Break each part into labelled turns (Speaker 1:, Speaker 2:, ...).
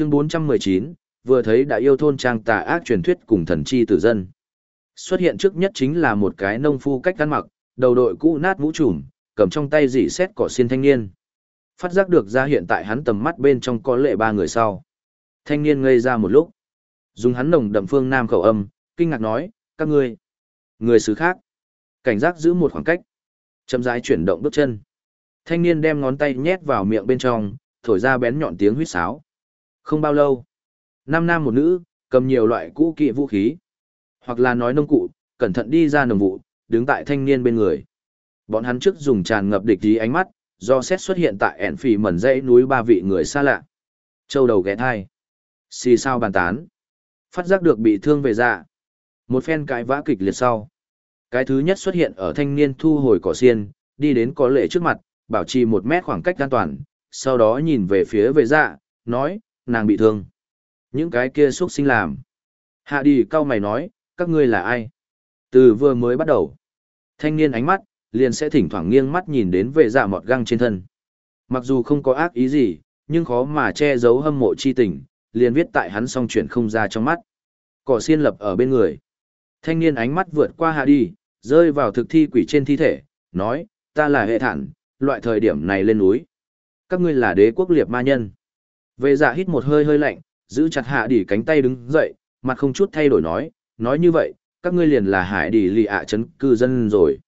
Speaker 1: Chương 419, vừa thấy đã yêu thôn trang tà ác truyền thuyết cùng thần chi tử dân. Xuất hiện trước nhất chính là một cái nông phu cách ăn mặc, đầu đội cũ nát mũ trùm, cầm trong tay dỉ xét cỏ xiên thanh niên. Phát giác được ra hiện tại hắn tầm mắt bên trong có lệ ba người sau. Thanh niên ngây ra một lúc. Dùng hắn nồng đậm phương nam khẩu âm, kinh ngạc nói, các ngươi, người xứ khác. Cảnh giác giữ một khoảng cách. Chậm rãi chuyển động bước chân. Thanh niên đem ngón tay nhét vào miệng bên trong, thổi ra bén nhọn tiếng huýt sáo. Không bao lâu, năm nam một nữ, cầm nhiều loại cũ kỵ vũ khí. Hoặc là nói nông cụ, cẩn thận đi ra nồng vụ, đứng tại thanh niên bên người. Bọn hắn trước dùng tràn ngập địch ý ánh mắt, do xét xuất hiện tại ẻn phì mẩn dãy núi ba vị người xa lạ. Châu đầu ghé thai. Xì sao bàn tán. Phát giác được bị thương về dạ. Một phen cãi vã kịch liệt sau. Cái thứ nhất xuất hiện ở thanh niên thu hồi cỏ xiên, đi đến có lệ trước mặt, bảo trì một mét khoảng cách an toàn, sau đó nhìn về phía về dạ, nói, nàng bị thương. Những cái kia xuất sinh làm. Hạ đi cao mày nói, các ngươi là ai? Từ vừa mới bắt đầu, thanh niên ánh mắt, liền sẽ thỉnh thoảng nghiêng mắt nhìn đến về dạ mọt găng trên thân. Mặc dù không có ác ý gì, nhưng khó mà che giấu hâm mộ chi tình, liền viết tại hắn song chuyển không ra trong mắt. Cỏ xiên lập ở bên người. Thanh niên ánh mắt vượt qua hạ đi, rơi vào thực thi quỷ trên thi thể, nói, ta là hệ thản, loại thời điểm này lên núi. Các ngươi là đế quốc liệt ma nhân. Vệ dạ hít một hơi hơi lạnh, giữ chặt hạ đỉ cánh tay đứng dậy, mặt không chút thay đổi nói, nói như vậy, các ngươi liền là hải đỉ lì ạ chấn cư dân rồi.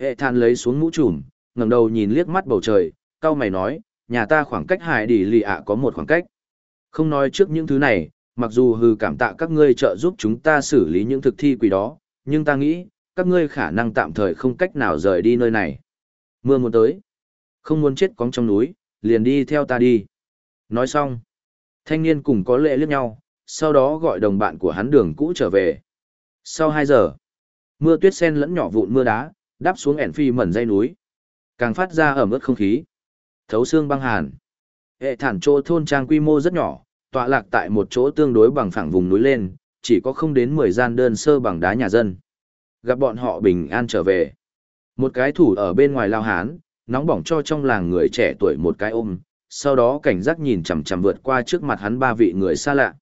Speaker 1: Hệ than lấy xuống mũ trùm, ngẩng đầu nhìn liếc mắt bầu trời, cao mày nói, nhà ta khoảng cách hải đỉ lì ạ có một khoảng cách. Không nói trước những thứ này, mặc dù hừ cảm tạ các ngươi trợ giúp chúng ta xử lý những thực thi quỷ đó, nhưng ta nghĩ, các ngươi khả năng tạm thời không cách nào rời đi nơi này. Mưa muốn tới. Không muốn chết cóng trong núi, liền đi theo ta đi. Nói xong. Thanh niên cùng có lệ liếc nhau, sau đó gọi đồng bạn của hắn đường cũ trở về. Sau 2 giờ, mưa tuyết sen lẫn nhỏ vụn mưa đá, đáp xuống ẻn phi mẩn dây núi. Càng phát ra ẩm ướt không khí. Thấu xương băng hàn. Hệ thản chỗ thôn trang quy mô rất nhỏ, tọa lạc tại một chỗ tương đối bằng phẳng vùng núi lên, chỉ có không đến 10 gian đơn sơ bằng đá nhà dân. Gặp bọn họ bình an trở về. Một cái thủ ở bên ngoài lao hán, nóng bỏng cho trong làng người trẻ tuổi một cái ôm, sau đó cảnh giác nhìn chằm chằm vượt qua trước mặt hắn ba vị người xa lạ.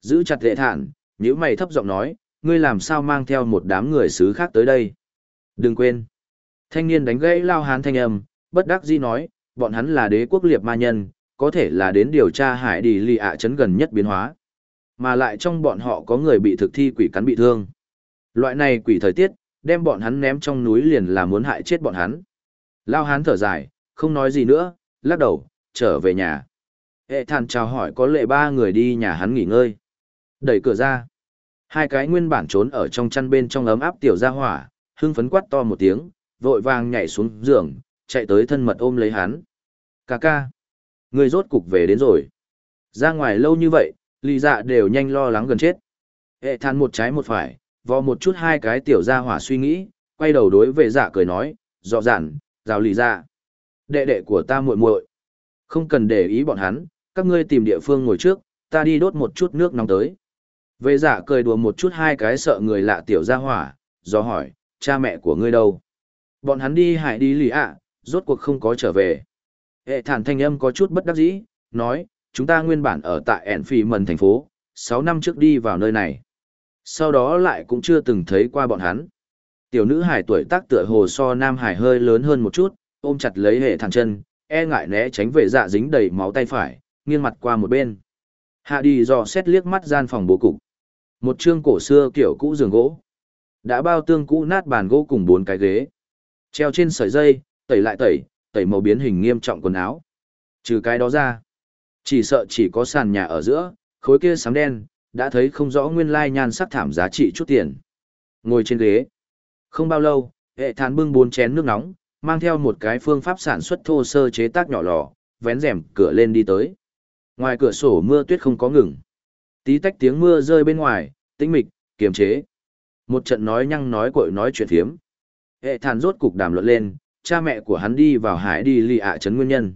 Speaker 1: Giữ chặt lệ thản, nếu mày thấp giọng nói, ngươi làm sao mang theo một đám người xứ khác tới đây. Đừng quên. Thanh niên đánh gãy lao hán thanh âm, bất đắc dĩ nói, bọn hắn là đế quốc liệt ma nhân, có thể là đến điều tra hải đi lì ạ chấn gần nhất biến hóa. Mà lại trong bọn họ có người bị thực thi quỷ cắn bị thương. Loại này quỷ thời tiết, đem bọn hắn ném trong núi liền là muốn hại chết bọn hắn. Lao hán thở dài, không nói gì nữa, lắc đầu, trở về nhà. Hệ thản chào hỏi có lệ ba người đi nhà hắn nghỉ ngơi. Đẩy cửa ra. Hai cái nguyên bản trốn ở trong chăn bên trong ấm áp tiểu ra hỏa, hưng phấn quát to một tiếng, vội vàng nhảy xuống giường, chạy tới thân mật ôm lấy hắn. Cà ca. Người rốt cục về đến rồi. Ra ngoài lâu như vậy, lì dạ đều nhanh lo lắng gần chết. Hệ thản một trái một phải, vò một chút hai cái tiểu ra hỏa suy nghĩ, quay đầu đối về dạ cười nói, rõ ràng, rào lì dạ. Đệ đệ của ta muội muội không cần để ý bọn hắn, các ngươi tìm địa phương ngồi trước, ta đi đốt một chút nước nóng tới. Vệ giả cười đùa một chút hai cái sợ người lạ tiểu ra hỏa, do hỏi, cha mẹ của ngươi đâu? Bọn hắn đi hải đi lì ạ, rốt cuộc không có trở về. Hệ thản thanh âm có chút bất đắc dĩ, nói, chúng ta nguyên bản ở tại ẻn phì mần thành phố, 6 năm trước đi vào nơi này. Sau đó lại cũng chưa từng thấy qua bọn hắn. Tiểu nữ hải tuổi tác tựa hồ so nam hải hơi lớn hơn một chút, ôm chặt lấy hệ thản chân, e ngại né tránh về dạ dính đầy máu tay phải, nghiêng mặt qua một bên. Hạ đi dò xét liếc mắt gian phòng bố cục. Một chương cổ xưa kiểu cũ giường gỗ. Đã bao tương cũ nát bàn gỗ cùng bốn cái ghế. Treo trên sợi dây, tẩy lại tẩy, tẩy màu biến hình nghiêm trọng quần áo. Trừ cái đó ra, chỉ sợ chỉ có sàn nhà ở giữa, khối kia sám đen, đã thấy không rõ nguyên lai nhan sắc thảm giá trị chút tiền. Ngồi trên ghế. Không bao lâu, hệ thán bưng bốn chén nước nóng, mang theo một cái phương pháp sản xuất thô sơ chế tác nhỏ lò, vén rèm cửa lên đi tới. Ngoài cửa sổ mưa tuyết không có ngừng. Tí tách tiếng mưa rơi bên ngoài, tĩnh mịch, kiềm chế. Một trận nói nhăng nói cội nói chuyện phiếm. Hệ thản rốt cục đàm luận lên, cha mẹ của hắn đi vào hải đi lì ạ trấn nguyên nhân.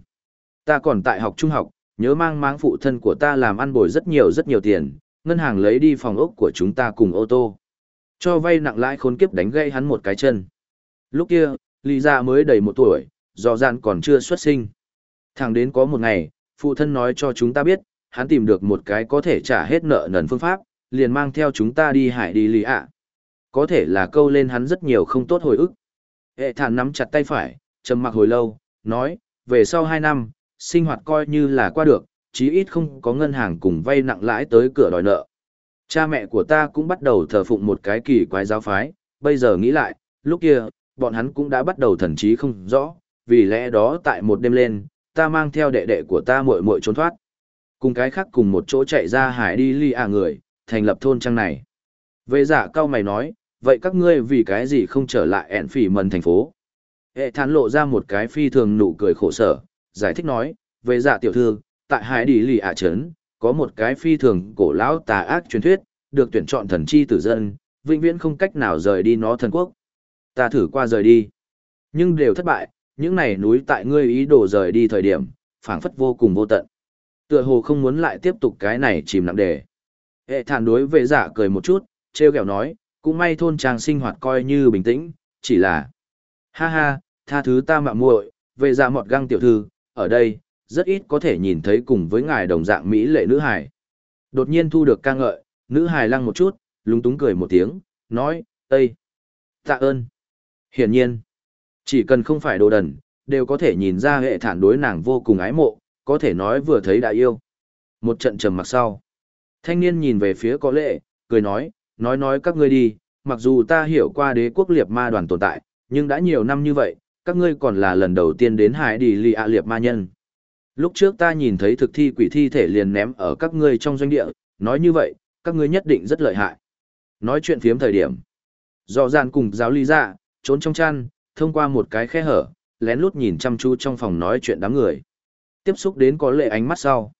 Speaker 1: Ta còn tại học trung học, nhớ mang máng phụ thân của ta làm ăn bồi rất nhiều rất nhiều tiền, ngân hàng lấy đi phòng ốc của chúng ta cùng ô tô. Cho vay nặng lãi khốn kiếp đánh gây hắn một cái chân. Lúc kia, Lý Gia mới đầy một tuổi, do gian còn chưa xuất sinh. Thẳng đến có một ngày, phụ thân nói cho chúng ta biết, hắn tìm được một cái có thể trả hết nợ nần phương pháp, liền mang theo chúng ta đi hải đi lì ạ. Có thể là câu lên hắn rất nhiều không tốt hồi ức. Hệ thản nắm chặt tay phải, trầm mặc hồi lâu, nói, về sau 2 năm, sinh hoạt coi như là qua được, chí ít không có ngân hàng cùng vay nặng lãi tới cửa đòi nợ. Cha mẹ của ta cũng bắt đầu thờ phụng một cái kỳ quái giáo phái, bây giờ nghĩ lại, lúc kia, bọn hắn cũng đã bắt đầu thần trí không rõ, vì lẽ đó tại một đêm lên, ta mang theo đệ đệ của ta muội muội trốn thoát. Cùng cái khác cùng một chỗ chạy ra hải đi ly à người, thành lập thôn trang này. Vệ giả cao mày nói, vậy các ngươi vì cái gì không trở lại ẹn phỉ mần thành phố? Hệ thán lộ ra một cái phi thường nụ cười khổ sở, giải thích nói, về giả tiểu thư, tại hải đi lì ạ à trấn, có một cái phi thường cổ lão tà ác truyền thuyết, được tuyển chọn thần chi tử dân, vĩnh viễn không cách nào rời đi nó thần quốc. Ta thử qua rời đi, nhưng đều thất bại, những này núi tại ngươi ý đồ rời đi thời điểm, phảng phất vô cùng vô tận. Tựa hồ không muốn lại tiếp tục cái này chìm nặng đề. Hệ thản đối vệ giả cười một chút, treo kẹo nói, cũng may thôn trang sinh hoạt coi như bình tĩnh, chỉ là... Ha ha, tha thứ ta mạ muội, về giả mọt găng tiểu thư, ở đây, rất ít có thể nhìn thấy cùng với ngài đồng dạng Mỹ lệ nữ hải. Đột nhiên thu được ca ngợi, nữ hải lăng một chút, lúng túng cười một tiếng, nói, Ê! Tạ ơn! Hiển nhiên, chỉ cần không phải đồ đần, đều có thể nhìn ra hệ thản đối nàng vô cùng ái mộ, có thể nói vừa thấy đã yêu. Một trận trầm mặc sau. Thanh niên nhìn về phía có lệ, cười nói, nói nói các ngươi đi, mặc dù ta hiểu qua đế quốc liệt ma đoàn tồn tại, nhưng đã nhiều năm như vậy, các ngươi còn là lần đầu tiên đến hải đi lì ạ liệt ma nhân. Lúc trước ta nhìn thấy thực thi quỷ thi thể liền ném ở các ngươi trong doanh địa, nói như vậy, các ngươi nhất định rất lợi hại. Nói chuyện phiếm thời điểm. do dàn cùng giáo lý ra, trốn trong chăn, thông qua một cái khe hở, lén lút nhìn chăm chú trong phòng nói chuyện đám người. Tiếp xúc đến có lệ ánh mắt sau.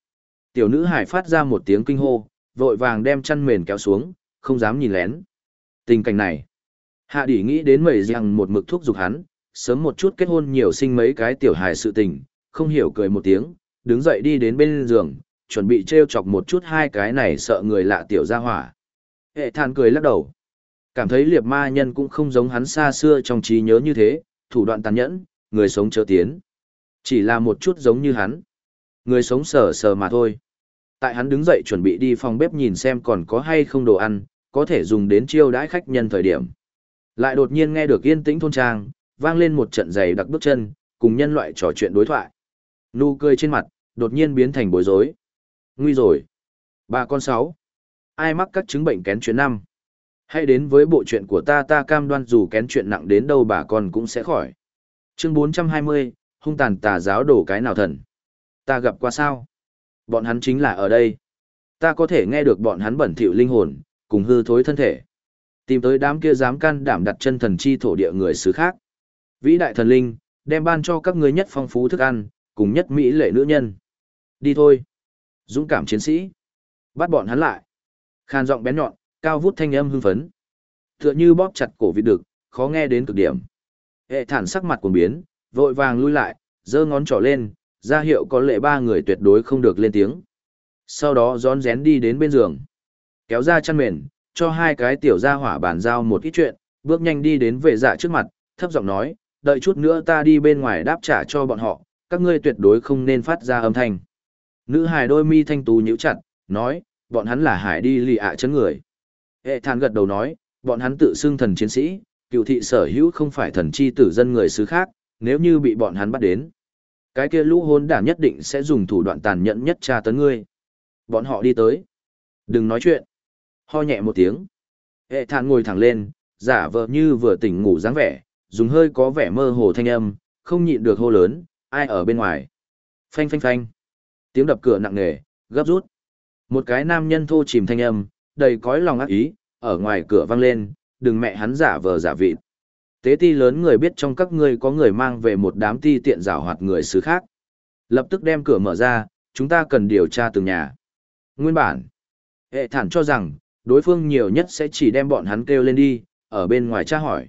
Speaker 1: Tiểu nữ hải phát ra một tiếng kinh hô, vội vàng đem chăn mền kéo xuống, không dám nhìn lén. Tình cảnh này. Hạ đỉ nghĩ đến mẩy rằng một mực thuốc dục hắn, sớm một chút kết hôn nhiều sinh mấy cái tiểu hài sự tình, không hiểu cười một tiếng, đứng dậy đi đến bên giường, chuẩn bị treo chọc một chút hai cái này sợ người lạ tiểu ra hỏa. Hệ than cười lắc đầu. Cảm thấy liệp ma nhân cũng không giống hắn xa xưa trong trí nhớ như thế, thủ đoạn tàn nhẫn, người sống chớ tiến. Chỉ là một chút giống như hắn. Người sống sờ sờ mà thôi. Tại hắn đứng dậy chuẩn bị đi phòng bếp nhìn xem còn có hay không đồ ăn, có thể dùng đến chiêu đãi khách nhân thời điểm. Lại đột nhiên nghe được yên tĩnh thôn trang, vang lên một trận giày đặc bước chân, cùng nhân loại trò chuyện đối thoại. Nụ cười trên mặt, đột nhiên biến thành bối rối. Nguy rồi. Ba con sáu. Ai mắc các chứng bệnh kén chuyện năm? Hãy đến với bộ chuyện của ta ta cam đoan dù kén chuyện nặng đến đâu bà con cũng sẽ khỏi. Chương 420, hung tàn tà giáo đổ cái nào thần. Ta gặp qua sao? Bọn hắn chính là ở đây. Ta có thể nghe được bọn hắn bẩn thỉu linh hồn, cùng hư thối thân thể. Tìm tới đám kia dám can đảm đặt chân thần chi thổ địa người xứ khác. Vĩ đại thần linh, đem ban cho các ngươi nhất phong phú thức ăn, cùng nhất mỹ lệ nữ nhân. Đi thôi. Dũng cảm chiến sĩ. Bắt bọn hắn lại. Khan giọng bén nhọn, cao vút thanh âm hưng phấn. Tựa như bóp chặt cổ vịt đực, khó nghe đến cực điểm. Hệ thản sắc mặt cuồng biến, vội vàng lui lại, giơ ngón trỏ lên, ra hiệu có lệ ba người tuyệt đối không được lên tiếng. Sau đó rón rén đi đến bên giường. Kéo ra chăn mền, cho hai cái tiểu gia hỏa bàn giao một ít chuyện, bước nhanh đi đến vệ dạ trước mặt, thấp giọng nói, đợi chút nữa ta đi bên ngoài đáp trả cho bọn họ, các ngươi tuyệt đối không nên phát ra âm thanh. Nữ hài đôi mi thanh tú nhíu chặt, nói, bọn hắn là hải đi lì ạ chấn người. Hệ thản gật đầu nói, bọn hắn tự xưng thần chiến sĩ, cựu thị sở hữu không phải thần chi tử dân người xứ khác, nếu như bị bọn hắn bắt đến. Cái kia lũ hôn đản nhất định sẽ dùng thủ đoạn tàn nhẫn nhất tra tấn ngươi. Bọn họ đi tới. Đừng nói chuyện. Ho nhẹ một tiếng. Hệ thản ngồi thẳng lên, giả vờ như vừa tỉnh ngủ dáng vẻ, dùng hơi có vẻ mơ hồ thanh âm, không nhịn được hô lớn, ai ở bên ngoài. Phanh phanh phanh. Tiếng đập cửa nặng nề, gấp rút. Một cái nam nhân thô chìm thanh âm, đầy cõi lòng ác ý, ở ngoài cửa vang lên, đừng mẹ hắn giả vờ giả vịt. Tế ti lớn người biết trong các ngươi có người mang về một đám ti tiện rào hoạt người xứ khác. Lập tức đem cửa mở ra, chúng ta cần điều tra từng nhà. Nguyên bản, hệ thản cho rằng, đối phương nhiều nhất sẽ chỉ đem bọn hắn kêu lên đi, ở bên ngoài tra hỏi.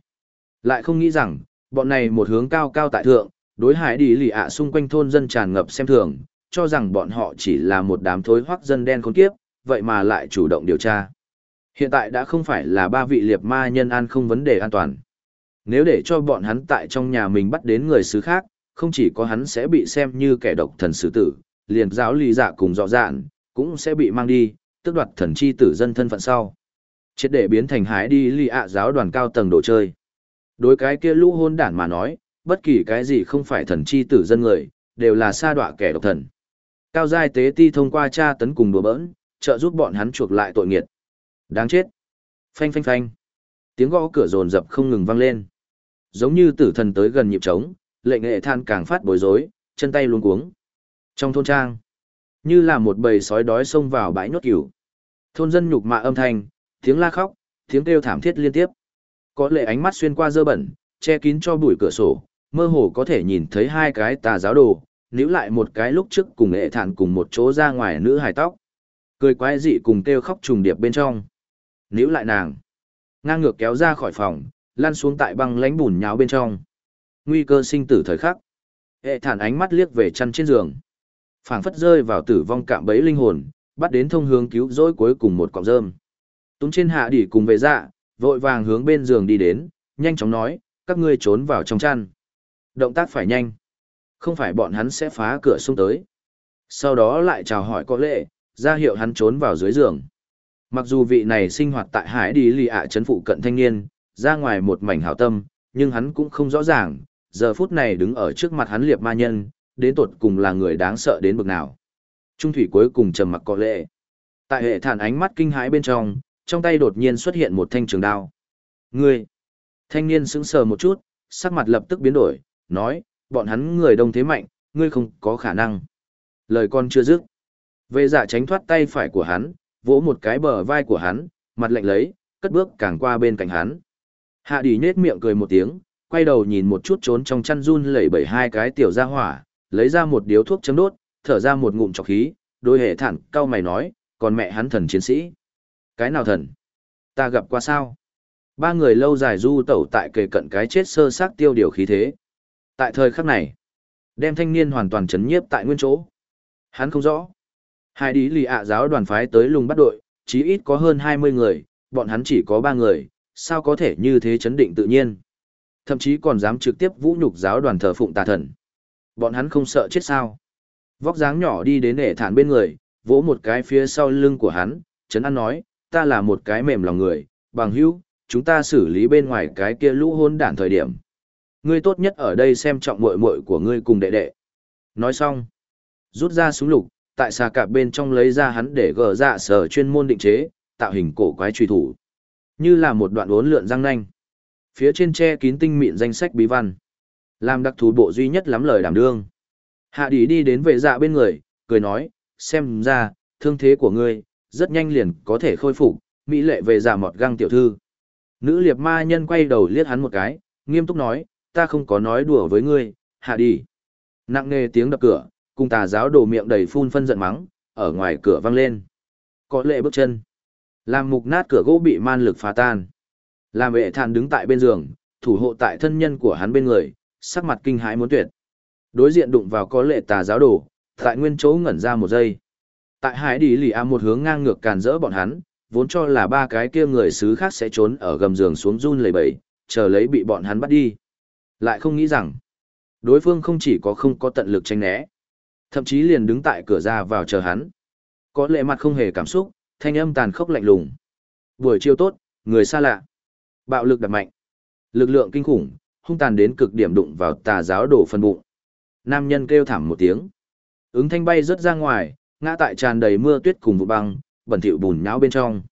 Speaker 1: Lại không nghĩ rằng, bọn này một hướng cao cao tại thượng, đối hải đi lì ạ xung quanh thôn dân tràn ngập xem thường, cho rằng bọn họ chỉ là một đám thối hoắc dân đen khốn kiếp, vậy mà lại chủ động điều tra. Hiện tại đã không phải là ba vị liệt ma nhân an không vấn đề an toàn. Nếu để cho bọn hắn tại trong nhà mình bắt đến người xứ khác, không chỉ có hắn sẽ bị xem như kẻ độc thần xử tử, liền giáo lý dạ cùng rõ ràng cũng sẽ bị mang đi, tước đoạt thần chi tử dân thân phận sau. Chết để biến thành hái đi lì ạ giáo đoàn cao tầng đồ chơi. Đối cái kia lũ hôn đản mà nói, bất kỳ cái gì không phải thần chi tử dân người, đều là sa đọa kẻ độc thần. Cao giai tế ti thông qua tra tấn cùng đùa bỡn, trợ giúp bọn hắn chuộc lại tội nghiệt. Đáng chết. Phanh phanh phanh. Tiếng gõ cửa rồn rập không ngừng vang lên. Giống như tử thần tới gần nhịp trống, lệnh nghệ than càng phát bối rối, chân tay luống cuống. Trong thôn trang, như là một bầy sói đói xông vào bãi nhốt cửu. Thôn dân nhục mạ âm thanh, tiếng la khóc, tiếng kêu thảm thiết liên tiếp. Có lệ ánh mắt xuyên qua dơ bẩn, che kín cho bụi cửa sổ, mơ hồ có thể nhìn thấy hai cái tà giáo đồ, níu lại một cái lúc trước cùng nghệ thản cùng một chỗ ra ngoài nữ hài tóc. Cười quái dị cùng kêu khóc trùng điệp bên trong. Níu lại nàng. Ngang ngược kéo ra khỏi phòng, lăn xuống tại băng lánh bùn nháo bên trong. Nguy cơ sinh tử thời khắc. Hệ thản ánh mắt liếc về chăn trên giường. phảng phất rơi vào tử vong cạm bẫy linh hồn, bắt đến thông hướng cứu rỗi cuối cùng một cọng rơm. Túng trên hạ đỉ cùng về dạ, vội vàng hướng bên giường đi đến, nhanh chóng nói, các ngươi trốn vào trong chăn. Động tác phải nhanh. Không phải bọn hắn sẽ phá cửa xung tới. Sau đó lại chào hỏi có lệ, ra hiệu hắn trốn vào dưới giường. Mặc dù vị này sinh hoạt tại hải đi lì ạ chấn phụ cận thanh niên, ra ngoài một mảnh hảo tâm, nhưng hắn cũng không rõ ràng, giờ phút này đứng ở trước mặt hắn liệp ma nhân, đến tột cùng là người đáng sợ đến bực nào. Trung thủy cuối cùng trầm mặc có lệ. Tại hệ thản ánh mắt kinh hãi bên trong, trong tay đột nhiên xuất hiện một thanh trường đao. Ngươi! Thanh niên sững sờ một chút, sắc mặt lập tức biến đổi, nói, bọn hắn người đông thế mạnh, ngươi không có khả năng. Lời con chưa dứt. Vệ giả tránh thoát tay phải của hắn, vỗ một cái bờ vai của hắn, mặt lạnh lấy, cất bước càng qua bên cạnh hắn. Hạ đi nết miệng cười một tiếng, quay đầu nhìn một chút trốn trong chăn run lẩy bẩy hai cái tiểu ra hỏa, lấy ra một điếu thuốc chấm đốt, thở ra một ngụm trọc khí, đôi hệ thẳng, cao mày nói, còn mẹ hắn thần chiến sĩ. Cái nào thần? Ta gặp qua sao? Ba người lâu dài du tẩu tại kề cận cái chết sơ xác tiêu điều khí thế. Tại thời khắc này, đem thanh niên hoàn toàn chấn nhiếp tại nguyên chỗ. Hắn không rõ. Hai đi lì ạ giáo đoàn phái tới lùng bắt đội, chí ít có hơn 20 người, bọn hắn chỉ có 3 người, sao có thể như thế chấn định tự nhiên. Thậm chí còn dám trực tiếp vũ nhục giáo đoàn thờ phụng tà thần. Bọn hắn không sợ chết sao. Vóc dáng nhỏ đi đến ể thản bên người, vỗ một cái phía sau lưng của hắn, chấn an nói, ta là một cái mềm lòng người, bằng hữu, chúng ta xử lý bên ngoài cái kia lũ hôn đản thời điểm. Ngươi tốt nhất ở đây xem trọng muội muội của ngươi cùng đệ đệ. Nói xong, rút ra súng lục, tại xà cạp bên trong lấy ra hắn để gỡ dạ sở chuyên môn định chế, tạo hình cổ quái truy thủ. Như là một đoạn uốn lượn răng nanh. Phía trên che kín tinh mịn danh sách bí văn. Làm đặc thù bộ duy nhất lắm lời đảm đương. Hạ đi đi đến vệ dạ bên người, cười nói, xem ra, thương thế của ngươi, rất nhanh liền có thể khôi phục, mỹ lệ về dạ mọt găng tiểu thư. Nữ liệt ma nhân quay đầu liếc hắn một cái, nghiêm túc nói, ta không có nói đùa với ngươi, hạ đi. Nặng nề tiếng đập cửa, cùng tà giáo đồ miệng đầy phun phân giận mắng, ở ngoài cửa vang lên. Có lệ bước chân. Làm mục nát cửa gỗ bị man lực phá tan. Làm vệ thản đứng tại bên giường, thủ hộ tại thân nhân của hắn bên người, sắc mặt kinh hãi muốn tuyệt. Đối diện đụng vào có lệ tà giáo đồ tại nguyên chỗ ngẩn ra một giây. Tại hải đi lì a một hướng ngang ngược càn rỡ bọn hắn, vốn cho là ba cái kia người xứ khác sẽ trốn ở gầm giường xuống run lầy bẩy, chờ lấy bị bọn hắn bắt đi. Lại không nghĩ rằng, đối phương không chỉ có không có tận lực tranh né, thậm chí liền đứng tại cửa ra vào chờ hắn. Có lệ mặt không hề cảm xúc, thanh âm tàn khốc lạnh lùng. Buổi chiều tốt, người xa lạ. Bạo lực đặt mạnh. Lực lượng kinh khủng, hung tàn đến cực điểm đụng vào tà giáo đổ phân bụng. Nam nhân kêu thảm một tiếng. Ứng thanh bay rớt ra ngoài, ngã tại tràn đầy mưa tuyết cùng vụ băng, bẩn thỉu bùn nhão bên trong.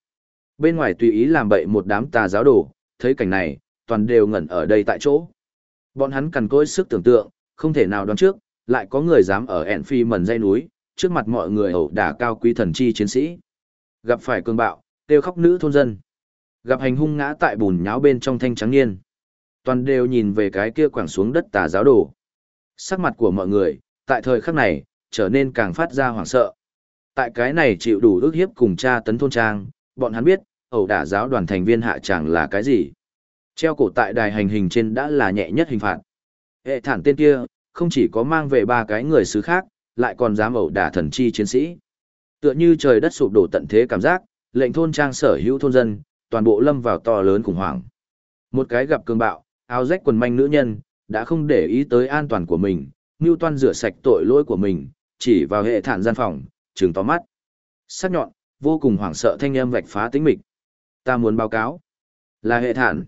Speaker 1: Bên ngoài tùy ý làm bậy một đám tà giáo đổ, thấy cảnh này, toàn đều ngẩn ở đây tại chỗ. Bọn hắn cần cỗi sức tưởng tượng, không thể nào đoán trước, lại có người dám ở ẻn phi mần dây núi, trước mặt mọi người ẩu đả cao quý thần chi chiến sĩ. Gặp phải cường bạo, kêu khóc nữ thôn dân. Gặp hành hung ngã tại bùn nháo bên trong thanh trắng niên. Toàn đều nhìn về cái kia quẳng xuống đất tà giáo đồ. Sắc mặt của mọi người, tại thời khắc này, trở nên càng phát ra hoảng sợ. Tại cái này chịu đủ ước hiếp cùng cha tấn thôn trang, bọn hắn biết, ẩu đả giáo đoàn thành viên hạ chẳng là cái gì. Treo cổ tại đài hành hình trên đã là nhẹ nhất hình phạt. Hệ thản tên kia, không chỉ có mang về ba cái người xứ khác, lại còn dám ẩu đả thần chi chiến sĩ. Tựa như trời đất sụp đổ tận thế cảm giác, lệnh thôn trang sở hữu thôn dân, toàn bộ lâm vào to lớn khủng hoảng. Một cái gặp cường bạo, áo rách quần manh nữ nhân, đã không để ý tới an toàn của mình, mưu toan rửa sạch tội lỗi của mình, chỉ vào hệ thản gian phòng, trừng to mắt. Sắc nhọn, vô cùng hoảng sợ thanh âm vạch phá tĩnh mịch. Ta muốn báo cáo. Là hệ thản.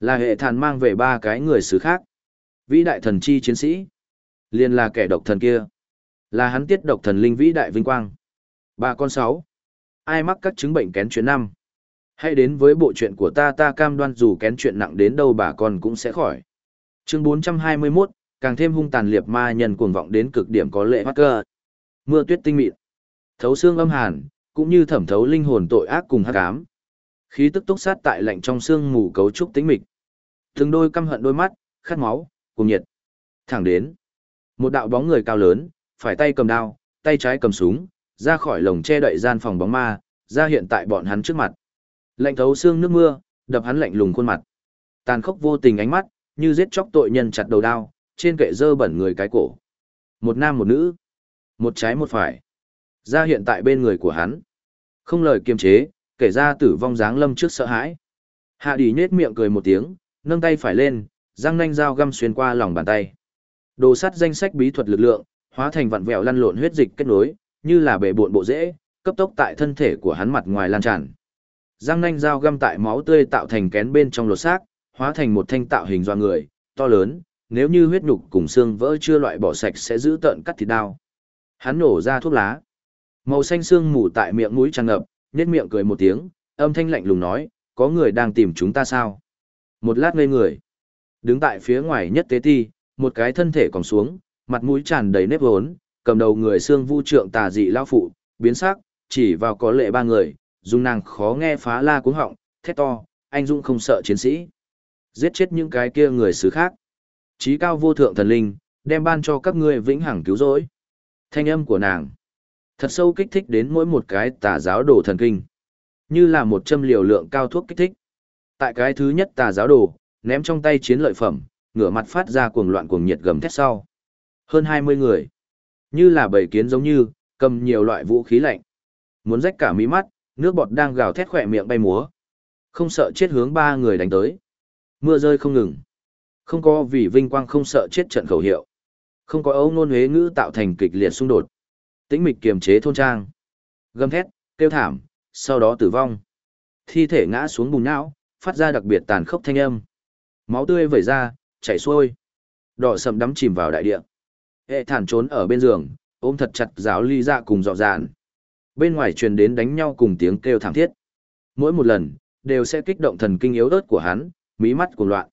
Speaker 1: Là hệ thản mang về ba cái người xứ khác. Vĩ đại thần chi chiến sĩ. Liên là kẻ độc thần kia. Là hắn tiết độc thần linh vĩ đại vinh quang. Ba con sáu. Ai mắc các chứng bệnh kén chuyện năm. Hãy đến với bộ chuyện của ta ta cam đoan dù kén chuyện nặng đến đâu bà con cũng sẽ khỏi. Chương 421, càng thêm hung tàn liệt ma nhân cuồng vọng đến cực điểm có lệ mắc cơ. Mưa tuyết tinh mịn. Thấu xương âm hàn, cũng như thẩm thấu linh hồn tội ác cùng hắc ám. Khí tức túc sát tại lạnh trong xương mù cấu trúc tĩnh mịch. Từng đôi căm hận đôi mắt, khát máu, cùng nhiệt. Thẳng đến. Một đạo bóng người cao lớn, phải tay cầm đao, tay trái cầm súng, ra khỏi lồng che đậy gian phòng bóng ma, ra hiện tại bọn hắn trước mặt. Lạnh thấu xương nước mưa, đập hắn lạnh lùng khuôn mặt. Tàn khốc vô tình ánh mắt, như giết chóc tội nhân chặt đầu đao, trên kệ dơ bẩn người cái cổ. Một nam một nữ, một trái một phải. Ra hiện tại bên người của hắn. Không lời kiềm chế, kể ra tử vong dáng lâm trước sợ hãi. Hạ đi nhết miệng cười một tiếng, nâng tay phải lên, răng nanh dao găm xuyên qua lòng bàn tay. Đồ sắt danh sách bí thuật lực lượng, hóa thành vặn vẹo lăn lộn huyết dịch kết nối, như là bể buộn bộ rễ, cấp tốc tại thân thể của hắn mặt ngoài lan tràn. Răng nanh dao găm tại máu tươi tạo thành kén bên trong lột xác, hóa thành một thanh tạo hình do người, to lớn, nếu như huyết nhục cùng xương vỡ chưa loại bỏ sạch sẽ giữ tận cắt thịt đao. Hắn nổ ra thuốc lá. Màu xanh xương mù tại miệng mũi tràn ngập, nhếch miệng cười một tiếng, âm thanh lạnh lùng nói, có người đang tìm chúng ta sao? Một lát ngây người. Đứng tại phía ngoài nhất tế ti, một cái thân thể còn xuống, mặt mũi tràn đầy nếp vốn, cầm đầu người xương vu trượng tà dị lao phụ, biến sắc, chỉ vào có lệ ba người, dung nàng khó nghe phá la cuống họng, thét to, anh dũng không sợ chiến sĩ. Giết chết những cái kia người xứ khác. Chí cao vô thượng thần linh, đem ban cho các ngươi vĩnh hằng cứu rỗi. Thanh âm của nàng, thật sâu kích thích đến mỗi một cái tà giáo đồ thần kinh. Như là một châm liều lượng cao thuốc kích thích. Tại cái thứ nhất tà giáo đồ, ném trong tay chiến lợi phẩm, ngửa mặt phát ra cuồng loạn cuồng nhiệt gầm thét sau. Hơn 20 người, như là bầy kiến giống như, cầm nhiều loại vũ khí lạnh. Muốn rách cả mí mắt, nước bọt đang gào thét khỏe miệng bay múa. Không sợ chết hướng ba người đánh tới. Mưa rơi không ngừng. Không có vì vinh quang không sợ chết trận khẩu hiệu. Không có ấu nôn huế ngữ tạo thành kịch liệt xung đột. Tĩnh mịch kiềm chế thôn trang. Gầm thét, kêu thảm, sau đó tử vong. Thi thể ngã xuống bùn não, phát ra đặc biệt tàn khốc thanh âm. Máu tươi vẩy ra, chảy xuôi. Đỏ sầm đắm chìm vào đại địa. Hệ thản trốn ở bên giường, ôm thật chặt giáo ly dạ cùng dọ dàn. Bên ngoài truyền đến đánh nhau cùng tiếng kêu thảm thiết. Mỗi một lần, đều sẽ kích động thần kinh yếu ớt của hắn, mí mắt cuồng loạn.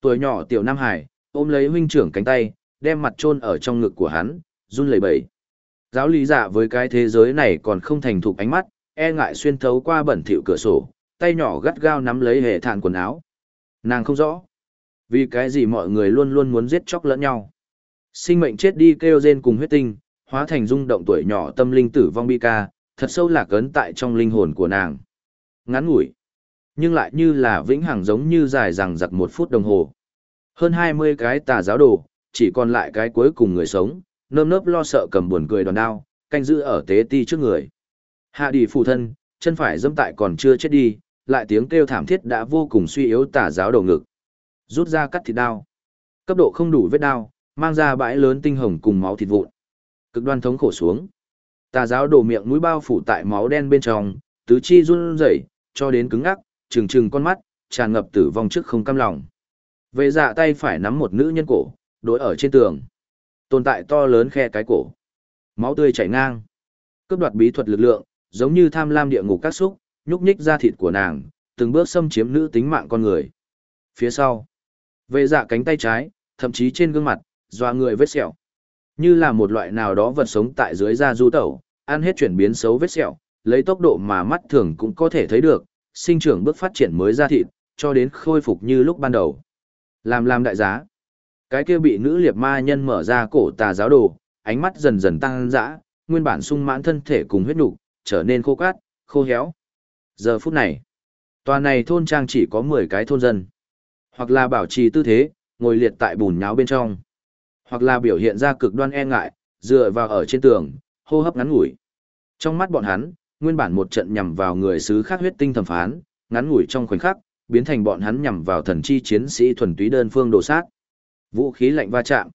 Speaker 1: Tuổi nhỏ tiểu Nam Hải, ôm lấy huynh trưởng cánh tay, đem mặt chôn ở trong ngực của hắn, run lẩy bẩy. Giáo lý dạ với cái thế giới này còn không thành thục ánh mắt, e ngại xuyên thấu qua bẩn thỉu cửa sổ, tay nhỏ gắt gao nắm lấy hệ thản quần áo. Nàng không rõ. Vì cái gì mọi người luôn luôn muốn giết chóc lẫn nhau. Sinh mệnh chết đi kêu rên cùng huyết tinh, hóa thành rung động tuổi nhỏ tâm linh tử vong bi ca, thật sâu lạc ấn tại trong linh hồn của nàng. Ngắn ngủi, nhưng lại như là vĩnh hằng giống như dài rằng giặc một phút đồng hồ. Hơn 20 cái tà giáo đồ, chỉ còn lại cái cuối cùng người sống, nơm nớp lo sợ cầm buồn cười đòn đao, canh giữ ở tế ti trước người. Hạ đi phụ thân, chân phải dâm tại còn chưa chết đi, lại tiếng kêu thảm thiết đã vô cùng suy yếu tà giáo đầu ngực. Rút ra cắt thịt đao. Cấp độ không đủ vết đao, mang ra bãi lớn tinh hồng cùng máu thịt vụn. Cực đoan thống khổ xuống. Tà giáo đổ miệng mũi bao phủ tại máu đen bên trong, tứ chi run rẩy, cho đến cứng ngắc, trừng trừng con mắt, tràn ngập tử vong trước không cam lòng. Về dạ tay phải nắm một nữ nhân cổ, đối ở trên tường. Tồn tại to lớn khe cái cổ. Máu tươi chảy ngang. Cướp đoạt bí thuật lực lượng, giống như tham lam địa ngục các xúc, nhúc nhích ra thịt của nàng, từng bước xâm chiếm nữ tính mạng con người. Phía sau, về dạ cánh tay trái, thậm chí trên gương mặt, doa người vết sẹo. Như là một loại nào đó vật sống tại dưới da du tẩu, ăn hết chuyển biến xấu vết sẹo, lấy tốc độ mà mắt thường cũng có thể thấy được, sinh trưởng bước phát triển mới da thịt, cho đến khôi phục như lúc ban đầu. Làm làm đại giá. Cái kia bị nữ liệt ma nhân mở ra cổ tà giáo đồ, ánh mắt dần dần tăng dã, nguyên bản sung mãn thân thể cùng huyết nục trở nên khô cát, khô héo. Giờ phút này, tòa này thôn trang chỉ có 10 cái thôn dân. Hoặc là bảo trì tư thế, ngồi liệt tại bùn nháo bên trong. Hoặc là biểu hiện ra cực đoan e ngại, dựa vào ở trên tường, hô hấp ngắn ngủi. Trong mắt bọn hắn, nguyên bản một trận nhằm vào người xứ khác huyết tinh thẩm phán, ngắn ngủi trong khoảnh khắc, biến thành bọn hắn nhằm vào thần chi chiến sĩ thuần túy đơn phương đồ sát. Vũ khí lạnh va chạm,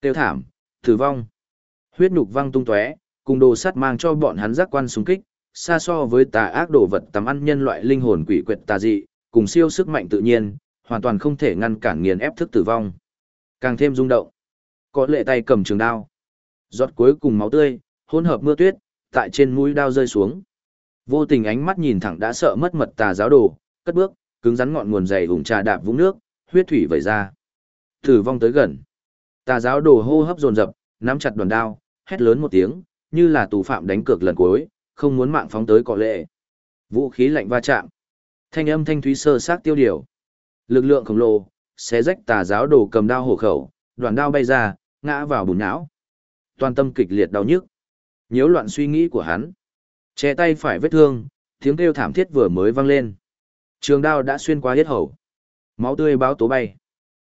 Speaker 1: tiêu thảm, tử vong. Huyết nhục văng tung tóe, cùng đồ sắt mang cho bọn hắn giác quan súng kích, xa so với tà ác đồ vật tắm ăn nhân loại linh hồn quỷ quyệt tà dị, cùng siêu sức mạnh tự nhiên, hoàn toàn không thể ngăn cản nghiền ép thức tử vong. Càng thêm rung động. Có lệ tay cầm trường đao. Giọt cuối cùng máu tươi, hỗn hợp mưa tuyết, tại trên mũi đao rơi xuống. Vô tình ánh mắt nhìn thẳng đã sợ mất mật tà giáo đồ, cất bước, cứng rắn ngọn nguồn dày ủng trà đạp vũng nước, huyết thủy vẩy ra. Tử vong tới gần. Tà giáo đồ hô hấp dồn dập, nắm chặt đoàn đao, hét lớn một tiếng, như là tù phạm đánh cược lần cuối, không muốn mạng phóng tới cọ lệ. Vũ khí lạnh va chạm. Thanh âm thanh thúy sơ sát tiêu điều. Lực lượng khổng lồ, xé rách tà giáo đồ cầm đao hổ khẩu, đoàn đao bay ra, ngã vào bùn não. Toàn tâm kịch liệt đau nhức. Nhiễu loạn suy nghĩ của hắn. Che tay phải vết thương, tiếng kêu thảm thiết vừa mới vang lên. Trường đao đã xuyên qua hết hầu. Máu tươi báo tố bay.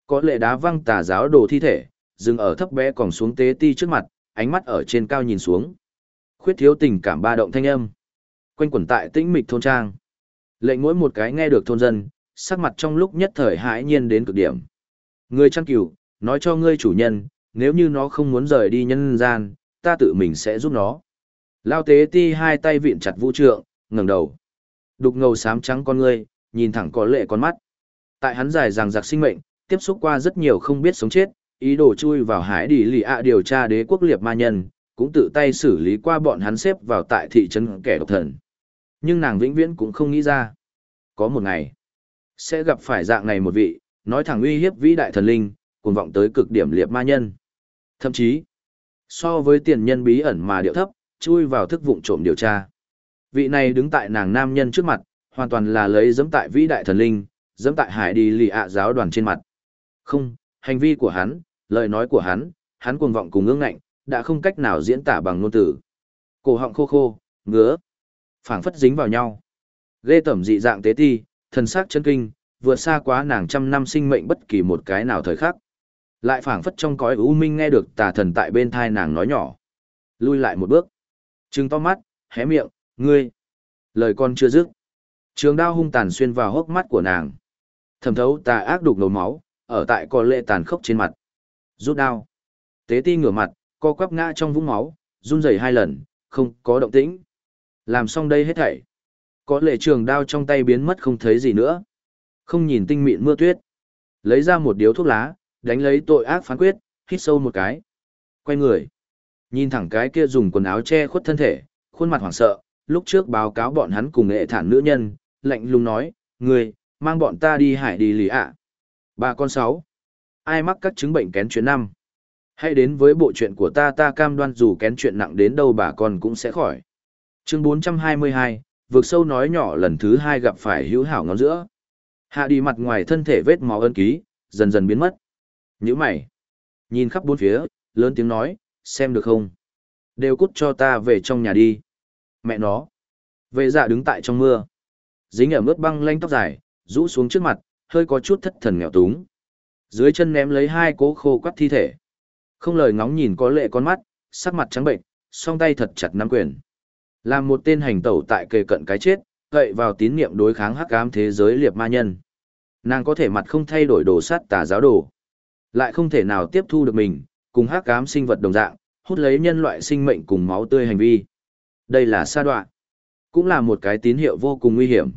Speaker 1: Có lệ đá văng tà giáo đồ thi thể, dừng ở thấp bé còn xuống tế ti trước mặt, ánh mắt ở trên cao nhìn xuống. Khuyết thiếu tình cảm ba động thanh âm. Quanh quẩn tại tĩnh mịch thôn trang. Lệnh mỗi một cái nghe được thôn dân, sắc mặt trong lúc nhất thời hãi nhiên đến cực điểm. Người chăn cửu, nói cho ngươi chủ nhân, nếu như nó không muốn rời đi nhân gian, ta tự mình sẽ giúp nó. Lao tế ti hai tay vịn chặt vũ trượng, ngẩng đầu. Đục ngầu xám trắng con ngươi, nhìn thẳng có lệ con mắt. Tại hắn dài rằng giặc sinh mệnh, tiếp xúc qua rất nhiều không biết sống chết, ý đồ chui vào hải đi lì ạ điều tra đế quốc liệt ma nhân, cũng tự tay xử lý qua bọn hắn xếp vào tại thị trấn kẻ độc thần. Nhưng nàng vĩnh viễn cũng không nghĩ ra. Có một ngày, sẽ gặp phải dạng này một vị, nói thẳng uy hiếp vĩ đại thần linh, cuồng vọng tới cực điểm liệt ma nhân. Thậm chí, so với tiền nhân bí ẩn mà điệu thấp, chui vào thức vụng trộm điều tra. Vị này đứng tại nàng nam nhân trước mặt, hoàn toàn là lấy dẫm tại vĩ đại thần linh, dẫm tại hải đi lì ạ giáo đoàn trên mặt. Không, hành vi của hắn, lời nói của hắn, hắn cuồng vọng cùng ngưỡng ngạnh, đã không cách nào diễn tả bằng ngôn từ. Cổ họng khô khô, ngứa, phảng phất dính vào nhau. Ghê tẩm dị dạng tế ti, thần sắc chân kinh, vượt xa quá nàng trăm năm sinh mệnh bất kỳ một cái nào thời khắc. Lại phảng phất trong cõi u minh nghe được tà thần tại bên thai nàng nói nhỏ. Lui lại một bước. Trừng to mắt, hé miệng, ngươi. Lời con chưa dứt. Trường đao hung tàn xuyên vào hốc mắt của nàng. Thẩm thấu tà ác đục nổ máu, ở tại con lệ tàn khốc trên mặt. Rút đao. Tế ti ngửa mặt, co quắp ngã trong vũng máu, run rẩy hai lần, không có động tĩnh. Làm xong đây hết thảy. Có lệ trường đao trong tay biến mất không thấy gì nữa. Không nhìn tinh mịn mưa tuyết. Lấy ra một điếu thuốc lá, đánh lấy tội ác phán quyết, hít sâu một cái. Quay người. Nhìn thẳng cái kia dùng quần áo che khuất thân thể, khuôn mặt hoảng sợ, lúc trước báo cáo bọn hắn cùng nghệ thản nữ nhân, lạnh lùng nói, người, mang bọn ta đi hải đi lì ạ. Bà con sáu. Ai mắc các chứng bệnh kén chuyến năm? Hãy đến với bộ chuyện của ta ta cam đoan dù kén chuyện nặng đến đâu bà con cũng sẽ khỏi. Chương 422, vượt sâu nói nhỏ lần thứ hai gặp phải hữu hảo ngón giữa. Hạ đi mặt ngoài thân thể vết máu ân ký, dần dần biến mất. Nhữ mày. Nhìn khắp bốn phía, lớn tiếng nói, xem được không? Đều cút cho ta về trong nhà đi. Mẹ nó. Vệ dạ đứng tại trong mưa. Dính ở mướt băng lanh tóc dài, rũ xuống trước mặt, hơi có chút thất thần nghèo túng. Dưới chân ném lấy hai cố khô quắt thi thể. Không lời ngóng nhìn có lệ con mắt, sắc mặt trắng bệnh, song tay thật chặt nắm quyền. Làm một tên hành tẩu tại kề cận cái chết, gậy vào tín niệm đối kháng hắc ám thế giới liệt ma nhân. Nàng có thể mặt không thay đổi đồ sát tà giáo đồ. Lại không thể nào tiếp thu được mình, cùng hắc ám sinh vật đồng dạng, hút lấy nhân loại sinh mệnh cùng máu tươi hành vi. Đây là sa đoạn. Cũng là một cái tín hiệu vô cùng nguy hiểm.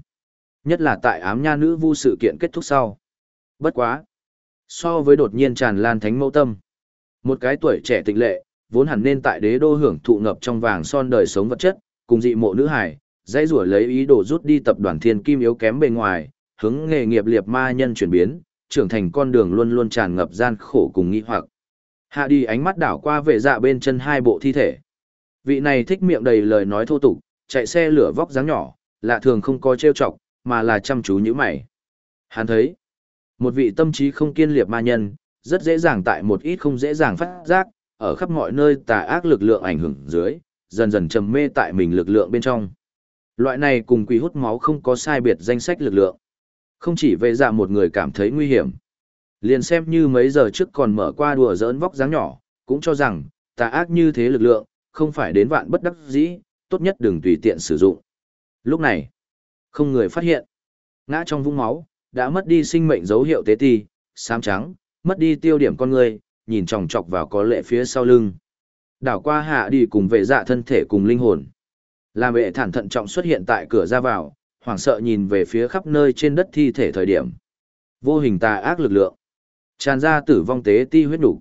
Speaker 1: Nhất là tại ám nha nữ vu sự kiện kết thúc sau. Bất quá. So với đột nhiên tràn lan thánh mẫu tâm. Một cái tuổi trẻ tịnh lệ, vốn hẳn nên tại đế đô hưởng thụ ngập trong vàng son đời sống vật chất, cùng dị mộ nữ hải, dãy rủa lấy ý đồ rút đi tập đoàn thiên kim yếu kém bề ngoài, hướng nghề nghiệp liệt ma nhân chuyển biến, trưởng thành con đường luôn luôn tràn ngập gian khổ cùng nghi hoặc. Hạ đi ánh mắt đảo qua vệ dạ bên chân hai bộ thi thể. Vị này thích miệng đầy lời nói thô tục, chạy xe lửa vóc dáng nhỏ, lạ thường không có trêu chọc, mà là chăm chú như mày. Hắn thấy, một vị tâm trí không kiên liệt ma nhân, rất dễ dàng tại một ít không dễ dàng phát giác, ở khắp mọi nơi tà ác lực lượng ảnh hưởng dưới, dần dần trầm mê tại mình lực lượng bên trong. Loại này cùng quỷ hút máu không có sai biệt danh sách lực lượng. Không chỉ về dạ một người cảm thấy nguy hiểm. Liền xem như mấy giờ trước còn mở qua đùa giỡn vóc dáng nhỏ, cũng cho rằng, tà ác như thế lực lượng, không phải đến vạn bất đắc dĩ, tốt nhất đừng tùy tiện sử dụng. Lúc này, không người phát hiện. Ngã trong vũng máu, đã mất đi sinh mệnh dấu hiệu tế ti, xám trắng, mất đi tiêu điểm con người, nhìn chòng chọc vào có lệ phía sau lưng. Đảo qua hạ đi cùng vệ dạ thân thể cùng linh hồn. Làm vệ thản thận trọng xuất hiện tại cửa ra vào, hoảng sợ nhìn về phía khắp nơi trên đất thi thể thời điểm. Vô hình tà ác lực lượng. Tràn ra tử vong tế ti huyết đủ.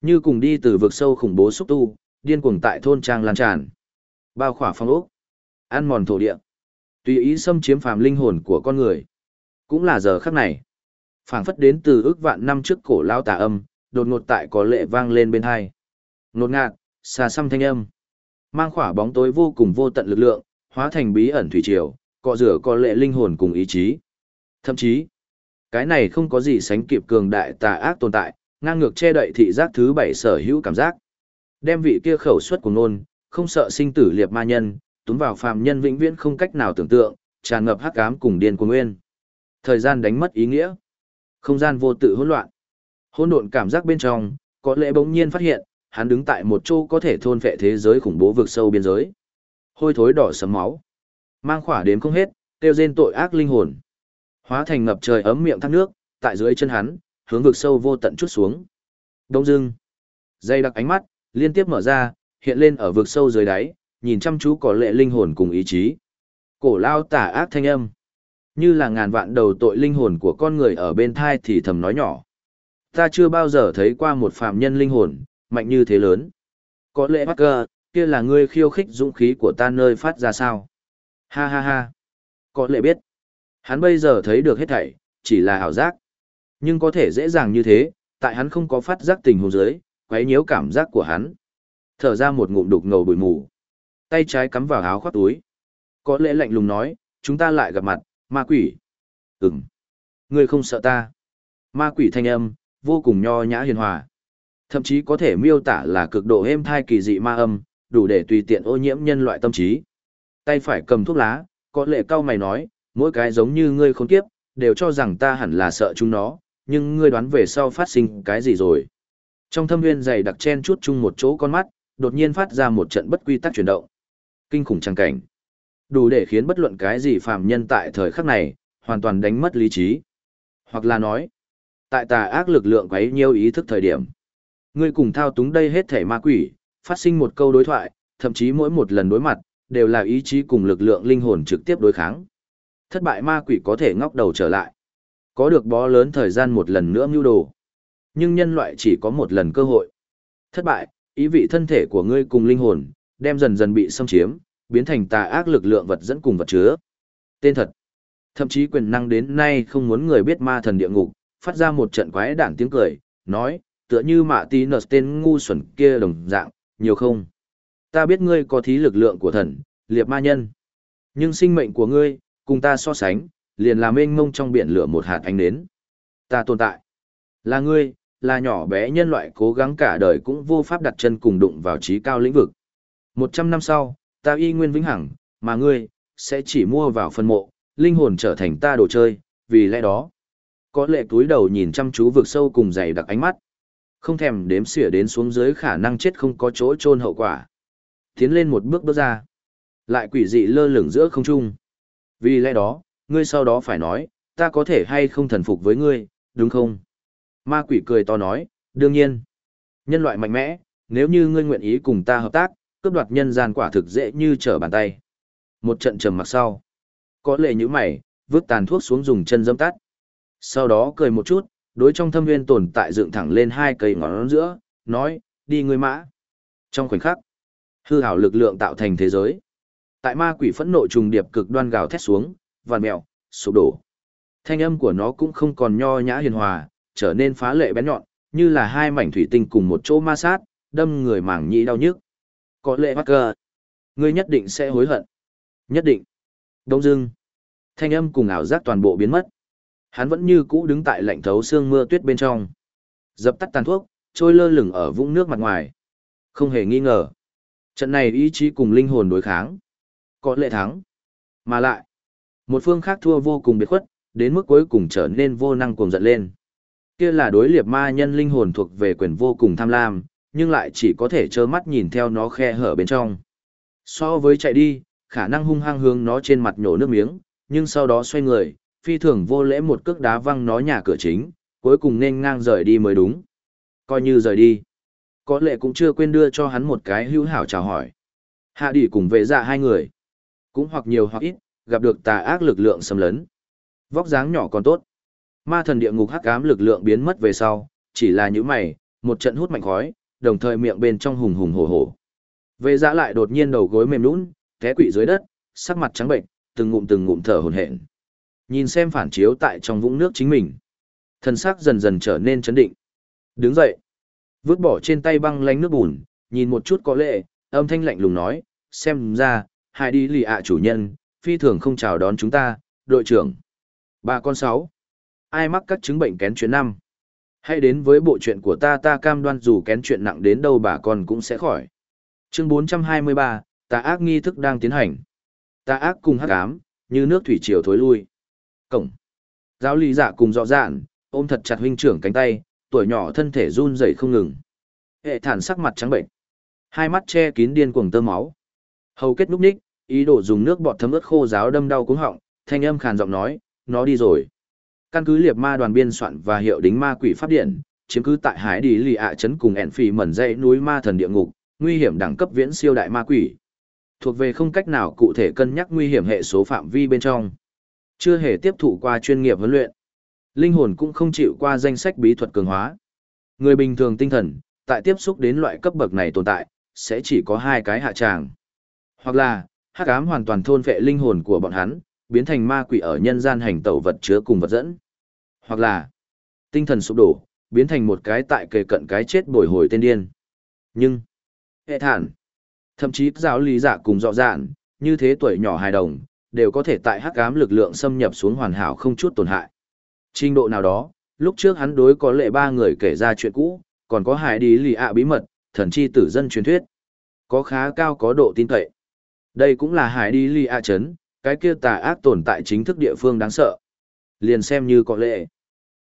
Speaker 1: Như cùng đi từ vực sâu khủng bố xúc tu, điên cuồng tại thôn trang lan tràn. Bao khỏa phong ốc. Ăn mòn thổ địa. Tùy ý xâm chiếm phàm linh hồn của con người. Cũng là giờ khắc này phảng phất đến từ ước vạn năm trước cổ lao tà âm, đột ngột tại có lệ vang lên bên hai. Nột ngạt, xa xăm thanh âm. Mang khỏa bóng tối vô cùng vô tận lực lượng, hóa thành bí ẩn thủy triều, cọ rửa có lệ linh hồn cùng ý chí. Thậm chí, cái này không có gì sánh kịp cường đại tà ác tồn tại, ngang ngược che đậy thị giác thứ bảy sở hữu cảm giác. Đem vị kia khẩu suất của nôn, không sợ sinh tử liệt ma nhân, túm vào phàm nhân vĩnh viễn không cách nào tưởng tượng, tràn ngập hắc ám cùng điên cuồng nguyên. Thời gian đánh mất ý nghĩa. Không gian vô tự hỗn loạn. Hỗn độn cảm giác bên trong, có lẽ bỗng nhiên phát hiện, hắn đứng tại một chỗ có thể thôn phệ thế giới khủng bố vực sâu biên giới. Hôi thối đỏ sấm máu, mang khỏa đếm không hết, tiêu rên tội ác linh hồn. Hóa thành ngập trời ấm miệng thác nước, tại dưới chân hắn, hướng vực sâu vô tận chút xuống. Đông dưng, dây đặc ánh mắt, liên tiếp mở ra, hiện lên ở vực sâu dưới đáy, nhìn chăm chú có lệ linh hồn cùng ý chí. Cổ lao tả ác thanh âm, như là ngàn vạn đầu tội linh hồn của con người ở bên thai thì thầm nói nhỏ. Ta chưa bao giờ thấy qua một phàm nhân linh hồn, mạnh như thế lớn. Có lẽ bắt cơ, kia là ngươi khiêu khích dũng khí của ta nơi phát ra sao? Ha ha ha. Có lẽ biết. Hắn bây giờ thấy được hết thảy, chỉ là ảo giác. Nhưng có thể dễ dàng như thế, tại hắn không có phát giác tình huống dưới, quấy nhiễu cảm giác của hắn. Thở ra một ngụm đục ngầu bụi mù. Tay trái cắm vào áo khoác túi. Có lẽ lạnh lùng nói, chúng ta lại gặp mặt, ma quỷ. Ừm. Ngươi không sợ ta. Ma quỷ thanh âm, vô cùng nho nhã hiền hòa. Thậm chí có thể miêu tả là cực độ êm thai kỳ dị ma âm, đủ để tùy tiện ô nhiễm nhân loại tâm trí. Tay phải cầm thuốc lá, có lệ cao mày nói, mỗi cái giống như ngươi khốn kiếp, đều cho rằng ta hẳn là sợ chúng nó, nhưng ngươi đoán về sau phát sinh cái gì rồi. Trong thâm nguyên dày đặc chen chút chung một chỗ con mắt, đột nhiên phát ra một trận bất quy tắc chuyển động. Kinh khủng trang cảnh. Đủ để khiến bất luận cái gì phàm nhân tại thời khắc này, hoàn toàn đánh mất lý trí. Hoặc là nói, tại tà ác lực lượng quấy nhiêu ý thức thời điểm. Ngươi cùng thao túng đây hết thể ma quỷ, phát sinh một câu đối thoại, thậm chí mỗi một lần đối mặt, đều là ý chí cùng lực lượng linh hồn trực tiếp đối kháng. Thất bại ma quỷ có thể ngóc đầu trở lại. Có được bó lớn thời gian một lần nữa mưu đồ. Nhưng nhân loại chỉ có một lần cơ hội. Thất bại, ý vị thân thể của ngươi cùng linh hồn, đem dần dần bị xâm chiếm, biến thành tà ác lực lượng vật dẫn cùng vật chứa. Tên thật. Thậm chí quyền năng đến nay không muốn người biết ma thần địa ngục, phát ra một trận quái đản tiếng cười, nói, tựa như mạ tí nở tên ngu xuẩn kia đồng dạng, nhiều không. Ta biết ngươi có thí lực lượng của thần, liệp ma nhân. Nhưng sinh mệnh của ngươi, cùng ta so sánh, liền làm mênh mông trong biển lửa một hạt ánh nến. Ta tồn tại. Là ngươi, là nhỏ bé nhân loại cố gắng cả đời cũng vô pháp đặt chân cùng đụng vào trí cao lĩnh vực. Một trăm năm sau, ta y nguyên vĩnh hằng, mà ngươi, sẽ chỉ mua vào phân mộ, linh hồn trở thành ta đồ chơi, vì lẽ đó. Có lệ túi đầu nhìn chăm chú vực sâu cùng dày đặc ánh mắt. Không thèm đếm xỉa đến xuống dưới khả năng chết không có chỗ chôn hậu quả. Tiến lên một bước bước ra. Lại quỷ dị lơ lửng giữa không trung. Vì lẽ đó, ngươi sau đó phải nói, ta có thể hay không thần phục với ngươi, đúng không? Ma quỷ cười to nói, đương nhiên. Nhân loại mạnh mẽ, nếu như ngươi nguyện ý cùng ta hợp tác, cướp đoạt nhân gian quả thực dễ như trở bàn tay. Một trận trầm mặc sau. Có lệ như mày, vứt tàn thuốc xuống dùng chân dâm tắt. Sau đó cười một chút, đối trong thâm nguyên tồn tại dựng thẳng lên hai cây ngón giữa, nói, đi ngươi mã. Trong khoảnh khắc, hư hảo lực lượng tạo thành thế giới. Tại ma quỷ phẫn nộ trùng điệp cực đoan gào thét xuống, vằn mèo, sụp đổ. Thanh âm của nó cũng không còn nho nhã hiền hòa, trở nên phá lệ bén nhọn, như là hai mảnh thủy tinh cùng một chỗ ma sát, đâm người mảng nhĩ đau nhức. Có lệ bắt cờ. Ngươi nhất định sẽ hối hận. Nhất định. Đông dưng. Thanh âm cùng ảo giác toàn bộ biến mất. Hắn vẫn như cũ đứng tại lạnh thấu xương mưa tuyết bên trong. Dập tắt tàn thuốc, trôi lơ lửng ở vũng nước mặt ngoài. Không hề nghi ngờ. Trận này ý chí cùng linh hồn đối kháng. Có lệ thắng. Mà lại. Một phương khác thua vô cùng biệt khuất, đến mức cuối cùng trở nên vô năng cuồng giận lên. Kia là đối liệp ma nhân linh hồn thuộc về quyền vô cùng tham lam, nhưng lại chỉ có thể trơ mắt nhìn theo nó khe hở bên trong. So với chạy đi, khả năng hung hăng hướng nó trên mặt nhổ nước miếng, nhưng sau đó xoay người, phi thường vô lễ một cước đá văng nó nhà cửa chính, cuối cùng nên ngang rời đi mới đúng. Coi như rời đi. Có lẽ cũng chưa quên đưa cho hắn một cái hữu hảo chào hỏi. Hạ đỉ cùng vệ dạ hai người. Cũng hoặc nhiều hoặc ít, gặp được tà ác lực lượng xâm lấn. Vóc dáng nhỏ còn tốt. Ma thần địa ngục hắc ám lực lượng biến mất về sau, chỉ là những mày, một trận hút mạnh khói, đồng thời miệng bên trong hùng hùng hổ hổ. Vệ dạ lại đột nhiên đầu gối mềm nhũn, té quỵ dưới đất, sắc mặt trắng bệnh, từng ngụm từng ngụm thở hổn hển. Nhìn xem phản chiếu tại trong vũng nước chính mình. Thân xác dần dần trở nên chấn định. Đứng dậy. Vứt bỏ trên tay băng lánh nước bùn, nhìn một chút có lệ, âm thanh lạnh lùng nói, xem ra, hai đi lì ạ chủ nhân, phi thường không chào đón chúng ta, đội trưởng. Ba con sáu. Ai mắc các chứng bệnh kén chuyến năm? Hãy đến với bộ chuyện của ta ta cam đoan dù kén chuyện nặng đến đâu bà con cũng sẽ khỏi. Chương 423, tà ác nghi thức đang tiến hành. Tà ác cùng hắc ám, như nước thủy triều thối lui. Cổng. Giáo lý giả cùng rõ rạn, ôm thật chặt huynh trưởng cánh tay, tuổi nhỏ thân thể run rẩy không ngừng. Hệ thản sắc mặt trắng bệnh. Hai mắt che kín điên cuồng tơ máu. Hầu kết núp ních, ý đồ dùng nước bọt thấm ướt khô giáo đâm đau cuống họng, thanh âm khàn giọng nói, nó đi rồi. Căn cứ liệt ma đoàn biên soạn và hiệu đính ma quỷ pháp điện, chiếm cứ tại hải đi lì ạ trấn cùng ẻn phì mẩn dãy núi ma thần địa ngục, nguy hiểm đẳng cấp viễn siêu đại ma quỷ. Thuộc về không cách nào cụ thể cân nhắc nguy hiểm hệ số phạm vi bên trong. Chưa hề tiếp thụ qua chuyên nghiệp huấn luyện. Linh hồn cũng không chịu qua danh sách bí thuật cường hóa. Người bình thường tinh thần, tại tiếp xúc đến loại cấp bậc này tồn tại, sẽ chỉ có hai cái hạ tràng. Hoặc là, hắc ám hoàn toàn thôn vệ linh hồn của bọn hắn, biến thành ma quỷ ở nhân gian hành tẩu vật chứa cùng vật dẫn. Hoặc là, tinh thần sụp đổ, biến thành một cái tại kề cận cái chết bồi hồi tên điên. Nhưng, hệ thản, thậm chí giáo lý giả cùng rõ ràng, như thế tuổi nhỏ hài đồng, đều có thể tại hắc ám lực lượng xâm nhập xuống hoàn hảo không chút tổn hại. Trình độ nào đó, lúc trước hắn đối có lệ ba người kể ra chuyện cũ, còn có hải đi lì ạ bí mật, thần chi tử dân truyền thuyết. Có khá cao có độ tin cậy. Đây cũng là hải đi lì ạ chấn, cái kia tà ác tồn tại chính thức địa phương đáng sợ. Liền xem như có lệ.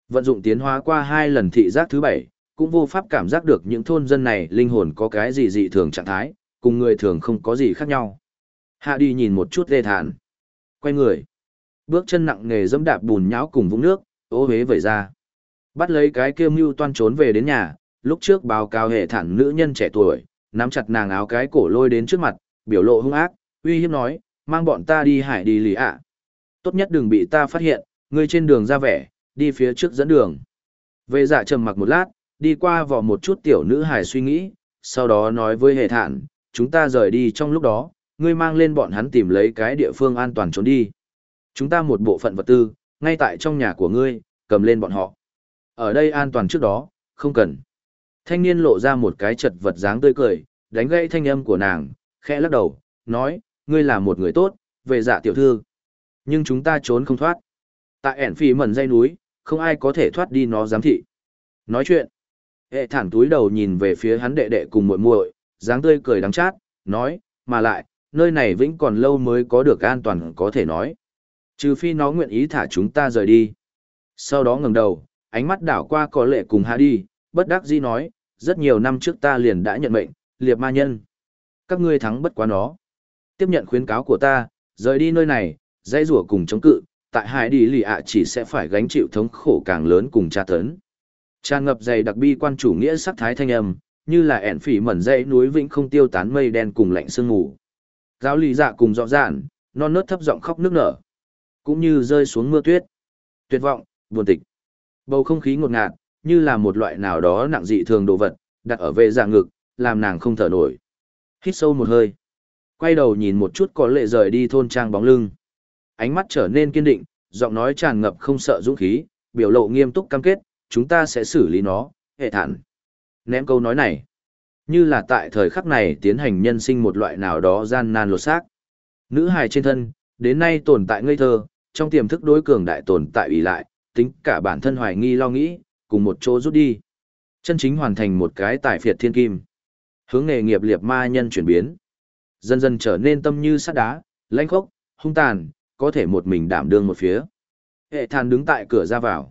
Speaker 1: Vận dụng tiến hóa qua hai lần thị giác thứ bảy, cũng vô pháp cảm giác được những thôn dân này linh hồn có cái gì dị thường trạng thái, cùng người thường không có gì khác nhau. Hạ đi nhìn một chút lê thản. Quay người. Bước chân nặng nghề dẫm đạp bùn nhão cùng vũng nước, ô hế vẩy ra. Bắt lấy cái kia mưu toan trốn về đến nhà, lúc trước báo cáo hệ thản nữ nhân trẻ tuổi, nắm chặt nàng áo cái cổ lôi đến trước mặt, biểu lộ hung ác, uy hiếp nói, mang bọn ta đi hải đi lì ạ. Tốt nhất đừng bị ta phát hiện, ngươi trên đường ra vẻ, đi phía trước dẫn đường. Vệ dạ trầm mặc một lát, đi qua vỏ một chút tiểu nữ hài suy nghĩ, sau đó nói với hệ thản, chúng ta rời đi trong lúc đó, ngươi mang lên bọn hắn tìm lấy cái địa phương an toàn trốn đi. Chúng ta một bộ phận vật tư, ngay tại trong nhà của ngươi, cầm lên bọn họ. Ở đây an toàn trước đó, không cần. Thanh niên lộ ra một cái chật vật dáng tươi cười, đánh gãy thanh âm của nàng, khẽ lắc đầu, nói, ngươi là một người tốt, về dạ tiểu thư. Nhưng chúng ta trốn không thoát. Tại ẻn phi mẩn dây núi, không ai có thể thoát đi nó giám thị. Nói chuyện. Hệ thản túi đầu nhìn về phía hắn đệ đệ cùng muội muội, dáng tươi cười đắng chát, nói, mà lại, nơi này vĩnh còn lâu mới có được an toàn có thể nói. Trừ phi nó nguyện ý thả chúng ta rời đi. Sau đó ngẩng đầu, ánh mắt đảo qua có lệ cùng hạ đi, bất đắc dĩ nói, rất nhiều năm trước ta liền đã nhận mệnh, liệp ma nhân. Các ngươi thắng bất quá nó. Tiếp nhận khuyến cáo của ta, rời đi nơi này, dây rủa cùng chống cự, tại hải đi lì ạ chỉ sẽ phải gánh chịu thống khổ càng lớn cùng tra tấn. Tràn ngập dày đặc bi quan chủ nghĩa sắc thái thanh âm, như là ẻn phỉ mẩn dãy núi vĩnh không tiêu tán mây đen cùng lạnh sương ngủ. Giáo lý dạ cùng rõ ràng, non nớt thấp giọng khóc nước nở. Cũng như rơi xuống mưa tuyết. Tuyệt vọng, buồn tịch. Bầu không khí ngột ngạt, như là một loại nào đó nặng dị thường đồ vật, đặt ở vệ dạng ngực, làm nàng không thở nổi. Hít sâu một hơi. Quay đầu nhìn một chút có lệ rời đi thôn trang bóng lưng. Ánh mắt trở nên kiên định, giọng nói tràn ngập không sợ dũng khí, biểu lộ nghiêm túc cam kết, chúng ta sẽ xử lý nó, hệ thản. Ném câu nói này, như là tại thời khắc này tiến hành nhân sinh một loại nào đó gian nan lột xác. Nữ hài trên thân, đến nay tồn tại ngây thơ, trong tiềm thức đối cường đại tồn tại ủy lại, tính cả bản thân hoài nghi lo nghĩ, cùng một chỗ rút đi. Chân chính hoàn thành một cái tài phiệt thiên kim. Hướng nghề nghiệp liệt ma nhân chuyển biến. Dần dần trở nên tâm như sắt đá, lãnh khốc, hung tàn, có thể một mình đảm đương một phía. Hệ thàn đứng tại cửa ra vào.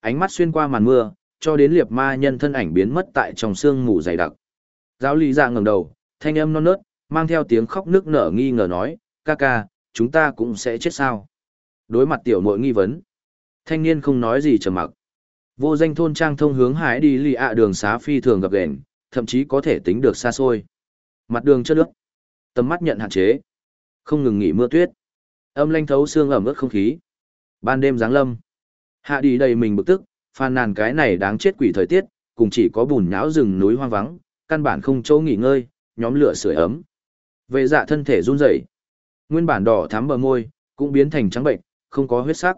Speaker 1: Ánh mắt xuyên qua màn mưa, cho đến liệt ma nhân thân ảnh biến mất tại trong sương mù dày đặc. Giáo lý ra ngẩng đầu, thanh âm non nớt, mang theo tiếng khóc nước nở nghi ngờ nói, ca ca, chúng ta cũng sẽ chết sao. Đối mặt tiểu muội nghi vấn. Thanh niên không nói gì trầm mặc. Vô danh thôn trang thông hướng hải đi lì ạ đường xá phi thường gặp gền, thậm chí có thể tính được xa xôi. Mặt đường chất nước, tầm mắt nhận hạn chế, không ngừng nghỉ mưa tuyết. Âm lanh thấu xương ẩm ướt không khí. Ban đêm giáng lâm. Hạ đi đầy mình bực tức, phàn nàn cái này đáng chết quỷ thời tiết, cùng chỉ có bùn nhão rừng núi hoang vắng, căn bản không chỗ nghỉ ngơi, nhóm lửa sưởi ấm. Vệ dạ thân thể run rẩy, nguyên bản đỏ thắm bờ môi, cũng biến thành trắng bệnh, không có huyết sắc.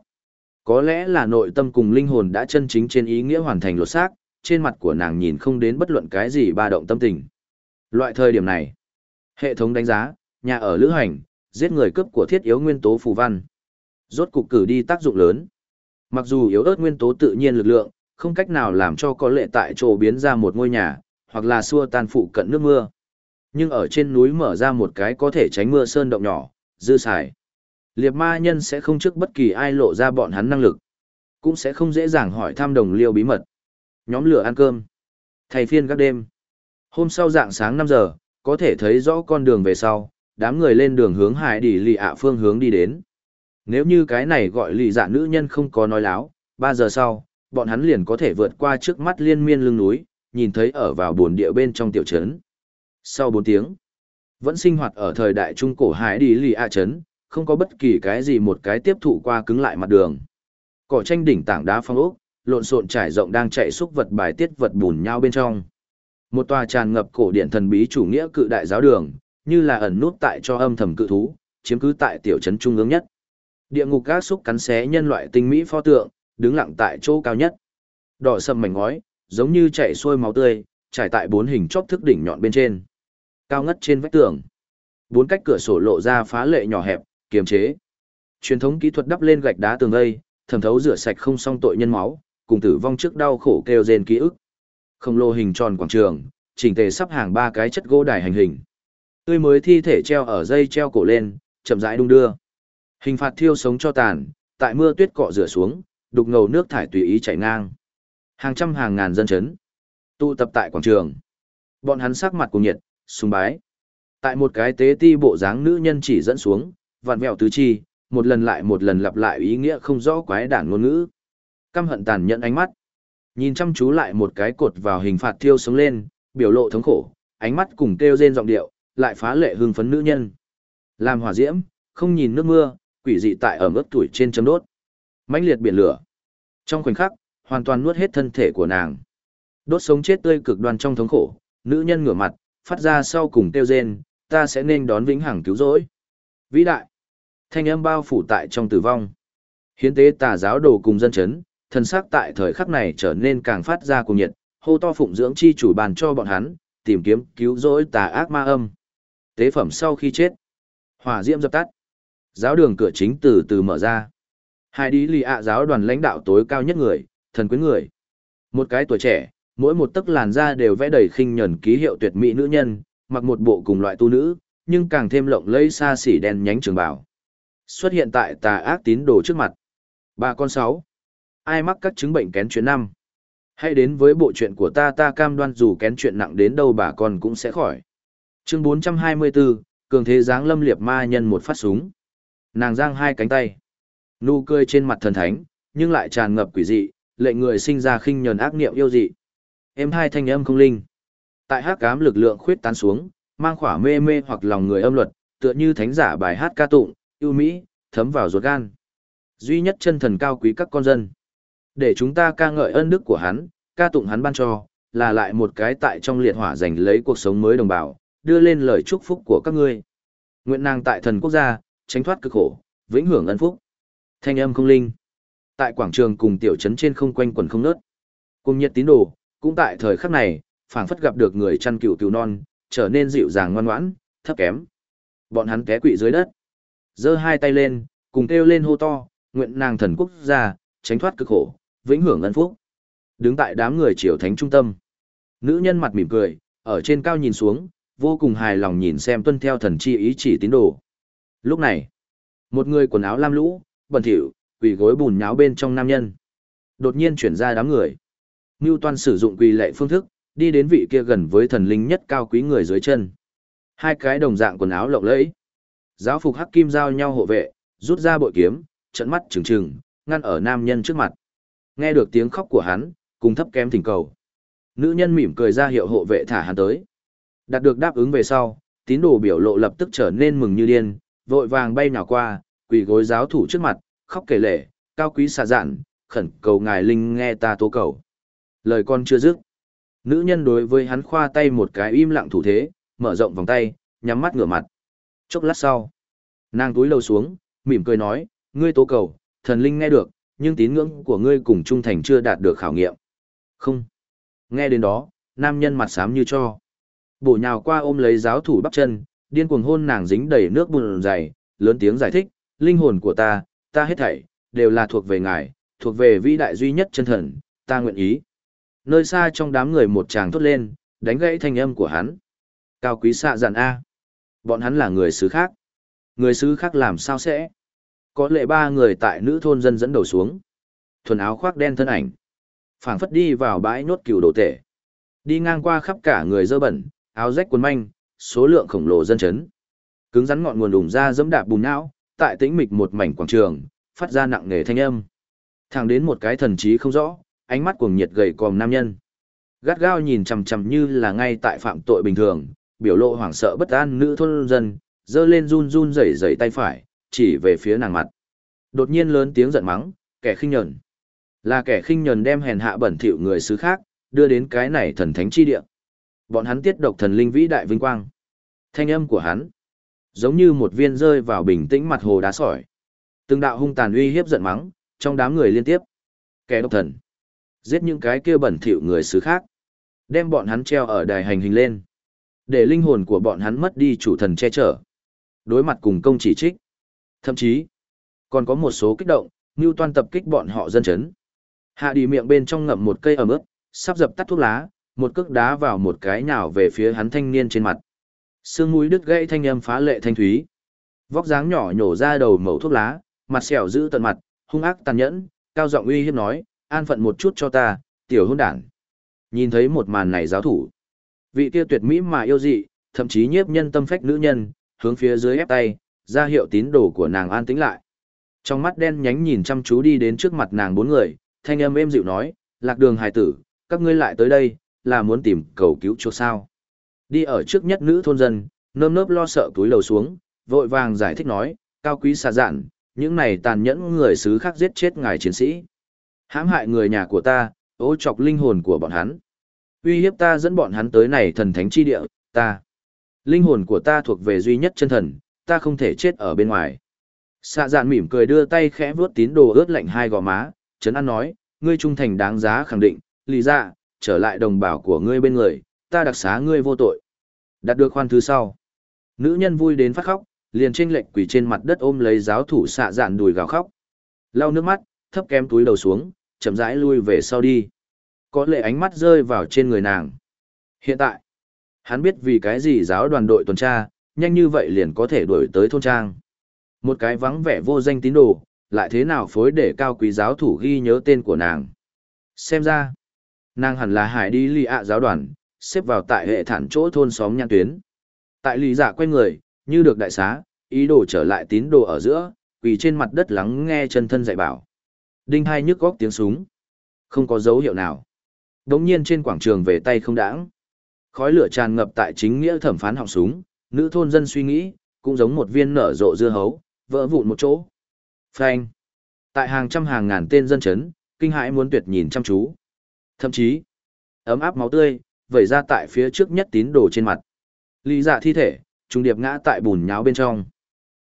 Speaker 1: Có lẽ là nội tâm cùng linh hồn đã chân chính trên ý nghĩa hoàn thành lột xác, trên mặt của nàng nhìn không đến bất luận cái gì ba động tâm tình. Loại thời điểm này, hệ thống đánh giá, nhà ở lữ hành, giết người cướp của thiết yếu nguyên tố phù văn. Rốt cục cử đi tác dụng lớn. Mặc dù yếu ớt nguyên tố tự nhiên lực lượng, không cách nào làm cho có lệ tại chỗ biến ra một ngôi nhà, hoặc là xua tan phụ cận nước mưa. Nhưng ở trên núi mở ra một cái có thể tránh mưa sơn động nhỏ, dư xài. Liệp ma nhân sẽ không trước bất kỳ ai lộ ra bọn hắn năng lực. Cũng sẽ không dễ dàng hỏi thăm đồng liêu bí mật. Nhóm lửa ăn cơm. Thầy phiên các đêm. Hôm sau dạng sáng 5 giờ, có thể thấy rõ con đường về sau, đám người lên đường hướng hải đỉ lì ạ phương hướng đi đến. Nếu như cái này gọi lì dạ nữ nhân không có nói láo, ba giờ sau, bọn hắn liền có thể vượt qua trước mắt liên miên lưng núi, nhìn thấy ở vào buồn địa bên trong tiểu trấn. Sau bốn tiếng, vẫn sinh hoạt ở thời đại trung cổ hải đi lì ạ trấn, không có bất kỳ cái gì một cái tiếp thụ qua cứng lại mặt đường. Cỏ tranh đỉnh tảng đá phong ốc, lộn xộn trải rộng đang chạy xúc vật bài tiết vật bùn nhau bên trong. Một tòa tràn ngập cổ điện thần bí chủ nghĩa cự đại giáo đường, như là ẩn nút tại cho âm thầm cự thú, chiếm cứ tại tiểu trấn trung ương nhất. Địa ngục các xúc cắn xé nhân loại tinh mỹ pho tượng, đứng lặng tại chỗ cao nhất. Đỏ sầm mảnh ngói, giống như chảy xuôi máu tươi, trải tại bốn hình chóp thức đỉnh nhọn bên trên. Cao ngất trên vách tường. Bốn cách cửa sổ lộ ra phá lệ nhỏ hẹp, kiềm chế. Truyền thống kỹ thuật đắp lên gạch đá tường vây, thẩm thấu rửa sạch không xong tội nhân máu, cùng tử vong trước đau khổ kêu rên ký ức. Không lô hình tròn quảng trường, chỉnh tề sắp hàng ba cái chất gỗ đài hành hình. Tươi mới thi thể treo ở dây treo cổ lên, chậm rãi đung đưa. Hình phạt thiêu sống cho tàn, tại mưa tuyết cọ rửa xuống, đục ngầu nước thải tùy ý chảy ngang. Hàng trăm hàng ngàn dân chấn tụ tập tại quảng trường. Bọn hắn sắc mặt cùng nhiệt, sùng bái. Tại một cái tế ti bộ dáng nữ nhân chỉ dẫn xuống, vặn vẹo tứ chi, một lần lại một lần lặp lại ý nghĩa không rõ quái đản ngôn ngữ. Căm hận tàn nhẫn ánh mắt. Nhìn chăm chú lại một cái cột vào hình phạt thiêu sống lên, biểu lộ thống khổ, ánh mắt cùng kêu rên giọng điệu, lại phá lệ hưng phấn nữ nhân. Làm hỏa diễm, không nhìn nước mưa, quỷ dị tại ở mức tuổi trên chấm đốt. mãnh liệt biển lửa. Trong khoảnh khắc, hoàn toàn nuốt hết thân thể của nàng. Đốt sống chết tươi cực đoan trong thống khổ, nữ nhân ngửa mặt, phát ra sau cùng tiêu rên, ta sẽ nên đón vĩnh hằng cứu rỗi. Vĩ đại. Thanh âm bao phủ tại trong tử vong. Hiến tế tà giáo đồ cùng dân chấn, thần sắc tại thời khắc này trở nên càng phát ra cùng nhiệt, hô to phụng dưỡng chi chủ bàn cho bọn hắn, tìm kiếm cứu rỗi tà ác ma âm. Tế phẩm sau khi chết, hỏa diễm dập tắt. Giáo đường cửa chính từ từ mở ra. Hai đi lì ạ giáo đoàn lãnh đạo tối cao nhất người, thần quyến người. Một cái tuổi trẻ, mỗi một tấc làn da đều vẽ đầy khinh nhẫn ký hiệu tuyệt mỹ nữ nhân, mặc một bộ cùng loại tu nữ, nhưng càng thêm lộng lẫy xa xỉ đen nhánh trường bảo. Xuất hiện tại tà ác tín đồ trước mặt. Bà con sáu. Ai mắc các chứng bệnh kén chuyện năm? Hãy đến với bộ chuyện của ta ta cam đoan dù kén chuyện nặng đến đâu bà con cũng sẽ khỏi. Chương 424, cường thế giáng lâm liệp ma nhân một phát súng. Nàng giang hai cánh tay. Nụ cười trên mặt thần thánh, nhưng lại tràn ngập quỷ dị, lệnh người sinh ra khinh nhờn ác niệm yêu dị. Em hai thanh âm không linh. Tại hát cám lực lượng khuyết tán xuống, mang khỏa mê mê hoặc lòng người âm luật, tựa như thánh giả bài hát ca tụng, yêu mỹ, thấm vào ruột gan. Duy nhất chân thần cao quý các con dân. Để chúng ta ca ngợi ân đức của hắn, ca tụng hắn ban cho, là lại một cái tại trong liệt hỏa giành lấy cuộc sống mới đồng bào, đưa lên lời chúc phúc của các ngươi. Nguyện nàng tại thần quốc gia, tránh thoát cực khổ, vĩnh hưởng ân phúc. Thanh âm không linh. Tại quảng trường cùng tiểu trấn trên không quanh quần không nớt. Cùng nhiệt tín đồ, cũng tại thời khắc này, phảng phất gặp được người chăn cừu cừu non, trở nên dịu dàng ngoan ngoãn, thấp kém. Bọn hắn té quỵ dưới đất, giơ hai tay lên, cùng kêu lên hô to, nguyện nàng thần quốc gia, tránh thoát cực khổ, vĩnh hưởng ân phúc. Đứng tại đám người triều thánh trung tâm, nữ nhân mặt mỉm cười, ở trên cao nhìn xuống, vô cùng hài lòng nhìn xem tuân theo thần chi ý chỉ tín đồ. Lúc này, một người quần áo lam lũ, bẩn thỉu, quỳ gối bùn nháo bên trong nam nhân. Đột nhiên chuyển ra đám người. Ngưu Toan sử dụng quỳ lệ phương thức, đi đến vị kia gần với thần linh nhất cao quý người dưới chân. Hai cái đồng dạng quần áo lộng lẫy. Giáo phục hắc kim giao nhau hộ vệ, rút ra bội kiếm, trận mắt trừng trừng, ngăn ở nam nhân trước mặt. Nghe được tiếng khóc của hắn, cùng thấp kém thỉnh cầu. Nữ nhân mỉm cười ra hiệu hộ vệ thả hắn tới. Đạt được đáp ứng về sau, tín đồ biểu lộ lập tức trở nên mừng như điên, vội vàng bay nhào qua, quỳ gối giáo thủ trước mặt, khóc kể lệ, cao quý xà dạn, khẩn cầu ngài linh nghe ta tố cầu. Lời con chưa dứt. Nữ nhân đối với hắn khoa tay một cái im lặng thủ thế, mở rộng vòng tay, nhắm mắt ngửa mặt. Chốc lát sau, nàng túi lầu xuống, mỉm cười nói, ngươi tố cầu, thần linh nghe được, nhưng tín ngưỡng của ngươi cùng trung thành chưa đạt được khảo nghiệm. Không. Nghe đến đó, nam nhân mặt xám như cho. Bổ nhào qua ôm lấy giáo thủ bắp chân, điên cuồng hôn nàng dính đầy nước bùn dày, lớn tiếng giải thích, linh hồn của ta, ta hết thảy, đều là thuộc về ngài, thuộc về vĩ đại duy nhất chân thần, ta nguyện ý. Nơi xa trong đám người một chàng thốt lên, đánh gãy thanh âm của hắn. Cao quý xạ dặn A. Bọn hắn là người xứ khác. Người xứ khác làm sao sẽ? Có lệ ba người tại nữ thôn dân dẫn đầu xuống. Thuần áo khoác đen thân ảnh. phảng phất đi vào bãi nốt cừu đồ tể. Đi ngang qua khắp cả người dơ bẩn, áo rách quần manh, số lượng khổng lồ dân chấn. Cứng rắn ngọn nguồn đùng ra dẫm đạp bùn não, tại tĩnh mịch một mảnh quảng trường, phát ra nặng nề thanh âm. Thẳng đến một cái thần trí không rõ, ánh mắt cuồng nhiệt gầy còm nam nhân. Gắt gao nhìn chằm chằm như là ngay tại phạm tội bình thường, biểu lộ hoảng sợ bất an nữ thôn dân, dơ lên run run rẩy rẩy tay phải, chỉ về phía nàng mặt. Đột nhiên lớn tiếng giận mắng, kẻ khinh nhẫn. Là kẻ khinh nhẫn đem hèn hạ bẩn thỉu người xứ khác, đưa đến cái này thần thánh chi địa. Bọn hắn tiết độc thần linh vĩ đại vinh quang. Thanh âm của hắn, giống như một viên rơi vào bình tĩnh mặt hồ đá sỏi. Từng đạo hung tàn uy hiếp giận mắng, trong đám người liên tiếp. Kẻ độc thần, giết những cái kia bẩn thỉu người xứ khác, đem bọn hắn treo ở đài hành hình lên, để linh hồn của bọn hắn mất đi chủ thần che chở. Đối mặt cùng công chỉ trích, thậm chí còn có một số kích động, như toan tập kích bọn họ dân chấn. Hạ đi miệng bên trong ngậm một cây ẩm ướt, sắp dập tắt thuốc lá, một cước đá vào một cái nào về phía hắn thanh niên trên mặt. Sương mũi đứt gãy thanh âm phá lệ thanh thúy. Vóc dáng nhỏ nhổ ra đầu mẩu thuốc lá, mặt xẻo giữ tận mặt, hung ác tàn nhẫn, cao giọng uy hiếp nói, an phận một chút cho ta, tiểu hôn đảng. Nhìn thấy một màn này giáo thủ. Vị kia tuyệt mỹ mà yêu dị, thậm chí nhiếp nhân tâm phách nữ nhân, hướng phía dưới ép tay, ra hiệu tín đồ của nàng an tĩnh lại. Trong mắt đen nhánh nhìn chăm chú đi đến trước mặt nàng bốn người, thanh âm êm dịu nói, lạc đường hài tử, các ngươi lại tới đây, là muốn tìm cầu cứu chỗ sao. Đi ở trước nhất nữ thôn dân, nơm nớp lo sợ túi lầu xuống, vội vàng giải thích nói, cao quý xà dạn, những này tàn nhẫn người xứ khác giết chết ngài chiến sĩ. hãm hại người nhà của ta, ô chọc linh hồn của bọn hắn. Uy hiếp ta dẫn bọn hắn tới này thần thánh chi địa, ta. Linh hồn của ta thuộc về duy nhất chân thần, ta không thể chết ở bên ngoài. Xạ dạn mỉm cười đưa tay khẽ vuốt tín đồ ướt lạnh hai gò má, chấn an nói, ngươi trung thành đáng giá khẳng định, lì ra, dạ, trở lại đồng bào của ngươi bên người, ta đặc xá ngươi vô tội. Đạt được khoan thứ sau. Nữ nhân vui đến phát khóc, liền trên lệnh quỳ trên mặt đất ôm lấy giáo thủ xạ dạn đùi gào khóc. Lau nước mắt, thấp kém túi đầu xuống, chậm rãi lui về sau đi. Có lệ ánh mắt rơi vào trên người nàng. Hiện tại, hắn biết vì cái gì giáo đoàn đội tuần tra, nhanh như vậy liền có thể đuổi tới thôn trang. Một cái vắng vẻ vô danh tín đồ, lại thế nào phối để cao quý giáo thủ ghi nhớ tên của nàng. Xem ra, nàng hẳn là hải đi lì ạ giáo đoàn, xếp vào tại hệ thản chỗ thôn xóm nhãn tuyến. Tại lì dạ quay người, như được đại xá, ý đồ trở lại tín đồ ở giữa, quỳ trên mặt đất lắng nghe chân thân dạy bảo. Đinh hai nhức góc tiếng súng. Không có dấu hiệu nào. Đống nhiên trên quảng trường về tay không đãng. Khói lửa tràn ngập tại chính nghĩa thẩm phán họng súng, nữ thôn dân suy nghĩ, cũng giống một viên nở rộ dưa hấu, vỡ vụn một chỗ. Phanh. Tại hàng trăm hàng ngàn tên dân chấn, kinh hãi muốn tuyệt nhìn chăm chú. Thậm chí, ấm áp máu tươi, vẩy ra tại phía trước nhất tín đồ trên mặt. Lý dạ thi thể, trung điệp ngã tại bùn nháo bên trong.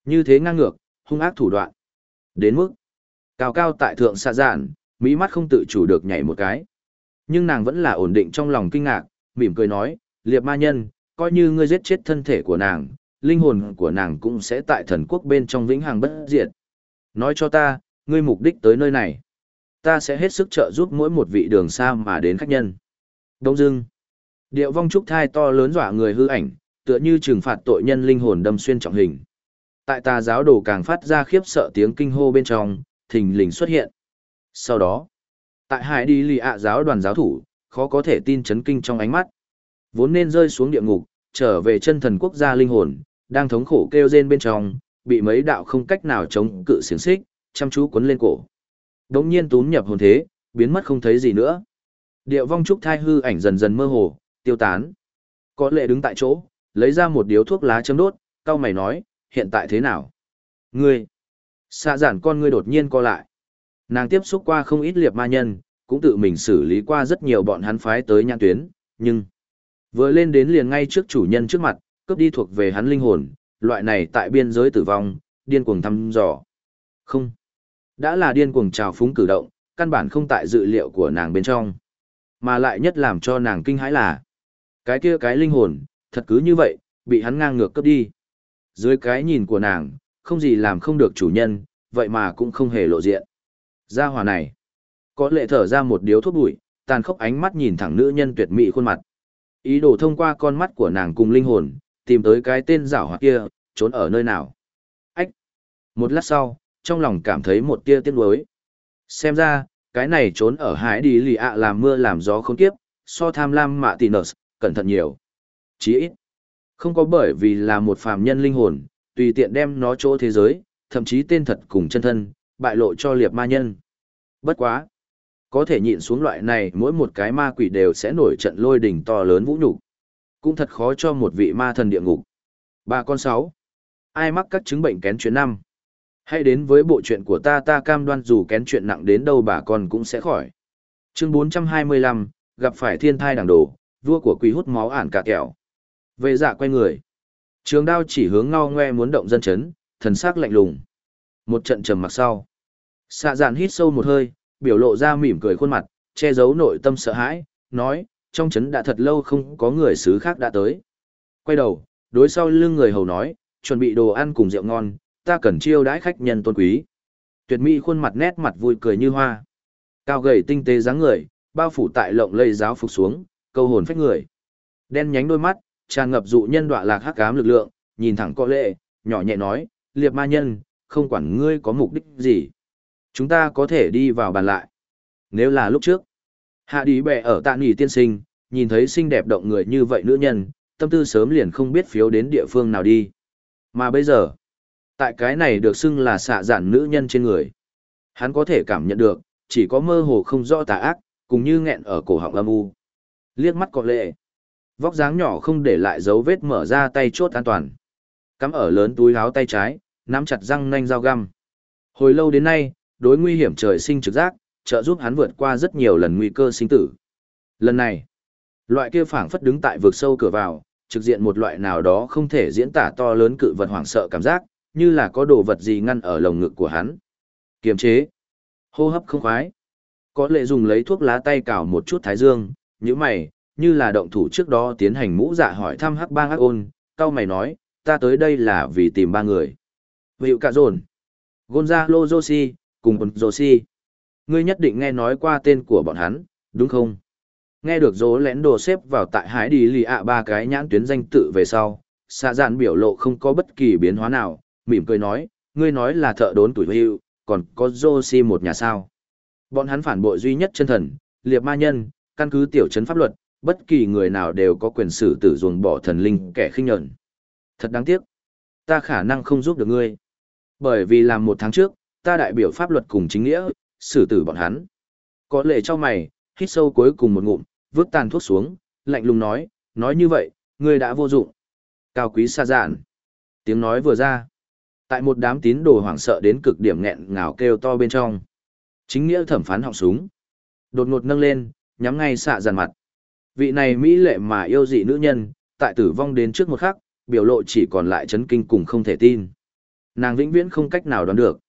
Speaker 1: Như thế ngang ngược, hung ác thủ đoạn. Đến mức, cao cao tại thượng xạ giản, mỹ mắt không tự chủ được nhảy một cái. Nhưng nàng vẫn là ổn định trong lòng kinh ngạc, mỉm cười nói, liệp ma nhân, coi như ngươi giết chết thân thể của nàng, linh hồn của nàng cũng sẽ tại thần quốc bên trong vĩnh hằng bất diệt. Nói cho ta, ngươi mục đích tới nơi này. Ta sẽ hết sức trợ giúp mỗi một vị đường xa mà đến khách nhân. Đông dưng. Điệu vong trúc thai to lớn dọa người hư ảnh, tựa như trừng phạt tội nhân linh hồn đâm xuyên trọng hình. Tại tà giáo đồ càng phát ra khiếp sợ tiếng kinh hô bên trong, thình lình xuất hiện. Sau đó, tại hải đi lì ạ giáo đoàn giáo thủ, khó có thể tin chấn kinh trong ánh mắt. Vốn nên rơi xuống địa ngục, trở về chân thần quốc gia linh hồn, đang thống khổ kêu rên bên trong, bị mấy đạo không cách nào chống cự xiềng xích, chăm chú cuốn lên cổ. Đống nhiên túm nhập hồn thế, biến mất không thấy gì nữa. Điệu vong trúc thai hư ảnh dần dần mơ hồ, tiêu tán. Có lệ đứng tại chỗ, lấy ra một điếu thuốc lá châm đốt, cao mày nói, hiện tại thế nào? Ngươi! Xạ giản con ngươi đột nhiên co lại. Nàng tiếp xúc qua không ít liệp ma nhân, cũng tự mình xử lý qua rất nhiều bọn hắn phái tới nhãn tuyến, nhưng vừa lên đến liền ngay trước chủ nhân trước mặt, cướp đi thuộc về hắn linh hồn, loại này tại biên giới tử vong, điên cuồng thăm dò. Không. Đã là điên cuồng trào phúng cử động, căn bản không tại dự liệu của nàng bên trong. Mà lại nhất làm cho nàng kinh hãi là, cái kia cái linh hồn, thật cứ như vậy, bị hắn ngang ngược cướp đi. Dưới cái nhìn của nàng, không gì làm không được chủ nhân, vậy mà cũng không hề lộ diện. Gia hòa này, có lệ thở ra một điếu thuốc bụi, tàn khốc ánh mắt nhìn thẳng nữ nhân tuyệt mỹ khuôn mặt. Ý đồ thông qua con mắt của nàng cùng linh hồn, tìm tới cái tên giảo hoạt kia, trốn ở nơi nào. Ách! Một lát sau, trong lòng cảm thấy một tia tiếc nuối. Xem ra, cái này trốn ở hải đi lì ạ làm mưa làm gió khốn kiếp, so tham lam mạ tì nợ, cẩn thận nhiều. Chỉ ít, không có bởi vì là một phàm nhân linh hồn, tùy tiện đem nó chỗ thế giới, thậm chí tên thật cùng chân thân, bại lộ cho liệp ma nhân. Bất quá. Có thể nhịn xuống loại này mỗi một cái ma quỷ đều sẽ nổi trận lôi đỉnh to lớn vũ nhục Cũng thật khó cho một vị ma thần địa ngục. Ba con sáu. Ai mắc các chứng bệnh kén chuyến năm? Hãy đến với bộ chuyện của ta ta cam đoan dù kén chuyện nặng đến đâu bà con cũng sẽ khỏi. Chương 425, gặp phải thiên thai đảng đồ, vua của quỷ hút máu ản cả kẹo. Về dạ quay người. Trường đao chỉ hướng ngao ngoe muốn động dân chấn, thần sắc lạnh lùng. Một trận trầm mặc sau. Xạ dạn hít sâu một hơi, biểu lộ ra mỉm cười khuôn mặt, che giấu nội tâm sợ hãi, nói, trong chấn đã thật lâu không có người xứ khác đã tới. Quay đầu, đối sau lưng người hầu nói, chuẩn bị đồ ăn cùng rượu ngon, ta cần chiêu đãi khách nhân tôn quý. Tuyệt mỹ khuôn mặt nét mặt vui cười như hoa. Cao gầy tinh tế dáng người, bao phủ tại lộng lây giáo phục xuống, câu hồn phách người. Đen nhánh đôi mắt, tràn ngập dụ nhân đọa lạc hắc ám lực lượng, nhìn thẳng có lệ, nhỏ nhẹ nói, liệp ma nhân, không quản ngươi có mục đích gì. Chúng ta có thể đi vào bàn lại. Nếu là lúc trước, hạ đi bè ở tạ nghỉ tiên sinh, nhìn thấy xinh đẹp động người như vậy nữ nhân, tâm tư sớm liền không biết phiếu đến địa phương nào đi. Mà bây giờ, tại cái này được xưng là xạ giản nữ nhân trên người. Hắn có thể cảm nhận được, chỉ có mơ hồ không rõ tà ác, cùng như nghẹn ở cổ họng âm u. Liếc mắt có lệ. Vóc dáng nhỏ không để lại dấu vết mở ra tay chốt an toàn. Cắm ở lớn túi áo tay trái, nắm chặt răng nanh dao găm. Hồi lâu đến nay, đối nguy hiểm trời sinh trực giác, trợ giúp hắn vượt qua rất nhiều lần nguy cơ sinh tử. Lần này, loại kia phảng phất đứng tại vực sâu cửa vào, trực diện một loại nào đó không thể diễn tả to lớn cự vật hoảng sợ cảm giác, như là có đồ vật gì ngăn ở lồng ngực của hắn. Kiềm chế, hô hấp không khoái. Có lệ dùng lấy thuốc lá tay cào một chút thái dương, như mày, như là động thủ trước đó tiến hành mũ dạ hỏi thăm hắc bang hắc ôn, cao mày nói, ta tới đây là vì tìm ba người. Hiệu cả dồn. Gonzalo Josi, cùng Ôn Josi. Ngươi nhất định nghe nói qua tên của bọn hắn, đúng không? Nghe được dỗ lén đồ xếp vào tại hải đi lì ạ ba cái nhãn tuyến danh tự về sau, xạ dạn biểu lộ không có bất kỳ biến hóa nào, mỉm cười nói, ngươi nói là thợ đốn tuổi hưu, còn có Josi một nhà sao. Bọn hắn phản bội duy nhất chân thần, liệp ma nhân, căn cứ tiểu chấn pháp luật, bất kỳ người nào đều có quyền xử tử ruồng bỏ thần linh kẻ khinh nhẫn. Thật đáng tiếc. Ta khả năng không giúp được ngươi. Bởi vì làm một tháng trước, ta đại biểu pháp luật cùng chính nghĩa, xử tử bọn hắn. Có lệ cho mày, hít sâu cuối cùng một ngụm, vứt tàn thuốc xuống, lạnh lùng nói, nói như vậy, ngươi đã vô dụng. Cao quý xa dạn. Tiếng nói vừa ra. Tại một đám tín đồ hoảng sợ đến cực điểm nghẹn ngào kêu to bên trong. Chính nghĩa thẩm phán họng súng. Đột ngột nâng lên, nhắm ngay xạ dàn mặt. Vị này mỹ lệ mà yêu dị nữ nhân, tại tử vong đến trước một khắc, biểu lộ chỉ còn lại chấn kinh cùng không thể tin. Nàng vĩnh viễn không cách nào đoán được.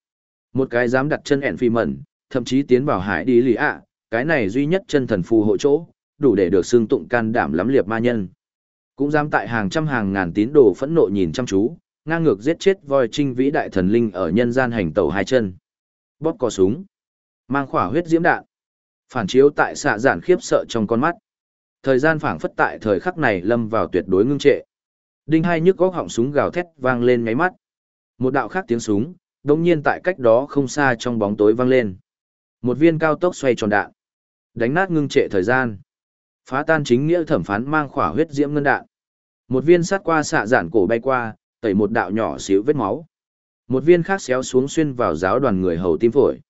Speaker 1: Một cái dám đặt chân ẹn phi mẩn, thậm chí tiến vào hải đi lì ạ, cái này duy nhất chân thần phù hộ chỗ, đủ để được xưng tụng can đảm lắm liệt ma nhân. Cũng dám tại hàng trăm hàng ngàn tín đồ phẫn nộ nhìn chăm chú, ngang ngược giết chết voi trinh vĩ đại thần linh ở nhân gian hành tàu hai chân. Bóp cò súng, mang khỏa huyết diễm đạn, phản chiếu tại xạ giản khiếp sợ trong con mắt. Thời gian phảng phất tại thời khắc này lâm vào tuyệt đối ngưng trệ. Đinh hai nhức góc họng súng gào thét vang lên ngáy mắt. Một đạo khác tiếng súng, đồng nhiên tại cách đó không xa trong bóng tối vang lên. Một viên cao tốc xoay tròn đạn. Đánh nát ngưng trệ thời gian. Phá tan chính nghĩa thẩm phán mang khỏa huyết diễm ngân đạn. Một viên sát qua xạ giản cổ bay qua, tẩy một đạo nhỏ xíu vết máu. Một viên khác xéo xuống xuyên vào giáo đoàn người hầu tim phổi.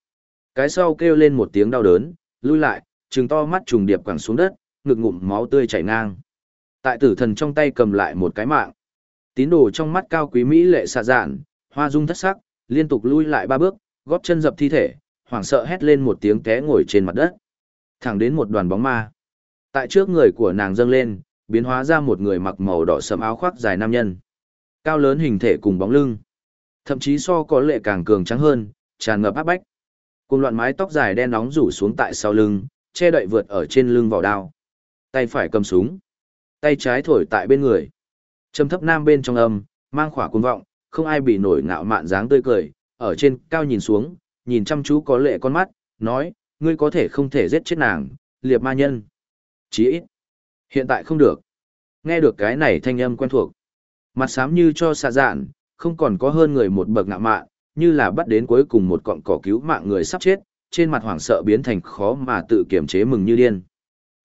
Speaker 1: Cái sau kêu lên một tiếng đau đớn, lui lại, trừng to mắt trùng điệp quẳng xuống đất, ngực ngụm máu tươi chảy ngang. Tại tử thần trong tay cầm lại một cái mạng. Tín đồ trong mắt cao quý mỹ lệ xạ dạn, hoa dung thất sắc, liên tục lui lại ba bước, góp chân dập thi thể, hoảng sợ hét lên một tiếng té ngồi trên mặt đất. Thẳng đến một đoàn bóng ma. Tại trước người của nàng dâng lên, biến hóa ra một người mặc màu đỏ sẫm áo khoác dài nam nhân. Cao lớn hình thể cùng bóng lưng. Thậm chí so có lệ càng cường trắng hơn, tràn ngập áp bách. Cùng loạn mái tóc dài đen nóng rủ xuống tại sau lưng, che đậy vượt ở trên lưng vỏ đao. Tay phải cầm súng, tay trái thổi tại bên người. Trầm thấp nam bên trong âm, mang khỏa cuồng vọng, không ai bị nổi ngạo mạn dáng tươi cười, ở trên cao nhìn xuống, nhìn chăm chú có lệ con mắt, nói, ngươi có thể không thể giết chết nàng, liệp ma nhân. Chí ít. Hiện tại không được. Nghe được cái này thanh âm quen thuộc. Mặt xám như cho xạ dạn, không còn có hơn người một bậc ngạ mạn, như là bắt đến cuối cùng một cọng cỏ cứu mạng người sắp chết, trên mặt hoảng sợ biến thành khó mà tự kiểm chế mừng như điên.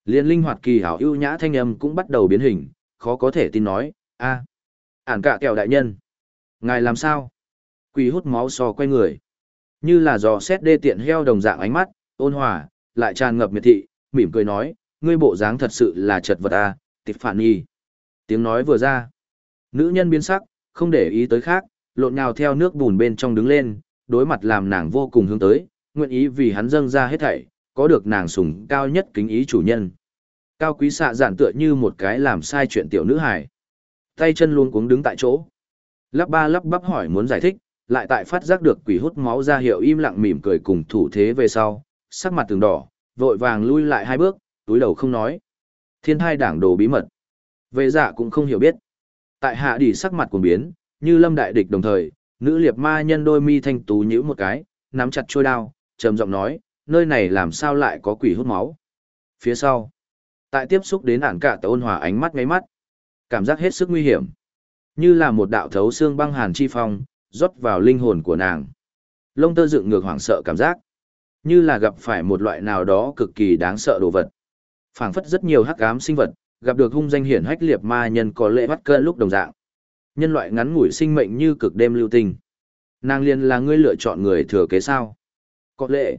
Speaker 1: Liên linh hoạt kỳ hảo ưu nhã thanh âm cũng bắt đầu biến hình, khó có thể tin nói, a, ản cả kẹo đại nhân. Ngài làm sao? Quỷ hút máu so quay người. Như là giò xét đê tiện heo đồng dạng ánh mắt, ôn hòa, lại tràn ngập miệt thị, mỉm cười nói, ngươi bộ dáng thật sự là chật vật a, tịch phản nhi. Tiếng nói vừa ra. Nữ nhân biến sắc, không để ý tới khác, lộn nhào theo nước bùn bên trong đứng lên, đối mặt làm nàng vô cùng hướng tới, nguyện ý vì hắn dâng ra hết thảy, có được nàng sủng cao nhất kính ý chủ nhân. Cao quý xạ giản tựa như một cái làm sai chuyện tiểu nữ hài. Tay chân luôn cuống đứng tại chỗ. Lắp ba lắp bắp hỏi muốn giải thích, lại tại phát giác được quỷ hút máu ra hiệu im lặng mỉm cười cùng thủ thế về sau, sắc mặt từng đỏ, vội vàng lui lại hai bước, túi đầu không nói. Thiên thai đảng đồ bí mật. Vệ dạ cũng không hiểu biết. Tại hạ đi sắc mặt cuồng biến, như lâm đại địch đồng thời, nữ liệt ma nhân đôi mi thanh tú nhíu một cái, nắm chặt trôi đao, trầm giọng nói, nơi này làm sao lại có quỷ hút máu. Phía sau, tại tiếp xúc đến ản cả tờ ôn hòa ánh mắt ngáy mắt, cảm giác hết sức nguy hiểm. Như là một đạo thấu xương băng hàn chi phong, rót vào linh hồn của nàng. Lông tơ dựng ngược hoảng sợ cảm giác, như là gặp phải một loại nào đó cực kỳ đáng sợ đồ vật. phảng phất rất nhiều hắc ám sinh vật, gặp được hung danh hiển hách liệt ma nhân có lệ bắt cơn lúc đồng dạng. Nhân loại ngắn ngủi sinh mệnh như cực đêm lưu tình, Nàng liền là ngươi lựa chọn người thừa kế sao? Có lệ.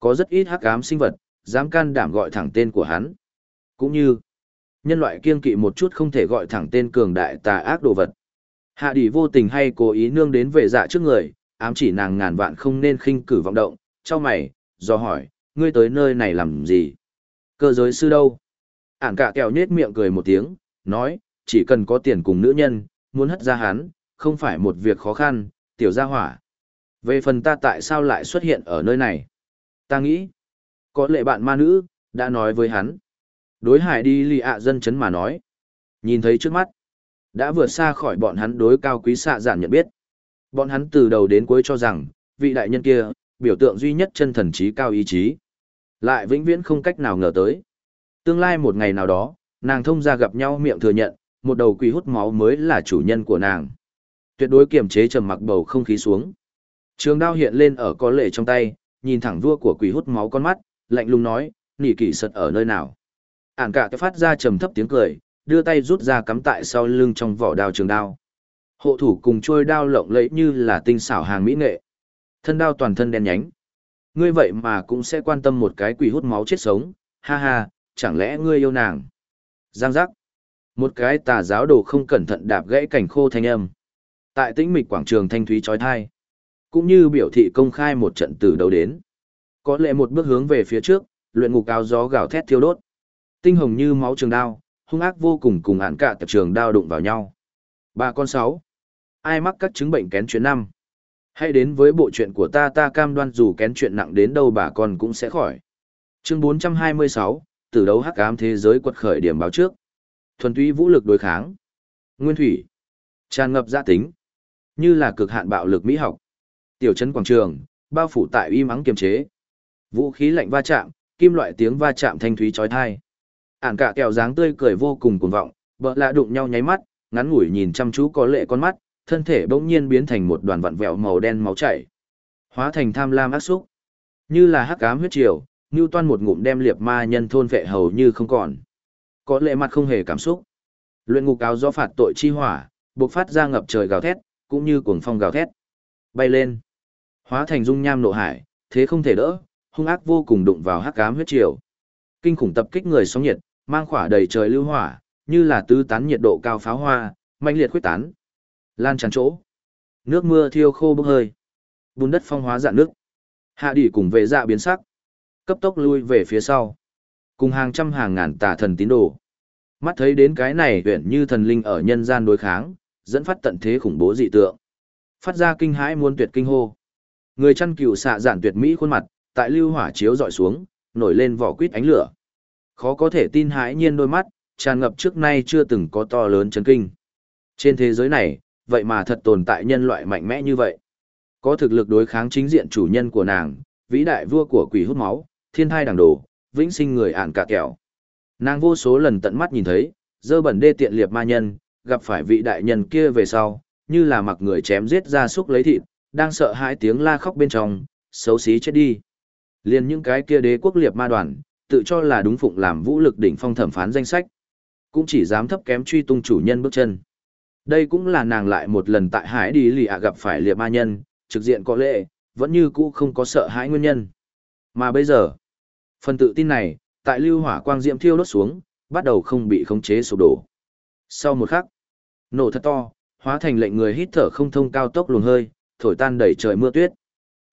Speaker 1: Có rất ít hắc ám sinh vật, dám can đảm gọi thẳng tên của hắn. Cũng như, nhân loại kiên kỵ một chút không thể gọi thẳng tên cường đại tà ác đồ vật. Hạ đỉ vô tình hay cố ý nương đến về dạ trước người, ám chỉ nàng ngàn vạn không nên khinh cử vọng động, cho mày, do hỏi, ngươi tới nơi này làm gì? Cơ giới sư đâu? Ản cả kẹo nhết miệng cười một tiếng, nói, chỉ cần có tiền cùng nữ nhân, muốn hất ra hắn, không phải một việc khó khăn, tiểu gia hỏa. Về phần ta tại sao lại xuất hiện ở nơi này? Ta nghĩ, có lệ bạn ma nữ, đã nói với hắn. Đối hải đi lì ạ dân chấn mà nói. Nhìn thấy trước mắt, đã vượt xa khỏi bọn hắn đối cao quý xạ giản nhận biết. Bọn hắn từ đầu đến cuối cho rằng, vị đại nhân kia, biểu tượng duy nhất chân thần trí cao ý chí. Lại vĩnh viễn không cách nào ngờ tới. Tương lai một ngày nào đó, nàng thông ra gặp nhau miệng thừa nhận, một đầu quỷ hút máu mới là chủ nhân của nàng. Tuyệt đối kiềm chế trầm mặc bầu không khí xuống. Trường đao hiện lên ở có lệ trong tay, nhìn thẳng vua của quỷ hút máu con mắt, lạnh lùng nói, nỉ kỷ sật ở nơi nào. Ản cả phát ra trầm thấp tiếng cười, đưa tay rút ra cắm tại sau lưng trong vỏ đao trường đao. Hộ thủ cùng trôi đao lộng lẫy như là tinh xảo hàng mỹ nghệ. Thân đao toàn thân đen nhánh. Ngươi vậy mà cũng sẽ quan tâm một cái quỷ hút máu chết sống, ha ha, chẳng lẽ ngươi yêu nàng? Giang giác. Một cái tà giáo đồ không cẩn thận đạp gãy cảnh khô thanh âm. Tại tĩnh mịch quảng trường thanh thúy trói thai. Cũng như biểu thị công khai một trận từ đầu đến. Có lẽ một bước hướng về phía trước, luyện ngục áo gió gào thét thiêu đốt. Tinh hồng như máu trường đao, hung ác vô cùng cùng án cả tập trường đao đụng vào nhau. Ba con sáu. Ai mắc các chứng bệnh kén chuyện năm? Hãy đến với bộ chuyện của ta ta cam đoan dù kén chuyện nặng đến đâu bà con cũng sẽ khỏi. Chương 426, tử đấu hắc ám thế giới quật khởi điểm báo trước. Thuần túy vũ lực đối kháng. Nguyên thủy. Tràn ngập gia tính. Như là cực hạn bạo lực mỹ học. Tiểu trấn quảng trường, bao phủ tại uy mắng kiềm chế. Vũ khí lạnh va chạm, kim loại tiếng va chạm thanh thúy chói tai. Ản cả kẹo dáng tươi cười vô cùng cuồng vọng, bợ lạ đụng nhau nháy mắt, ngắn ngủi nhìn chăm chú có lệ con mắt, thân thể bỗng nhiên biến thành một đoàn vặn vẹo màu đen máu chảy. Hóa thành tham lam ác xúc. Như là hắc ám huyết triều, Ngưu Toan một ngụm đem liệp ma nhân thôn vệ hầu như không còn. Có lệ mặt không hề cảm xúc. Luyện ngục áo do phạt tội chi hỏa, buộc phát ra ngập trời gào thét, cũng như cuồng phong gào thét. Bay lên. Hóa thành dung nham nộ hải, thế không thể đỡ, hung ác vô cùng đụng vào hắc ám huyết triều. Kinh khủng tập kích người sóng nhiệt, mang khỏa đầy trời lưu hỏa, như là tứ tán nhiệt độ cao pháo hoa, mạnh liệt khuyết tán. Lan tràn chỗ. Nước mưa thiêu khô bốc hơi. Bùn đất phong hóa dạn nước. Hạ đỉ cùng về dạ biến sắc. Cấp tốc lui về phía sau. Cùng hàng trăm hàng ngàn tà thần tín đồ. Mắt thấy đến cái này huyện như thần linh ở nhân gian đối kháng, dẫn phát tận thế khủng bố dị tượng. Phát ra kinh hãi muôn tuyệt kinh hô. Người chăn cừu xạ giản tuyệt mỹ khuôn mặt, tại lưu hỏa chiếu dọi xuống, nổi lên vỏ quýt ánh lửa. Khó có thể tin hãi nhiên đôi mắt, tràn ngập trước nay chưa từng có to lớn chấn kinh. Trên thế giới này, vậy mà thật tồn tại nhân loại mạnh mẽ như vậy. Có thực lực đối kháng chính diện chủ nhân của nàng, vĩ đại vua của quỷ hút máu, thiên thai đằng đồ, vĩnh sinh người ản cả kẹo. Nàng vô số lần tận mắt nhìn thấy, dơ bẩn đê tiện liệt ma nhân, gặp phải vị đại nhân kia về sau, như là mặc người chém giết ra súc lấy thịt, đang sợ hãi tiếng la khóc bên trong, xấu xí chết đi. Liên những cái kia đế quốc liệt ma đoàn, tự cho là đúng phụng làm vũ lực đỉnh phong thẩm phán danh sách. Cũng chỉ dám thấp kém truy tung chủ nhân bước chân. Đây cũng là nàng lại một lần tại hải đi lì ạ gặp phải liệt ma nhân, trực diện có lệ, vẫn như cũ không có sợ hãi nguyên nhân. Mà bây giờ, phần tự tin này, tại lưu hỏa quang diệm thiêu đốt xuống, bắt đầu không bị khống chế sụp đổ. Sau một khắc, nổ thật to, hóa thành lệnh người hít thở không thông cao tốc luồng hơi, thổi tan đầy trời mưa tuyết.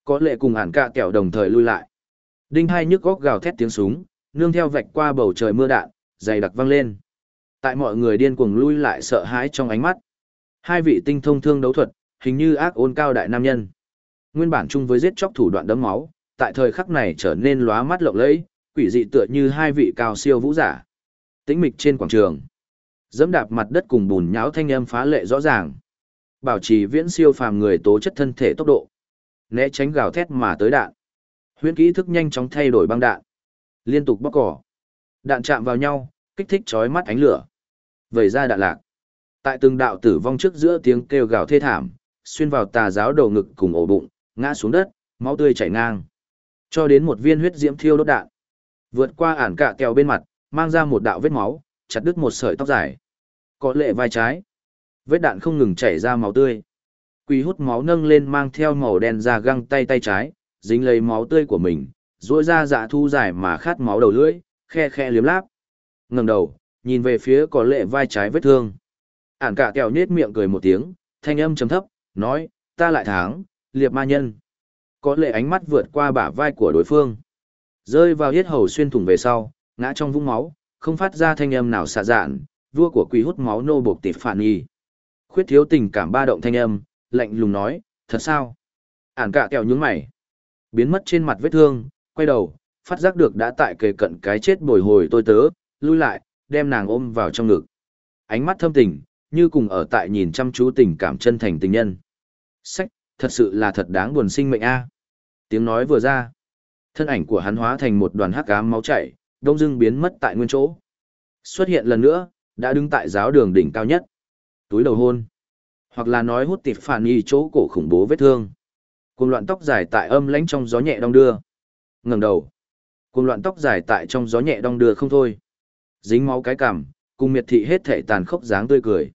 Speaker 1: Có lệ cùng ản cạ kẹo đồng thời lui lại. Đinh hai nhức góc gào thét tiếng súng, nương theo vạch qua bầu trời mưa đạn, dày đặc văng lên. Tại mọi người điên cuồng lui lại sợ hãi trong ánh mắt. Hai vị tinh thông thương đấu thuật, hình như ác ôn cao đại nam nhân. Nguyên bản chung với giết chóc thủ đoạn đấm máu, tại thời khắc này trở nên lóa mắt lộng lẫy, quỷ dị tựa như hai vị cao siêu vũ giả. Tĩnh mịch trên quảng trường, dẫm đạp mặt đất cùng bùn nhão thanh âm phá lệ rõ ràng. Bảo trì viễn siêu phàm người tố chất thân thể tốc độ, né tránh gào thét mà tới đạn. Huyễn kỹ thức nhanh chóng thay đổi băng đạn, liên tục bóc cỏ. Đạn chạm vào nhau, kích thích chói mắt ánh lửa. Vẩy ra đạn lạc. Tại từng đạo tử vong trước giữa tiếng kêu gào thê thảm, xuyên vào tà giáo đầu ngực cùng ổ bụng, ngã xuống đất, máu tươi chảy ngang. Cho đến một viên huyết diễm thiêu đốt đạn. Vượt qua ản cạ kèo bên mặt, mang ra một đạo vết máu, chặt đứt một sợi tóc dài. Có lệ vai trái. Vết đạn không ngừng chảy ra máu tươi. Quỷ hút máu nâng lên mang theo màu đen ra găng tay tay trái, dính lấy máu tươi của mình, duỗi ra dạ thu dài mà khát máu đầu lưỡi, khe khe liếm láp. ngẩng đầu, nhìn về phía có lệ vai trái vết thương. Ản cả kẹo nết miệng cười một tiếng, thanh âm trầm thấp, nói, ta lại tháng, liệp ma nhân. Có lệ ánh mắt vượt qua bả vai của đối phương. Rơi vào hết hầu xuyên thủng về sau, ngã trong vũng máu, không phát ra thanh âm nào xạ dạn, vua của quỷ hút máu nô buộc tịp phản nghi. Khuyết thiếu tình cảm ba động thanh âm, lạnh lùng nói, thật sao? Ản cả kẹo nhướng mày. Biến mất trên mặt vết thương, quay đầu, phát giác được đã tại kề cận cái chết bồi hồi tôi tớ, lui lại, đem nàng ôm vào trong ngực. Ánh mắt thâm tình, như cùng ở tại nhìn chăm chú tình cảm chân thành tình nhân. Sách, thật sự là thật đáng buồn sinh mệnh a. Tiếng nói vừa ra, thân ảnh của hắn hóa thành một đoàn hắc ám máu chảy, đông dưng biến mất tại nguyên chỗ. Xuất hiện lần nữa, đã đứng tại giáo đường đỉnh cao nhất. Túi đầu hôn, hoặc là nói hút tịp phản y chỗ cổ khủng bố vết thương. Cùng loạn tóc dài tại âm lãnh trong gió nhẹ đong đưa. Ngẩng đầu, cùng loạn tóc dài tại trong gió nhẹ đong đưa không thôi. Dính máu cái cằm, cùng miệt thị hết thể tàn khốc dáng tươi cười.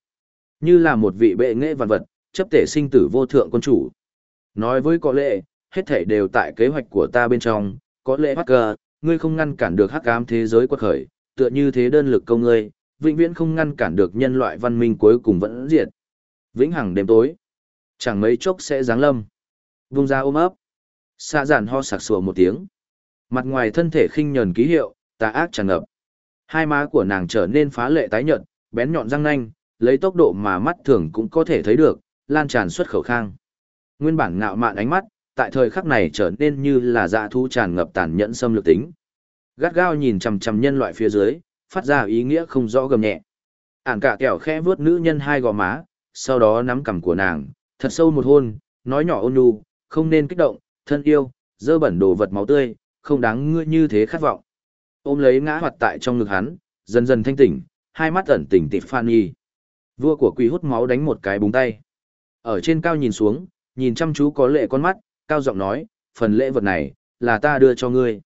Speaker 1: Như là một vị bệ nghệ vạn vật, chấp thể sinh tử vô thượng quân chủ. Nói với có lệ, hết thể đều tại kế hoạch của ta bên trong, có lẽ bắt cờ, ngươi không ngăn cản được hắc ám thế giới quật khởi, tựa như thế đơn lực công ngươi, vĩnh viễn không ngăn cản được nhân loại văn minh cuối cùng vẫn diệt. Vĩnh hằng đêm tối, chẳng mấy chốc sẽ giáng lâm. Vung ra ôm ấp, xa giản ho sặc sủa một tiếng. Mặt ngoài thân thể khinh nhờn ký hiệu, tà ác tràn ngập. Hai má của nàng trở nên phá lệ tái nhợt, bén nhọn răng nanh, lấy tốc độ mà mắt thường cũng có thể thấy được, lan tràn xuất khẩu khang. Nguyên bản ngạo mạn ánh mắt, tại thời khắc này trở nên như là dạ thu tràn ngập tàn nhẫn xâm lược tính. Gắt gao nhìn chằm chằm nhân loại phía dưới, phát ra ý nghĩa không rõ gầm nhẹ. Ản cả kẹo khẽ vuốt nữ nhân hai gò má, sau đó nắm cằm của nàng, thật sâu một hôn, nói nhỏ ôn nhu, không nên kích động, thân yêu, dơ bẩn đồ vật máu tươi, không đáng ngươi như thế khát vọng. Ôm lấy ngã hoạt tại trong ngực hắn, dần dần thanh tỉnh, hai mắt ẩn tỉnh tịp phan y. Vua của quỷ hút máu đánh một cái búng tay. Ở trên cao nhìn xuống, nhìn chăm chú có lệ con mắt, cao giọng nói, phần lễ vật này, là ta đưa cho ngươi.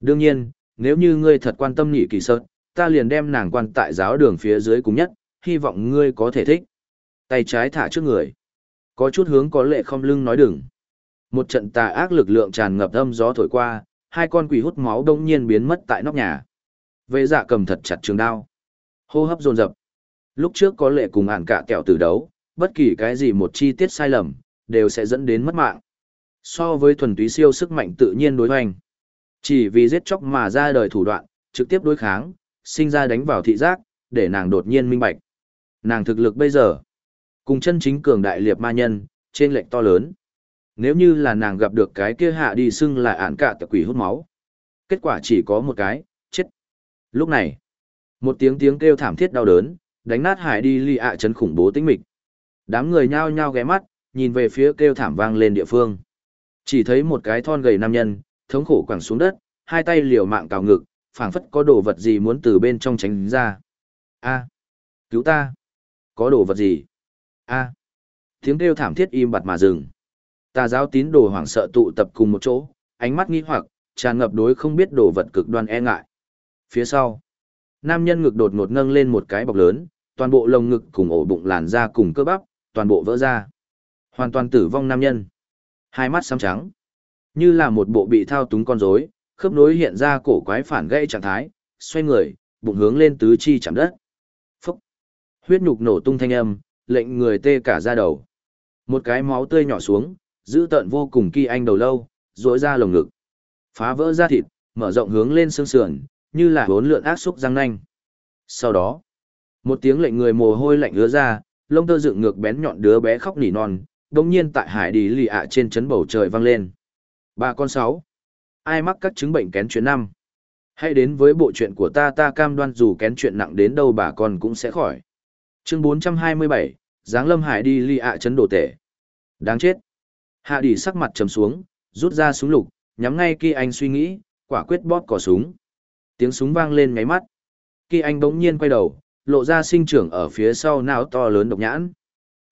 Speaker 1: Đương nhiên, nếu như ngươi thật quan tâm nhị kỳ sơn, ta liền đem nàng quan tại giáo đường phía dưới cùng nhất, hy vọng ngươi có thể thích. Tay trái thả trước người. Có chút hướng có lệ không lưng nói đừng. Một trận tà ác lực lượng tràn ngập âm gió thổi qua, hai con quỷ hút máu đông nhiên biến mất tại nóc nhà. Vệ dạ cầm thật chặt trường đao. Hô hấp dồn dập. Lúc trước có lệ cùng ản cả kẹo tử đấu, bất kỳ cái gì một chi tiết sai lầm, đều sẽ dẫn đến mất mạng. So với thuần túy siêu sức mạnh tự nhiên đối hoành. Chỉ vì giết chóc mà ra đời thủ đoạn, trực tiếp đối kháng, sinh ra đánh vào thị giác, để nàng đột nhiên minh bạch. Nàng thực lực bây giờ, cùng chân chính cường đại liệt ma nhân, trên lệnh to lớn. Nếu như là nàng gặp được cái kia hạ đi xưng là ản cả tập quỷ hút máu. Kết quả chỉ có một cái, chết. Lúc này, một tiếng tiếng kêu thảm thiết đau đớn, đánh nát hải đi ly ạ chấn khủng bố tĩnh mịch. Đám người nhao nhao ghé mắt, nhìn về phía kêu thảm vang lên địa phương. Chỉ thấy một cái thon gầy nam nhân, thống khổ quẳng xuống đất, hai tay liều mạng cào ngực, phảng phất có đồ vật gì muốn từ bên trong tránh ra. A, cứu ta! Có đồ vật gì? A. Tiếng kêu thảm thiết im bặt mà dừng. Tà giáo tín đồ hoảng sợ tụ tập cùng một chỗ, ánh mắt nghi hoặc, tràn ngập đối không biết đồ vật cực đoan e ngại. Phía sau, nam nhân ngực đột ngột nâng lên một cái bọc lớn, toàn bộ lồng ngực cùng ổ bụng làn da cùng cơ bắp, toàn bộ vỡ ra. Hoàn toàn tử vong nam nhân. Hai mắt xám trắng. Như là một bộ bị thao túng con rối, khớp nối hiện ra cổ quái phản gãy trạng thái, xoay người, bụng hướng lên tứ chi chạm đất. Phúc. Huyết nhục nổ tung thanh âm, lệnh người tê cả da đầu. Một cái máu tươi nhỏ xuống, giữ tợn vô cùng kỳ anh đầu lâu, rỗi ra lồng ngực. Phá vỡ da thịt, mở rộng hướng lên xương sườn, như là bốn lượn ác xúc răng nanh. Sau đó, một tiếng lệnh người mồ hôi lạnh ứa ra, lông tơ dựng ngược bén nhọn đứa bé khóc nỉ non, đồng nhiên tại hải đi lì ạ trên chấn bầu trời vang lên. Ba con sáu. Ai mắc các chứng bệnh kén chuyện năm? Hãy đến với bộ chuyện của ta ta cam đoan dù kén chuyện nặng đến đâu bà con cũng sẽ khỏi. Chương 427, Giáng Lâm Hải đi lì ạ chấn đổ tể. Đáng chết. Hạ đi sắc mặt trầm xuống, rút ra súng lục, nhắm ngay khi anh suy nghĩ, quả quyết bóp cò súng. Tiếng súng vang lên ngáy mắt. Khi anh bỗng nhiên quay đầu, lộ ra sinh trưởng ở phía sau não to lớn độc nhãn.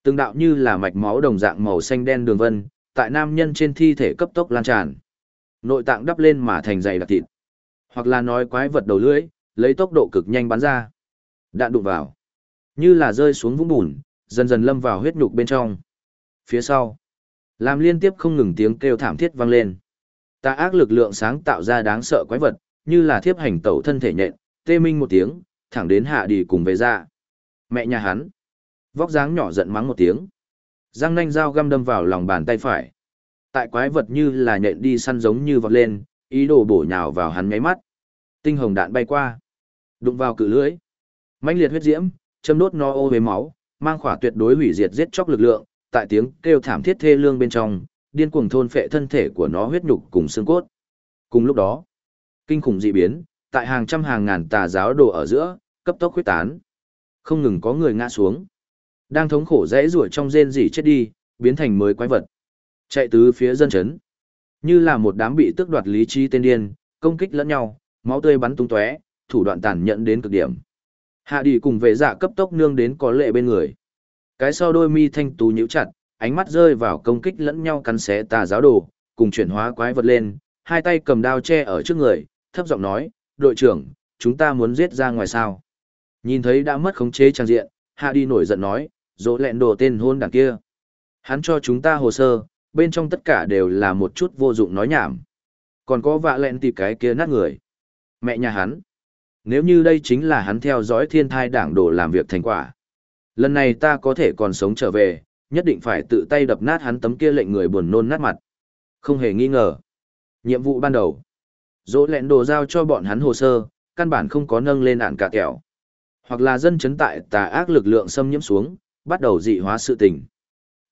Speaker 1: Từng đạo như là mạch máu đồng dạng màu xanh đen đường vân, tại nam nhân trên thi thể cấp tốc lan tràn. Nội tạng đắp lên mà thành dày đặc thịt. Hoặc là nói quái vật đầu lưỡi, lấy tốc độ cực nhanh bắn ra. Đạn đụng vào. Như là rơi xuống vũng bùn, dần dần lâm vào huyết nhục bên trong. Phía sau, làm liên tiếp không ngừng tiếng kêu thảm thiết vang lên. Tà ác lực lượng sáng tạo ra đáng sợ quái vật, như là thiếp hành tẩu thân thể nhện, tê minh một tiếng, thẳng đến hạ đi cùng về ra. Mẹ nhà hắn, vóc dáng nhỏ giận mắng một tiếng. Răng nanh dao găm đâm vào lòng bàn tay phải. Tại quái vật như là nhện đi săn giống như vọt lên, ý đồ bổ nhào vào hắn ngáy mắt. Tinh hồng đạn bay qua, đụng vào cự lưới. mãnh liệt huyết diễm, châm đốt no ô với máu, mang khỏa tuyệt đối hủy diệt giết chóc lực lượng, tại tiếng kêu thảm thiết thê lương bên trong, điên cuồng thôn phệ thân thể của nó huyết nhục cùng xương cốt. Cùng lúc đó, kinh khủng dị biến, tại hàng trăm hàng ngàn tà giáo đồ ở giữa, cấp tốc huyết tán. Không ngừng có người ngã xuống. Đang thống khổ rẽ rủa trong rên rỉ chết đi, biến thành mới quái vật. Chạy tứ phía dân chấn. Như là một đám bị tước đoạt lý trí tên điên, công kích lẫn nhau, máu tươi bắn tung tóe, thủ đoạn tàn nhẫn đến cực điểm. Hạ đi cùng vệ dạ cấp tốc nương đến có lệ bên người. Cái sau đôi mi thanh tú nhíu chặt, ánh mắt rơi vào công kích lẫn nhau cắn xé tà giáo đồ, cùng chuyển hóa quái vật lên, hai tay cầm đao che ở trước người, thấp giọng nói, đội trưởng, chúng ta muốn giết ra ngoài sao. Nhìn thấy đã mất khống chế trang diện, hạ đi nổi giận nói, dỗ lẹn đồ tên hôn đảng kia. Hắn cho chúng ta hồ sơ, bên trong tất cả đều là một chút vô dụng nói nhảm. Còn có vạ lẹn tìm cái kia nát người. Mẹ nhà hắn. Nếu như đây chính là hắn theo dõi thiên thai đảng đồ làm việc thành quả. Lần này ta có thể còn sống trở về, nhất định phải tự tay đập nát hắn tấm kia lệnh người buồn nôn nát mặt. Không hề nghi ngờ. Nhiệm vụ ban đầu. Dỗ lẹn đồ giao cho bọn hắn hồ sơ, căn bản không có nâng lên ạn cả kẹo. Hoặc là dân chấn tại tà ác lực lượng xâm nhiễm xuống, bắt đầu dị hóa sự tình.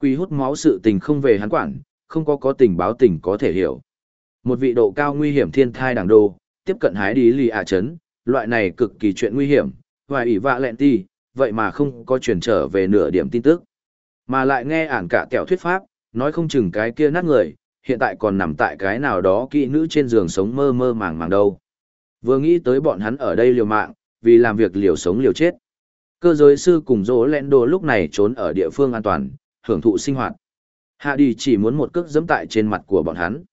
Speaker 1: Quy hút máu sự tình không về hắn quản, không có có tình báo tình có thể hiểu. Một vị độ cao nguy hiểm thiên thai đảng đồ, tiếp cận hái đi lì ạ chấn, loại này cực kỳ chuyện nguy hiểm, và ủy vạ lẹn ti, vậy mà không có truyền trở về nửa điểm tin tức. Mà lại nghe ản cả kẹo thuyết pháp, nói không chừng cái kia nát người, hiện tại còn nằm tại cái nào đó kỹ nữ trên giường sống mơ mơ màng màng đâu. Vừa nghĩ tới bọn hắn ở đây liều mạng, vì làm việc liều sống liều chết. Cơ giới sư cùng dỗ lẹn đồ lúc này trốn ở địa phương an toàn, hưởng thụ sinh hoạt. Hạ đi chỉ muốn một cước dẫm tại trên mặt của bọn hắn.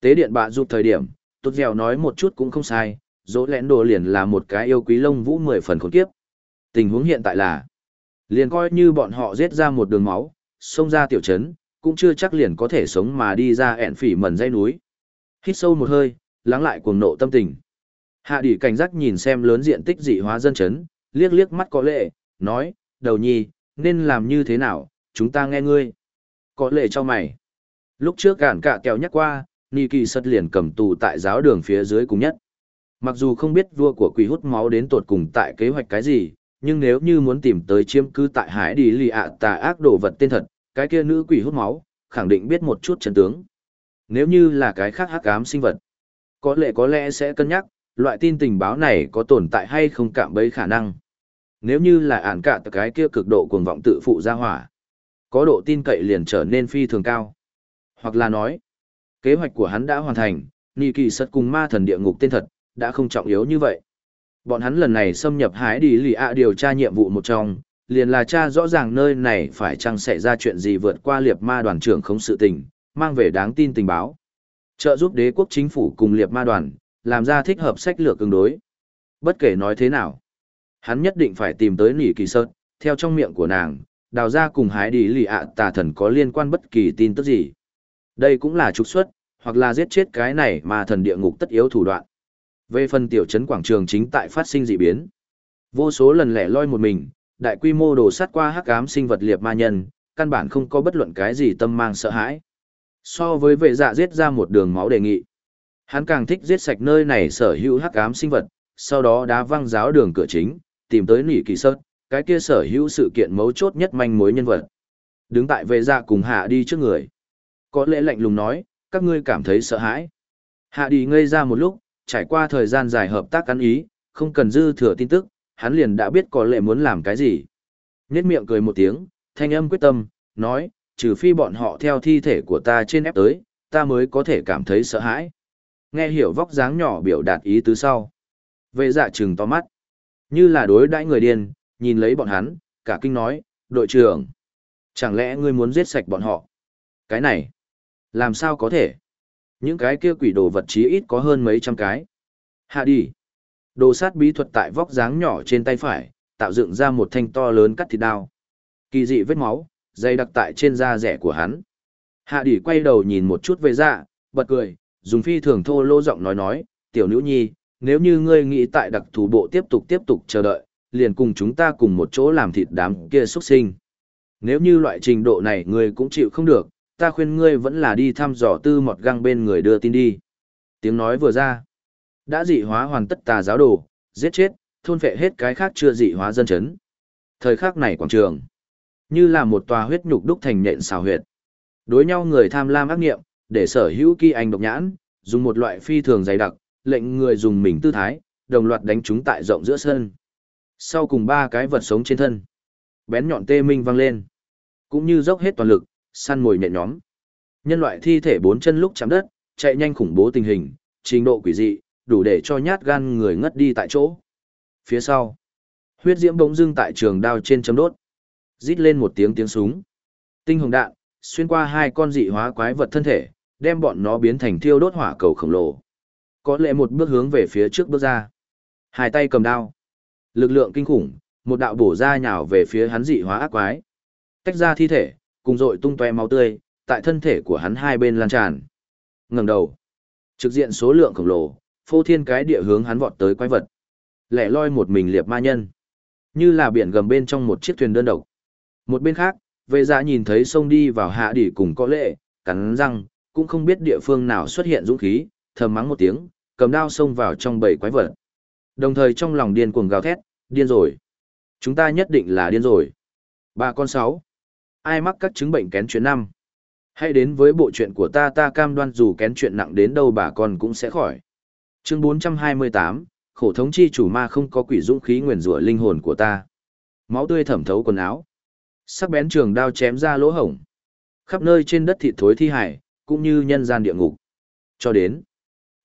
Speaker 1: Tế điện bạ giúp thời điểm, tốt dẻo nói một chút cũng không sai, dỗ lẹn đồ liền là một cái yêu quý lông vũ mười phần khốn kiếp. Tình huống hiện tại là, liền coi như bọn họ giết ra một đường máu, xông ra tiểu trấn, cũng chưa chắc liền có thể sống mà đi ra ẹn phỉ mẩn dây núi. Hít sâu một hơi, lắng lại cuồng nộ tâm tình. Hạ đỉ cảnh giác nhìn xem lớn diện tích dị hóa dân chấn, liếc liếc mắt có lệ, nói, đầu nhi, nên làm như thế nào, chúng ta nghe ngươi. Có lệ cho mày. Lúc trước gạn cả kẹo nhắc qua, Nì Kỳ Sật liền cầm tù tại giáo đường phía dưới cùng nhất. Mặc dù không biết vua của quỷ hút máu đến tột cùng tại kế hoạch cái gì, nhưng nếu như muốn tìm tới chiếm cư tại hải đi lì ạ tà ác đồ vật tên thật, cái kia nữ quỷ hút máu, khẳng định biết một chút chân tướng. Nếu như là cái khác hắc ám sinh vật, có lẽ có lẽ sẽ cân nhắc, loại tin tình báo này có tồn tại hay không cạm bấy khả năng. Nếu như là ản cả cái kia cực độ cuồng vọng tự phụ ra hỏa, có độ tin cậy liền trở nên phi thường cao. Hoặc là nói, kế hoạch của hắn đã hoàn thành, Nị Kỳ Sật cùng ma thần địa ngục tên thật, đã không trọng yếu như vậy. Bọn hắn lần này xâm nhập hái đi lì ạ điều tra nhiệm vụ một trong, liền là cha rõ ràng nơi này phải chăng xảy ra chuyện gì vượt qua liệt ma đoàn trưởng không sự tình, mang về đáng tin tình báo. Trợ giúp đế quốc chính phủ cùng liệt ma đoàn, làm ra thích hợp sách lược ứng đối. Bất kể nói thế nào, hắn nhất định phải tìm tới nỉ kỳ sơn, theo trong miệng của nàng, đào ra cùng hái đi lì ạ tà thần có liên quan bất kỳ tin tức gì. Đây cũng là trục xuất, hoặc là giết chết cái này mà thần địa ngục tất yếu thủ đoạn. Về phần tiểu trấn quảng trường chính tại phát sinh dị biến. Vô số lần lẻ loi một mình, đại quy mô đổ sát qua hắc ám sinh vật liệt ma nhân, căn bản không có bất luận cái gì tâm mang sợ hãi. So với vệ dạ giết ra một đường máu đề nghị, hắn càng thích giết sạch nơi này sở hữu hắc ám sinh vật, sau đó đá văng giáo đường cửa chính, tìm tới nỉ kỳ sớt, cái kia sở hữu sự kiện mấu chốt nhất manh mối nhân vật. Đứng tại vệ dạ cùng hạ đi trước người. Có lẽ lạnh lùng nói, các ngươi cảm thấy sợ hãi. Hạ đi ngây ra một lúc, trải qua thời gian dài hợp tác ăn ý, không cần dư thừa tin tức, hắn liền đã biết có lẽ muốn làm cái gì. Nhết miệng cười một tiếng, thanh âm quyết tâm, nói, trừ phi bọn họ theo thi thể của ta trên ép tới, ta mới có thể cảm thấy sợ hãi. Nghe hiểu vóc dáng nhỏ biểu đạt ý tứ sau. Vệ dạ trừng to mắt. Như là đối đãi người điên, nhìn lấy bọn hắn, cả kinh nói, đội trưởng. Chẳng lẽ ngươi muốn giết sạch bọn họ? Cái này, làm sao có thể? Những cái kia quỷ đồ vật chí ít có hơn mấy trăm cái. Hạ đi. Đồ sát bí thuật tại vóc dáng nhỏ trên tay phải, tạo dựng ra một thanh to lớn cắt thịt đao. Kỳ dị vết máu, dày đặc tại trên da rẻ của hắn. Hạ đỉ quay đầu nhìn một chút về dạ, bật cười, dùng phi thường thô lô giọng nói nói, tiểu nữ nhi, nếu như ngươi nghĩ tại đặc thù bộ tiếp tục tiếp tục chờ đợi, liền cùng chúng ta cùng một chỗ làm thịt đám kia xuất sinh. Nếu như loại trình độ này ngươi cũng chịu không được, ta khuyên ngươi vẫn là đi thăm dò tư mọt găng bên người đưa tin đi. Tiếng nói vừa ra. Đã dị hóa hoàn tất tà giáo đồ, giết chết, thôn phệ hết cái khác chưa dị hóa dân chấn. Thời khắc này quảng trường, như là một tòa huyết nhục đúc thành nhện xào huyệt. Đối nhau người tham lam ác nghiệm, để sở hữu kỳ anh độc nhãn, dùng một loại phi thường dày đặc, lệnh người dùng mình tư thái, đồng loạt đánh chúng tại rộng giữa sân. Sau cùng ba cái vật sống trên thân, bén nhọn tê minh vang lên, cũng như dốc hết toàn lực, săn mồi nhẹ nhóm. Nhân loại thi thể bốn chân lúc chạm đất, chạy nhanh khủng bố tình hình, trình độ quỷ dị, đủ để cho nhát gan người ngất đi tại chỗ. Phía sau, huyết diễm bỗng dưng tại trường đao trên chấm đốt. Rít lên một tiếng tiếng súng. Tinh hồng đạn, xuyên qua hai con dị hóa quái vật thân thể, đem bọn nó biến thành thiêu đốt hỏa cầu khổng lồ. Có lẽ một bước hướng về phía trước bước ra. Hai tay cầm đao. Lực lượng kinh khủng, một đạo bổ ra nhào về phía hắn dị hóa ác quái. Tách ra thi thể, cùng dội tung tóe máu tươi, tại thân thể của hắn hai bên lan tràn. Ngẩng đầu, trực diện số lượng khổng lồ, phô thiên cái địa hướng hắn vọt tới quái vật. Lẻ loi một mình liệp ma nhân, như là biển gầm bên trong một chiếc thuyền đơn độc. Một bên khác, vệ dạ nhìn thấy sông đi vào hạ đỉ cùng có lệ, cắn răng, cũng không biết địa phương nào xuất hiện dũng khí, thầm mắng một tiếng, cầm đao xông vào trong bầy quái vật. Đồng thời trong lòng điên cuồng gào thét, điên rồi. Chúng ta nhất định là điên rồi. Bà con sáu. Ai mắc các chứng bệnh kén chuyện năm? Hãy đến với bộ chuyện của ta ta cam đoan dù kén chuyện nặng đến đâu bà con cũng sẽ khỏi. Chương 428, khổ thống chi chủ ma không có quỷ dũng khí nguyền rủa linh hồn của ta. Máu tươi thẩm thấu quần áo. Sắc bén trường đao chém ra lỗ hổng. Khắp nơi trên đất thịt thối thi hải, cũng như nhân gian địa ngục. Cho đến,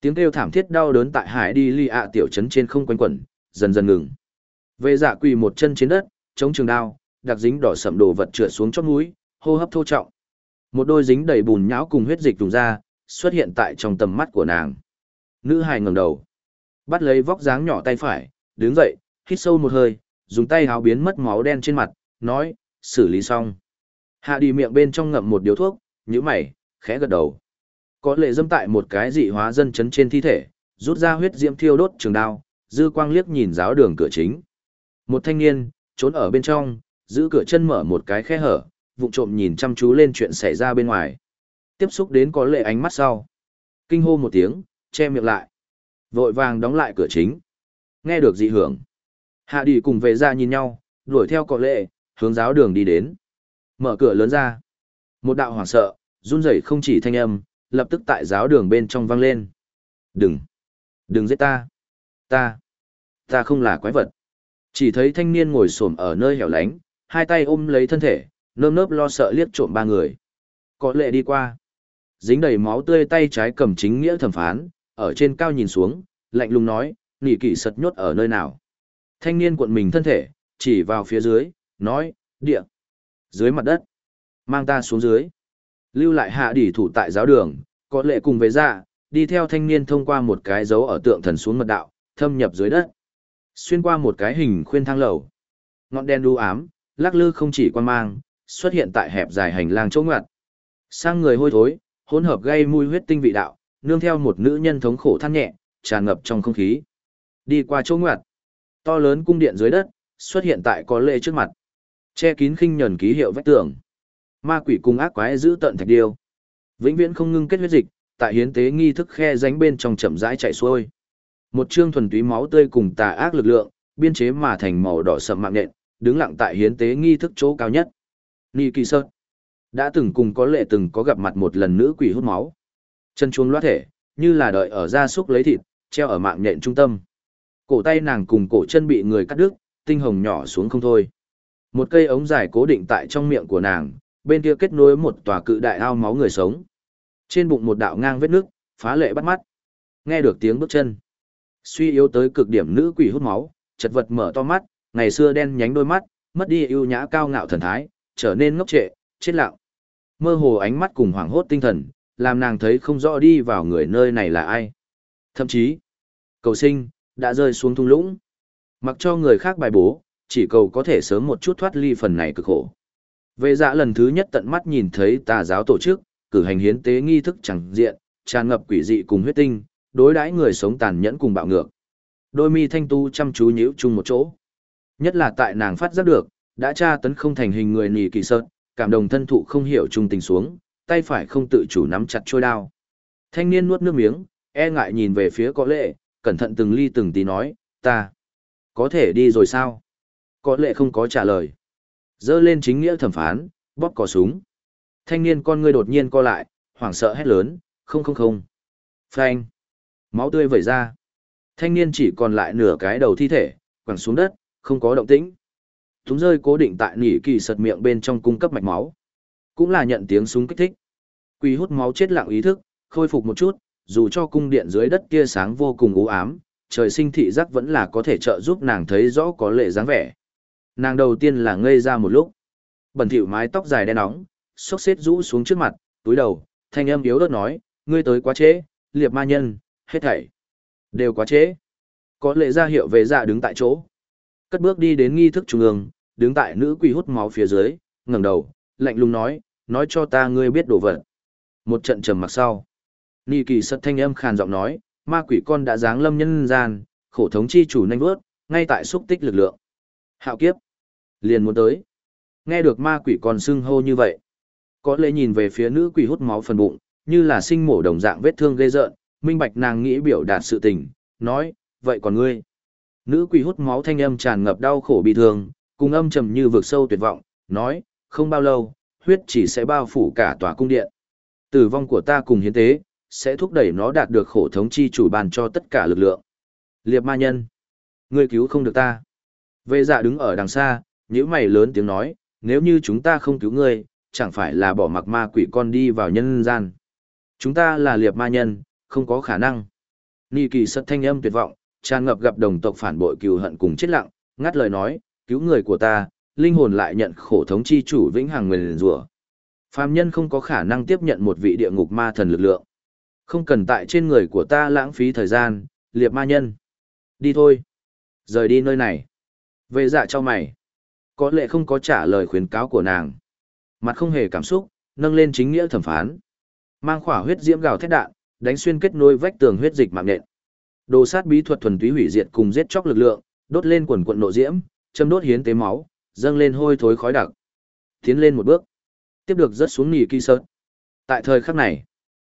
Speaker 1: tiếng kêu thảm thiết đau đớn tại hải đi ly ạ tiểu trấn trên không quanh quẩn, dần dần ngừng. Vệ dạ quỳ một chân trên đất, chống trường đao, đặc dính đỏ sậm đồ vật trượt xuống chót núi, hô hấp thô trọng. Một đôi dính đầy bùn nhão cùng huyết dịch trùng ra, xuất hiện tại trong tầm mắt của nàng. Nữ hài ngẩng đầu, bắt lấy vóc dáng nhỏ tay phải, đứng dậy, hít sâu một hơi, dùng tay háo biến mất máu đen trên mặt, nói, xử lý xong. Hạ đi miệng bên trong ngậm một điếu thuốc, nhíu mày, khẽ gật đầu. Có lệ dâm tại một cái dị hóa dân chấn trên thi thể, rút ra huyết diễm thiêu đốt trường đao, dư quang liếc nhìn giáo đường cửa chính. Một thanh niên, trốn ở bên trong, giữ cửa chân mở một cái khe hở, vụng trộm nhìn chăm chú lên chuyện xảy ra bên ngoài. Tiếp xúc đến có lệ ánh mắt sau. Kinh hô một tiếng, che miệng lại. Vội vàng đóng lại cửa chính. Nghe được dị hưởng. Hạ đi cùng về ra nhìn nhau, đuổi theo có lệ, hướng giáo đường đi đến. Mở cửa lớn ra. Một đạo hoảng sợ, run rẩy không chỉ thanh âm, lập tức tại giáo đường bên trong vang lên. Đừng! Đừng giết ta! Ta! Ta không là quái vật. Chỉ thấy thanh niên ngồi xổm ở nơi hẻo lánh, hai tay ôm lấy thân thể, nơm nớp lo sợ liếc trộm ba người. Có lệ đi qua. Dính đầy máu tươi tay trái cầm chính nghĩa thẩm phán, ở trên cao nhìn xuống, lạnh lùng nói, nỉ kỵ sật nhốt ở nơi nào. Thanh niên cuộn mình thân thể, chỉ vào phía dưới, nói, địa, dưới mặt đất, mang ta xuống dưới. Lưu lại hạ đỉ thủ tại giáo đường, có lệ cùng với dạ, đi theo thanh niên thông qua một cái dấu ở tượng thần xuống mật đạo, thâm nhập dưới đất. Xuyên qua một cái hình khuyên thang lầu. Ngọn đen đu ám, lắc lư không chỉ quan mang, xuất hiện tại hẹp dài hành lang chỗ ngoặt. Sang người hôi thối, hỗn hợp gây mùi huyết tinh vị đạo, nương theo một nữ nhân thống khổ than nhẹ, tràn ngập trong không khí. Đi qua chỗ ngoặt, to lớn cung điện dưới đất, xuất hiện tại có lệ trước mặt. Che kín khinh nhẫn ký hiệu vách tường. Ma quỷ cùng ác quái giữ tận thạch điêu. Vĩnh viễn không ngưng kết huyết dịch, tại hiến tế nghi thức khe ránh bên trong chậm rãi chạy xuôi. Một chương thuần túy máu tươi cùng tà ác lực lượng, biên chế mà thành màu đỏ sậm mạng nện, đứng lặng tại hiến tế nghi thức chỗ cao nhất. Ni kỳ sơ. Đã từng cùng có lệ từng có gặp mặt một lần nữ quỷ hút máu. Chân chuông loát thể, như là đợi ở gia súc lấy thịt, treo ở mạng nhện trung tâm. Cổ tay nàng cùng cổ chân bị người cắt đứt, tinh hồng nhỏ xuống không thôi. Một cây ống dài cố định tại trong miệng của nàng, bên kia kết nối một tòa cự đại ao máu người sống. Trên bụng một đạo ngang vết nước, phá lệ bắt mắt. Nghe được tiếng bước chân. Suy yếu tới cực điểm nữ quỷ hút máu, chật vật mở to mắt, ngày xưa đen nhánh đôi mắt, mất đi ưu nhã cao ngạo thần thái, trở nên ngốc trệ, chết lặng. Mơ hồ ánh mắt cùng hoảng hốt tinh thần, làm nàng thấy không rõ đi vào người nơi này là ai. Thậm chí, cầu sinh, đã rơi xuống thung lũng. Mặc cho người khác bài bố, chỉ cầu có thể sớm một chút thoát ly phần này cực khổ. Về dạ lần thứ nhất tận mắt nhìn thấy tà giáo tổ chức, cử hành hiến tế nghi thức chẳng diện, tràn ngập quỷ dị cùng huyết tinh, đối đãi người sống tàn nhẫn cùng bạo ngược. Đôi mi thanh tu chăm chú nhíu chung một chỗ. Nhất là tại nàng phát giác được, đã tra tấn không thành hình người nì kỳ sợt, cảm đồng thân thụ không hiểu trung tình xuống, tay phải không tự chủ nắm chặt trôi đao. Thanh niên nuốt nước miếng, e ngại nhìn về phía có lệ, cẩn thận từng ly từng tí nói, ta, có thể đi rồi sao? Có lệ không có trả lời. Dơ lên chính nghĩa thẩm phán, bóp cò súng. Thanh niên con ngươi đột nhiên co lại, hoảng sợ hét lớn, không không không. Phanh. Máu tươi vẩy ra. Thanh niên chỉ còn lại nửa cái đầu thi thể, quẳng xuống đất, không có động tĩnh. Túng rơi cố định tại nỉ kỳ sật miệng bên trong cung cấp mạch máu. Cũng là nhận tiếng súng kích thích. Quỳ hút máu chết lặng ý thức, khôi phục một chút, dù cho cung điện dưới đất kia sáng vô cùng u ám, trời sinh thị giác vẫn là có thể trợ giúp nàng thấy rõ có lệ dáng vẻ. Nàng đầu tiên là ngây ra một lúc. Bẩn thỉu mái tóc dài đen nóng, xốc xếp rũ xuống trước mặt, túi đầu, thanh âm yếu ớt nói, ngươi tới quá trễ, liệp ma nhân, hết thảy. Đều quá trễ. Có lệ ra hiệu về dạ đứng tại chỗ. Cất bước đi đến nghi thức trung ương, đứng tại nữ quỷ hút máu phía dưới, ngẩng đầu, lạnh lùng nói, nói cho ta ngươi biết đồ vật. Một trận trầm mặc sau. Nị kỳ sật thanh âm khàn giọng nói, ma quỷ con đã giáng lâm nhân gian, khổ thống chi chủ nhanh vớt, ngay tại xúc tích lực lượng. Hạo kiếp. Liền muốn tới. Nghe được ma quỷ còn xưng hô như vậy. Có lẽ nhìn về phía nữ quỷ hút máu phần bụng, như là sinh mổ đồng dạng vết thương ghê rợn, minh bạch nàng nghĩ biểu đạt sự tình, nói, vậy còn ngươi? Nữ quỷ hút máu thanh âm tràn ngập đau khổ bị thương, cùng âm trầm như vực sâu tuyệt vọng, nói, không bao lâu, huyết chỉ sẽ bao phủ cả tòa cung điện. Tử vong của ta cùng hiến tế, sẽ thúc đẩy nó đạt được khổ thống chi chủ bàn cho tất cả lực lượng. Liệp ma nhân, ngươi cứu không được ta. Vệ dạ đứng ở đằng xa, Nhữ mày lớn tiếng nói, nếu như chúng ta không cứu ngươi, chẳng phải là bỏ mặc ma quỷ con đi vào nhân gian. Chúng ta là liệp ma nhân, không có khả năng. Nị kỳ sật thanh âm tuyệt vọng, tràn ngập gặp đồng tộc phản bội cừu hận cùng chết lặng, ngắt lời nói, cứu người của ta, linh hồn lại nhận khổ thống chi chủ vĩnh hằng nguyền rủa. Phàm nhân không có khả năng tiếp nhận một vị địa ngục ma thần lực lượng. Không cần tại trên người của ta lãng phí thời gian, liệp ma nhân. Đi thôi. Rời đi nơi này. Về dạ cho mày. Có lẽ không có trả lời khuyến cáo của nàng. Mặt không hề cảm xúc, nâng lên chính nghĩa thẩm phán. Mang khỏa huyết diễm gào thét đạn, đánh xuyên kết nối vách tường huyết dịch mạng nện. Đồ sát bí thuật thuần túy hủy diệt cùng giết chóc lực lượng, đốt lên quần quần nộ diễm, châm đốt hiến tế máu, dâng lên hôi thối khói đặc. Tiến lên một bước, tiếp được rất xuống nghỉ kỳ sơn. Tại thời khắc này,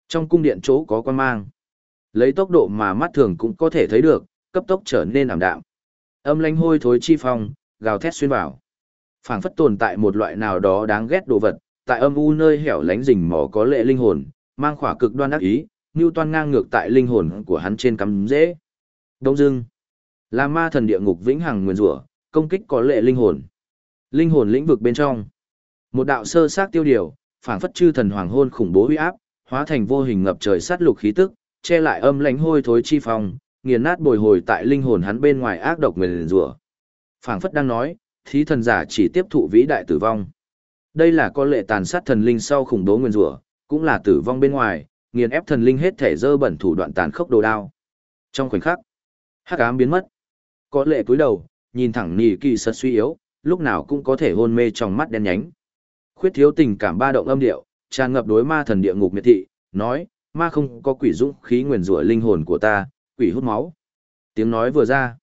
Speaker 1: trong cung điện chỗ có quan mang, lấy tốc độ mà mắt thường cũng có thể thấy được, cấp tốc trở nên ảm đạm. Âm lanh hôi thối chi phong, gào thét xuyên vào. Phảng phất tồn tại một loại nào đó đáng ghét đồ vật, tại âm u nơi hẻo lánh rình mò có lệ linh hồn, mang khỏa cực đoan ác ý, ngưu toan ngang ngược tại linh hồn của hắn trên cắm dễ. Đông dưng, là ma thần địa ngục vĩnh hằng nguyền rủa, công kích có lệ linh hồn. Linh hồn lĩnh vực bên trong, một đạo sơ sát tiêu điều, phảng phất chư thần hoàng hôn khủng bố uy áp, hóa thành vô hình ngập trời sát lục khí tức, che lại âm lãnh hôi thối chi phong, nghiền nát bồi hồi tại linh hồn hắn bên ngoài ác độc nguyền rủa. Phảng phất đang nói, thí thần giả chỉ tiếp thụ vĩ đại tử vong. Đây là con lệ tàn sát thần linh sau khủng bố nguyên rủa, cũng là tử vong bên ngoài, nghiền ép thần linh hết thể dơ bẩn thủ đoạn tàn khốc đồ đao. Trong khoảnh khắc, hắc ám biến mất. Có lệ cúi đầu, nhìn thẳng nỉ kỳ sật suy yếu, lúc nào cũng có thể hôn mê trong mắt đen nhánh. Khuyết thiếu tình cảm ba động âm điệu, tràn ngập đối ma thần địa ngục miệt thị, nói, ma không có quỷ dũng khí nguyền rủa linh hồn của ta, quỷ hút máu. Tiếng nói vừa ra,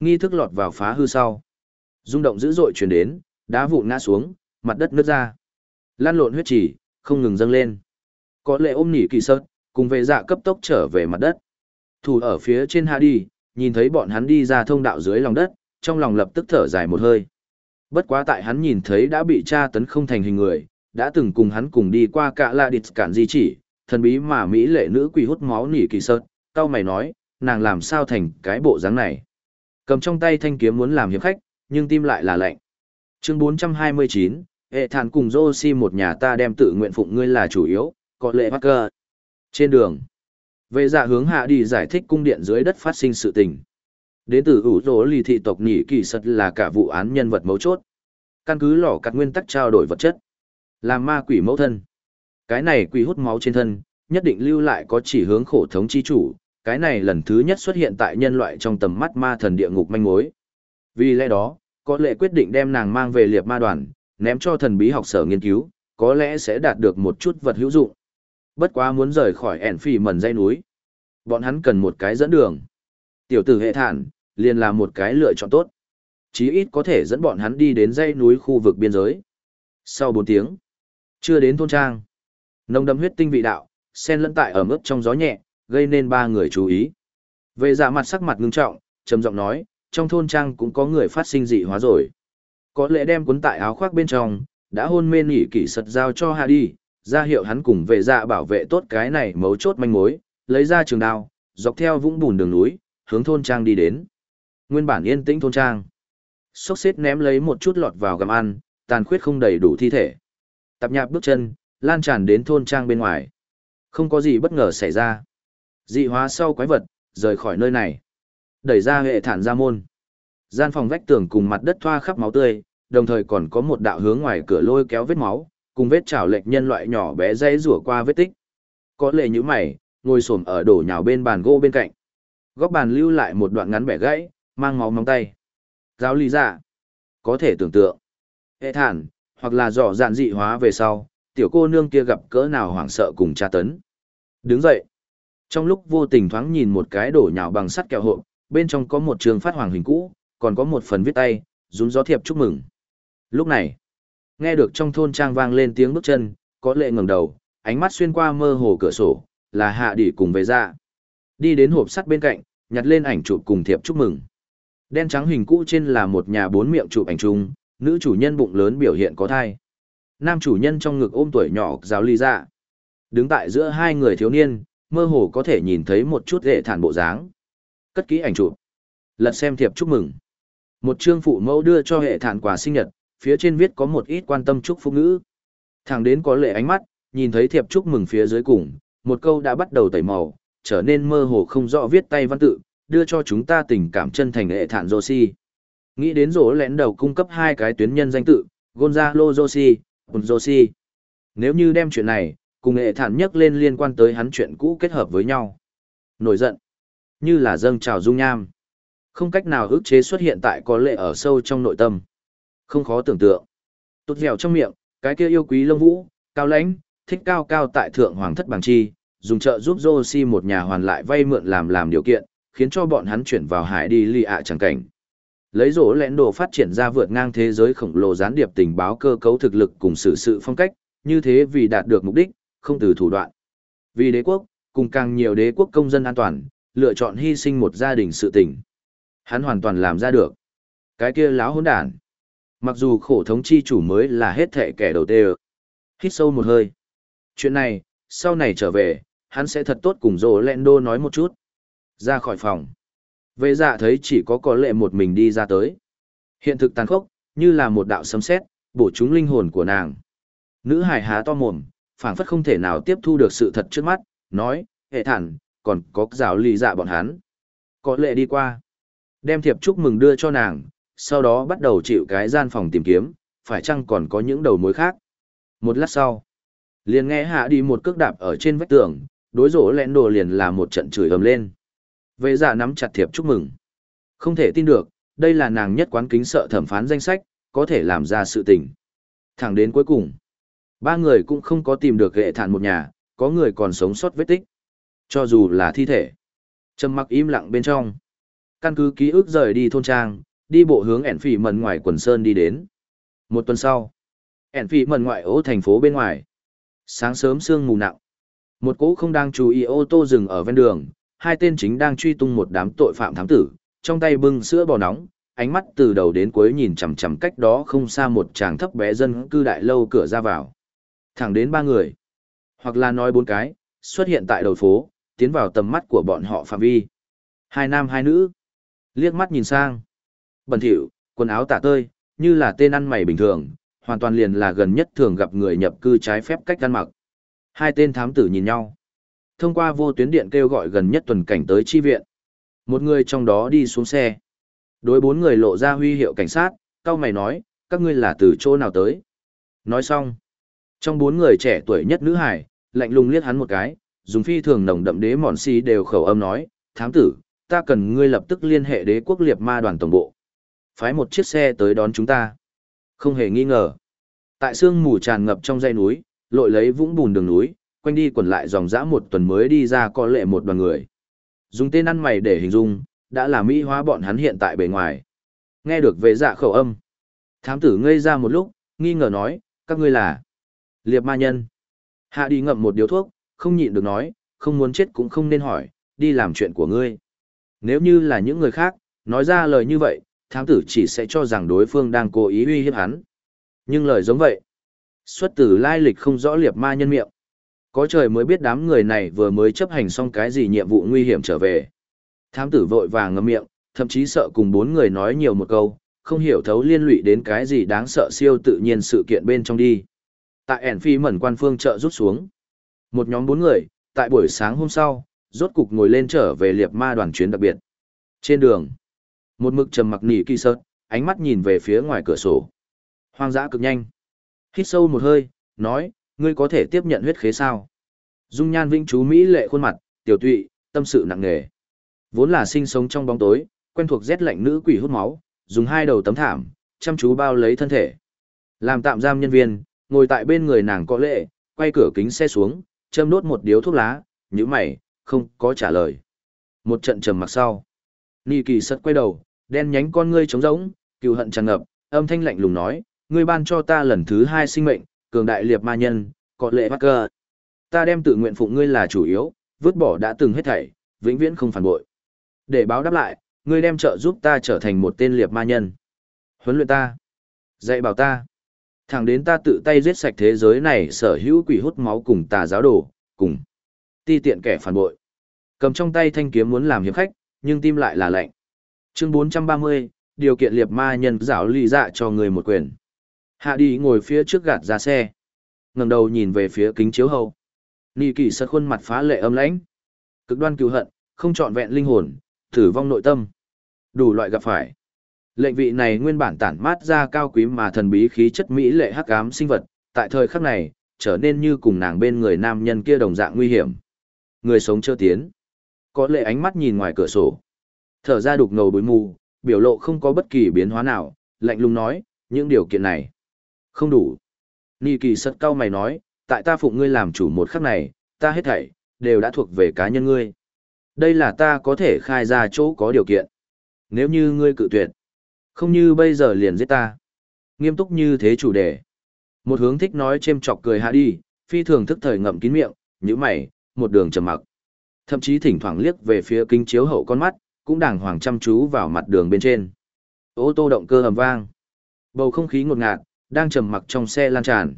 Speaker 1: nghi thức lọt vào phá hư sau rung động dữ dội truyền đến, đá vụn ngã xuống, mặt đất nứt ra. Lan lộn huyết chỉ, không ngừng dâng lên. Có lệ ôm nỉ kỳ sơn cùng về dạ cấp tốc trở về mặt đất. Thủ ở phía trên hạ đi, nhìn thấy bọn hắn đi ra thông đạo dưới lòng đất, trong lòng lập tức thở dài một hơi. Bất quá tại hắn nhìn thấy đã bị tra tấn không thành hình người, đã từng cùng hắn cùng đi qua cả la địch cản di chỉ, thần bí mà Mỹ lệ nữ quỷ hút máu nỉ kỳ sơn. cao mày nói, nàng làm sao thành cái bộ dáng này. Cầm trong tay thanh kiếm muốn làm hiệp khách, nhưng tim lại là lạnh. Chương 429, hệ thản cùng Josie một nhà ta đem tự nguyện phụng ngươi là chủ yếu, có lệ bắt cơ. Trên đường, về dạ hướng hạ đi giải thích cung điện dưới đất phát sinh sự tình. Đến từ ủ rỗ lì thị tộc nhỉ kỳ sật là cả vụ án nhân vật mấu chốt. Căn cứ lỏ cắt nguyên tắc trao đổi vật chất. Làm ma quỷ mẫu thân. Cái này quỷ hút máu trên thân, nhất định lưu lại có chỉ hướng khổ thống chi chủ. Cái này lần thứ nhất xuất hiện tại nhân loại trong tầm mắt ma thần địa ngục manh mối. Vì lẽ đó, có lệ quyết định đem nàng mang về liệp ma đoàn, ném cho thần bí học sở nghiên cứu, có lẽ sẽ đạt được một chút vật hữu dụng. Bất quá muốn rời khỏi ẻn phì mẩn dây núi. Bọn hắn cần một cái dẫn đường. Tiểu tử hệ thản, liền là một cái lựa chọn tốt. Chí ít có thể dẫn bọn hắn đi đến dây núi khu vực biên giới. Sau 4 tiếng, chưa đến thôn trang. Nông đâm huyết tinh vị đạo, sen lẫn tại ở mức trong gió nhẹ, gây nên ba người chú ý. Về giả dạ mặt sắc mặt ngưng trọng, trầm giọng nói, trong thôn trang cũng có người phát sinh dị hóa rồi. Có lẽ đem cuốn tại áo khoác bên trong, đã hôn mê nghỉ kỷ sật giao cho Hà đi, ra hiệu hắn cùng về dạ bảo vệ tốt cái này mấu chốt manh mối, lấy ra trường đao, dọc theo vũng bùn đường núi, hướng thôn trang đi đến. Nguyên bản yên tĩnh thôn trang. Sốc xếp ném lấy một chút lọt vào gầm ăn, tàn khuyết không đầy đủ thi thể. Tạp nhạp bước chân, lan tràn đến thôn trang bên ngoài. Không có gì bất ngờ xảy ra. Dị hóa sau quái vật, rời khỏi nơi này. Đẩy ra hệ thản ra môn. Gian phòng vách tường cùng mặt đất thoa khắp máu tươi, đồng thời còn có một đạo hướng ngoài cửa lôi kéo vết máu, cùng vết chảo lệch nhân loại nhỏ bé dây rủa qua vết tích. Có lệ như mày, ngồi xổm ở đổ nhào bên bàn gỗ bên cạnh. Góc bàn lưu lại một đoạn ngắn bẻ gãy, mang máu móng tay. Giáo lý giả. Có thể tưởng tượng. Hệ thản, hoặc là dò dạn dị hóa về sau, tiểu cô nương kia gặp cỡ nào hoảng sợ cùng tra tấn. Đứng dậy. Trong lúc vô tình thoáng nhìn một cái đổ nhào bằng sắt kẹo hộp, bên trong có một trường phát hoàng hình cũ, còn có một phần viết tay, rún gió thiệp chúc mừng. Lúc này, nghe được trong thôn trang vang lên tiếng bước chân, có lệ ngẩng đầu, ánh mắt xuyên qua mơ hồ cửa sổ, là hạ đỉ cùng về ra. Dạ. Đi đến hộp sắt bên cạnh, nhặt lên ảnh chụp cùng thiệp chúc mừng. Đen trắng hình cũ trên là một nhà bốn miệng chụp ảnh chung, nữ chủ nhân bụng lớn biểu hiện có thai. Nam chủ nhân trong ngực ôm tuổi nhỏ giáo ly ra. Dạ. Đứng tại giữa hai người thiếu niên, mơ hồ có thể nhìn thấy một chút hệ thản bộ dáng. Cất kỹ ảnh chụp. Lật xem thiệp chúc mừng. Một chương phụ mẫu đưa cho hệ thản quà sinh nhật, phía trên viết có một ít quan tâm chúc phúc ngữ. Thằng đến có lệ ánh mắt, nhìn thấy thiệp chúc mừng phía dưới cùng, một câu đã bắt đầu tẩy màu, trở nên mơ hồ không rõ viết tay văn tự, đưa cho chúng ta tình cảm chân thành hệ thản Joshi. Nghĩ đến rỗ lén đầu cung cấp hai cái tuyến nhân danh tự, Gonzalo Joshi, Joshi. Nếu như đem chuyện này, cùng hệ thản nhắc lên liên quan tới hắn chuyện cũ kết hợp với nhau. Nổi giận, như là dâng trào dung nham. Không cách nào ức chế xuất hiện tại có lệ ở sâu trong nội tâm. Không khó tưởng tượng. Tốt dẻo trong miệng, cái kia yêu quý lông vũ, cao lãnh, thích cao cao tại thượng hoàng thất bằng chi, dùng trợ giúp Josie một nhà hoàn lại vay mượn làm làm điều kiện, khiến cho bọn hắn chuyển vào hải đi lì ạ chẳng cảnh. Lấy rổ lẽn đồ phát triển ra vượt ngang thế giới khổng lồ gián điệp tình báo cơ cấu thực lực cùng sự sự phong cách, như thế vì đạt được mục đích, không từ thủ đoạn. Vì đế quốc, cùng càng nhiều đế quốc công dân an toàn, lựa chọn hy sinh một gia đình sự tình. Hắn hoàn toàn làm ra được. Cái kia láo hỗn đản. Mặc dù khổ thống chi chủ mới là hết thệ kẻ đầu tê Hít sâu một hơi. Chuyện này, sau này trở về, hắn sẽ thật tốt cùng rồ lẹn đô nói một chút. Ra khỏi phòng. Vệ dạ thấy chỉ có có lệ một mình đi ra tới. Hiện thực tàn khốc, như là một đạo sấm sét, bổ trúng linh hồn của nàng. Nữ hải há to mồm, phảng phất không thể nào tiếp thu được sự thật trước mắt, nói, hệ thản, còn có rào lì dạ bọn hắn. Có lệ đi qua. Đem thiệp chúc mừng đưa cho nàng, sau đó bắt đầu chịu cái gian phòng tìm kiếm, phải chăng còn có những đầu mối khác. Một lát sau, liền nghe hạ đi một cước đạp ở trên vách tường, đối rổ lẹn đồ liền là một trận chửi ầm lên. Vệ giả nắm chặt thiệp chúc mừng. Không thể tin được, đây là nàng nhất quán kính sợ thẩm phán danh sách, có thể làm ra sự tình. Thẳng đến cuối cùng, ba người cũng không có tìm được hệ thản một nhà, có người còn sống sót vết tích. Cho dù là thi thể. Trầm mặc im lặng bên trong. Căn cứ ký ức rời đi thôn trang, đi bộ hướng ẻn phỉ mần ngoài quần sơn đi đến. Một tuần sau, ẻn phỉ mần ngoại ô thành phố bên ngoài. Sáng sớm sương mù nặng. Một cỗ không đang chú ý ô tô dừng ở ven đường, hai tên chính đang truy tung một đám tội phạm thám tử, trong tay bưng sữa bò nóng, ánh mắt từ đầu đến cuối nhìn chằm chằm cách đó không xa một chàng thấp bé dân cư đại lâu cửa ra vào. Thẳng đến ba người, hoặc là nói bốn cái, xuất hiện tại đầu phố, tiến vào tầm mắt của bọn họ phạm vi. Hai nam hai nữ, liếc mắt nhìn sang. Bẩn thỉu, quần áo tả tơi, như là tên ăn mày bình thường, hoàn toàn liền là gần nhất thường gặp người nhập cư trái phép cách ăn mặc. Hai tên thám tử nhìn nhau. Thông qua vô tuyến điện kêu gọi gần nhất tuần cảnh tới chi viện. Một người trong đó đi xuống xe. Đối bốn người lộ ra huy hiệu cảnh sát, cao mày nói, các ngươi là từ chỗ nào tới. Nói xong. Trong bốn người trẻ tuổi nhất nữ hải, lạnh lùng liếc hắn một cái, dùng phi thường nồng đậm đế mòn xì đều khẩu âm nói, thám tử, ta cần ngươi lập tức liên hệ đế quốc liệt ma đoàn tổng bộ. Phái một chiếc xe tới đón chúng ta. Không hề nghi ngờ. Tại sương mù tràn ngập trong dãy núi, lội lấy vũng bùn đường núi, quanh đi quẩn lại dòng dã một tuần mới đi ra có lệ một đoàn người. Dùng tên ăn mày để hình dung, đã là mỹ hóa bọn hắn hiện tại bề ngoài. Nghe được về dạ khẩu âm. Thám tử ngây ra một lúc, nghi ngờ nói, các ngươi là liệp ma nhân. Hạ đi ngậm một điếu thuốc, không nhịn được nói, không muốn chết cũng không nên hỏi, đi làm chuyện của ngươi. Nếu như là những người khác, nói ra lời như vậy, thám tử chỉ sẽ cho rằng đối phương đang cố ý uy hiếp hắn. Nhưng lời giống vậy, xuất tử lai lịch không rõ liệp ma nhân miệng. Có trời mới biết đám người này vừa mới chấp hành xong cái gì nhiệm vụ nguy hiểm trở về. Thám tử vội vàng ngậm miệng, thậm chí sợ cùng bốn người nói nhiều một câu, không hiểu thấu liên lụy đến cái gì đáng sợ siêu tự nhiên sự kiện bên trong đi. Tại ẻn phi mẩn quan phương trợ rút xuống. Một nhóm bốn người, tại buổi sáng hôm sau, rốt cục ngồi lên trở về liệp ma đoàn chuyến đặc biệt. Trên đường, một mực trầm mặc nỉ kỳ sợt, ánh mắt nhìn về phía ngoài cửa sổ. Hoang dã cực nhanh. Hít sâu một hơi, nói, ngươi có thể tiếp nhận huyết khế sao? Dung nhan vĩnh chú Mỹ lệ khuôn mặt, tiểu tụy, tâm sự nặng nề. Vốn là sinh sống trong bóng tối, quen thuộc rét lạnh nữ quỷ hút máu, dùng hai đầu tấm thảm, chăm chú bao lấy thân thể. Làm tạm giam nhân viên, ngồi tại bên người nàng có lệ, quay cửa kính xe xuống, châm đốt một điếu thuốc lá, như mày, không có trả lời. Một trận trầm mặc sau. Nị kỳ sật quay đầu, đen nhánh con ngươi trống rỗng, cựu hận tràn ngập, âm thanh lạnh lùng nói, ngươi ban cho ta lần thứ hai sinh mệnh, cường đại liệt ma nhân, có lệ bắt cơ. Ta đem tự nguyện phụng ngươi là chủ yếu, vứt bỏ đã từng hết thảy, vĩnh viễn không phản bội. Để báo đáp lại, ngươi đem trợ giúp ta trở thành một tên liệt ma nhân. Huấn luyện ta. Dạy bảo ta. Thẳng đến ta tự tay giết sạch thế giới này sở hữu quỷ hút máu cùng tà giáo đồ, cùng ti tiện kẻ phản bội. Cầm trong tay thanh kiếm muốn làm hiệp khách, nhưng tim lại là lạnh. Chương 430, điều kiện liệt ma nhân giáo lì dạ cho người một quyền. Hạ đi ngồi phía trước gạt ra xe. ngẩng đầu nhìn về phía kính chiếu hậu. Nị kỳ sật khuôn mặt phá lệ âm lãnh. Cực đoan cứu hận, không trọn vẹn linh hồn, tử vong nội tâm. Đủ loại gặp phải. Lệnh vị này nguyên bản tản mát ra cao quý mà thần bí khí chất mỹ lệ hắc ám sinh vật, tại thời khắc này, trở nên như cùng nàng bên người nam nhân kia đồng dạng nguy hiểm. Người sống chưa tiến. Có lệ ánh mắt nhìn ngoài cửa sổ. Thở ra đục ngầu bối mù, biểu lộ không có bất kỳ biến hóa nào, lạnh lùng nói, những điều kiện này. Không đủ. Nị kỳ sật cao mày nói, tại ta phụng ngươi làm chủ một khắc này, ta hết thảy, đều đã thuộc về cá nhân ngươi. Đây là ta có thể khai ra chỗ có điều kiện. Nếu như ngươi cự tuyệt, không như bây giờ liền giết ta. Nghiêm túc như thế chủ đề. Một hướng thích nói chêm chọc cười hạ đi, phi thường thức thời ngậm kín miệng, như mày, một đường trầm mặc. Thậm chí thỉnh thoảng liếc về phía kính chiếu hậu con mắt, cũng đàng hoàng chăm chú vào mặt đường bên trên. Ô tô động cơ ầm vang. Bầu không khí ngột ngạt, đang trầm mặc trong xe lan tràn.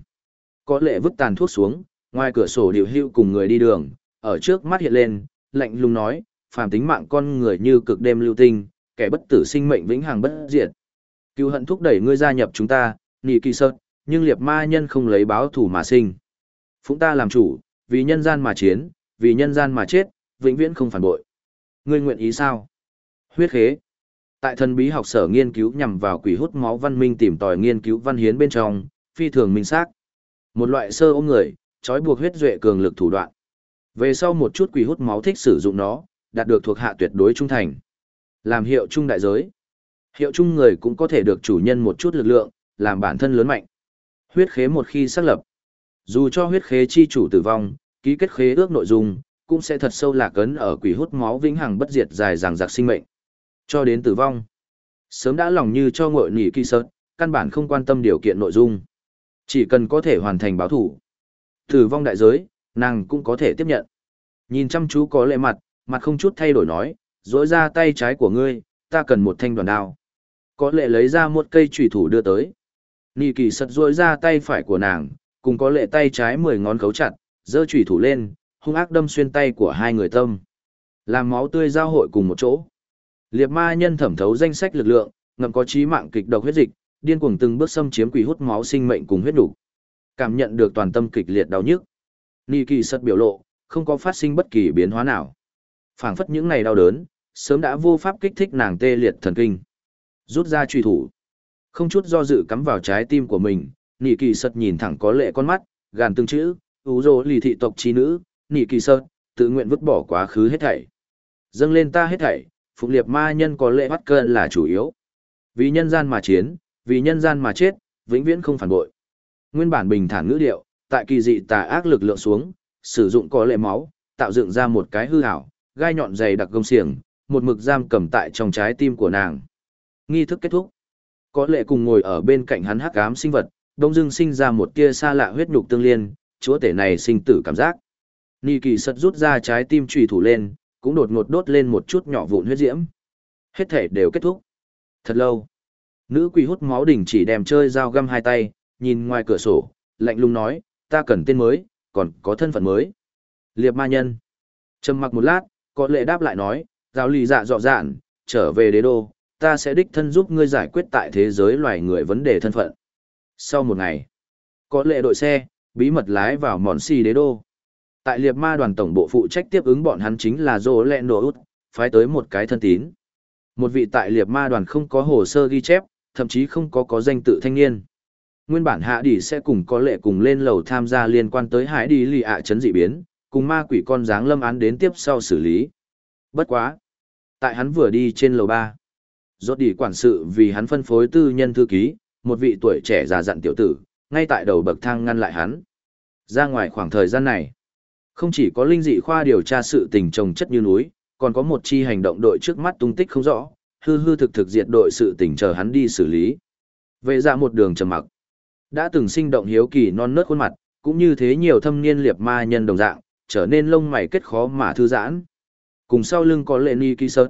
Speaker 1: Có lệ vứt tàn thuốc xuống, ngoài cửa sổ điều hưu cùng người đi đường, ở trước mắt hiện lên, lạnh lùng nói, phàm tính mạng con người như cực đêm lưu tinh, kẻ bất tử sinh mệnh vĩnh hằng bất diệt. Cứu hận thúc đẩy ngươi gia nhập chúng ta, nị kỳ sơn. nhưng liệp ma nhân không lấy báo thủ mà sinh. Phụng ta làm chủ, vì nhân gian mà chiến, vì nhân gian mà chết, vĩnh viễn không phản bội. Ngươi nguyện ý sao? Huyết khế. Tại thần bí học sở nghiên cứu nhằm vào quỷ hút máu văn minh tìm tòi nghiên cứu văn hiến bên trong, phi thường minh xác. Một loại sơ ôm người, trói buộc huyết duệ cường lực thủ đoạn. Về sau một chút quỷ hút máu thích sử dụng nó, đạt được thuộc hạ tuyệt đối trung thành. Làm hiệu trung đại giới. Hiệu trung người cũng có thể được chủ nhân một chút lực lượng, làm bản thân lớn mạnh. Huyết khế một khi xác lập. Dù cho huyết khế chi chủ tử vong, ký kết khế ước nội dung, cũng sẽ thật sâu lạc ấn ở quỷ hút máu vĩnh hằng bất diệt dài dằng dặc sinh mệnh. Cho đến tử vong. Sớm đã lòng như cho ngội nỉ kỳ sớt, căn bản không quan tâm điều kiện nội dung. Chỉ cần có thể hoàn thành báo thủ. Tử vong đại giới, nàng cũng có thể tiếp nhận. Nhìn chăm chú có lệ mặt, mặt không chút thay đổi nói, dỗi ra tay trái của ngươi, ta cần một thanh đoàn đao. Có lệ lấy ra một cây trùy thủ đưa tới. Nì kỳ sật dỗi ra tay phải của nàng, cùng có lệ tay trái mười ngón cấu chặt, giơ trùy thủ lên, hung ác đâm xuyên tay của hai người tâm. Làm máu tươi giao hội cùng một chỗ. Liệt ma nhân thẩm thấu danh sách lực lượng, ngầm có trí mạng kịch độc huyết dịch, điên cuồng từng bước xâm chiếm quỷ hút máu sinh mệnh cùng huyết đủ. Cảm nhận được toàn tâm kịch liệt đau nhức. Nì kỳ sật biểu lộ, không có phát sinh bất kỳ biến hóa nào. phảng phất những ngày đau đớn, sớm đã vô pháp kích thích nàng tê liệt thần kinh. Rút ra truy thủ. Không chút do dự cắm vào trái tim của mình, nị kỳ sật nhìn thẳng có lệ con mắt, gàn từng chữ, ú rồ lì thị tộc trí nữ, nị kỳ sật, tự nguyện vứt bỏ quá khứ hết thảy. Dâng lên ta hết thảy, phục liệt ma nhân có lệ bắt cơn là chủ yếu. Vì nhân gian mà chiến, vì nhân gian mà chết, vĩnh viễn không phản bội. Nguyên bản bình thản ngữ điệu, tại kỳ dị tà ác lực lượng xuống, sử dụng có lệ máu, tạo dựng ra một cái hư ảo, gai nhọn dày đặc gông xiềng, một mực giam cầm tại trong trái tim của nàng. Nghi thức kết thúc. Có lệ cùng ngồi ở bên cạnh hắn hắc ám sinh vật, đông dưng sinh ra một tia xa lạ huyết nhục tương liên, chúa tể này sinh tử cảm giác. Nhi kỳ sật rút ra trái tim trùy thủ lên, cũng đột ngột đốt lên một chút nhỏ vụn huyết diễm. Hết thể đều kết thúc. Thật lâu. Nữ quỷ hút máu đỉnh chỉ đem chơi dao găm hai tay, nhìn ngoài cửa sổ, lạnh lùng nói, ta cần tên mới, còn có thân phận mới. Liệp ma nhân. Trầm mặc một lát, có lệ đáp lại nói, giáo lì dạ dọ dạn, trở về đế đô, ta sẽ đích thân giúp ngươi giải quyết tại thế giới loài người vấn đề thân phận. Sau một ngày, có lệ đội xe, bí mật lái vào mòn xì đế đô. Tại Liệt ma đoàn tổng bộ phụ trách tiếp ứng bọn hắn chính là Dô Lẹ Nổ Út, phái tới một cái thân tín. Một vị tại Liệt ma đoàn không có hồ sơ ghi chép, thậm chí không có có danh tự thanh niên. Nguyên bản hạ đi sẽ cùng có lệ cùng lên lầu tham gia liên quan tới hải đi lì ạ chấn dị biến, cùng ma quỷ con dáng lâm án đến tiếp sau xử lý. Bất quá. Tại hắn vừa đi trên lầu ba Rốt đi quản sự vì hắn phân phối tư nhân thư ký, một vị tuổi trẻ già dặn tiểu tử, ngay tại đầu bậc thang ngăn lại hắn. Ra ngoài khoảng thời gian này, không chỉ có linh dị khoa điều tra sự tình trồng chất như núi, còn có một chi hành động đội trước mắt tung tích không rõ, hư hư thực thực diệt đội sự tình chờ hắn đi xử lý. Vệ ra một đường trầm mặc, đã từng sinh động hiếu kỳ non nớt khuôn mặt, cũng như thế nhiều thâm niên liệt ma nhân đồng dạng, trở nên lông mày kết khó mà thư giãn. Cùng sau lưng có lệ ni kỳ sợt.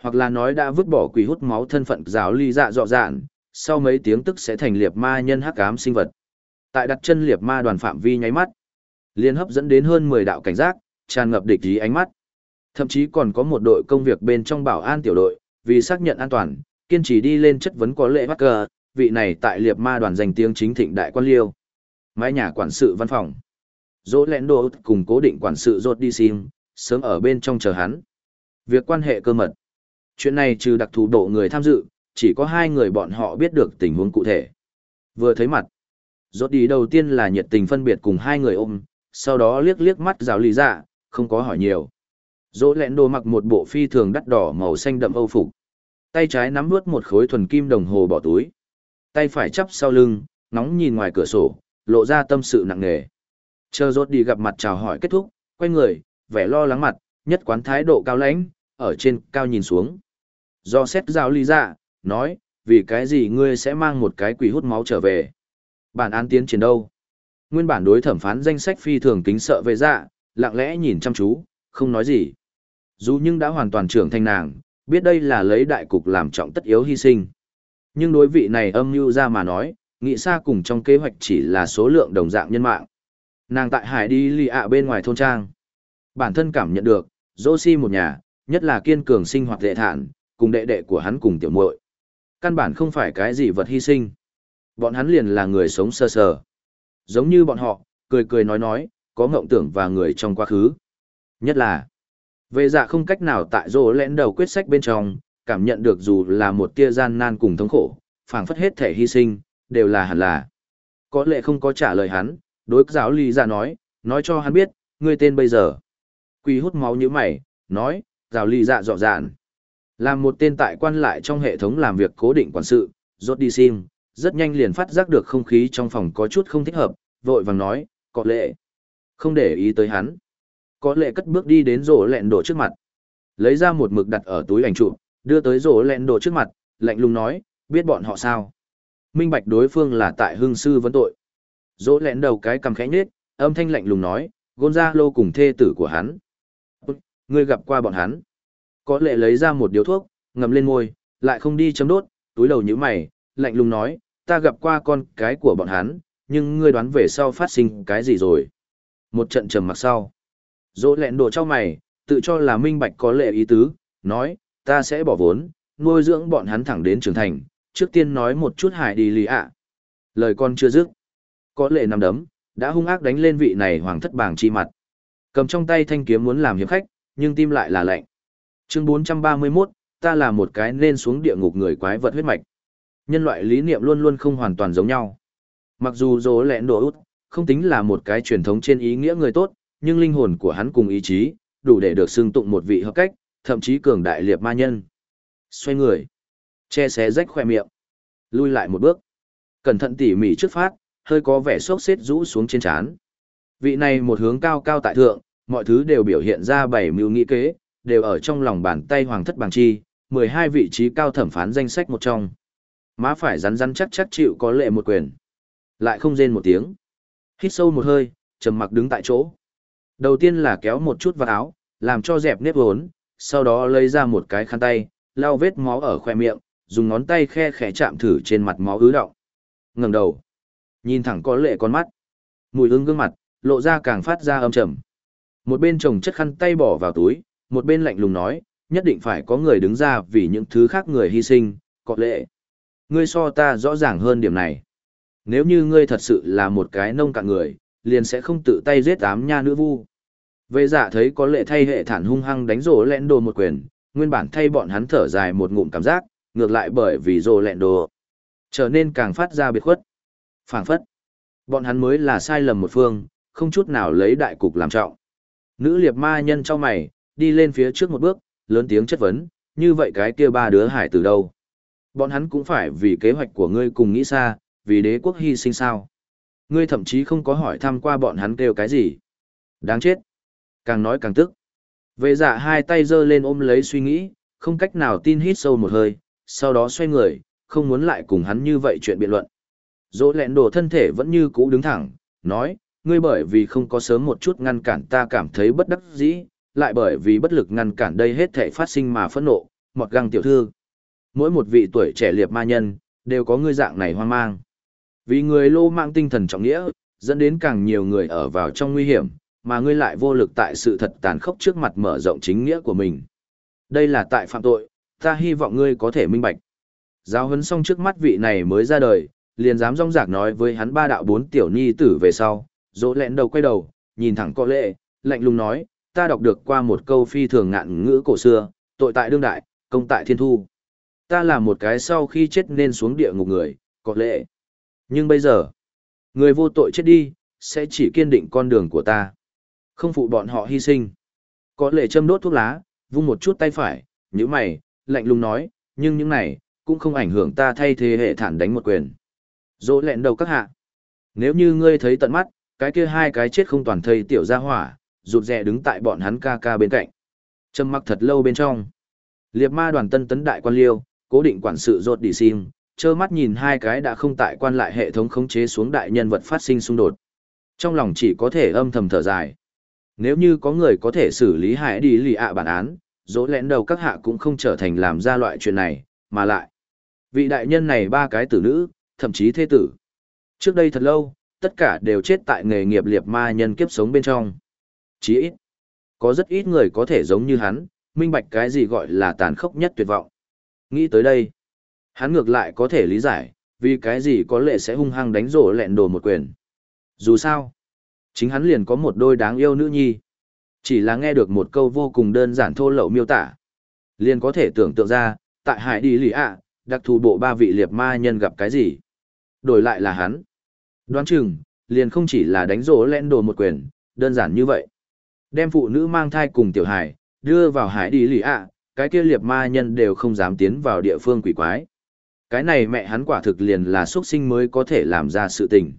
Speaker 1: Hoặc là nói đã vứt bỏ quỷ hút máu thân phận giáo ly dạ dọ dạn, sau mấy tiếng tức sẽ thành liệt ma nhân hắc ám sinh vật. Tại đặt chân liệt ma đoàn phạm vi nháy mắt, liên hấp dẫn đến hơn 10 đạo cảnh giác, tràn ngập địch ý ánh mắt. Thậm chí còn có một đội công việc bên trong bảo an tiểu đội, vì xác nhận an toàn, kiên trì đi lên chất vấn có lệ bắt cờ, vị này tại liệt ma đoàn danh tiếng chính thịnh đại quan liêu. Mái nhà quản sự văn phòng. Dỗ lẹn đồ cùng cố định quản sự rốt đi sim, sớm ở bên trong chờ hắn. Việc quan hệ cơ mật. Chuyện này trừ đặc thù độ người tham dự, chỉ có hai người bọn họ biết được tình huống cụ thể. Vừa thấy mặt, rốt đi đầu tiên là nhiệt tình phân biệt cùng hai người ôm, sau đó liếc liếc mắt rào lý dạ, không có hỏi nhiều. Dỗ lẹn đồ mặc một bộ phi thường đắt đỏ màu xanh đậm âu phục. Tay trái nắm nuốt một khối thuần kim đồng hồ bỏ túi. Tay phải chắp sau lưng, nóng nhìn ngoài cửa sổ, lộ ra tâm sự nặng nề. Chờ rốt đi gặp mặt chào hỏi kết thúc, quay người, vẻ lo lắng mặt, nhất quán thái độ cao lãnh, ở trên cao nhìn xuống. Do xét giao lý dạ, nói, vì cái gì ngươi sẽ mang một cái quỷ hút máu trở về? Bản án tiến triển đâu? Nguyên bản đối thẩm phán danh sách phi thường kính sợ về dạ, lặng lẽ nhìn chăm chú, không nói gì. Dù nhưng đã hoàn toàn trưởng thành nàng, biết đây là lấy đại cục làm trọng tất yếu hy sinh. Nhưng đối vị này âm mưu ra mà nói, nghĩ xa cùng trong kế hoạch chỉ là số lượng đồng dạng nhân mạng. Nàng tại hải đi lì ạ bên ngoài thôn trang. Bản thân cảm nhận được, dô một nhà, nhất là kiên cường sinh hoạt dễ thản, cùng đệ đệ của hắn cùng tiểu muội Căn bản không phải cái gì vật hy sinh. Bọn hắn liền là người sống sơ sờ, sờ. Giống như bọn họ, cười cười nói nói, có ngộng tưởng và người trong quá khứ. Nhất là, về dạ không cách nào tại rô lẽn đầu quyết sách bên trong, cảm nhận được dù là một tia gian nan cùng thống khổ, phảng phất hết thể hy sinh, đều là hẳn là. Có lẽ không có trả lời hắn, đối giáo lý ra nói, nói cho hắn biết, ngươi tên bây giờ quy hút máu như mày, nói, rào ly dạ rõ ràng. Làm một tên tại quan lại trong hệ thống làm việc cố định quản sự, rốt đi sim, rất nhanh liền phát giác được không khí trong phòng có chút không thích hợp, vội vàng nói, có lệ. Không để ý tới hắn. Có lệ cất bước đi đến rổ lẹn đổ trước mặt. Lấy ra một mực đặt ở túi ảnh trụ, đưa tới rổ lẹn đổ trước mặt, lạnh lùng nói, biết bọn họ sao. Minh bạch đối phương là tại hương sư vấn tội. Rổ lẹn đầu cái cầm khẽ nết, âm thanh lạnh lùng nói, Gonzalo cùng thê tử của hắn. Ngươi gặp qua bọn hắn. Có lệ lấy ra một điếu thuốc, ngầm lên môi, lại không đi chấm đốt, túi đầu như mày, lạnh lùng nói, ta gặp qua con cái của bọn hắn, nhưng ngươi đoán về sau phát sinh cái gì rồi. Một trận trầm mặc sau. Dỗ lẹn đồ cho mày, tự cho là minh bạch có lệ ý tứ, nói, ta sẽ bỏ vốn, nuôi dưỡng bọn hắn thẳng đến trưởng thành, trước tiên nói một chút hài đi lì ạ. Lời con chưa dứt. Có lệ nằm đấm, đã hung ác đánh lên vị này hoàng thất bàng chi mặt. Cầm trong tay thanh kiếm muốn làm hiệp khách, nhưng tim lại là lạnh. Chương 431, ta là một cái nên xuống địa ngục người quái vật huyết mạch. Nhân loại lý niệm luôn luôn không hoàn toàn giống nhau. Mặc dù dỗ lẹn đồ út, không tính là một cái truyền thống trên ý nghĩa người tốt, nhưng linh hồn của hắn cùng ý chí, đủ để được xưng tụng một vị hợp cách, thậm chí cường đại liệt ma nhân. Xoay người, che xé rách khoe miệng, lui lại một bước. Cẩn thận tỉ mỉ trước phát, hơi có vẻ sốc xếp rũ xuống trên trán. Vị này một hướng cao cao tại thượng, mọi thứ đều biểu hiện ra bảy mưu nghĩ kế, đều ở trong lòng bàn tay hoàng thất bằng chi, 12 vị trí cao thẩm phán danh sách một trong. Má phải rắn rắn chắc chắc chịu có lệ một quyền. Lại không rên một tiếng. Hít sâu một hơi, trầm mặc đứng tại chỗ. Đầu tiên là kéo một chút vào áo, làm cho dẹp nếp vốn, sau đó lấy ra một cái khăn tay, lau vết máu ở khoe miệng, dùng ngón tay khe khẽ chạm thử trên mặt máu ứ động. ngẩng đầu, nhìn thẳng có lệ con mắt. Mùi hương gương mặt, lộ ra càng phát ra âm trầm. Một bên chồng chất khăn tay bỏ vào túi, một bên lạnh lùng nói, nhất định phải có người đứng ra vì những thứ khác người hy sinh, có lệ. Ngươi so ta rõ ràng hơn điểm này. Nếu như ngươi thật sự là một cái nông cạn người, liền sẽ không tự tay giết ám nha nữ vu. Vệ giả thấy có lệ thay hệ thản hung hăng đánh rổ lẹn đồ một quyền, nguyên bản thay bọn hắn thở dài một ngụm cảm giác, ngược lại bởi vì rổ lẹn đồ trở nên càng phát ra biệt khuất. phảng phất. Bọn hắn mới là sai lầm một phương, không chút nào lấy đại cục làm trọng. Nữ liệt ma nhân trong mày, đi lên phía trước một bước, lớn tiếng chất vấn, như vậy cái kia ba đứa hải từ đâu? Bọn hắn cũng phải vì kế hoạch của ngươi cùng nghĩ xa, vì đế quốc hy sinh sao? Ngươi thậm chí không có hỏi thăm qua bọn hắn kêu cái gì. Đáng chết. Càng nói càng tức. Vệ dạ hai tay giơ lên ôm lấy suy nghĩ, không cách nào tin hít sâu một hơi, sau đó xoay người, không muốn lại cùng hắn như vậy chuyện biện luận. Dỗ lẹn đổ thân thể vẫn như cũ đứng thẳng, nói, ngươi bởi vì không có sớm một chút ngăn cản ta cảm thấy bất đắc dĩ, lại bởi vì bất lực ngăn cản đây hết thể phát sinh mà phẫn nộ, một găng tiểu thư. Mỗi một vị tuổi trẻ liệp ma nhân, đều có ngươi dạng này hoang mang. Vì người lô mạng tinh thần trọng nghĩa, dẫn đến càng nhiều người ở vào trong nguy hiểm, mà ngươi lại vô lực tại sự thật tàn khốc trước mặt mở rộng chính nghĩa của mình. Đây là tại phạm tội, ta hy vọng ngươi có thể minh bạch. Giáo huấn xong trước mắt vị này mới ra đời, liền dám rong rạc nói với hắn ba đạo bốn tiểu nhi tử về sau, dỗ lẹn đầu quay đầu, nhìn thẳng có lệ, lạnh lùng nói, ta đọc được qua một câu phi thường ngạn ngữ cổ xưa, tội tại đương đại, công tại thiên thu. Ta là một cái sau khi chết nên xuống địa ngục người, có lệ. Nhưng bây giờ, người vô tội chết đi, sẽ chỉ kiên định con đường của ta. Không phụ bọn họ hy sinh. Có lệ châm đốt thuốc lá, vung một chút tay phải, như mày, lạnh lùng nói, nhưng những này, cũng không ảnh hưởng ta thay thế hệ thản đánh một quyền. Dỗ lẹn đầu các hạ. Nếu như ngươi thấy tận mắt, cái kia hai cái chết không toàn thây tiểu gia hỏa, rụt rè đứng tại bọn hắn ca ca bên cạnh. Trầm mặc thật lâu bên trong. Liệt ma đoàn tân tấn đại quan liêu, cố định quản sự rột đi sim, trơ mắt nhìn hai cái đã không tại quan lại hệ thống khống chế xuống đại nhân vật phát sinh xung đột. Trong lòng chỉ có thể âm thầm thở dài. Nếu như có người có thể xử lý hải đi lì ạ bản án, dỗ lẽn đầu các hạ cũng không trở thành làm ra loại chuyện này, mà lại. Vị đại nhân này ba cái tử nữ, thậm chí thế tử. Trước đây thật lâu, tất cả đều chết tại nghề nghiệp liệt ma nhân kiếp sống bên trong. Chỉ ít, có rất ít người có thể giống như hắn, minh bạch cái gì gọi là tàn khốc nhất tuyệt vọng. Nghĩ tới đây, hắn ngược lại có thể lý giải, vì cái gì có lẽ sẽ hung hăng đánh rổ lẹn đồ một quyền. Dù sao, chính hắn liền có một đôi đáng yêu nữ nhi. Chỉ là nghe được một câu vô cùng đơn giản thô lậu miêu tả. Liền có thể tưởng tượng ra, tại hải đi lì ạ, đặc thù bộ ba vị liệt ma nhân gặp cái gì. Đổi lại là hắn. Đoán chừng, liền không chỉ là đánh rổ lẹn đồ một quyền, đơn giản như vậy. Đem phụ nữ mang thai cùng tiểu hải, đưa vào hải đi lì ạ, cái kia liệt ma nhân đều không dám tiến vào địa phương quỷ quái. Cái này mẹ hắn quả thực liền là xuất sinh mới có thể làm ra sự tình.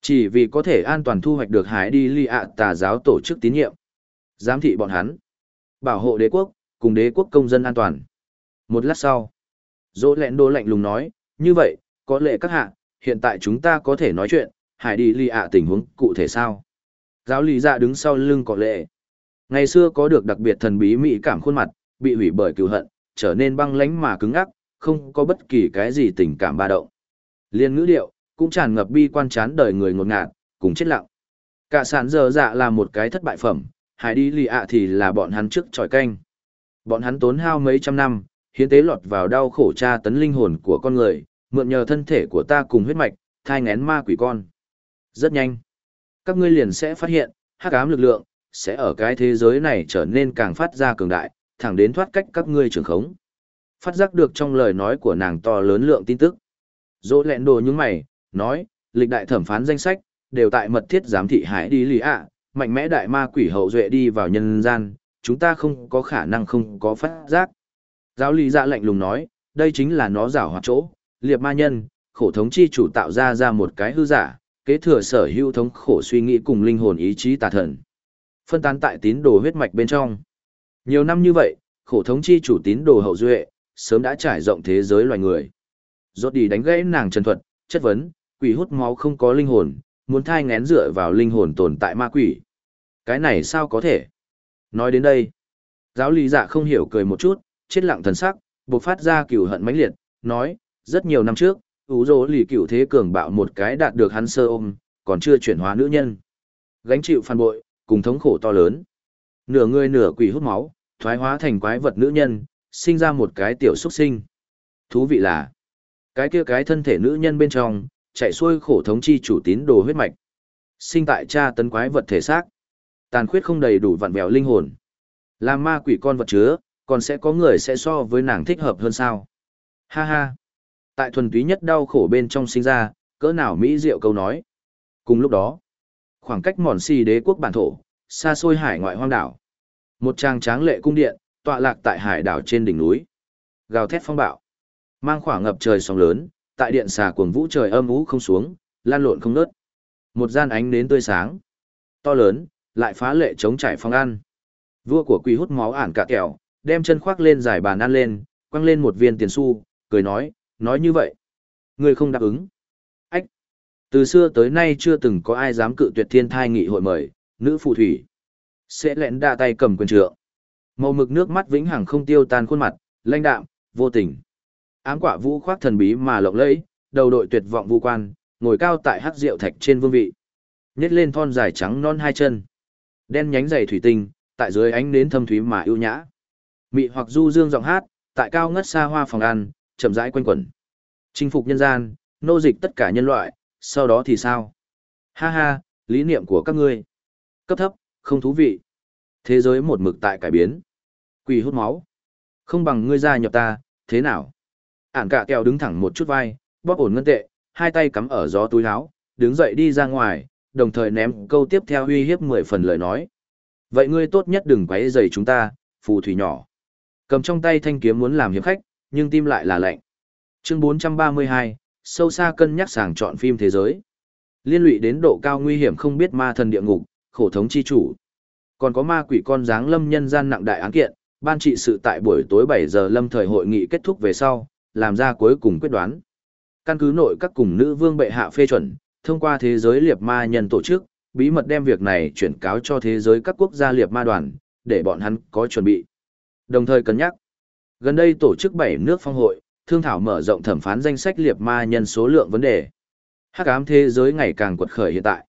Speaker 1: Chỉ vì có thể an toàn thu hoạch được hải đi lì ạ tà giáo tổ chức tín nhiệm. Giám thị bọn hắn. Bảo hộ đế quốc, cùng đế quốc công dân an toàn. Một lát sau, dỗ lẹn đô lạnh lùng nói, như vậy, có lệ các hạ, hiện tại chúng ta có thể nói chuyện, hải đi lì ạ tình huống cụ thể sao? Giáo lý dạ đứng sau lưng cọ lệ. Ngày xưa có được đặc biệt thần bí mỹ cảm khuôn mặt, bị hủy bởi cựu hận, trở nên băng lãnh mà cứng ngắc, không có bất kỳ cái gì tình cảm ba động. Liên ngữ điệu, cũng tràn ngập bi quan chán đời người ngột ngạt, cùng chết lặng. Cả sản giờ dạ là một cái thất bại phẩm, hải đi lì ạ thì là bọn hắn trước tròi canh. Bọn hắn tốn hao mấy trăm năm, hiến tế lọt vào đau khổ tra tấn linh hồn của con người, mượn nhờ thân thể của ta cùng huyết mạch, thai ngén ma quỷ con. Rất nhanh. Các ngươi liền sẽ phát hiện, hắc ám lực lượng, sẽ ở cái thế giới này trở nên càng phát ra cường đại, thẳng đến thoát cách các ngươi trường khống. Phát giác được trong lời nói của nàng to lớn lượng tin tức. Dỗ lẹn đồ những mày, nói, lịch đại thẩm phán danh sách, đều tại mật thiết giám thị hải đi lì ạ, mạnh mẽ đại ma quỷ hậu duệ đi vào nhân gian, chúng ta không có khả năng không có phát giác. Giáo lý dạ lạnh lùng nói, đây chính là nó rảo hoạt chỗ, liệp ma nhân, khổ thống chi chủ tạo ra ra một cái hư giả, kế thừa sở hữu thống khổ suy nghĩ cùng linh hồn ý chí tà thần. Phân tán tại tín đồ huyết mạch bên trong. Nhiều năm như vậy, khổ thống chi chủ tín đồ hậu duệ, sớm đã trải rộng thế giới loài người. Rốt đi đánh gãy nàng trần thuật, chất vấn, quỷ hút máu không có linh hồn, muốn thai ngén dựa vào linh hồn tồn tại ma quỷ. Cái này sao có thể? Nói đến đây, giáo lý giả không hiểu cười một chút, chết lặng thần sắc, bộc phát ra cửu hận mãnh liệt, nói, rất nhiều năm trước, ủ rỗ lì cựu thế cường bạo một cái đạt được hắn sơ ôm, còn chưa chuyển hóa nữ nhân. Gánh chịu phản bội, cùng thống khổ to lớn. Nửa người nửa quỷ hút máu, thoái hóa thành quái vật nữ nhân, sinh ra một cái tiểu xuất sinh. Thú vị là, cái kia cái thân thể nữ nhân bên trong, chạy xuôi khổ thống chi chủ tín đồ huyết mạch. Sinh tại cha tấn quái vật thể xác. Tàn khuyết không đầy đủ vặn vẹo linh hồn. Làm ma quỷ con vật chứa, còn sẽ có người sẽ so với nàng thích hợp hơn sao. Ha ha. Tại thuần túy nhất đau khổ bên trong sinh ra, cỡ nào mỹ diệu câu nói. Cùng lúc đó, khoảng cách mòn xì đế quốc bản thổ, xa xôi hải ngoại hoang đảo. Một trang tráng lệ cung điện, tọa lạc tại hải đảo trên đỉnh núi. Gào thét phong bạo. Mang khoảng ngập trời sóng lớn, tại điện xà cuồng vũ trời âm ú không xuống, lan lộn không nớt. Một gian ánh nến tươi sáng. To lớn, lại phá lệ chống trải phong ăn. Vua của quỷ hút máu ản cả kẹo, đem chân khoác lên giải bàn ăn lên, quăng lên một viên tiền xu, cười nói, nói như vậy. Người không đáp ứng. Ách. Từ xưa tới nay chưa từng có ai dám cự tuyệt thiên thai nghị hội mời, nữ phù thủy. Sẽ lẹn đa tay cầm quyền trượng. Màu mực nước mắt vĩnh hằng không tiêu tan khuôn mặt, lãnh đạm, vô tình. Ám quả vũ khoác thần bí mà lộng lẫy, đầu đội tuyệt vọng vu quan, ngồi cao tại hắc rượu thạch trên vương vị. Nhét lên thon dài trắng non hai chân. Đen nhánh dày thủy tinh, tại dưới ánh nến thâm thúy mà ưu nhã. Mị hoặc du dương giọng hát, tại cao ngất xa hoa phòng ăn, chậm rãi quanh quẩn. Chinh phục nhân gian, nô dịch tất cả nhân loại, sau đó thì sao? Ha ha, lý niệm của các ngươi. Cấp thấp, không thú vị. Thế giới một mực tại cải biến. Quỷ hút máu. Không bằng ngươi gia nhập ta, thế nào? Ản cả kẹo đứng thẳng một chút vai, bóp ổn ngân tệ, hai tay cắm ở gió túi áo, đứng dậy đi ra ngoài, đồng thời ném câu tiếp theo uy hiếp mười phần lời nói. Vậy ngươi tốt nhất đừng quấy rầy chúng ta, phù thủy nhỏ. Cầm trong tay thanh kiếm muốn làm hiệp khách, nhưng tim lại là lạnh. Chương 432, sâu xa cân nhắc sàng chọn phim thế giới. Liên lụy đến độ cao nguy hiểm không biết ma thần địa ngục, khổ thống chi chủ. Còn có ma quỷ con dáng lâm nhân gian nặng đại án kiện, Ban trị sự tại buổi tối 7 giờ lâm thời hội nghị kết thúc về sau, làm ra cuối cùng quyết đoán. Căn cứ nội các cùng nữ vương bệ hạ phê chuẩn, thông qua thế giới liệt ma nhân tổ chức, bí mật đem việc này chuyển cáo cho thế giới các quốc gia liệt ma đoàn, để bọn hắn có chuẩn bị. Đồng thời cân nhắc, gần đây tổ chức 7 nước phong hội, thương thảo mở rộng thẩm phán danh sách liệt ma nhân số lượng vấn đề. Hắc ám thế giới ngày càng quật khởi hiện tại.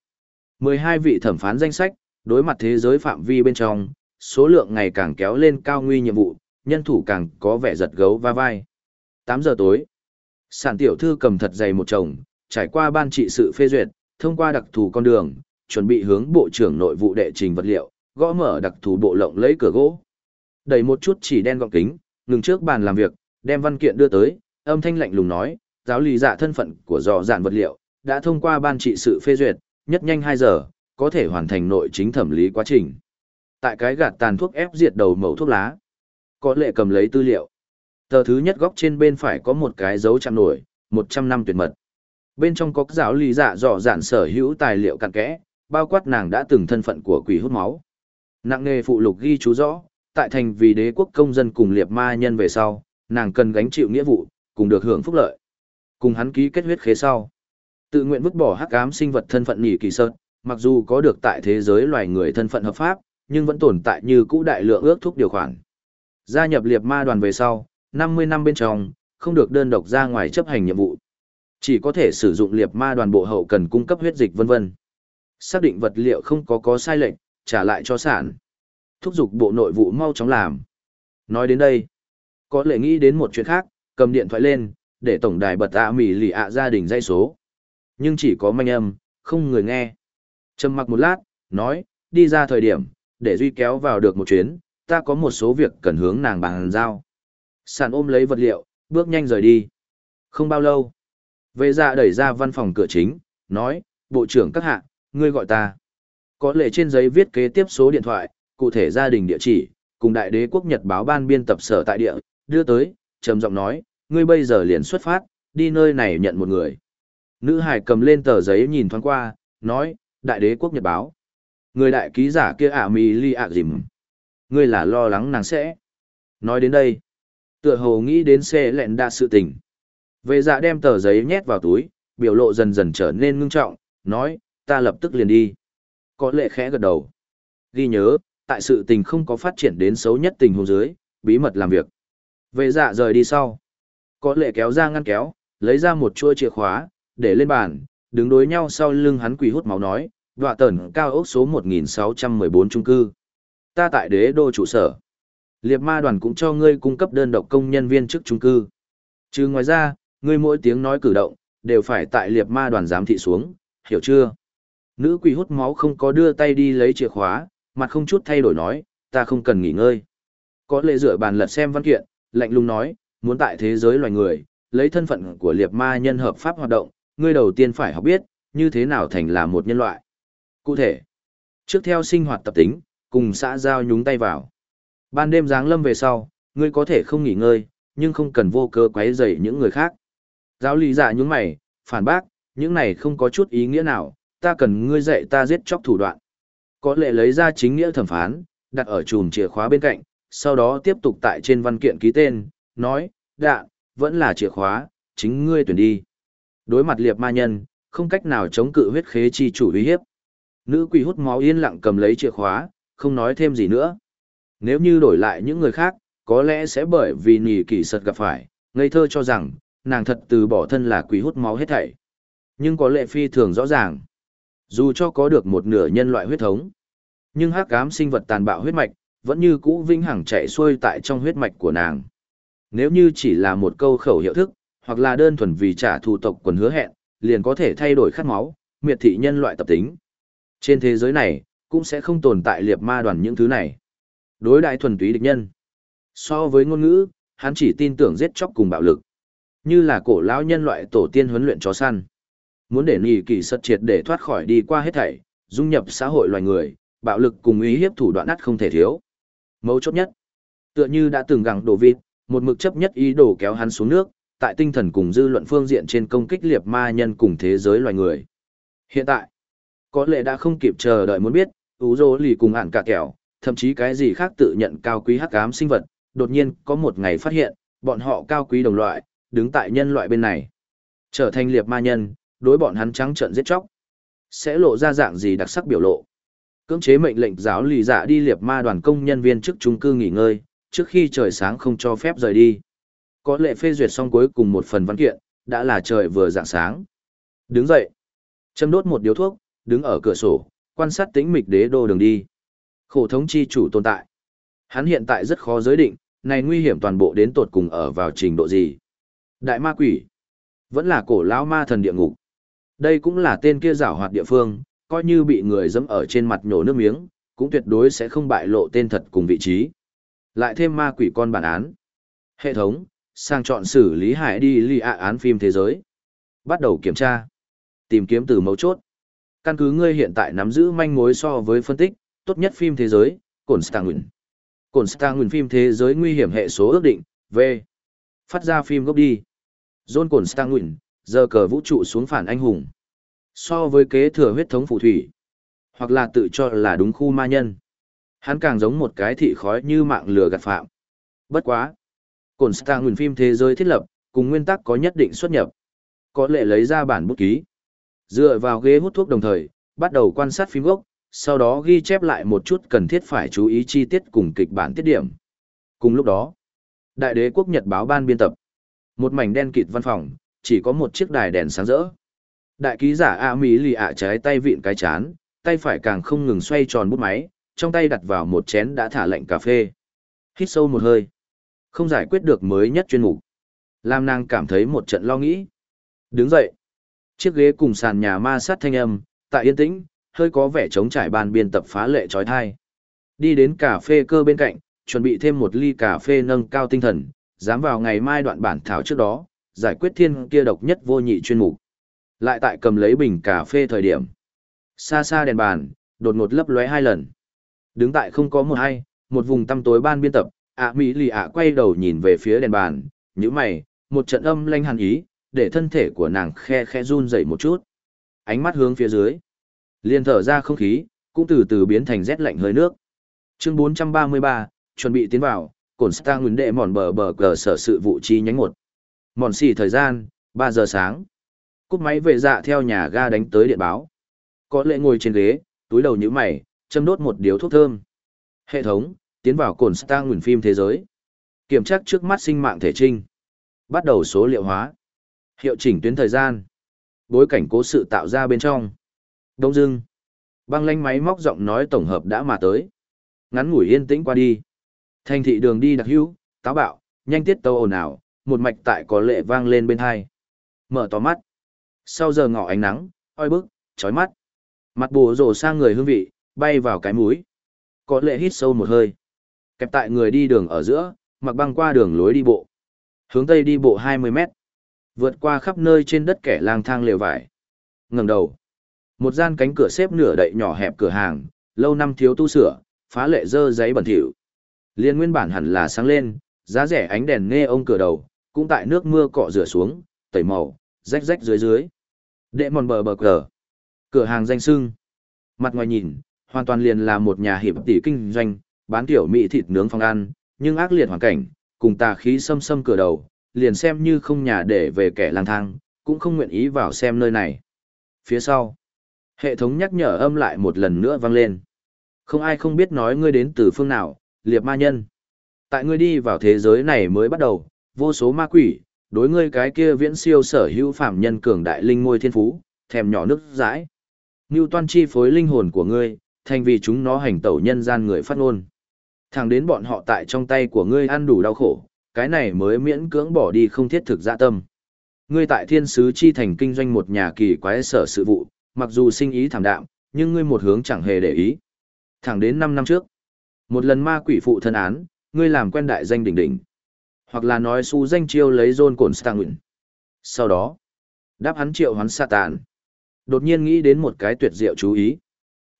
Speaker 1: 12 vị thẩm phán danh sách, đối mặt thế giới phạm vi bên trong, số lượng ngày càng kéo lên cao nguy nhiệm vụ, nhân thủ càng có vẻ giật gấu va vai. 8 giờ tối, sản tiểu thư cầm thật dày một chồng, trải qua ban trị sự phê duyệt, thông qua đặc thù con đường, chuẩn bị hướng bộ trưởng nội vụ đệ trình vật liệu, gõ mở đặc thù bộ lộng lấy cửa gỗ. Đẩy một chút chỉ đen gọng kính, ngừng trước bàn làm việc, đem văn kiện đưa tới, âm thanh lạnh lùng nói, giáo lý dạ thân phận của dò dạn vật liệu, đã thông qua ban trị sự phê duyệt, nhất nhanh 2 giờ, có thể hoàn thành nội chính thẩm lý quá trình. Tại cái gạt tàn thuốc ép diệt đầu mẫu thuốc lá, có lệ cầm lấy tư liệu. Tờ thứ nhất góc trên bên phải có một cái dấu chạm nổi, 100 năm tuyệt mật. Bên trong có giáo lý dạ dò dạn sở hữu tài liệu cặn kẽ, bao quát nàng đã từng thân phận của quỷ hút máu. Nặng nghề phụ lục ghi chú rõ, tại thành vì đế quốc công dân cùng liệt ma nhân về sau, nàng cần gánh chịu nghĩa vụ, cùng được hưởng phúc lợi. Cùng hắn ký kết huyết khế sau. Tự nguyện vứt bỏ hắc ám sinh vật thân phận nhỉ kỳ sơn, mặc dù có được tại thế giới loài người thân phận hợp pháp, nhưng vẫn tồn tại như cũ đại lượng ước thúc điều khoản. Gia nhập liệt ma đoàn về sau, 50 năm bên trong, không được đơn độc ra ngoài chấp hành nhiệm vụ. Chỉ có thể sử dụng liệt ma đoàn bộ hậu cần cung cấp huyết dịch vân vân. Xác định vật liệu không có có sai lệch, trả lại cho sản. Thúc giục bộ nội vụ mau chóng làm. Nói đến đây, có lẽ nghĩ đến một chuyện khác, cầm điện thoại lên, để tổng đài bật ạ mỉ lì ạ gia đình dây số. Nhưng chỉ có manh âm, không người nghe. Trầm mặc một lát, nói, đi ra thời điểm, để Duy kéo vào được một chuyến, ta có một số việc cần hướng nàng bàn giao. sàn ôm lấy vật liệu, bước nhanh rời đi. Không bao lâu, vệ dạ đẩy ra văn phòng cửa chính, nói, bộ trưởng các hạ, ngươi gọi ta. Có lệ trên giấy viết kế tiếp số điện thoại, cụ thể gia đình địa chỉ, cùng đại đế quốc nhật báo ban biên tập sở tại địa, đưa tới, trầm giọng nói, ngươi bây giờ liền xuất phát, đi nơi này nhận một người. Nữ hải cầm lên tờ giấy nhìn thoáng qua, nói, đại đế quốc nhật báo. Người đại ký giả kia ả mì li ạ dìm. Ngươi là lo lắng nàng sẽ. Nói đến đây, tựa hồ nghĩ đến xe lẹn đa sự tình. Vệ dạ đem tờ giấy nhét vào túi, biểu lộ dần dần trở nên ngưng trọng, nói, ta lập tức liền đi. Có lệ khẽ gật đầu. Ghi nhớ, tại sự tình không có phát triển đến xấu nhất tình huống dưới, bí mật làm việc. Vệ dạ rời đi sau. Có lệ kéo ra ngăn kéo, lấy ra một chuôi chìa khóa, để lên bàn, đứng đối nhau sau lưng hắn quỳ hút máu nói, đọa tẩn cao ốc số 1614 trung cư. Ta tại đế đô trụ sở. Liệt ma đoàn cũng cho ngươi cung cấp đơn độc công nhân viên chức trung cư. Chứ ngoài ra, ngươi mỗi tiếng nói cử động, đều phải tại liệt ma đoàn giám thị xuống, hiểu chưa? Nữ quỷ hút máu không có đưa tay đi lấy chìa khóa, mặt không chút thay đổi nói, ta không cần nghỉ ngơi. Có lệ rửa bàn lật xem văn kiện, lạnh lùng nói, muốn tại thế giới loài người, lấy thân phận của liệt ma nhân hợp pháp hoạt động, ngươi đầu tiên phải học biết, như thế nào thành là một nhân loại. Cụ thể, trước theo sinh hoạt tập tính, cùng xã giao nhúng tay vào. Ban đêm giáng lâm về sau, ngươi có thể không nghỉ ngơi, nhưng không cần vô cơ quấy rầy những người khác. Giáo lý giả nhúng mày, phản bác, những này không có chút ý nghĩa nào, ta cần ngươi dạy ta giết chóc thủ đoạn. Có lệ lấy ra chính nghĩa thẩm phán, đặt ở chùm chìa khóa bên cạnh, sau đó tiếp tục tại trên văn kiện ký tên, nói, đạ, vẫn là chìa khóa, chính ngươi tuyển đi. Đối mặt liệt ma nhân, không cách nào chống cự huyết khế chi chủ uy hiếp. Nữ quỷ hút máu yên lặng cầm lấy chìa khóa, không nói thêm gì nữa. Nếu như đổi lại những người khác, có lẽ sẽ bởi vì nỉ kỳ sật gặp phải, ngây thơ cho rằng, nàng thật từ bỏ thân là quỷ hút máu hết thảy. Nhưng có lệ phi thường rõ ràng. Dù cho có được một nửa nhân loại huyết thống, nhưng hắc ám sinh vật tàn bạo huyết mạch, vẫn như cũ vinh hằng chạy xuôi tại trong huyết mạch của nàng. Nếu như chỉ là một câu khẩu hiệu thức, hoặc là đơn thuần vì trả thù tộc quần hứa hẹn, liền có thể thay đổi khát máu, miệt thị nhân loại tập tính. Trên thế giới này, cũng sẽ không tồn tại liệt ma đoàn những thứ này. Đối đại thuần túy địch nhân. So với ngôn ngữ, hắn chỉ tin tưởng giết chóc cùng bạo lực. Như là cổ lão nhân loại tổ tiên huấn luyện chó săn. Muốn để nỉ kỳ sật triệt để thoát khỏi đi qua hết thảy, dung nhập xã hội loài người, bạo lực cùng ý hiếp thủ đoạn ắt không thể thiếu. Mấu chốt nhất, tựa như đã từng gặng đổ vịt, một mực chấp nhất ý đồ kéo hắn xuống nước, tại tinh thần cùng dư luận phương diện trên công kích liệt ma nhân cùng thế giới loài người. Hiện tại, có lẽ đã không kịp chờ đợi muốn biết, ú rô lì cùng ản cả kẹo, thậm chí cái gì khác tự nhận cao quý hắc ám sinh vật, đột nhiên có một ngày phát hiện, bọn họ cao quý đồng loại, đứng tại nhân loại bên này. Trở thành liệt ma nhân, đối bọn hắn trắng trợn giết chóc. Sẽ lộ ra dạng gì đặc sắc biểu lộ. Cưỡng chế mệnh lệnh giáo lì dạ đi liệp ma đoàn công nhân viên trước trung cư nghỉ ngơi, trước khi trời sáng không cho phép rời đi. Có lệ phê duyệt xong cuối cùng một phần văn kiện, đã là trời vừa dạng sáng. Đứng dậy, châm đốt một điếu thuốc, đứng ở cửa sổ, quan sát tĩnh mịch đế đô đường đi. Khổ thống chi chủ tồn tại. Hắn hiện tại rất khó giới định, này nguy hiểm toàn bộ đến tột cùng ở vào trình độ gì. Đại ma quỷ, vẫn là cổ lão ma thần địa ngục. Đây cũng là tên kia giảo hoạt địa phương, coi như bị người dẫm ở trên mặt nhổ nước miếng, cũng tuyệt đối sẽ không bại lộ tên thật cùng vị trí. Lại thêm ma quỷ con bản án. Hệ thống, sang chọn xử lý hải đi lì ạ án phim thế giới. Bắt đầu kiểm tra. Tìm kiếm từ mấu chốt. Căn cứ ngươi hiện tại nắm giữ manh mối so với phân tích, tốt nhất phim thế giới, Cổn Stanguin. Cổn Stanguin phim thế giới nguy hiểm hệ số ước định, V. Phát ra phim gốc đi. John Cổn Stanguin, giờ cờ vũ trụ xuống phản anh hùng. So với kế thừa huyết thống phù thủy, hoặc là tự cho là đúng khu ma nhân. Hắn càng giống một cái thị khói như mạng lừa gạt phạm. Bất quá. Cổn nguyên phim thế giới thiết lập, cùng nguyên tắc có nhất định xuất nhập. Có lệ lấy ra bản bút ký. Dựa vào ghế hút thuốc đồng thời, bắt đầu quan sát phim gốc, sau đó ghi chép lại một chút cần thiết phải chú ý chi tiết cùng kịch bản tiết điểm. Cùng lúc đó, Đại đế quốc Nhật báo ban biên tập. Một mảnh đen kịt văn phòng, chỉ có một chiếc đài đèn sáng rỡ. Đại ký giả A Mỹ lì ạ trái tay vịn cái chán, tay phải càng không ngừng xoay tròn bút máy, trong tay đặt vào một chén đã thả lạnh cà phê. Hít sâu một hơi. Không giải quyết được mới nhất chuyên mục. Lam nàng cảm thấy một trận lo nghĩ. Đứng dậy. Chiếc ghế cùng sàn nhà ma sát thanh âm, tại yên tĩnh, hơi có vẻ trống trải bàn biên tập phá lệ trói thai. Đi đến cà phê cơ bên cạnh, chuẩn bị thêm một ly cà phê nâng cao tinh thần, dám vào ngày mai đoạn bản thảo trước đó, giải quyết thiên kia độc nhất vô nhị chuyên mục. Lại tại cầm lấy bình cà phê thời điểm. Xa xa đèn bàn, đột ngột lấp lóe hai lần. Đứng tại không có một hay, một vùng tăm tối ban biên tập, ạ mỹ lì ạ quay đầu nhìn về phía đèn bàn, như mày, một trận âm lanh hàn ý, để thân thể của nàng khe khe run dậy một chút. Ánh mắt hướng phía dưới. liền thở ra không khí, cũng từ từ biến thành rét lạnh hơi nước. Chương 433, chuẩn bị tiến vào, cổn stang nguyên đệ mòn bờ bờ cờ sở sự vụ chi nhánh một Mòn xì thời gian, ba giờ sáng. Cúp máy về dạ theo nhà ga đánh tới điện báo. Có lệ ngồi trên ghế, túi đầu như mày, châm đốt một điếu thuốc thơm. Hệ thống, tiến vào cồn stang nguyên phim thế giới. Kiểm tra trước mắt sinh mạng thể trinh. Bắt đầu số liệu hóa. Hiệu chỉnh tuyến thời gian. Bối cảnh cố sự tạo ra bên trong. Đông dưng. Băng lanh máy móc giọng nói tổng hợp đã mà tới. Ngắn ngủi yên tĩnh qua đi. Thành thị đường đi đặc hữu, táo bạo, nhanh tiết tâu ồn ào, một mạch tại có lệ vang lên bên hai. Mở to mắt. Sau giờ ngọ ánh nắng, oi bức, chói mắt. Mặt bồ rổ sang người hương vị, bay vào cái mũi. Có lệ hít sâu một hơi. Kẹp tại người đi đường ở giữa, mặc băng qua đường lối đi bộ. Hướng tây đi bộ 20 mét. Vượt qua khắp nơi trên đất kẻ lang thang lều vải. ngẩng đầu. Một gian cánh cửa xếp nửa đậy nhỏ hẹp cửa hàng, lâu năm thiếu tu sửa, phá lệ dơ giấy bẩn thỉu. Liên nguyên bản hẳn là sáng lên, giá rẻ ánh đèn nghe ông cửa đầu, cũng tại nước mưa cọ rửa xuống, tẩy màu, rách rách dưới dưới. Đệ mòn bờ bờ cờ. Cửa hàng danh sưng. Mặt ngoài nhìn, hoàn toàn liền là một nhà hiệp tỷ kinh doanh, bán tiểu mỹ thịt nướng phong ăn, nhưng ác liệt hoàn cảnh, cùng tà khí xâm xâm cửa đầu, liền xem như không nhà để về kẻ lang thang, cũng không nguyện ý vào xem nơi này. Phía sau, hệ thống nhắc nhở âm lại một lần nữa vang lên. Không ai không biết nói ngươi đến từ phương nào, liệp ma nhân. Tại ngươi đi vào thế giới này mới bắt đầu, vô số ma quỷ, đối ngươi cái kia viễn siêu sở hữu phạm nhân cường đại linh ngôi thiên phú, thèm nhỏ nước dãi. Ngưu toan chi phối linh hồn của ngươi, thành vì chúng nó hành tẩu nhân gian người phát ngôn. Thẳng đến bọn họ tại trong tay của ngươi ăn đủ đau khổ, cái này mới miễn cưỡng bỏ đi không thiết thực dạ tâm. Ngươi tại thiên sứ chi thành kinh doanh một nhà kỳ quái sở sự vụ, mặc dù sinh ý thảm đạm, nhưng ngươi một hướng chẳng hề để ý. Thẳng đến 5 năm trước, một lần ma quỷ phụ thân án, ngươi làm quen đại danh đỉnh đỉnh. Hoặc là nói su danh chiêu lấy John Constantine. Sau đó, đáp hắn triệu hắn Satan. Đột nhiên nghĩ đến một cái tuyệt diệu chú ý.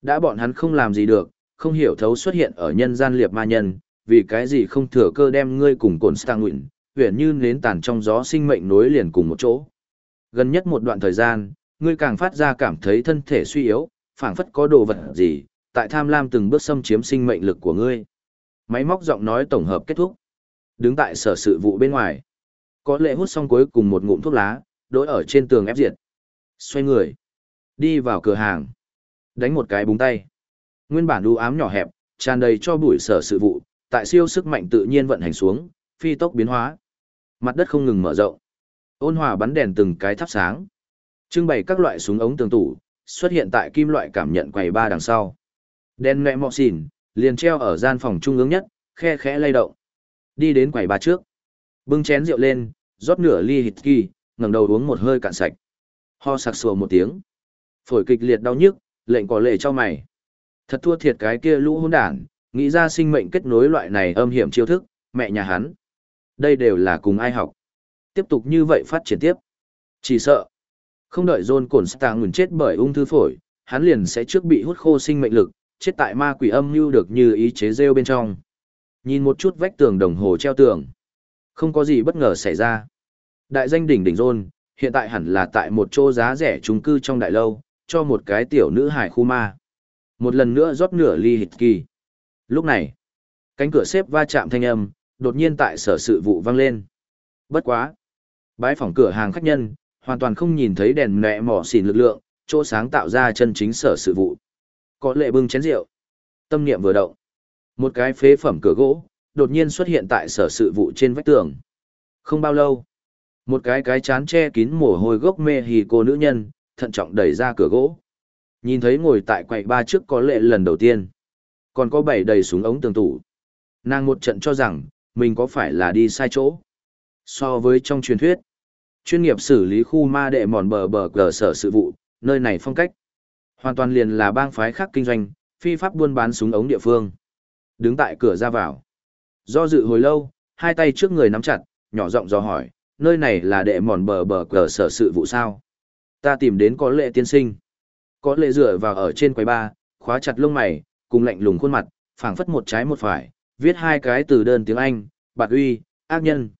Speaker 1: Đã bọn hắn không làm gì được, không hiểu thấu xuất hiện ở nhân gian liệp ma nhân, vì cái gì không thừa cơ đem ngươi cùng Constantine, huyền như nến tàn trong gió sinh mệnh nối liền cùng một chỗ. Gần nhất một đoạn thời gian, ngươi càng phát ra cảm thấy thân thể suy yếu, phảng phất có đồ vật gì, tại tham lam từng bước xâm chiếm sinh mệnh lực của ngươi. Máy móc giọng nói tổng hợp kết thúc. Đứng tại sở sự vụ bên ngoài. Có lệ hút xong cuối cùng một ngụm thuốc lá, đối ở trên tường ép diệt. Xoay người. Đi vào cửa hàng. Đánh một cái búng tay. Nguyên bản đu ám nhỏ hẹp, tràn đầy cho bụi sở sự vụ, tại siêu sức mạnh tự nhiên vận hành xuống, phi tốc biến hóa. Mặt đất không ngừng mở rộng. Ôn hòa bắn đèn từng cái thắp sáng. Trưng bày các loại súng ống tường tủ, xuất hiện tại kim loại cảm nhận quầy ba đằng sau. đen mẹ mọ xỉn, liền treo ở gian phòng trung ương nhất, khe khẽ lay động. Đi đến quầy ba trước. Bưng chén rượu lên, rót nửa ly hít kỳ, ngẩng đầu uống một hơi cạn sạch. Ho sặc sùa một tiếng. Phổi kịch liệt đau nhức, lệnh có lệ cho mày. Thật thua thiệt cái kia lũ hỗn đản, nghĩ ra sinh mệnh kết nối loại này âm hiểm chiêu thức, mẹ nhà hắn. Đây đều là cùng ai học. Tiếp tục như vậy phát triển tiếp. Chỉ sợ. Không đợi John Cổn Stang ngừng chết bởi ung thư phổi, hắn liền sẽ trước bị hút khô sinh mệnh lực, chết tại ma quỷ âm mưu được như ý chế rêu bên trong. Nhìn một chút vách tường đồng hồ treo tường. Không có gì bất ngờ xảy ra. Đại danh đỉnh đỉnh rôn, hiện tại hẳn là tại một chỗ giá rẻ trung cư trong đại lâu, cho một cái tiểu nữ hải khu ma. Một lần nữa rót nửa ly hít kỳ. Lúc này, cánh cửa xếp va chạm thanh âm, đột nhiên tại sở sự vụ vang lên. Bất quá. bãi phòng cửa hàng khách nhân, hoàn toàn không nhìn thấy đèn nẹ mỏ xỉn lực lượng, chỗ sáng tạo ra chân chính sở sự vụ. Có lệ bưng chén rượu. Tâm niệm vừa động. Một cái phế phẩm cửa gỗ, đột nhiên xuất hiện tại sở sự vụ trên vách tường. Không bao lâu, một cái cái chán che kín mồ hôi gốc mê hì cô nữ nhân, thận trọng đẩy ra cửa gỗ. Nhìn thấy ngồi tại quầy ba trước có lệ lần đầu tiên. Còn có bảy đầy súng ống tường tủ. Nàng một trận cho rằng, mình có phải là đi sai chỗ. So với trong truyền thuyết, chuyên nghiệp xử lý khu ma đệ mòn bờ bờ cờ sở sự vụ, nơi này phong cách. Hoàn toàn liền là bang phái khác kinh doanh, phi pháp buôn bán súng ống địa phương. Đứng tại cửa ra vào. Do dự hồi lâu, hai tay trước người nắm chặt, nhỏ giọng dò hỏi, nơi này là đệ mòn bờ bờ cờ sở sự vụ sao. Ta tìm đến có lệ tiên sinh. Có lệ dựa vào ở trên quầy ba, khóa chặt lông mày, cùng lạnh lùng khuôn mặt, phảng phất một trái một phải, viết hai cái từ đơn tiếng Anh, bạt uy, ác nhân.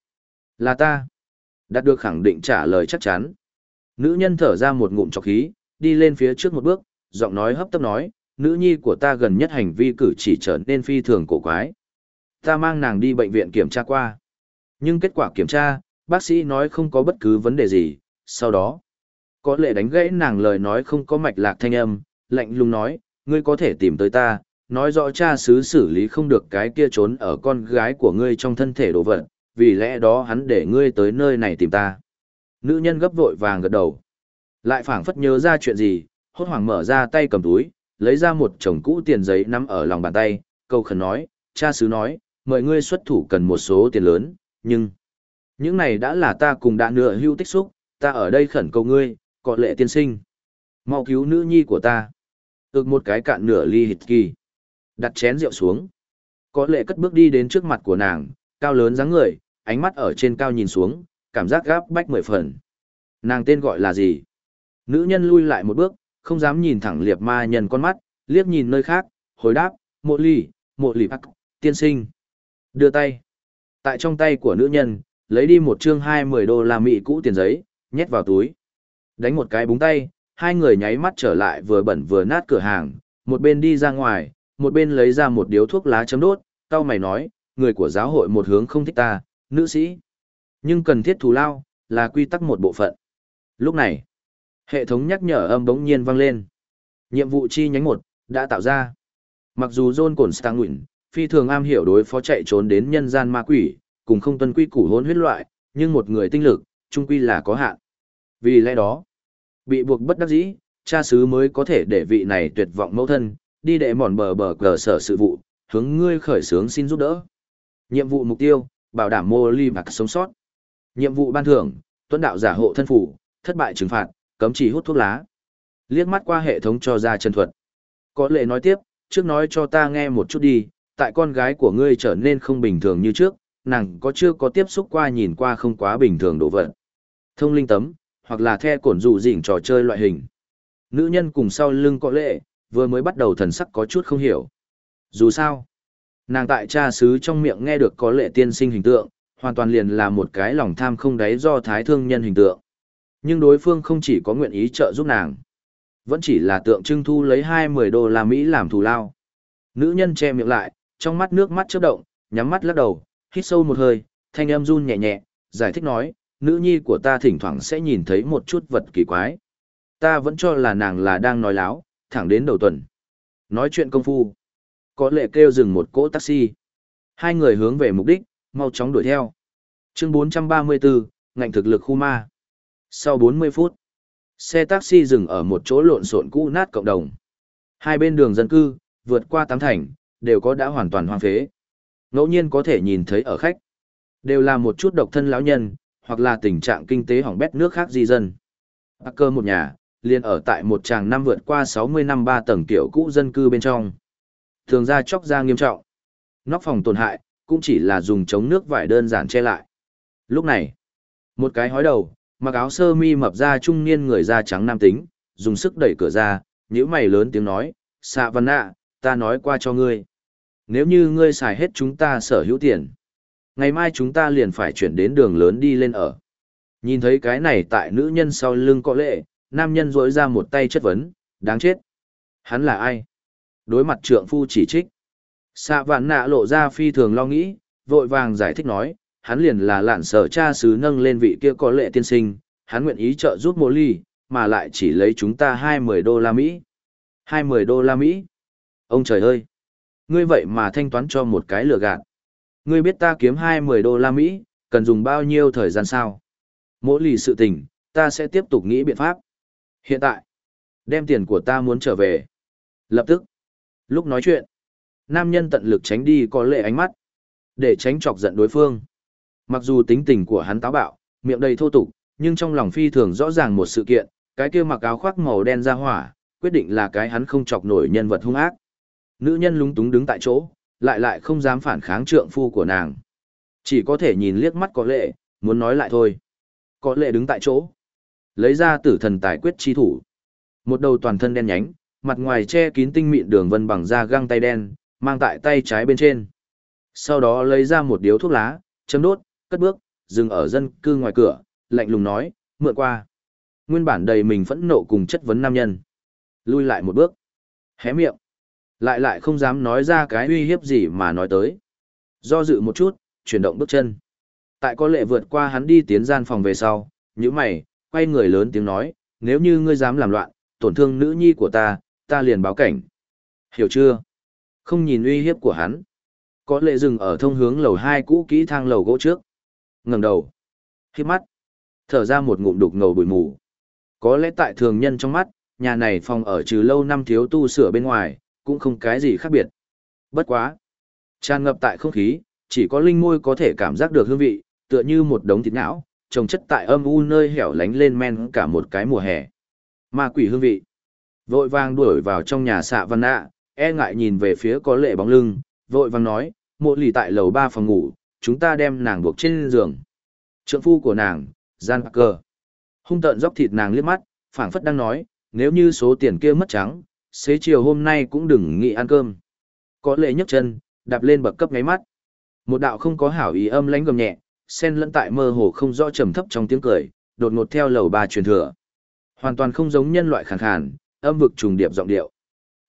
Speaker 1: Là ta. Đạt được khẳng định trả lời chắc chắn. Nữ nhân thở ra một ngụm trọc khí, đi lên phía trước một bước, giọng nói hấp tấp nói, nữ nhi của ta gần nhất hành vi cử chỉ trở nên phi thường cổ quái. Ta mang nàng đi bệnh viện kiểm tra qua. Nhưng kết quả kiểm tra, bác sĩ nói không có bất cứ vấn đề gì, sau đó, có lệ đánh gãy nàng lời nói không có mạch lạc thanh âm, lạnh lùng nói, ngươi có thể tìm tới ta, nói rõ cha xứ xử lý không được cái kia trốn ở con gái của ngươi trong thân thể đồ vật, vì lẽ đó hắn để ngươi tới nơi này tìm ta. Nữ nhân gấp vội vàng gật đầu. Lại phảng phất nhớ ra chuyện gì, hốt hoảng mở ra tay cầm túi, lấy ra một chồng cũ tiền giấy nắm ở lòng bàn tay, câu khẩn nói, cha xứ nói, mời ngươi xuất thủ cần một số tiền lớn, nhưng... Những này đã là ta cùng đã nửa hưu tích xúc, ta ở đây khẩn cầu ngươi, có lệ tiên sinh. mau cứu nữ nhi của ta. ước một cái cạn nửa ly hít kỳ. Đặt chén rượu xuống. Có lệ cất bước đi đến trước mặt của nàng, cao lớn dáng người, ánh mắt ở trên cao nhìn xuống, cảm giác gáp bách mười phần. Nàng tên gọi là gì? Nữ nhân lui lại một bước, không dám nhìn thẳng liệp ma nhân con mắt, liếc nhìn nơi khác, hồi đáp, mộ lì mộ lì bắc, tiên sinh. Đưa tay. Tại trong tay của nữ nhân, lấy đi một chương hai mười đô la Mỹ cũ tiền giấy, nhét vào túi. Đánh một cái búng tay, hai người nháy mắt trở lại vừa bẩn vừa nát cửa hàng, một bên đi ra ngoài, một bên lấy ra một điếu thuốc lá chấm đốt, tao mày nói, người của giáo hội một hướng không thích ta, nữ sĩ. Nhưng cần thiết thù lao, là quy tắc một bộ phận. Lúc này, hệ thống nhắc nhở âm bỗng nhiên vang lên. Nhiệm vụ chi nhánh một đã tạo ra. Mặc dù John Cổn Stanguin, phi thường am hiểu đối phó chạy trốn đến nhân gian ma quỷ, cùng không tuân quy củ hôn huyết loại, nhưng một người tinh lực, trung quy là có hạn. Vì lẽ đó, bị buộc bất đắc dĩ, cha xứ mới có thể để vị này tuyệt vọng mẫu thân, đi đệ mòn bờ bờ cờ sở sự vụ, hướng ngươi khởi sướng xin giúp đỡ. Nhiệm vụ mục tiêu, bảo đảm mô ly bạc sống sót. Nhiệm vụ ban thưởng, tuân đạo giả hộ thân phủ, thất bại trừng phạt, cấm chỉ hút thuốc lá. Liếc mắt qua hệ thống cho ra chân thuật. Có lệ nói tiếp, trước nói cho ta nghe một chút đi, tại con gái của ngươi trở nên không bình thường như trước, nàng có chưa có tiếp xúc qua nhìn qua không quá bình thường đồ vật. Thông linh tấm, hoặc là the cổn dụ dỉnh trò chơi loại hình. Nữ nhân cùng sau lưng có lệ, vừa mới bắt đầu thần sắc có chút không hiểu. Dù sao, nàng tại cha xứ trong miệng nghe được có lệ tiên sinh hình tượng, hoàn toàn liền là một cái lòng tham không đáy do thái thương nhân hình tượng. Nhưng đối phương không chỉ có nguyện ý trợ giúp nàng, Vẫn chỉ là tượng trưng thu lấy 20 đô la Mỹ làm thù lao. Nữ nhân che miệng lại, trong mắt nước mắt chớp động, nhắm mắt lắc đầu, hít sâu một hơi, thanh âm run nhẹ nhẹ, giải thích nói, nữ nhi của ta thỉnh thoảng sẽ nhìn thấy một chút vật kỳ quái. Ta vẫn cho là nàng là đang nói láo, thẳng đến đầu tuần. Nói chuyện công phu. Có lệ kêu dừng một cỗ taxi. Hai người hướng về mục đích, mau chóng đuổi theo. Chương 434, ngành thực lực khu ma. Sau 40 phút, xe taxi dừng ở một chỗ lộn xộn cũ nát cộng đồng. Hai bên đường dân cư, vượt qua tám thành, đều có đã hoàn toàn hoang phế. Ngẫu nhiên có thể nhìn thấy ở khách, đều là một chút độc thân lão nhân, hoặc là tình trạng kinh tế hỏng bét nước khác di dân. cơ một nhà, liền ở tại một tràng năm vượt qua 60 năm ba tầng tiểu cũ dân cư bên trong. Thường ra chóc ra nghiêm trọng. Nóc phòng tổn hại, cũng chỉ là dùng chống nước vải đơn giản che lại. Lúc này, một cái hói đầu, mặc áo sơ mi mập ra trung niên người da trắng nam tính, dùng sức đẩy cửa ra, nhíu mày lớn tiếng nói, xạ văn nạ, ta nói qua cho ngươi. Nếu như ngươi xài hết chúng ta sở hữu tiền, ngày mai chúng ta liền phải chuyển đến đường lớn đi lên ở. Nhìn thấy cái này tại nữ nhân sau lưng có lệ, nam nhân rỗi ra một tay chất vấn, đáng chết. Hắn là ai? Đối mặt trượng phu chỉ trích. Xạ vạn nạ lộ ra phi thường lo nghĩ, vội vàng giải thích nói, hắn liền là lạn sở cha sứ nâng lên vị kia có lệ tiên sinh, hắn nguyện ý trợ giúp mô ly, mà lại chỉ lấy chúng ta hai mươi đô la Mỹ. hai mươi đô la Mỹ? Ông trời ơi! Ngươi vậy mà thanh toán cho một cái lừa gạt. Ngươi biết ta kiếm hai mươi đô la Mỹ, cần dùng bao nhiêu thời gian sao? Mỗi lì sự tình, ta sẽ tiếp tục nghĩ biện pháp. Hiện tại, đem tiền của ta muốn trở về. Lập tức, lúc nói chuyện, nam nhân tận lực tránh đi có lệ ánh mắt, để tránh chọc giận đối phương. Mặc dù tính tình của hắn táo bạo, miệng đầy thô tục, nhưng trong lòng phi thường rõ ràng một sự kiện, cái kia mặc áo khoác màu đen ra hỏa, quyết định là cái hắn không chọc nổi nhân vật hung ác. Nữ nhân lúng túng đứng tại chỗ, lại lại không dám phản kháng trượng phu của nàng. Chỉ có thể nhìn liếc mắt có lệ, muốn nói lại thôi. Có lệ đứng tại chỗ. Lấy ra tử thần tài quyết chi thủ. Một đầu toàn thân đen nhánh, mặt ngoài che kín tinh mịn đường vân bằng da găng tay đen, mang tại tay trái bên trên. Sau đó lấy ra một điếu thuốc lá, chấm đốt, cất bước, dừng ở dân cư ngoài cửa, lạnh lùng nói, mượn qua. Nguyên bản đầy mình phẫn nộ cùng chất vấn nam nhân. Lui lại một bước. Hé miệng. Lại lại không dám nói ra cái uy hiếp gì mà nói tới. Do dự một chút, chuyển động bước chân. Tại có lệ vượt qua hắn đi tiến gian phòng về sau, như mày, quay người lớn tiếng nói, nếu như ngươi dám làm loạn, tổn thương nữ nhi của ta, ta liền báo cảnh. Hiểu chưa? Không nhìn uy hiếp của hắn. Có lệ dừng ở thông hướng lầu hai cũ kỹ thang lầu gỗ trước ngẩng đầu. Khiếp mắt. Thở ra một ngụm đục ngầu bụi mù. Có lẽ tại thường nhân trong mắt, nhà này phòng ở trừ lâu năm thiếu tu sửa bên ngoài, cũng không cái gì khác biệt. Bất quá. Tràn ngập tại không khí, chỉ có linh môi có thể cảm giác được hương vị, tựa như một đống thịt não, trồng chất tại âm u nơi hẻo lánh lên men cả một cái mùa hè. Ma quỷ hương vị. Vội vàng đuổi vào trong nhà xạ văn nạ, e ngại nhìn về phía có lệ bóng lưng, vội vàng nói, mộ lì tại lầu ba phòng ngủ, chúng ta đem nàng buộc trên giường. Trượng phu của nàng, Gian Parker. Hung tợn dốc thịt nàng liếc mắt, phảng phất đang nói, nếu như số tiền kia mất trắng, xế chiều hôm nay cũng đừng nghĩ ăn cơm. Có lệ nhấc chân, đạp lên bậc cấp ngáy mắt. Một đạo không có hảo ý âm lánh gầm nhẹ, xen lẫn tại mơ hồ không rõ trầm thấp trong tiếng cười, đột ngột theo lầu ba truyền thừa. Hoàn toàn không giống nhân loại khàn khàn, âm vực trùng điệp giọng điệu,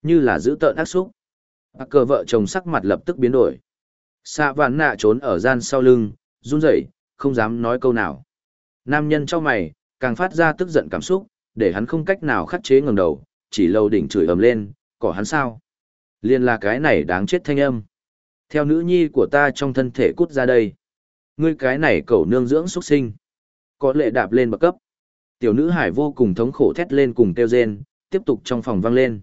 Speaker 1: như là giữ tợn ác xúc. Bác cờ vợ chồng sắc mặt lập tức biến đổi. Xạ vạn nạ trốn ở gian sau lưng, run rẩy, không dám nói câu nào. Nam nhân trong mày, càng phát ra tức giận cảm xúc, để hắn không cách nào khắc chế ngẩng đầu, chỉ lâu đỉnh chửi ầm lên, cỏ hắn sao? Liên là cái này đáng chết thanh âm. Theo nữ nhi của ta trong thân thể cút ra đây. Ngươi cái này cẩu nương dưỡng xuất sinh. Có lệ đạp lên bậc cấp. Tiểu nữ hải vô cùng thống khổ thét lên cùng kêu rên, tiếp tục trong phòng vang lên.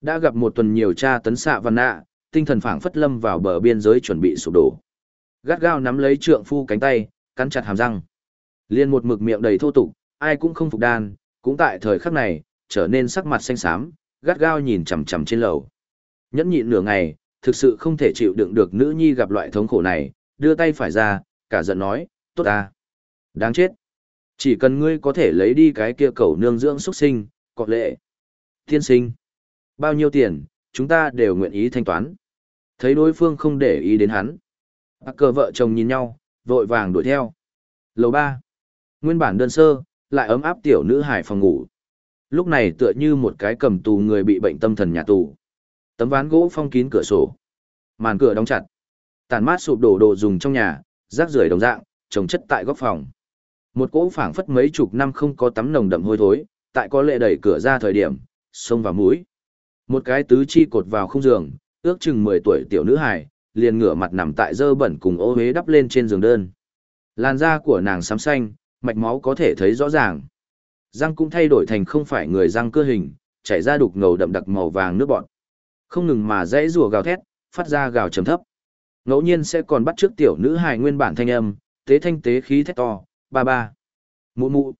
Speaker 1: Đã gặp một tuần nhiều cha tấn xạ văn nạ, tinh thần phảng phất lâm vào bờ biên giới chuẩn bị sụp đổ. Gắt gao nắm lấy trượng phu cánh tay, cắn chặt hàm răng. Liên một mực miệng đầy thô tục, ai cũng không phục đan, cũng tại thời khắc này, trở nên sắc mặt xanh xám, gắt gao nhìn chằm chằm trên lầu. Nhẫn nhịn nửa ngày, thực sự không thể chịu đựng được nữ nhi gặp loại thống khổ này, đưa tay phải ra, cả giận nói, tốt ta. Đáng chết. Chỉ cần ngươi có thể lấy đi cái kia cầu nương dưỡng xuất sinh, có lệ. Tiên sinh. Bao nhiêu tiền, chúng ta đều nguyện ý thanh toán. Thấy đối phương không để ý đến hắn. Bác cờ vợ chồng nhìn nhau, vội vàng đuổi theo. Lầu ba Nguyên bản đơn sơ, lại ấm áp tiểu nữ hải phòng ngủ. Lúc này tựa như một cái cầm tù người bị bệnh tâm thần nhà tù. Tấm ván gỗ phong kín cửa sổ. Màn cửa đóng chặt. Tàn mát sụp đổ đồ dùng trong nhà, rác rưởi đồng dạng, trồng chất tại góc phòng. Một cỗ phảng phất mấy chục năm không có tắm nồng đậm hôi thối, tại có lệ đẩy cửa ra thời điểm, xông vào mũi. Một cái tứ chi cột vào không giường, ước chừng 10 tuổi tiểu nữ hài, liền ngửa mặt nằm tại dơ bẩn cùng ô hế đắp lên trên giường đơn. Làn da của nàng xám xanh, mạch máu có thể thấy rõ ràng. Răng cũng thay đổi thành không phải người răng cơ hình, chảy ra đục ngầu đậm đặc màu vàng nước bọt. Không ngừng mà dãy rùa gào thét, phát ra gào trầm thấp. Ngẫu nhiên sẽ còn bắt trước tiểu nữ hài nguyên bản thanh âm, tế thanh tế khí thét to, ba ba. Mụ mụ.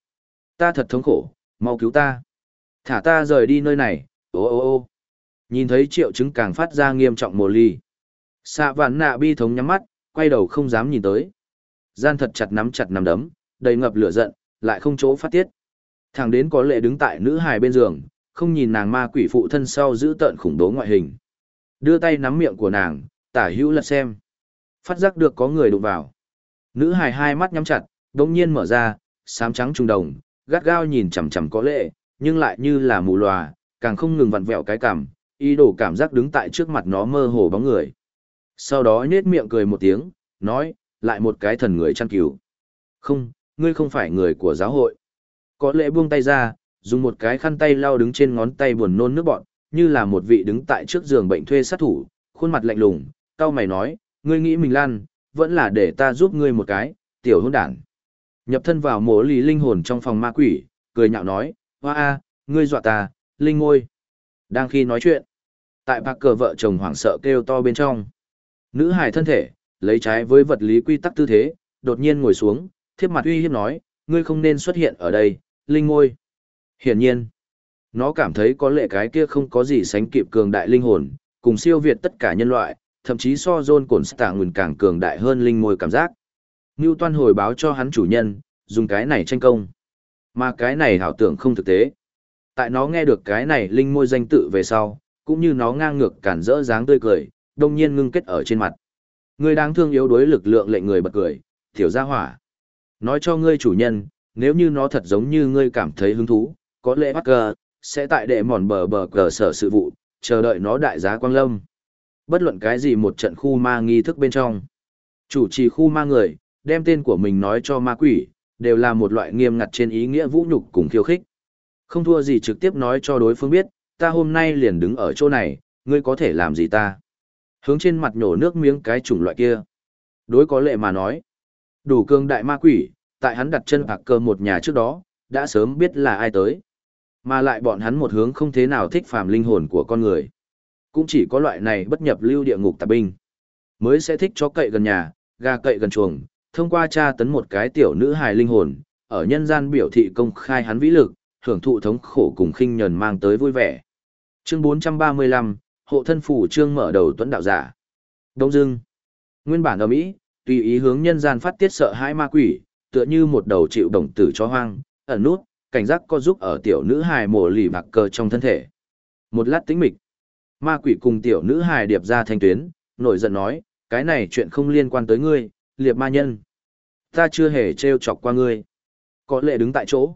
Speaker 1: Ta thật thống khổ, mau cứu ta. Thả ta rời đi nơi này, ô ô ô. Nhìn thấy triệu chứng càng phát ra nghiêm trọng mồ ly. Xạ vạn nạ bi thống nhắm mắt, quay đầu không dám nhìn tới. Gian thật chặt nắm chặt nắm đấm, đầy ngập lửa giận, lại không chỗ phát tiết. Thằng đến có lệ đứng tại nữ hài bên giường, không nhìn nàng ma quỷ phụ thân sau giữ tợn khủng bố ngoại hình. Đưa tay nắm miệng của nàng, tả hữu lật xem. Phát giác được có người đụng vào. Nữ hài hai mắt nhắm chặt, đống nhiên mở ra, sám trắng trung đồng, gắt gao nhìn chằm chằm có lệ, nhưng lại như là mù lòa, càng không ngừng vặn vẹo cái cảm, ý đồ cảm giác đứng tại trước mặt nó mơ hồ bóng người. Sau đó nhết miệng cười một tiếng, nói, lại một cái thần người chăn cứu. Không, ngươi không phải người của giáo hội. Có lẽ buông tay ra, dùng một cái khăn tay lau đứng trên ngón tay buồn nôn nước bọn, như là một vị đứng tại trước giường bệnh thuê sát thủ, khuôn mặt lạnh lùng, cao mày nói, ngươi nghĩ mình lan, vẫn là để ta giúp ngươi một cái, tiểu hôn đản. Nhập thân vào mổ lý linh hồn trong phòng ma quỷ, cười nhạo nói, hoa a, ngươi dọa ta, linh ngôi. Đang khi nói chuyện, tại bạc cờ vợ chồng hoảng sợ kêu to bên trong. Nữ hài thân thể, lấy trái với vật lý quy tắc tư thế, đột nhiên ngồi xuống, thiếp mặt uy hiếp nói, ngươi không nên xuất hiện ở đây, linh ngôi. Hiển nhiên, nó cảm thấy có lẽ cái kia không có gì sánh kịp cường đại linh hồn, cùng siêu việt tất cả nhân loại, thậm chí so John Cổn Stạ nguyền càng cường đại hơn linh ngôi cảm giác. Ngưu toan hồi báo cho hắn chủ nhân, dùng cái này tranh công. Mà cái này hảo tưởng không thực tế. Tại nó nghe được cái này linh môi danh tự về sau, cũng như nó ngang ngược cản rỡ dáng tươi cười, đông nhiên ngưng kết ở trên mặt. ngươi đáng thương yếu đuối lực lượng lệnh người bật cười, tiểu gia hỏa. Nói cho ngươi chủ nhân, nếu như nó thật giống như ngươi cảm thấy hứng thú, có lẽ bắt cờ, sẽ tại đệ mòn bờ bờ cờ sở sự vụ, chờ đợi nó đại giá quang lâm. Bất luận cái gì một trận khu ma nghi thức bên trong. Chủ trì khu ma người, đem tên của mình nói cho ma quỷ, đều là một loại nghiêm ngặt trên ý nghĩa vũ nhục cùng khiêu khích. Không thua gì trực tiếp nói cho đối phương biết, ta hôm nay liền đứng ở chỗ này, ngươi có thể làm gì ta. Hướng trên mặt nhổ nước miếng cái chủng loại kia. Đối có lệ mà nói. Đủ cương đại ma quỷ, tại hắn đặt chân bạc cơ một nhà trước đó, đã sớm biết là ai tới. Mà lại bọn hắn một hướng không thế nào thích phàm linh hồn của con người. Cũng chỉ có loại này bất nhập lưu địa ngục tạp binh. Mới sẽ thích chó cậy gần nhà, gà cậy gần chuồng, thông qua tra tấn một cái tiểu nữ hài linh hồn, ở nhân gian biểu thị công khai hắn vĩ lực, hưởng thụ thống khổ cùng khinh nhờn mang tới vui vẻ. Chương 435, hộ thân phủ trương mở đầu tuấn đạo giả. Đông dưng. Nguyên bản ở Mỹ, tùy ý hướng nhân gian phát tiết sợ hãi ma quỷ, tựa như một đầu chịu đồng tử chó hoang, ẩn nút, cảnh giác có giúp ở tiểu nữ hài mổ lì bạc cờ trong thân thể. Một lát tĩnh mịch. Ma quỷ cùng tiểu nữ hài điệp ra thanh tuyến, nổi giận nói, cái này chuyện không liên quan tới ngươi, liệp ma nhân. Ta chưa hề trêu chọc qua ngươi. Có lệ đứng tại chỗ.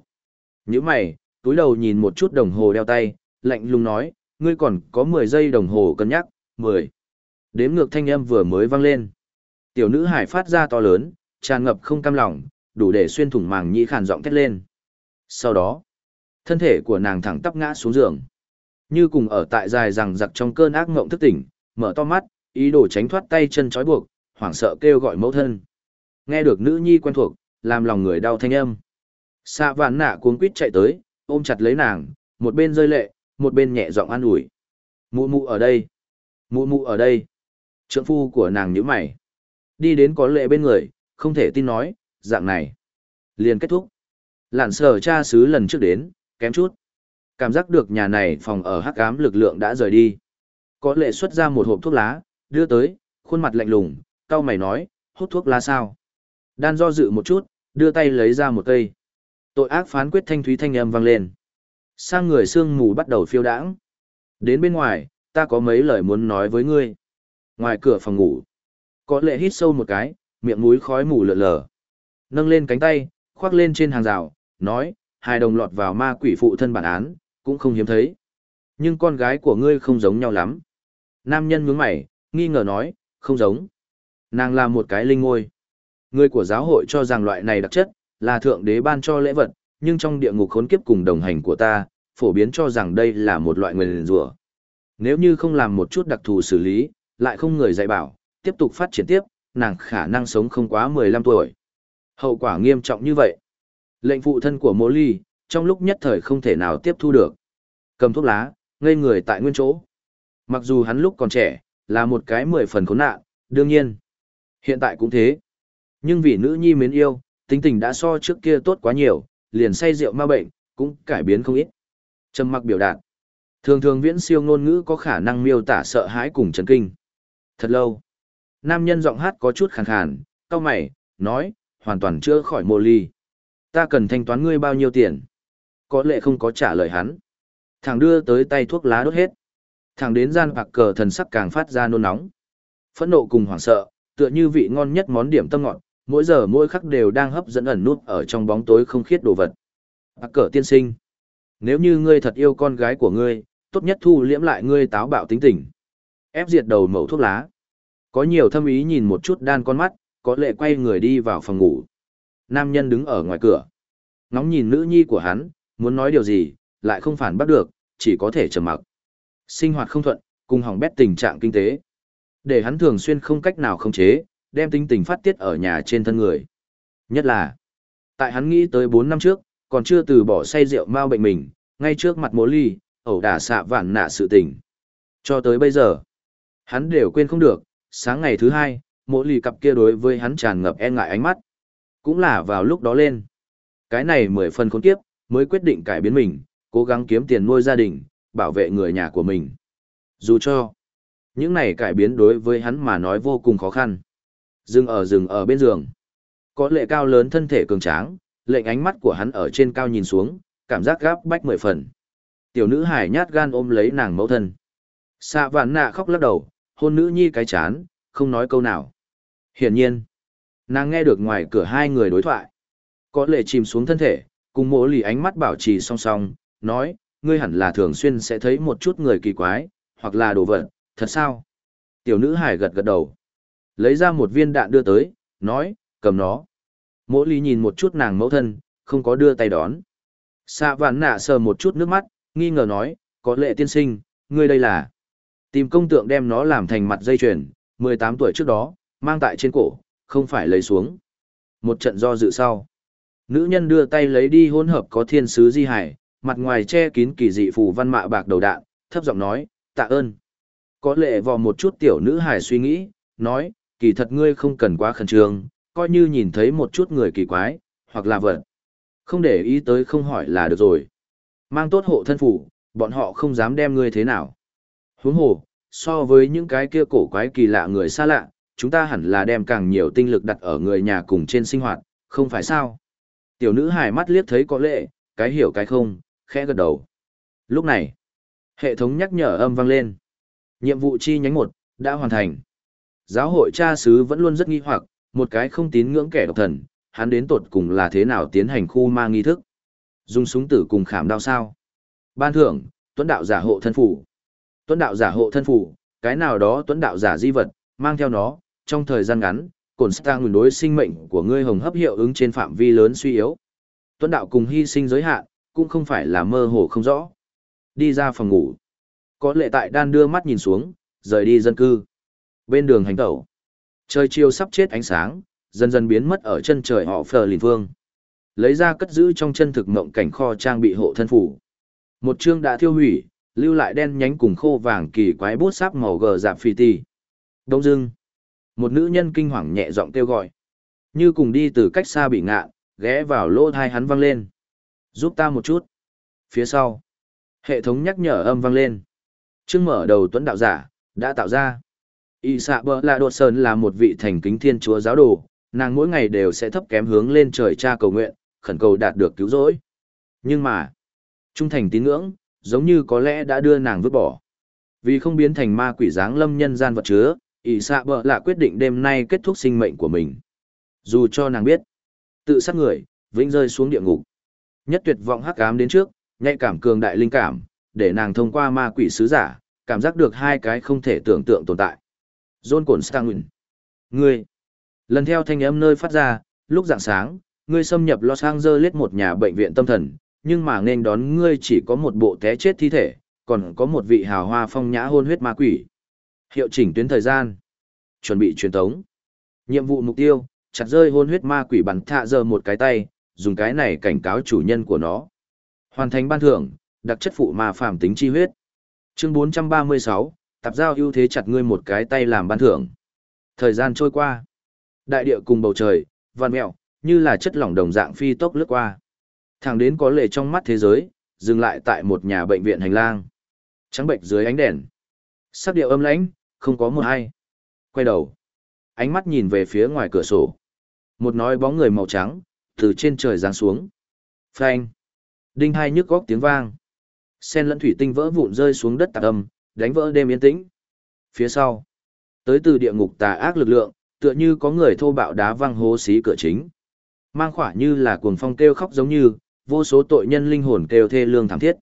Speaker 1: Những mày, túi đầu nhìn một chút đồng hồ đeo tay, lạnh lùng nói, ngươi còn có 10 giây đồng hồ cân nhắc, 10. Đếm ngược thanh âm vừa mới vang lên. Tiểu nữ hải phát ra to lớn, tràn ngập không cam lòng, đủ để xuyên thủng màng nhĩ khàn giọng thét lên. Sau đó, thân thể của nàng thẳng tắp ngã xuống giường. Như cùng ở tại dài rằng giặc trong cơn ác ngộng thức tỉnh, mở to mắt, ý đồ tránh thoát tay chân trói buộc, hoảng sợ kêu gọi mẫu thân. Nghe được nữ nhi quen thuộc, làm lòng người đau thanh âm. Xạ vạn nạ cuống quýt chạy tới, ôm chặt lấy nàng, một bên rơi lệ, một bên nhẹ giọng an ủi. Mụ mụ ở đây. Mụ mụ ở đây. Trượng phu của nàng nhíu mày. Đi đến có lệ bên người, không thể tin nói, dạng này. Liền kết thúc. Lạn sở cha xứ lần trước đến, kém chút. Cảm giác được nhà này phòng ở hắc ám lực lượng đã rời đi. Có lệ xuất ra một hộp thuốc lá, đưa tới, khuôn mặt lạnh lùng, cau mày nói, hút thuốc lá sao? Đan do dự một chút, đưa tay lấy ra một cây. Tội ác phán quyết thanh thúy thanh âm vang lên. Sang người sương mù bắt đầu phiêu đãng. Đến bên ngoài, ta có mấy lời muốn nói với ngươi. Ngoài cửa phòng ngủ, có lệ hít sâu một cái, miệng mũi khói mù lợn lờ. Nâng lên cánh tay, khoác lên trên hàng rào, nói, hai đồng lọt vào ma quỷ phụ thân bản án, cũng không hiếm thấy. Nhưng con gái của ngươi không giống nhau lắm. Nam nhân nhướng mày, nghi ngờ nói, không giống. Nàng là một cái linh ngôi. Người của giáo hội cho rằng loại này đặc chất, là thượng đế ban cho lễ vật, nhưng trong địa ngục khốn kiếp cùng đồng hành của ta, phổ biến cho rằng đây là một loại nguyền rủa. Nếu như không làm một chút đặc thù xử lý, lại không người dạy bảo, tiếp tục phát triển tiếp, nàng khả năng sống không quá 15 tuổi. Hậu quả nghiêm trọng như vậy. Lệnh phụ thân của Mô Ly, trong lúc nhất thời không thể nào tiếp thu được. Cầm thuốc lá, ngây người tại nguyên chỗ. Mặc dù hắn lúc còn trẻ, là một cái mười phần khốn nạn, đương nhiên. Hiện tại cũng thế. Nhưng vì nữ nhi mến yêu, tính tình đã so trước kia tốt quá nhiều, liền say rượu ma bệnh, cũng cải biến không ít. Trầm mặc biểu đạt. Thường thường viễn siêu ngôn ngữ có khả năng miêu tả sợ hãi cùng chấn kinh. Thật lâu. Nam nhân giọng hát có chút khàn khàn, cao mày, nói, hoàn toàn chưa khỏi mô ly. Ta cần thanh toán ngươi bao nhiêu tiền? Có lệ không có trả lời hắn. Thằng đưa tới tay thuốc lá đốt hết. Thằng đến gian bạc cờ thần sắc càng phát ra nôn nóng. Phẫn nộ cùng hoảng sợ, tựa như vị ngon nhất món điểm tâm ngọt, mỗi giờ mỗi khắc đều đang hấp dẫn ẩn nút ở trong bóng tối không khiết đồ vật. Bác cỡ tiên sinh. Nếu như ngươi thật yêu con gái của ngươi, tốt nhất thu liễm lại ngươi táo bạo tính tình. Ép diệt đầu mẩu thuốc lá. Có nhiều thâm ý nhìn một chút đan con mắt, có lệ quay người đi vào phòng ngủ. Nam nhân đứng ở ngoài cửa. Ngóng nhìn nữ nhi của hắn, muốn nói điều gì, lại không phản bắt được, chỉ có thể trầm mặc. Sinh hoạt không thuận, cùng hỏng bét tình trạng kinh tế. Để hắn thường xuyên không cách nào khống chế, đem tinh tình phát tiết ở nhà trên thân người. Nhất là, tại hắn nghĩ tới 4 năm trước, còn chưa từ bỏ say rượu mau bệnh mình, ngay trước mặt mố ly, ẩu đả xạ vạn nạ sự tình. Cho tới bây giờ, hắn đều quên không được, sáng ngày thứ hai, mỗi ly cặp kia đối với hắn tràn ngập e ngại ánh mắt. Cũng là vào lúc đó lên. Cái này mười phần khốn kiếp, mới quyết định cải biến mình, cố gắng kiếm tiền nuôi gia đình, bảo vệ người nhà của mình. Dù cho, những này cải biến đối với hắn mà nói vô cùng khó khăn. Dừng ở rừng ở bên giường. Có lệ cao lớn thân thể cường tráng, lệnh ánh mắt của hắn ở trên cao nhìn xuống, cảm giác gáp bách mười phần. Tiểu nữ hải nhát gan ôm lấy nàng mẫu thân. Xạ vạn nạ khóc lắc đầu, hôn nữ nhi cái chán, không nói câu nào. Hiển nhiên, nàng nghe được ngoài cửa hai người đối thoại. Có lệ chìm xuống thân thể, cùng mỗ lì ánh mắt bảo trì song song, nói, ngươi hẳn là thường xuyên sẽ thấy một chút người kỳ quái, hoặc là đồ vật, thật sao? Tiểu nữ hải gật gật đầu. Lấy ra một viên đạn đưa tới, nói, cầm nó. Mỗ ly nhìn một chút nàng mẫu thân, không có đưa tay đón. Xạ vạn nạ sờ một chút nước mắt, nghi ngờ nói, có lệ tiên sinh, ngươi đây là. Tìm công tượng đem nó làm thành mặt dây chuyền, 18 tuổi trước đó, mang tại trên cổ, không phải lấy xuống. Một trận do dự sau. Nữ nhân đưa tay lấy đi hỗn hợp có thiên sứ di hải, mặt ngoài che kín kỳ dị phù văn mạ bạc đầu đạn, thấp giọng nói, tạ ơn. Có lệ vò một chút tiểu nữ hải suy nghĩ, nói, kỳ thật ngươi không cần quá khẩn trương, coi như nhìn thấy một chút người kỳ quái, hoặc là vật. Không để ý tới không hỏi là được rồi. Mang tốt hộ thân phủ, bọn họ không dám đem ngươi thế nào. Huống hồ, so với những cái kia cổ quái kỳ lạ người xa lạ, chúng ta hẳn là đem càng nhiều tinh lực đặt ở người nhà cùng trên sinh hoạt, không phải sao? Tiểu nữ hài mắt liếc thấy có lệ, cái hiểu cái không, khẽ gật đầu. Lúc này, hệ thống nhắc nhở âm vang lên. Nhiệm vụ chi nhánh một đã hoàn thành. Giáo hội cha sứ vẫn luôn rất nghi hoặc, một cái không tín ngưỡng kẻ độc thần, hắn đến tột cùng là thế nào tiến hành khu ma nghi thức. Dùng súng tử cùng khảm đao sao. Ban thưởng, tuấn đạo giả hộ thân phủ. Tuấn đạo giả hộ thân phủ, cái nào đó tuấn đạo giả di vật, mang theo nó, trong thời gian ngắn, cồn stang đối sinh mệnh của ngươi hồng hấp hiệu ứng trên phạm vi lớn suy yếu. Tuấn đạo cùng hy sinh giới hạn, cũng không phải là mơ hồ không rõ. Đi ra phòng ngủ. Có lệ tại đan đưa mắt nhìn xuống, rời đi dân cư. Bên đường hành tẩu. Trời chiều sắp chết ánh sáng, dần dần biến mất ở chân trời họ phờ lìn vương. Lấy ra cất giữ trong chân thực mộng cảnh kho trang bị hộ thân phủ. Một chương đã thiêu hủy, lưu lại đen nhánh cùng khô vàng kỳ quái bút sáp màu gờ dạp phi tì. Đông dưng. Một nữ nhân kinh hoàng nhẹ giọng kêu gọi. Như cùng đi từ cách xa bị ngạ, ghé vào lỗ thai hắn văng lên. Giúp ta một chút. Phía sau. Hệ thống nhắc nhở âm vang lên. Chương mở đầu tuấn đạo giả, đã tạo ra. Y xạ bờ là đột sơn là một vị thành kính thiên chúa giáo đồ, nàng mỗi ngày đều sẽ thấp kém hướng lên trời cha cầu nguyện, khẩn cầu đạt được cứu rỗi. Nhưng mà, trung thành tín ngưỡng, giống như có lẽ đã đưa nàng vứt bỏ. Vì không biến thành ma quỷ dáng lâm nhân gian vật chứa, ỷ xạ bờ là quyết định đêm nay kết thúc sinh mệnh của mình. Dù cho nàng biết, tự sát người, vĩnh rơi xuống địa ngục. Nhất tuyệt vọng hắc ám đến trước, nhạy cảm cường đại linh cảm, để nàng thông qua ma quỷ sứ giả, cảm giác được hai cái không thể tưởng tượng tồn tại. John Constantine. Ngươi. Lần theo thanh âm nơi phát ra, lúc dạng sáng, ngươi xâm nhập Los Angeles một nhà bệnh viện tâm thần, nhưng mà nên đón ngươi chỉ có một bộ té chết thi thể, còn có một vị hào hoa phong nhã hôn huyết ma quỷ. Hiệu chỉnh tuyến thời gian. Chuẩn bị truyền tống. Nhiệm vụ mục tiêu, chặt rơi hôn huyết ma quỷ bắn thạ giờ một cái tay, dùng cái này cảnh cáo chủ nhân của nó. Hoàn thành ban thưởng, đặc chất phụ ma phàm tính chi huyết. Chương 436, tạp giao ưu thế chặt ngươi một cái tay làm ban thưởng. Thời gian trôi qua. Đại địa cùng bầu trời, vạn mèo như là chất lỏng đồng dạng phi tốc lướt qua. Thẳng đến có lệ trong mắt thế giới, dừng lại tại một nhà bệnh viện hành lang. Trắng bệnh dưới ánh đèn. Sắc điệu âm lãnh, không có một ai. Quay đầu. Ánh mắt nhìn về phía ngoài cửa sổ. Một nói bóng người màu trắng, từ trên trời giáng xuống. Phanh. Đinh hai nhức góc tiếng vang. Sen lẫn thủy tinh vỡ vụn rơi xuống đất tạc âm, đánh vỡ đêm yên tĩnh. Phía sau. Tới từ địa ngục tà ác lực lượng, tựa như có người thô bạo đá văng hố xí cửa chính. Mang khỏa như là cuồng phong kêu khóc giống như, vô số tội nhân linh hồn kêu thê lương thảm thiết.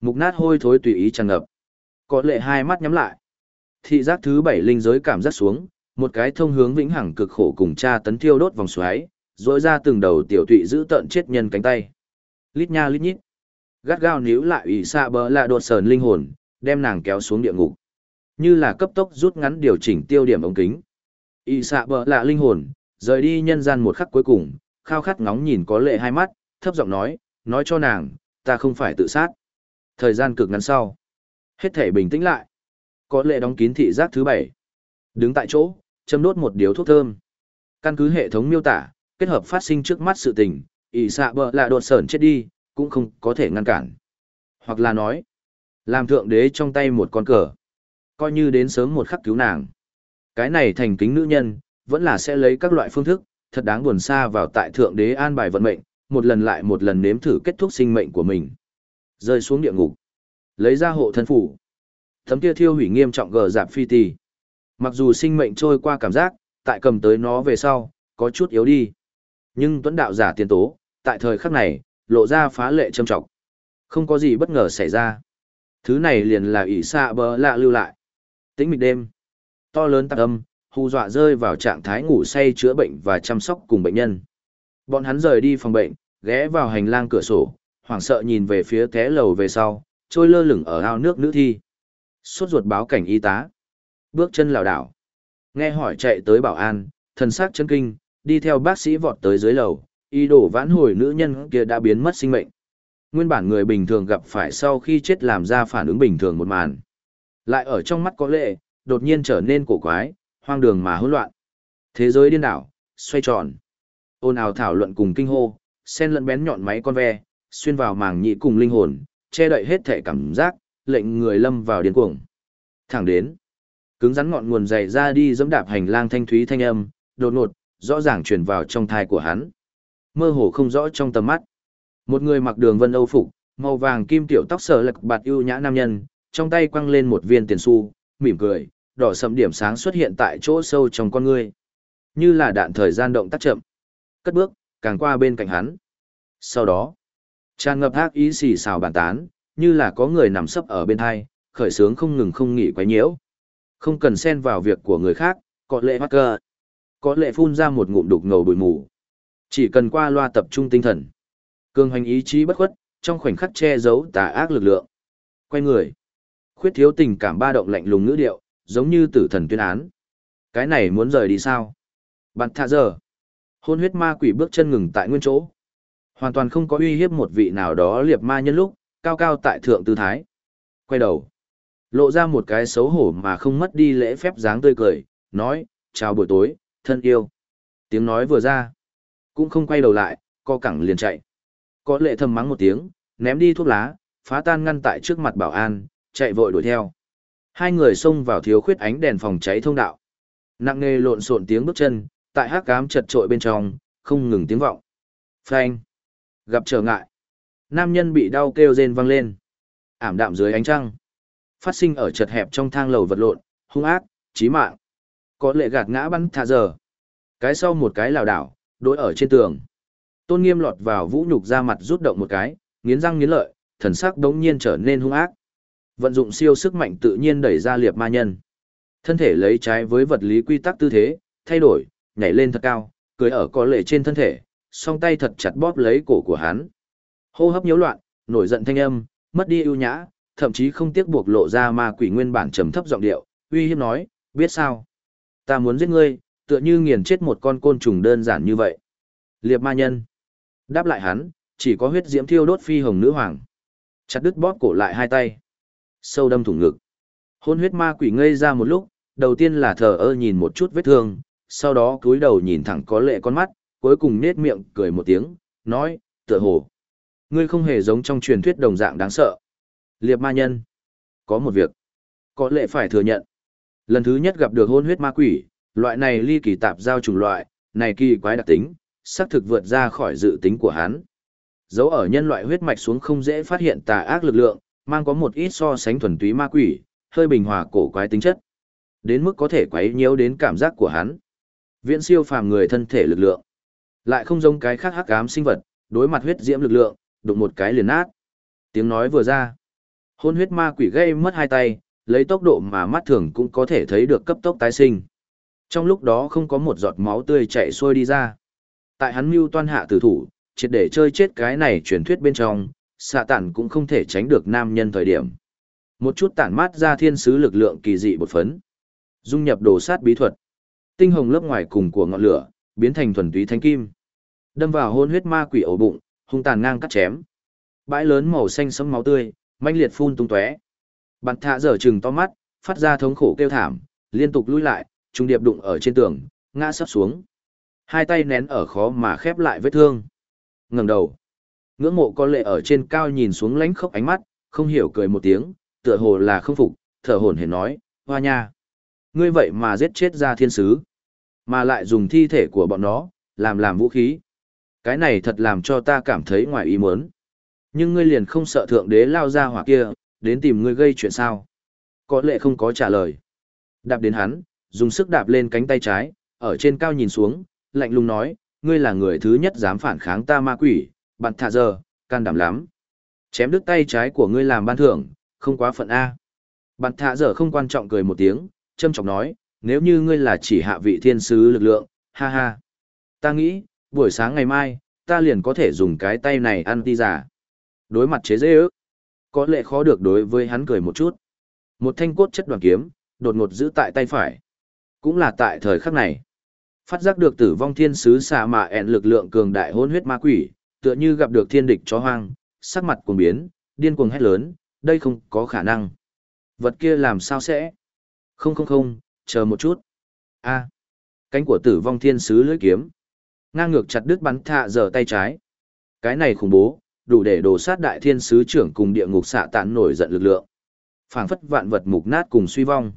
Speaker 1: Mục nát hôi thối tùy ý tràn ngập. Có lệ hai mắt nhắm lại. Thị giác thứ bảy linh giới cảm giác xuống, một cái thông hướng vĩnh hằng cực khổ cùng cha tấn thiêu đốt vòng xoáy, rỗi ra từng đầu tiểu tụy giữ tận chết nhân cánh tay. Lít nha lít nhít. Gắt gao níu lại ủy xạ bờ lạ đột sờn linh hồn, đem nàng kéo xuống địa ngục. Như là cấp tốc rút ngắn điều chỉnh tiêu điểm ống kính. Y xạ bờ lạ linh hồn, rời đi nhân gian một khắc cuối cùng, khao khát ngóng nhìn có lệ hai mắt, thấp giọng nói, nói cho nàng, ta không phải tự sát. Thời gian cực ngắn sau. Hết thể bình tĩnh lại. Có lệ đóng kín thị giác thứ bảy. Đứng tại chỗ, châm đốt một điếu thuốc thơm. Căn cứ hệ thống miêu tả, kết hợp phát sinh trước mắt sự tình, ỷ xạ bờ lạ đột sởn chết đi, cũng không có thể ngăn cản. Hoặc là nói, làm thượng đế trong tay một con cờ. Coi như đến sớm một khắc cứu nàng. Cái này thành kính nữ nhân, vẫn là sẽ lấy các loại phương thức, thật đáng buồn xa vào tại thượng đế an bài vận mệnh, một lần lại một lần nếm thử kết thúc sinh mệnh của mình. Rơi xuống địa ngục. Lấy ra hộ thân phủ. Thấm kia thiêu hủy nghiêm trọng gờ dạp phi tì. Mặc dù sinh mệnh trôi qua cảm giác, tại cầm tới nó về sau, có chút yếu đi. Nhưng tuấn đạo giả tiền tố, tại thời khắc này, lộ ra phá lệ trâm trọng. Không có gì bất ngờ xảy ra. Thứ này liền là ỷ xạ bờ lạ lưu lại. Tĩnh mịch đêm. To lớn tạc âm, hù dọa rơi vào trạng thái ngủ say chữa bệnh và chăm sóc cùng bệnh nhân. Bọn hắn rời đi phòng bệnh, ghé vào hành lang cửa sổ, hoảng sợ nhìn về phía té lầu về sau, trôi lơ lửng ở ao nước nữ thi. Sốt ruột báo cảnh y tá. Bước chân lảo đảo. Nghe hỏi chạy tới bảo an, thần sắc chân kinh, đi theo bác sĩ vọt tới dưới lầu, y đổ vãn hồi nữ nhân kia đã biến mất sinh mệnh. Nguyên bản người bình thường gặp phải sau khi chết làm ra phản ứng bình thường một màn. Lại ở trong mắt có lệ, đột nhiên trở nên cổ quái, hoang đường mà hỗn loạn. Thế giới điên đảo, xoay tròn. Ôn ào thảo luận cùng kinh hô, sen lẫn bén nhọn máy con ve, xuyên vào màng nhị cùng linh hồn, che đậy hết thể cảm giác, lệnh người lâm vào điên cuồng. Thẳng đến, cứng rắn ngọn nguồn dày ra đi dẫm đạp hành lang thanh thúy thanh âm, đột ngột, rõ ràng truyền vào trong thai của hắn. Mơ hồ không rõ trong tầm mắt. Một người mặc đường vân âu phục, màu vàng kim tiểu tóc sở lật bạt ưu nhã nam nhân, trong tay quăng lên một viên tiền xu, mỉm cười, đỏ sẫm điểm sáng xuất hiện tại chỗ sâu trong con ngươi. Như là đạn thời gian động tác chậm. Cất bước, càng qua bên cạnh hắn. Sau đó, tràn ngập ác ý xì xào bàn tán, như là có người nằm sấp ở bên hai, khởi sướng không ngừng không nghỉ quấy nhiễu. Không cần xen vào việc của người khác, có lệ mắc cơ. Có lệ phun ra một ngụm đục ngầu bụi mù. Chỉ cần qua loa tập trung tinh thần. Cường hành ý chí bất khuất, trong khoảnh khắc che giấu tà ác lực lượng. Quay người. Khuyết thiếu tình cảm ba động lạnh lùng ngữ điệu, giống như tử thần tuyên án. Cái này muốn rời đi sao? Bạn thạ giờ. Hôn huyết ma quỷ bước chân ngừng tại nguyên chỗ. Hoàn toàn không có uy hiếp một vị nào đó liệp ma nhân lúc, cao cao tại thượng tư thái. Quay đầu. Lộ ra một cái xấu hổ mà không mất đi lễ phép dáng tươi cười, nói, chào buổi tối, thân yêu. Tiếng nói vừa ra. Cũng không quay đầu lại, co cẳng liền chạy. Có lệ thầm mắng một tiếng, ném đi thuốc lá, phá tan ngăn tại trước mặt bảo an, chạy vội đuổi theo. Hai người xông vào thiếu khuyết ánh đèn phòng cháy thông đạo. Nặng nề lộn xộn tiếng bước chân, tại hát cám chật trội bên trong, không ngừng tiếng vọng. Phanh. Gặp trở ngại. Nam nhân bị đau kêu rên vang lên. Ảm đạm dưới ánh trăng. Phát sinh ở chật hẹp trong thang lầu vật lộn, hung ác, chí mạng. Có lệ gạt ngã bắn thả giờ. Cái sau một cái lảo đảo, đối ở trên tường. Tôn nghiêm lọt vào vũ nhục ra mặt rút động một cái, nghiến răng nghiến lợi, thần sắc đống nhiên trở nên hung ác. Vận dụng siêu sức mạnh tự nhiên đẩy ra liệp ma nhân. Thân thể lấy trái với vật lý quy tắc tư thế, thay đổi, nhảy lên thật cao, cưới ở có lệ trên thân thể, song tay thật chặt bóp lấy cổ của hắn. Hô hấp nhiễu loạn, nổi giận thanh âm, mất đi ưu nhã, thậm chí không tiếc buộc lộ ra ma quỷ nguyên bản trầm thấp giọng điệu, uy hiếp nói, biết sao? Ta muốn giết ngươi, tựa như nghiền chết một con côn trùng đơn giản như vậy. Liệp ma nhân. Đáp lại hắn, chỉ có huyết diễm thiêu đốt phi hồng nữ hoàng. Chặt đứt bóp cổ lại hai tay. Sâu đâm thủng ngực. Hôn huyết ma quỷ ngây ra một lúc, đầu tiên là thờ ơ nhìn một chút vết thương, sau đó cúi đầu nhìn thẳng có lệ con mắt, cuối cùng nết miệng cười một tiếng, nói, tựa hồ. Ngươi không hề giống trong truyền thuyết đồng dạng đáng sợ. Liệp ma nhân. Có một việc. Có lệ phải thừa nhận. Lần thứ nhất gặp được hôn huyết ma quỷ, loại này ly kỳ tạp giao trùng loại, này kỳ quái đặc tính, xác thực vượt ra khỏi dự tính của hắn. Dấu ở nhân loại huyết mạch xuống không dễ phát hiện tà ác lực lượng, mang có một ít so sánh thuần túy ma quỷ, hơi bình hòa cổ quái tính chất. Đến mức có thể quấy nhiễu đến cảm giác của hắn. Viễn siêu phàm người thân thể lực lượng. Lại không giống cái khác hắc ám sinh vật, đối mặt huyết diễm lực lượng, đụng một cái liền nát. Tiếng nói vừa ra. Hôn huyết ma quỷ gây mất hai tay, lấy tốc độ mà mắt thường cũng có thể thấy được cấp tốc tái sinh. Trong lúc đó không có một giọt máu tươi chảy xuôi đi ra. Tại hắn mưu toan hạ tử thủ, triệt để chơi chết cái này truyền thuyết bên trong, xạ tản cũng không thể tránh được nam nhân thời điểm. Một chút tản mát ra thiên sứ lực lượng kỳ dị bột phấn. Dung nhập đồ sát bí thuật. Tinh hồng lớp ngoài cùng của ngọn lửa, biến thành thuần túy thanh kim. Đâm vào hôn huyết ma quỷ ổ bụng, hung tàn ngang cắt chém. Bãi lớn màu xanh sẫm máu tươi, manh liệt phun tung tóe. Bạt thạ dở trừng to mắt, phát ra thống khổ kêu thảm, liên tục lùi lại, trung điệp đụng ở trên tường, ngã sắp xuống. Hai tay nén ở khó mà khép lại vết thương. ngẩng đầu. Ngưỡng mộ có lệ ở trên cao nhìn xuống lánh khóc ánh mắt, không hiểu cười một tiếng, tựa hồ là không phục, thở hổn hển nói, hoa nha. Ngươi vậy mà giết chết ra thiên sứ. Mà lại dùng thi thể của bọn nó, làm làm vũ khí. Cái này thật làm cho ta cảm thấy ngoài ý muốn. Nhưng ngươi liền không sợ thượng đế lao ra hỏa kia, đến tìm ngươi gây chuyện sao? Có lệ không có trả lời. Đạp đến hắn, dùng sức đạp lên cánh tay trái, ở trên cao nhìn xuống, lạnh lùng nói, ngươi là người thứ nhất dám phản kháng ta ma quỷ, bạn thả giờ, can đảm lắm. Chém đứt tay trái của ngươi làm ban thưởng, không quá phận A. Bạn thả giờ không quan trọng cười một tiếng, châm trọng nói, nếu như ngươi là chỉ hạ vị thiên sứ lực lượng, ha ha. Ta nghĩ, buổi sáng ngày mai, ta liền có thể dùng cái tay này ăn ti giả. Đối mặt chế dễ ước, có lẽ khó được đối với hắn cười một chút. Một thanh cốt chất đoàn kiếm, đột ngột giữ tại tay phải. Cũng là tại thời khắc này. Phát giác được tử vong thiên sứ xà mạ ẹn lực lượng cường đại hôn huyết ma quỷ, tựa như gặp được thiên địch chó hoang, sắc mặt cuồng biến, điên cuồng hét lớn, đây không có khả năng. Vật kia làm sao sẽ? Không không không, chờ một chút. a cánh của tử vong thiên sứ lưỡi kiếm. Ngang ngược chặt đứt bắn thạ giờ tay trái. Cái này khủng bố, đủ để đổ sát đại thiên sứ trưởng cùng địa ngục xạ tán nổi giận lực lượng. phảng phất vạn vật mục nát cùng suy vong.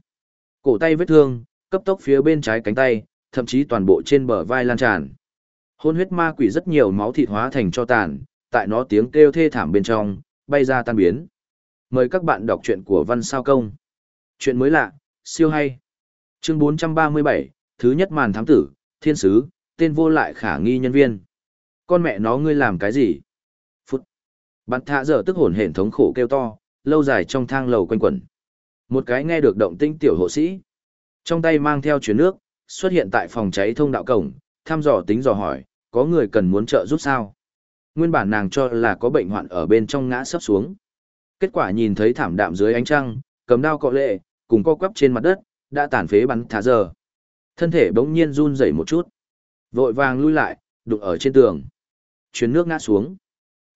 Speaker 1: Cổ tay vết thương, cấp tốc phía bên trái cánh tay, thậm chí toàn bộ trên bờ vai lan tràn. Hôn huyết ma quỷ rất nhiều máu thịt hóa thành cho tàn, tại nó tiếng kêu thê thảm bên trong, bay ra tan biến. Mời các bạn đọc truyện của Văn Sao Công. Chuyện mới lạ, siêu hay. Chương 437, thứ nhất màn thám tử, thiên sứ, tên vô lại khả nghi nhân viên. Con mẹ nó ngươi làm cái gì? Phút. Bạn thạ dở tức hồn hển thống khổ kêu to, lâu dài trong thang lầu quanh quẩn. Một cái nghe được động tinh tiểu hộ sĩ. Trong tay mang theo chuyến nước, xuất hiện tại phòng cháy thông đạo cổng, thăm dò tính dò hỏi, có người cần muốn trợ giúp sao? Nguyên bản nàng cho là có bệnh hoạn ở bên trong ngã sấp xuống. Kết quả nhìn thấy thảm đạm dưới ánh trăng, cầm đao cọ lệ, cùng co quắp trên mặt đất, đã tàn phế bắn thả giờ. Thân thể bỗng nhiên run rẩy một chút. Vội vàng lui lại, đụng ở trên tường. Chuyến nước ngã xuống.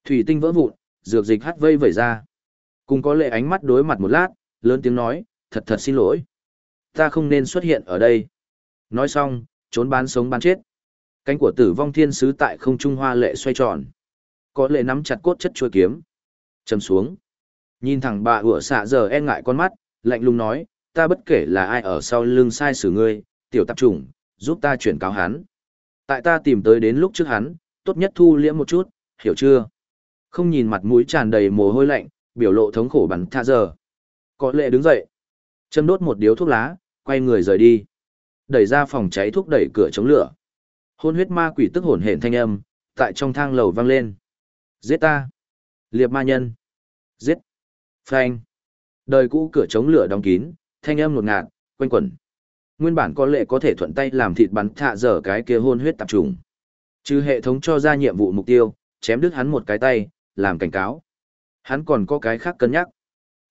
Speaker 1: Thủy tinh vỡ vụn, dược dịch hắt vây vẩy ra. Cùng có lệ ánh mắt đối mặt một lát, lớn tiếng nói, thật thật xin lỗi. Ta không nên xuất hiện ở đây. Nói xong, trốn bán sống bán chết. Cánh của tử vong thiên sứ tại không trung hoa lệ xoay tròn. Có lệ nắm chặt cốt chất chuôi kiếm. Chầm xuống. Nhìn thẳng bà ủa xạ giờ e ngại con mắt, lạnh lùng nói, ta bất kể là ai ở sau lưng sai xử ngươi, tiểu tạp chủng, giúp ta chuyển cáo hắn. Tại ta tìm tới đến lúc trước hắn, tốt nhất thu liễm một chút, hiểu chưa? Không nhìn mặt mũi tràn đầy mồ hôi lạnh, biểu lộ thống khổ bắn tha giờ. Có lệ đứng dậy, châm đốt một điếu thuốc lá, quay người rời đi. Đẩy ra phòng cháy thúc đẩy cửa chống lửa. Hôn huyết ma quỷ tức hồn hển thanh âm, tại trong thang lầu vang lên. Giết ta! Liệp ma nhân! Giết! Phanh! Đời cũ cửa chống lửa đóng kín, thanh âm ngột ngạt, quanh quẩn. Nguyên bản có lệ có thể thuận tay làm thịt bắn thạ dở cái kia hôn huyết tạp trùng. Trừ hệ thống cho ra nhiệm vụ mục tiêu, chém đứt hắn một cái tay, làm cảnh cáo. Hắn còn có cái khác cân nhắc.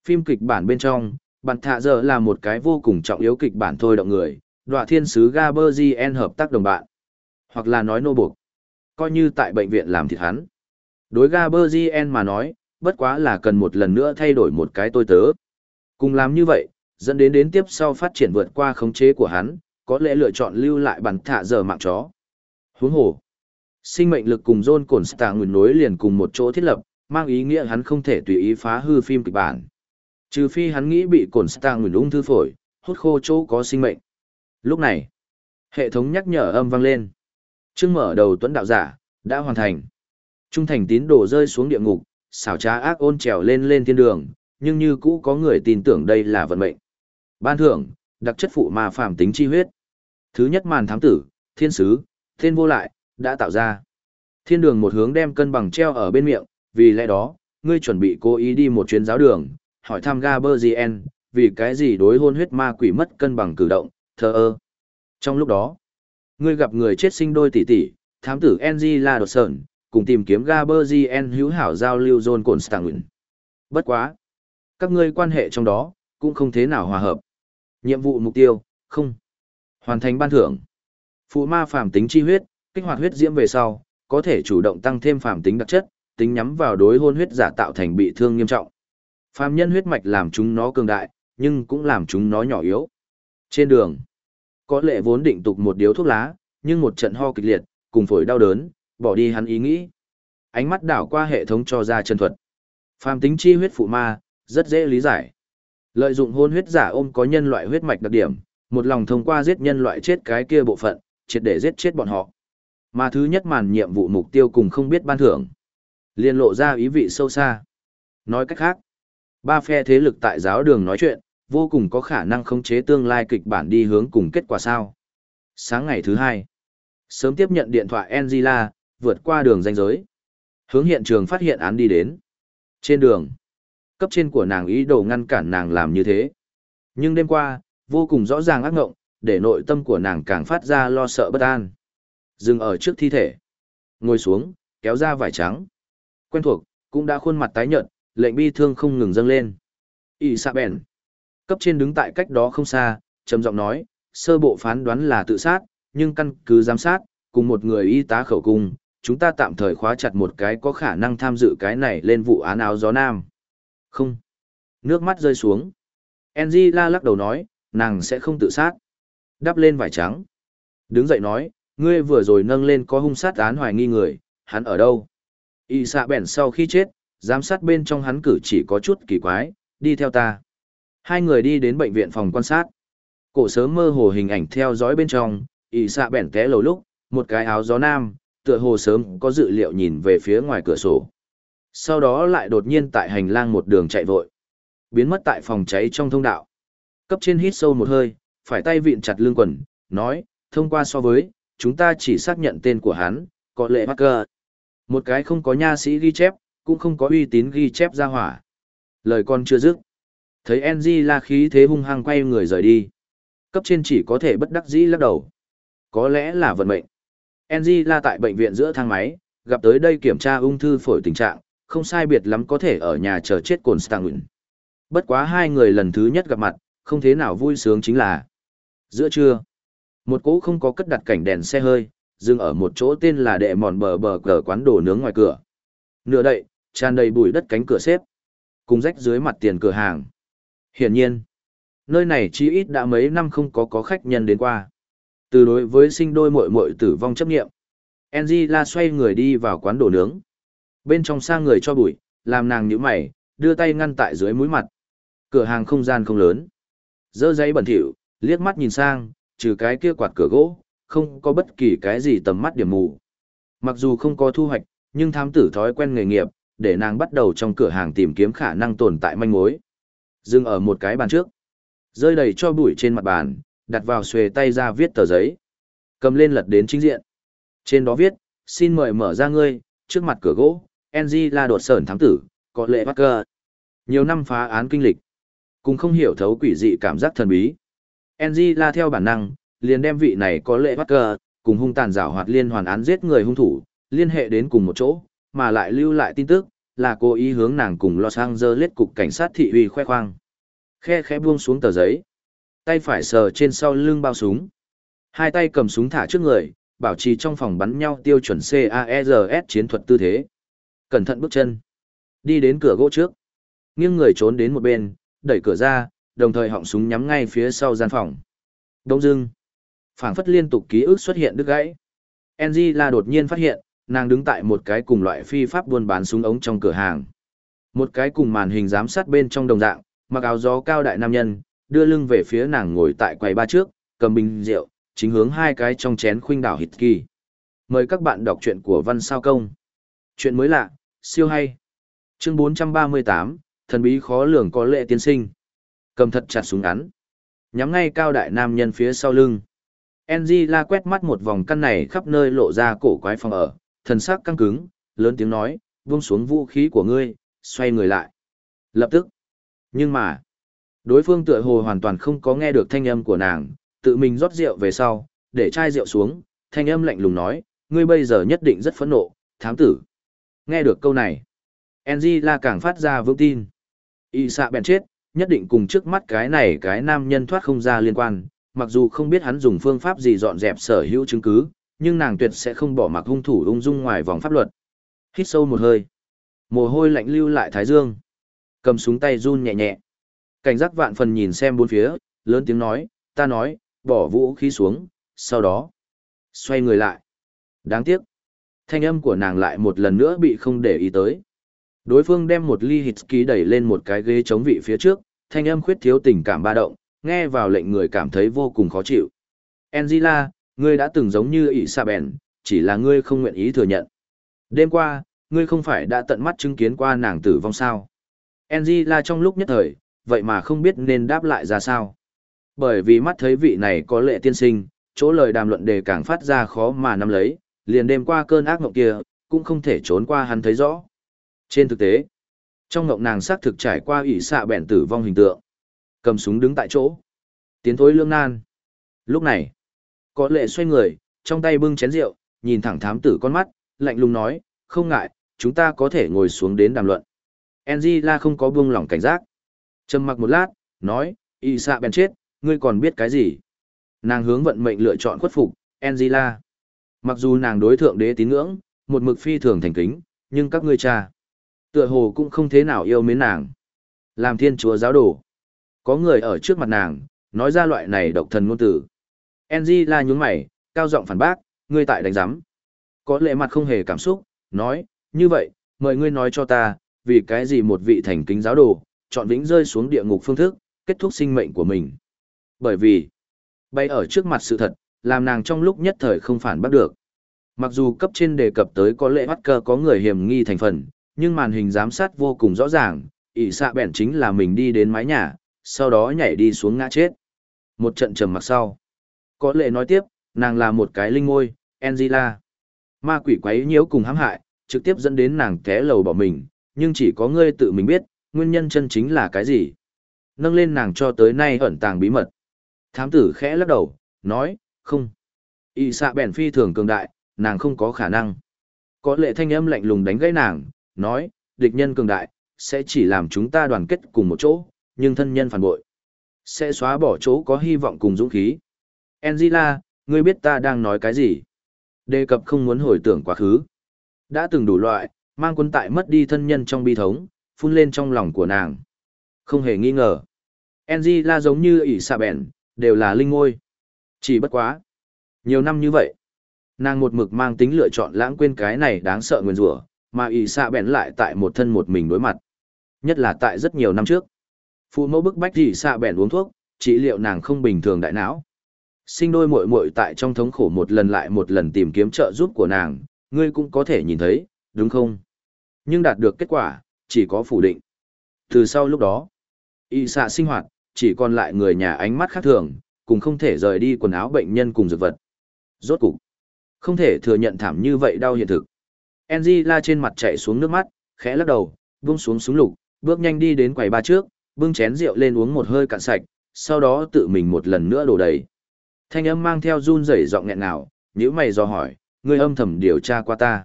Speaker 1: Phim kịch bản bên trong, bắn thạ dở là một cái vô cùng trọng yếu kịch bản thôi động người, đoạ thiên sứ Gaberzien hợp tác đồng bạn. Hoặc là nói nô buộc. Coi như tại bệnh viện làm thịt hắn. Đối Gaberzien mà nói, bất quá là cần một lần nữa thay đổi một cái tôi tớ. Cùng làm như vậy, dẫn đến đến tiếp sau phát triển vượt qua khống chế của hắn, có lẽ lựa chọn lưu lại bản thả giờ mạng chó. Huống hồ, sinh mệnh lực cùng John Constantine nguyên nối liền cùng một chỗ thiết lập, mang ý nghĩa hắn không thể tùy ý phá hư phim kịch bản. Trừ phi hắn nghĩ bị Constantine nguyên ung thư phổi, hút khô chỗ có sinh mệnh. Lúc này, hệ thống nhắc nhở âm vang lên. Chương mở đầu tuấn đạo giả, đã hoàn thành. Trung thành tín đồ rơi xuống địa ngục, xảo trá ác ôn trèo lên lên thiên đường, nhưng như cũ có người tin tưởng đây là vận mệnh. Ban thưởng, đặc chất phụ ma phàm tính chi huyết. Thứ nhất màn thám tử, thiên sứ, thiên vô lại, đã tạo ra. Thiên đường một hướng đem cân bằng treo ở bên miệng, vì lẽ đó, ngươi chuẩn bị cố ý đi một chuyến giáo đường, hỏi thăm Gaberzien, vì cái gì đối hôn huyết ma quỷ mất cân bằng cử động, thờ ơ. Trong lúc đó, ngươi gặp người chết sinh đôi tỷ tỷ, thám tử Angela đột Sơn, cùng tìm kiếm Gaberzien hữu hảo giao lưu John Constantine. Bất quá. Các ngươi quan hệ trong đó, cũng không thế nào hòa hợp. Nhiệm vụ mục tiêu, không. Hoàn thành ban thưởng. Phụ ma phàm tính chi huyết, kích hoạt huyết diễm về sau, có thể chủ động tăng thêm phàm tính đặc chất, tính nhắm vào đối hôn huyết giả tạo thành bị thương nghiêm trọng. Phàm nhân huyết mạch làm chúng nó cường đại, nhưng cũng làm chúng nó nhỏ yếu. Trên đường, có lệ vốn định tục một điếu thuốc lá, nhưng một trận ho kịch liệt, cùng phổi đau đớn, bỏ đi hắn ý nghĩ. Ánh mắt đảo qua hệ thống cho ra chân thuật. Phàm tính chi huyết phụ ma, rất dễ lý giải. Lợi dụng hôn huyết giả ôm có nhân loại huyết mạch đặc điểm, một lòng thông qua giết nhân loại chết cái kia bộ phận, triệt để giết chết bọn họ. Mà thứ nhất màn nhiệm vụ mục tiêu cùng không biết ban thưởng. Liên lộ ra ý vị sâu xa. Nói cách khác, ba phe thế lực tại giáo đường nói chuyện, vô cùng có khả năng khống chế tương lai kịch bản đi hướng cùng kết quả sao. Sáng ngày thứ hai, sớm tiếp nhận điện thoại Angela, vượt qua đường danh giới. Hướng hiện trường phát hiện án đi đến. Trên đường, cấp trên của nàng ý đồ ngăn cản nàng làm như thế. Nhưng đêm qua, vô cùng rõ ràng ác ngộng, để nội tâm của nàng càng phát ra lo sợ bất an. Dừng ở trước thi thể. Ngồi xuống, kéo ra vải trắng. Quen thuộc, cũng đã khuôn mặt tái nhợt, lệnh bi thương không ngừng dâng lên. ỉ xạ bèn. Cấp trên đứng tại cách đó không xa, trầm giọng nói, sơ bộ phán đoán là tự sát, nhưng căn cứ giám sát, cùng một người y tá khẩu cung, chúng ta tạm thời khóa chặt một cái có khả năng tham dự cái này lên vụ án áo gió nam. Không. Nước mắt rơi xuống. Angela lắc đầu nói, nàng sẽ không tự sát. Đắp lên vải trắng. Đứng dậy nói, ngươi vừa rồi nâng lên có hung sát án hoài nghi người, hắn ở đâu? Y xạ bèn sau khi chết, giám sát bên trong hắn cử chỉ có chút kỳ quái, đi theo ta. Hai người đi đến bệnh viện phòng quan sát. Cổ sớm mơ hồ hình ảnh theo dõi bên trong, y xạ bèn té lầu lúc, một cái áo gió nam, tựa hồ sớm có dự liệu nhìn về phía ngoài cửa sổ. Sau đó lại đột nhiên tại hành lang một đường chạy vội. Biến mất tại phòng cháy trong thông đạo. Cấp trên hít sâu một hơi, phải tay vịn chặt lưng quần, nói, thông qua so với, chúng ta chỉ xác nhận tên của hắn, có lệ Parker. Một cái không có nha sĩ ghi chép, cũng không có uy tín ghi chép ra hỏa. Lời con chưa dứt. Thấy NG la khí thế hung hăng quay người rời đi. Cấp trên chỉ có thể bất đắc dĩ lắc đầu. Có lẽ là vận mệnh. NG la tại bệnh viện giữa thang máy, gặp tới đây kiểm tra ung thư phổi tình trạng, không sai biệt lắm có thể ở nhà chờ chết cồn Stanguin. Bất quá hai người lần thứ nhất gặp mặt, không thế nào vui sướng chính là giữa trưa. Một cỗ không có cất đặt cảnh đèn xe hơi, dừng ở một chỗ tên là đệ mòn bờ bờ cờ quán đồ nướng ngoài cửa. Nửa đậy, tràn đầy bụi đất cánh cửa xếp, cùng rách dưới mặt tiền cửa hàng. Hiển nhiên, nơi này chỉ ít đã mấy năm không có có khách nhân đến qua. Từ đối với sinh đôi muội muội tử vong chấp nghiệm, Angela xoay người đi vào quán đồ nướng. Bên trong sang người cho bụi, làm nàng nhíu mày, đưa tay ngăn tại dưới mũi mặt. Cửa hàng không gian không lớn. Dơ giấy bẩn thỉu, liếc mắt nhìn sang, trừ cái kia quạt cửa gỗ, không có bất kỳ cái gì tầm mắt điểm mù. Mặc dù không có thu hoạch, nhưng thám tử thói quen nghề nghiệp, để nàng bắt đầu trong cửa hàng tìm kiếm khả năng tồn tại manh mối. Dừng ở một cái bàn trước. Rơi đầy cho bụi trên mặt bàn, đặt vào xuề tay ra viết tờ giấy. Cầm lên lật đến chính diện. Trên đó viết, xin mời mở ra ngươi, trước mặt cửa gỗ, NG là đột sởn thám tử, có lệ Parker. Nhiều năm phá án kinh lịch, cùng không hiểu thấu quỷ dị cảm giác thần bí. Angela theo bản năng, liền đem vị này có lệ bắt cờ, cùng hung tàn rào hoạt liên hoàn án giết người hung thủ, liên hệ đến cùng một chỗ, mà lại lưu lại tin tức, là cố ý hướng nàng cùng Los Angeles cục cảnh sát thị uy khoe khoang. Khe khẽ buông xuống tờ giấy, tay phải sờ trên sau lưng bao súng. Hai tay cầm súng thả trước người, bảo trì trong phòng bắn nhau tiêu chuẩn CAERS chiến thuật tư thế. Cẩn thận bước chân. Đi đến cửa gỗ trước. Nghiêng người trốn đến một bên, đẩy cửa ra, đồng thời họng súng nhắm ngay phía sau gian phòng. Đông dưng. phảng phất liên tục ký ức xuất hiện đứt gãy. Angela đột nhiên phát hiện, nàng đứng tại một cái cùng loại phi pháp buôn bán súng ống trong cửa hàng. Một cái cùng màn hình giám sát bên trong đồng dạng, mặc áo gió cao đại nam nhân, đưa lưng về phía nàng ngồi tại quầy ba trước, cầm bình rượu, chính hướng hai cái trong chén khuynh đảo hít kỳ. Mời các bạn đọc truyện của Văn Sao Công. Chuyện mới lạ, siêu hay. Chương 438, thần bí khó lường có lệ tiên sinh. Cầm thật chặt súng ngắn. Nhắm ngay cao đại nam nhân phía sau lưng. la quét mắt một vòng căn này khắp nơi lộ ra cổ quái phòng ở, thần sắc căng cứng, lớn tiếng nói, buông xuống vũ khí của ngươi, xoay người lại. Lập tức. Nhưng mà, đối phương tựa hồ hoàn toàn không có nghe được thanh âm của nàng, tự mình rót rượu về sau, để chai rượu xuống, thanh âm lạnh lùng nói, ngươi bây giờ nhất định rất phẫn nộ, thám tử. Nghe được câu này, la càng phát ra vững tin. Y xạ bèn chết, nhất định cùng trước mắt cái này cái nam nhân thoát không ra liên quan, mặc dù không biết hắn dùng phương pháp gì dọn dẹp sở hữu chứng cứ, nhưng nàng tuyệt sẽ không bỏ mặc hung thủ ung dung ngoài vòng pháp luật. Hít sâu một hơi. Mồ hôi lạnh lưu lại thái dương. Cầm súng tay run nhẹ nhẹ. Cảnh giác vạn phần nhìn xem bốn phía, lớn tiếng nói, ta nói, bỏ vũ khí xuống, sau đó, xoay người lại. Đáng tiếc. Thanh âm của nàng lại một lần nữa bị không để ý tới. Đối phương đem một ly hít ký đẩy lên một cái ghế chống vị phía trước, thanh âm khuyết thiếu tình cảm ba động, nghe vào lệnh người cảm thấy vô cùng khó chịu. Angela, ngươi đã từng giống như ỷ sa bèn, chỉ là ngươi không nguyện ý thừa nhận. Đêm qua, ngươi không phải đã tận mắt chứng kiến qua nàng tử vong sao. Angela trong lúc nhất thời, vậy mà không biết nên đáp lại ra sao. Bởi vì mắt thấy vị này có lệ tiên sinh, chỗ lời đàm luận đề càng phát ra khó mà nắm lấy, liền đêm qua cơn ác mộng kia, cũng không thể trốn qua hắn thấy rõ. Trên thực tế, trong mộng nàng xác thực trải qua ỷ xạ bẹn tử vong hình tượng. Cầm súng đứng tại chỗ. Tiến thối lương nan. Lúc này, có lệ xoay người, trong tay bưng chén rượu, nhìn thẳng thám tử con mắt, lạnh lùng nói, không ngại, chúng ta có thể ngồi xuống đến đàm luận. Angela không có buông lỏng cảnh giác. Trầm mặc một lát, nói, y xạ bèn chết, ngươi còn biết cái gì? Nàng hướng vận mệnh lựa chọn khuất phục, Angela. Mặc dù nàng đối thượng đế tín ngưỡng, một mực phi thường thành kính, nhưng các ngươi cha, tựa hồ cũng không thế nào yêu mến nàng. Làm thiên chúa giáo đồ. Có người ở trước mặt nàng, nói ra loại này độc thần ngôn tử. Angela nhún mày, cao giọng phản bác, ngươi tại đánh giám. Có lệ mặt không hề cảm xúc, nói, như vậy, mời ngươi nói cho ta, vì cái gì một vị thành kính giáo đồ, chọn vĩnh rơi xuống địa ngục phương thức, kết thúc sinh mệnh của mình. Bởi vì, bay ở trước mặt sự thật, làm nàng trong lúc nhất thời không phản bác được. Mặc dù cấp trên đề cập tới có lệ bắt cơ có người hiểm nghi thành phần, nhưng màn hình giám sát vô cùng rõ ràng, ỷ xạ bẻn chính là mình đi đến mái nhà, sau đó nhảy đi xuống ngã chết. Một trận trầm mặc sau. Có lệ nói tiếp, nàng là một cái linh ngôi, Angela. Ma quỷ quấy nhiễu cùng hãm hại, trực tiếp dẫn đến nàng té lầu bỏ mình, nhưng chỉ có ngươi tự mình biết, nguyên nhân chân chính là cái gì. Nâng lên nàng cho tới nay ẩn tàng bí mật. Thám tử khẽ lắc đầu, nói, không. Y xạ bèn phi thường cường đại, nàng không có khả năng. Có lệ thanh âm lạnh lùng đánh gãy nàng, nói, địch nhân cường đại, sẽ chỉ làm chúng ta đoàn kết cùng một chỗ, nhưng thân nhân phản bội. Sẽ xóa bỏ chỗ có hy vọng cùng dũng khí. Angela, ngươi biết ta đang nói cái gì? Đề cập không muốn hồi tưởng quá khứ. Đã từng đủ loại, mang quân tại mất đi thân nhân trong bi thống, phun lên trong lòng của nàng. Không hề nghi ngờ. Angela giống như ỷ xà bèn, đều là linh ngôi. Chỉ bất quá. Nhiều năm như vậy, nàng một mực mang tính lựa chọn lãng quên cái này đáng sợ nguyên rủa mà ỷ xạ bèn lại tại một thân một mình đối mặt. Nhất là tại rất nhiều năm trước. Phụ mẫu bức bách ỷ xạ bèn uống thuốc, trị liệu nàng không bình thường đại não. Sinh đôi muội muội tại trong thống khổ một lần lại một lần tìm kiếm trợ giúp của nàng, ngươi cũng có thể nhìn thấy, đúng không? Nhưng đạt được kết quả, chỉ có phủ định. Từ sau lúc đó, y xạ sinh hoạt, chỉ còn lại người nhà ánh mắt khác thường, cùng không thể rời đi quần áo bệnh nhân cùng dược vật. Rốt cục, không thể thừa nhận thảm như vậy đau hiện thực. Angela trên mặt chạy xuống nước mắt, khẽ lắc đầu, buông xuống súng lục, bước nhanh đi đến quầy ba trước, bưng chén rượu lên uống một hơi cạn sạch, sau đó tự mình một lần nữa đổ đầy. Thanh âm mang theo run rẩy giọng nghẹn nào, nếu mày do hỏi, ngươi âm thầm điều tra qua ta.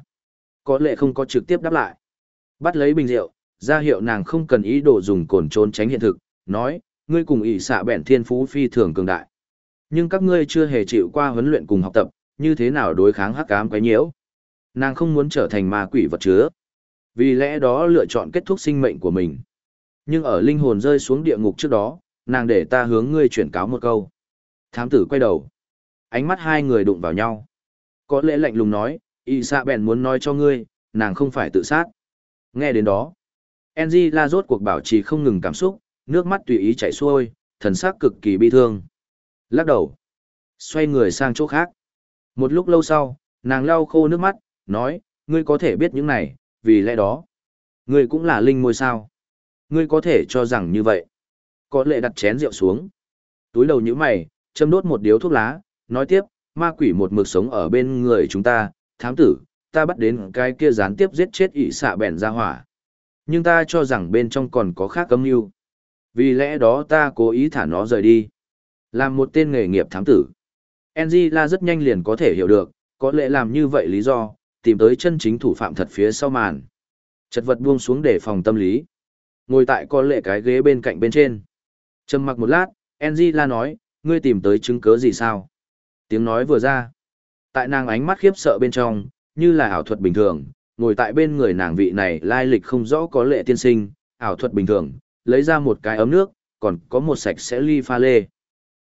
Speaker 1: Có lẽ không có trực tiếp đáp lại. Bắt lấy bình rượu, ra hiệu nàng không cần ý đồ dùng cồn trốn tránh hiện thực, nói, ngươi cùng ỷ xạ bẹn thiên phú phi thường cường đại. Nhưng các ngươi chưa hề chịu qua huấn luyện cùng học tập, như thế nào đối kháng hắc ám quái nhiễu. Nàng không muốn trở thành ma quỷ vật chứa. Vì lẽ đó lựa chọn kết thúc sinh mệnh của mình. Nhưng ở linh hồn rơi xuống địa ngục trước đó, nàng để ta hướng ngươi chuyển cáo một câu. Thám tử quay đầu. Ánh mắt hai người đụng vào nhau. Có lẽ lạnh lùng nói, y xạ bèn muốn nói cho ngươi, nàng không phải tự sát. Nghe đến đó. Enzy la rốt cuộc bảo trì không ngừng cảm xúc, nước mắt tùy ý chảy xuôi, thần sắc cực kỳ bi thương. Lắc đầu. Xoay người sang chỗ khác. Một lúc lâu sau, nàng lau khô nước mắt, nói, ngươi có thể biết những này, vì lẽ đó. Ngươi cũng là linh ngôi sao. Ngươi có thể cho rằng như vậy. Có lệ đặt chén rượu xuống. Túi đầu như mày, châm đốt một điếu thuốc lá, nói tiếp, ma quỷ một mực sống ở bên người chúng ta, thám tử, ta bắt đến cái kia gián tiếp giết chết ỷ xạ bèn ra hỏa. Nhưng ta cho rằng bên trong còn có khác âm mưu. Vì lẽ đó ta cố ý thả nó rời đi. Làm một tên nghề nghiệp thám tử. Angela rất nhanh liền có thể hiểu được, có lẽ làm như vậy lý do, tìm tới chân chính thủ phạm thật phía sau màn. Chật vật buông xuống để phòng tâm lý. Ngồi tại có lệ cái ghế bên cạnh bên trên. Trầm mặc một lát, Angela nói, ngươi tìm tới chứng cứ gì sao? Tiếng nói vừa ra. Tại nàng ánh mắt khiếp sợ bên trong, như là ảo thuật bình thường, ngồi tại bên người nàng vị này lai lịch không rõ có lệ tiên sinh, ảo thuật bình thường, lấy ra một cái ấm nước, còn có một sạch sẽ ly pha lê.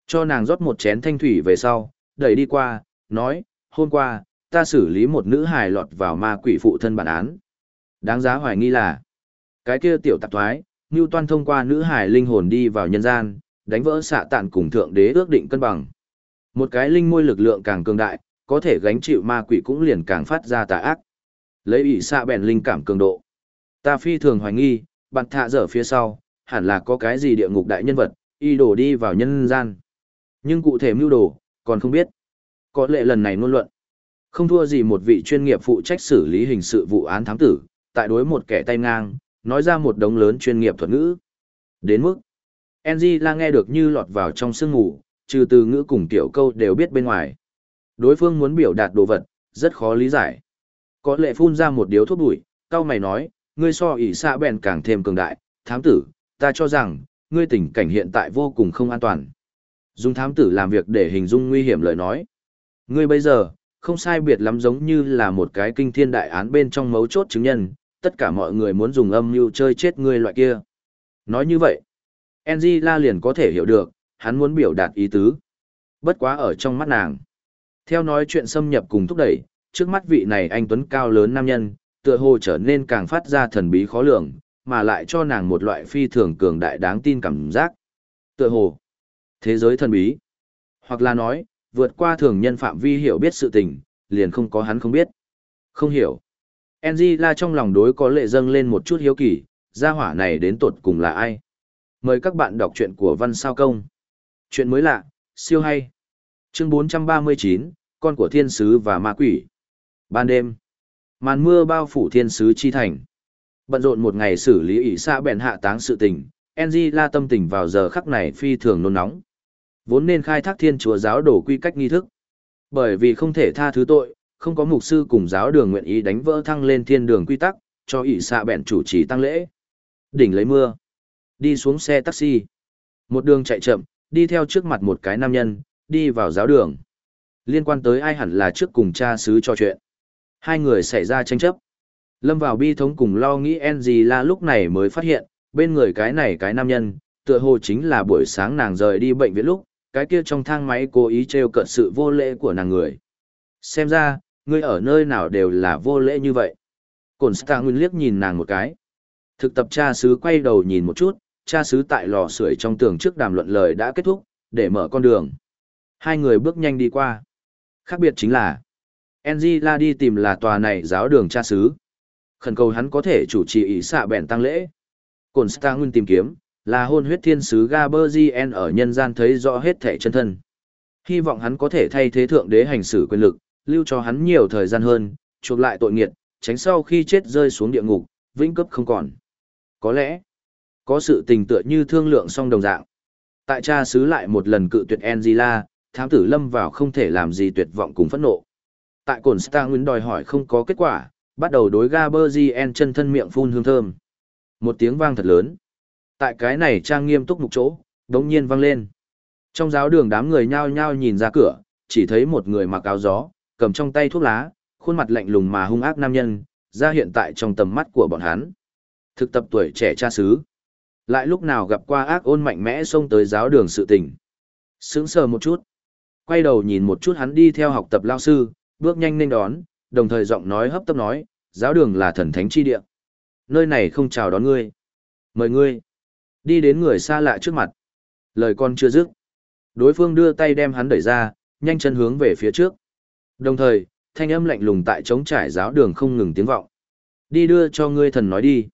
Speaker 1: Cho nàng rót một chén thanh thủy về sau, đẩy đi qua, nói, hôm qua, ta xử lý một nữ hài lọt vào ma quỷ phụ thân bản án. Đáng giá hoài nghi là, cái kia tiểu tạp thoái, Toan thông qua nữ hài linh hồn đi vào nhân gian, đánh vỡ xạ tạn cùng thượng đế ước định cân bằng. Một cái linh môi lực lượng càng cường đại, có thể gánh chịu ma quỷ cũng liền càng phát ra tà ác. Lấy ủy xạ bèn linh cảm cường độ. Ta phi thường hoài nghi, bạn thạ dở phía sau, hẳn là có cái gì địa ngục đại nhân vật, y đổ đi vào nhân gian. Nhưng cụ thể mưu đồ, còn không biết. Có lệ lần này ngôn luận. Không thua gì một vị chuyên nghiệp phụ trách xử lý hình sự vụ án thám tử, tại đối một kẻ tay ngang, nói ra một đống lớn chuyên nghiệp thuật ngữ. Đến mức, Angela nghe được như lọt vào trong sương ngủ, trừ từ ngữ cùng tiểu câu đều biết bên ngoài. Đối phương muốn biểu đạt đồ vật, rất khó lý giải. Có lệ phun ra một điếu thuốc bụi, cao mày nói, ngươi so ỉ xạ bèn càng thêm cường đại, thám tử, ta cho rằng, ngươi tình cảnh hiện tại vô cùng không an toàn. Dùng thám tử làm việc để hình dung nguy hiểm lời nói. Ngươi bây giờ, không sai biệt lắm giống như là một cái kinh thiên đại án bên trong mấu chốt chứng nhân, tất cả mọi người muốn dùng âm mưu chơi chết ngươi loại kia. Nói như vậy, La liền có thể hiểu được, hắn muốn biểu đạt ý tứ. Bất quá ở trong mắt nàng. Theo nói chuyện xâm nhập cùng thúc đẩy, trước mắt vị này anh Tuấn cao lớn nam nhân, tựa hồ trở nên càng phát ra thần bí khó lường, mà lại cho nàng một loại phi thường cường đại đáng tin cảm giác. Tựa hồ, thế giới thần bí. Hoặc là nói, vượt qua thường nhân phạm vi hiểu biết sự tình, liền không có hắn không biết. Không hiểu. Angela trong lòng đối có lệ dâng lên một chút hiếu kỳ, gia hỏa này đến tột cùng là ai? Mời các bạn đọc truyện của Văn Sao Công. Chuyện mới lạ, siêu hay. Chương 439, con của thiên sứ và ma quỷ. Ban đêm, màn mưa bao phủ thiên sứ chi thành. Bận rộn một ngày xử lý ỷ xa bèn hạ táng sự tình, Angela tâm tình vào giờ khắc này phi thường nôn nóng. Vốn nên khai thác thiên chúa giáo đổ quy cách nghi thức. Bởi vì không thể tha thứ tội, không có mục sư cùng giáo đường nguyện ý đánh vỡ thăng lên thiên đường quy tắc, cho ỷ xạ bèn chủ trì tăng lễ. Đỉnh lấy mưa. Đi xuống xe taxi. Một đường chạy chậm, đi theo trước mặt một cái nam nhân, đi vào giáo đường. Liên quan tới ai hẳn là trước cùng cha xứ trò chuyện. Hai người xảy ra tranh chấp. Lâm vào bi thống cùng lo nghĩ Angela là lúc này mới phát hiện, bên người cái này cái nam nhân, tựa hồ chính là buổi sáng nàng rời đi bệnh viện lúc, cái kia trong thang máy cố ý trêu cợt sự vô lễ của nàng người. Xem ra, ngươi ở nơi nào đều là vô lễ như vậy. Cổn Star Nguyên liếc nhìn nàng một cái. Thực tập cha sứ quay đầu nhìn một chút, cha sứ tại lò sưởi trong tường trước đàm luận lời đã kết thúc, để mở con đường. Hai người bước nhanh đi qua. Khác biệt chính là, Angela đi tìm là tòa này giáo đường cha sứ. Khẩn cầu hắn có thể chủ trì ý xạ bèn tăng lễ. Cổn Nguyên tìm kiếm, là hôn huyết thiên sứ Gaberzien ở nhân gian thấy rõ hết thể chân thân. Hy vọng hắn có thể thay thế thượng đế hành xử quyền lực, lưu cho hắn nhiều thời gian hơn, chuộc lại tội nghiệt, tránh sau khi chết rơi xuống địa ngục, vĩnh cấp không còn. Có lẽ, có sự tình tựa như thương lượng song đồng dạng. Tại cha xứ lại một lần cự tuyệt Angela, thám tử lâm vào không thể làm gì tuyệt vọng cùng phẫn nộ. Tại cồn Stang đòi hỏi không có kết quả, bắt đầu đối Gaberzien chân thân miệng phun hương thơm. Một tiếng vang thật lớn. Tại cái này trang nghiêm túc mục chỗ, đống nhiên vang lên. Trong giáo đường đám người nhao nhao nhìn ra cửa, chỉ thấy một người mặc áo gió, cầm trong tay thuốc lá, khuôn mặt lạnh lùng mà hung ác nam nhân, ra hiện tại trong tầm mắt của bọn hắn. Thực tập tuổi trẻ cha xứ. Lại lúc nào gặp qua ác ôn mạnh mẽ xông tới giáo đường sự tình. Sướng sờ một chút. Quay đầu nhìn một chút hắn đi theo học tập lao sư, bước nhanh nên đón, đồng thời giọng nói hấp tấp nói, giáo đường là thần thánh chi địa. Nơi này không chào đón ngươi. Mời ngươi. Đi đến người xa lạ trước mặt. Lời con chưa dứt. Đối phương đưa tay đem hắn đẩy ra, nhanh chân hướng về phía trước. Đồng thời, thanh âm lạnh lùng tại trống trải giáo đường không ngừng tiếng vọng. Đi đưa cho ngươi thần nói đi.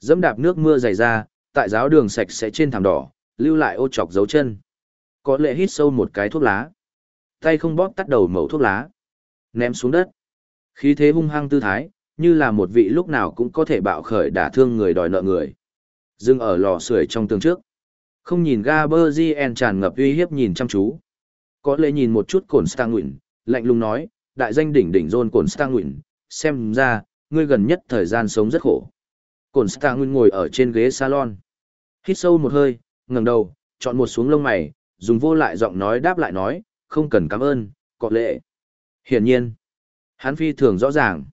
Speaker 1: Dẫm đạp nước mưa dày ra, tại giáo đường sạch sẽ trên thảm đỏ, lưu lại ô chọc dấu chân. Có lệ hít sâu một cái thuốc lá. Tay không bóp tắt đầu mẩu thuốc lá. Ném xuống đất. Khí thế hung hăng tư thái, như là một vị lúc nào cũng có thể bạo khởi đả thương người đòi nợ người. Dừng ở lò sưởi trong tường trước. Không nhìn Gaberzien tràn ngập uy hiếp nhìn chăm chú. Có lẽ nhìn một chút cồn Stanguin, lạnh lùng nói, đại danh đỉnh đỉnh rôn cồn Stanguin, xem ra, ngươi gần nhất thời gian sống rất khổ. Cổn Cồn nguyên ngồi ở trên ghế salon. Hít sâu một hơi, ngẩng đầu, chọn một xuống lông mày, dùng vô lại giọng nói đáp lại nói, không cần cảm ơn, có lệ. Hiển nhiên, hắn phi thường rõ ràng.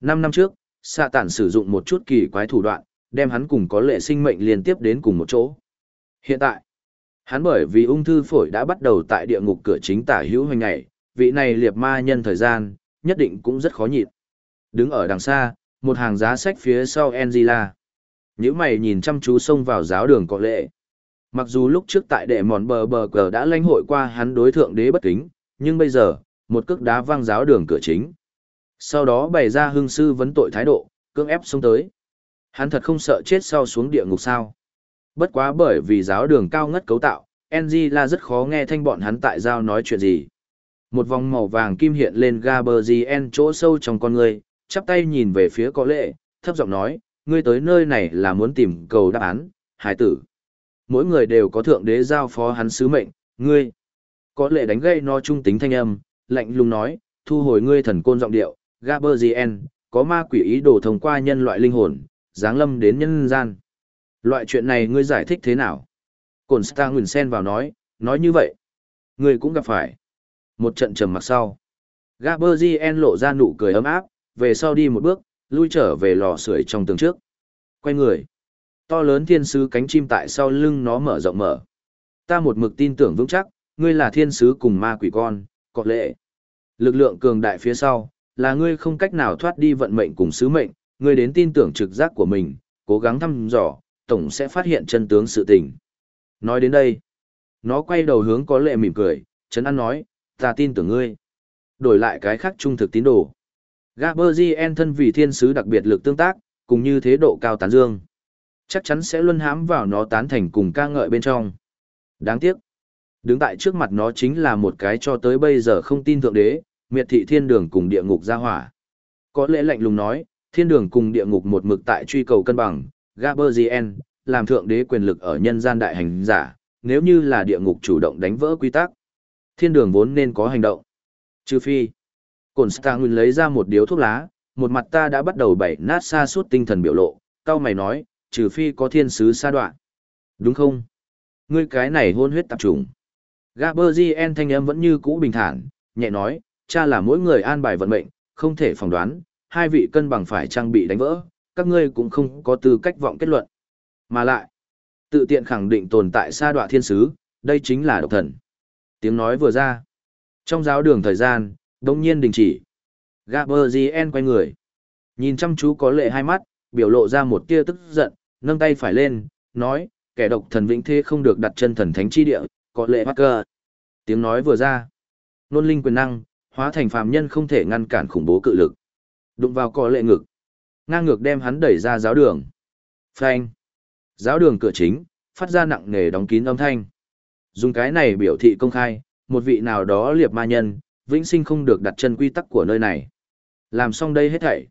Speaker 1: Năm năm trước, xạ tản sử dụng một chút kỳ quái thủ đoạn, đem hắn cùng có lệ sinh mệnh liên tiếp đến cùng một chỗ. Hiện tại, hắn bởi vì ung thư phổi đã bắt đầu tại địa ngục cửa chính tả hữu hoành ngày, vị này liệt ma nhân thời gian, nhất định cũng rất khó nhịn. Đứng ở đằng xa, một hàng giá sách phía sau Angela. Những mày nhìn chăm chú xông vào giáo đường có lệ. Mặc dù lúc trước tại đệ mòn bờ bờ cờ đã lãnh hội qua hắn đối thượng đế bất kính, nhưng bây giờ, một cước đá văng giáo đường cửa chính. Sau đó bày ra hương sư vấn tội thái độ, cưỡng ép xông tới. Hắn thật không sợ chết sau xuống địa ngục sao. Bất quá bởi vì giáo đường cao ngất cấu tạo, Angela rất khó nghe thanh bọn hắn tại giao nói chuyện gì. Một vòng màu vàng kim hiện lên Gaberzien chỗ sâu trong con người, chắp tay nhìn về phía có lệ, thấp giọng nói, ngươi tới nơi này là muốn tìm cầu đáp án, hải tử. Mỗi người đều có thượng đế giao phó hắn sứ mệnh, ngươi. Có lệ đánh gây nó trung tính thanh âm, lạnh lùng nói, thu hồi ngươi thần côn giọng điệu, Gaberzien, có ma quỷ ý đồ thông qua nhân loại linh hồn, giáng lâm đến nhân gian. Loại chuyện này ngươi giải thích thế nào? Cổn Star Nguyên Sen vào nói, nói như vậy. Ngươi cũng gặp phải. Một trận trầm mặc sau. Gaberzien lộ ra nụ cười ấm áp, về sau đi một bước, lui trở về lò sưởi trong tường trước. Quay người. To lớn thiên sứ cánh chim tại sau lưng nó mở rộng mở. Ta một mực tin tưởng vững chắc, ngươi là thiên sứ cùng ma quỷ con, có lệ. Lực lượng cường đại phía sau, là ngươi không cách nào thoát đi vận mệnh cùng sứ mệnh, ngươi đến tin tưởng trực giác của mình, cố gắng thăm dò, tổng sẽ phát hiện chân tướng sự tình. Nói đến đây, nó quay đầu hướng có lệ mỉm cười, chấn an nói, ta tin tưởng ngươi. Đổi lại cái khác trung thực tín đồ. Gaberzien thân vì thiên sứ đặc biệt lực tương tác, cùng như thế độ cao tán dương. Chắc chắn sẽ luân hãm vào nó tán thành cùng ca ngợi bên trong. Đáng tiếc. Đứng tại trước mặt nó chính là một cái cho tới bây giờ không tin thượng đế, miệt thị thiên đường cùng địa ngục ra hỏa. Có lẽ lạnh lùng nói, thiên đường cùng địa ngục một mực tại truy cầu cân bằng, Gaberzien, làm thượng đế quyền lực ở nhân gian đại hành giả, nếu như là địa ngục chủ động đánh vỡ quy tắc. Thiên đường vốn nên có hành động. Trừ phi, Cổn Stang lấy ra một điếu thuốc lá, một mặt ta đã bắt đầu bảy nát xa suốt tinh thần biểu lộ, cao mày nói, trừ phi có thiên sứ sa đoạn. Đúng không? Ngươi cái này hôn huyết tạp trùng. Gaberzien thanh âm vẫn như cũ bình thản, nhẹ nói, cha là mỗi người an bài vận mệnh, không thể phỏng đoán, hai vị cân bằng phải trang bị đánh vỡ, các ngươi cũng không có tư cách vọng kết luận. Mà lại, tự tiện khẳng định tồn tại sa đoạn thiên sứ, đây chính là độc thần. Tiếng nói vừa ra. Trong giáo đường thời gian, đông nhiên đình chỉ. Gaberzien quay người. Nhìn chăm chú có lệ hai mắt, biểu lộ ra một tia tức giận, nâng tay phải lên, nói, kẻ độc thần vĩnh thế không được đặt chân thần thánh chi địa, có lệ bắt cơ. Tiếng nói vừa ra. Nôn linh quyền năng, hóa thành phàm nhân không thể ngăn cản khủng bố cự lực. Đụng vào có lệ ngực. Ngang ngược đem hắn đẩy ra giáo đường. Phanh. Giáo đường cửa chính, phát ra nặng nề đóng kín âm thanh. Dùng cái này biểu thị công khai, một vị nào đó liệp ma nhân, vĩnh sinh không được đặt chân quy tắc của nơi này. Làm xong đây hết thảy.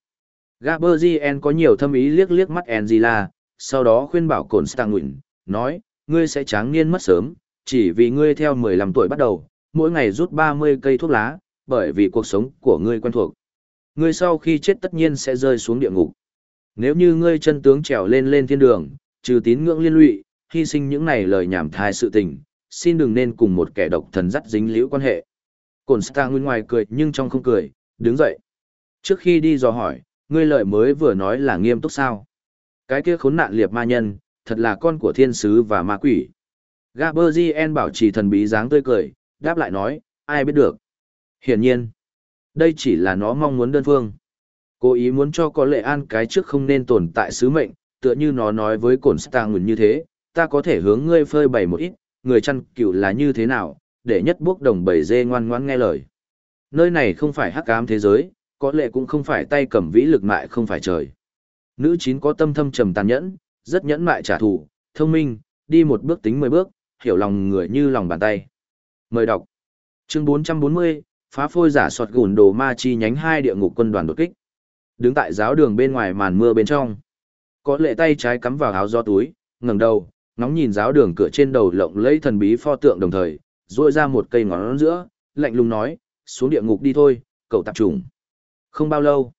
Speaker 1: Gaberzien có nhiều thâm ý liếc liếc mắt Angela, sau đó khuyên bảo Cổn stang nói, ngươi sẽ tráng niên mất sớm, chỉ vì ngươi theo 15 tuổi bắt đầu, mỗi ngày rút 30 cây thuốc lá, bởi vì cuộc sống của ngươi quen thuộc. Ngươi sau khi chết tất nhiên sẽ rơi xuống địa ngục. Nếu như ngươi chân tướng trèo lên lên thiên đường, trừ tín ngưỡng liên lụy, hy sinh những này lời nhảm thai sự tình, xin đừng nên cùng một kẻ độc thần dắt dính liễu quan hệ. Cổn Star nguyên ngoài cười nhưng trong không cười, đứng dậy. Trước khi đi dò hỏi, ngươi lời mới vừa nói là nghiêm túc sao? Cái kia khốn nạn liệp ma nhân, thật là con của thiên sứ và ma quỷ. Gaberzien bảo trì thần bí dáng tươi cười, đáp lại nói, ai biết được. Hiển nhiên, đây chỉ là nó mong muốn đơn phương. Cố ý muốn cho có lệ an cái trước không nên tồn tại sứ mệnh, tựa như nó nói với cổn Stang như thế, ta có thể hướng ngươi phơi bày một ít, người chăn cừu là như thế nào, để nhất bước đồng bầy dê ngoan ngoãn nghe lời. Nơi này không phải hắc ám thế giới, có lẽ cũng không phải tay cầm vĩ lực mại không phải trời. Nữ chín có tâm thâm trầm tàn nhẫn, rất nhẫn mại trả thù, thông minh, đi một bước tính mười bước, hiểu lòng người như lòng bàn tay. Mời đọc. Chương 440, phá phôi giả sọt gùn đồ ma chi nhánh hai địa ngục quân đoàn đột kích. Đứng tại giáo đường bên ngoài màn mưa bên trong. Có lệ tay trái cắm vào áo do túi, ngẩng đầu, ngóng nhìn giáo đường cửa trên đầu lộng lẫy thần bí pho tượng đồng thời, rôi ra một cây ngón giữa, lạnh lùng nói, xuống địa ngục đi thôi, cậu tạp trùng. Không bao lâu,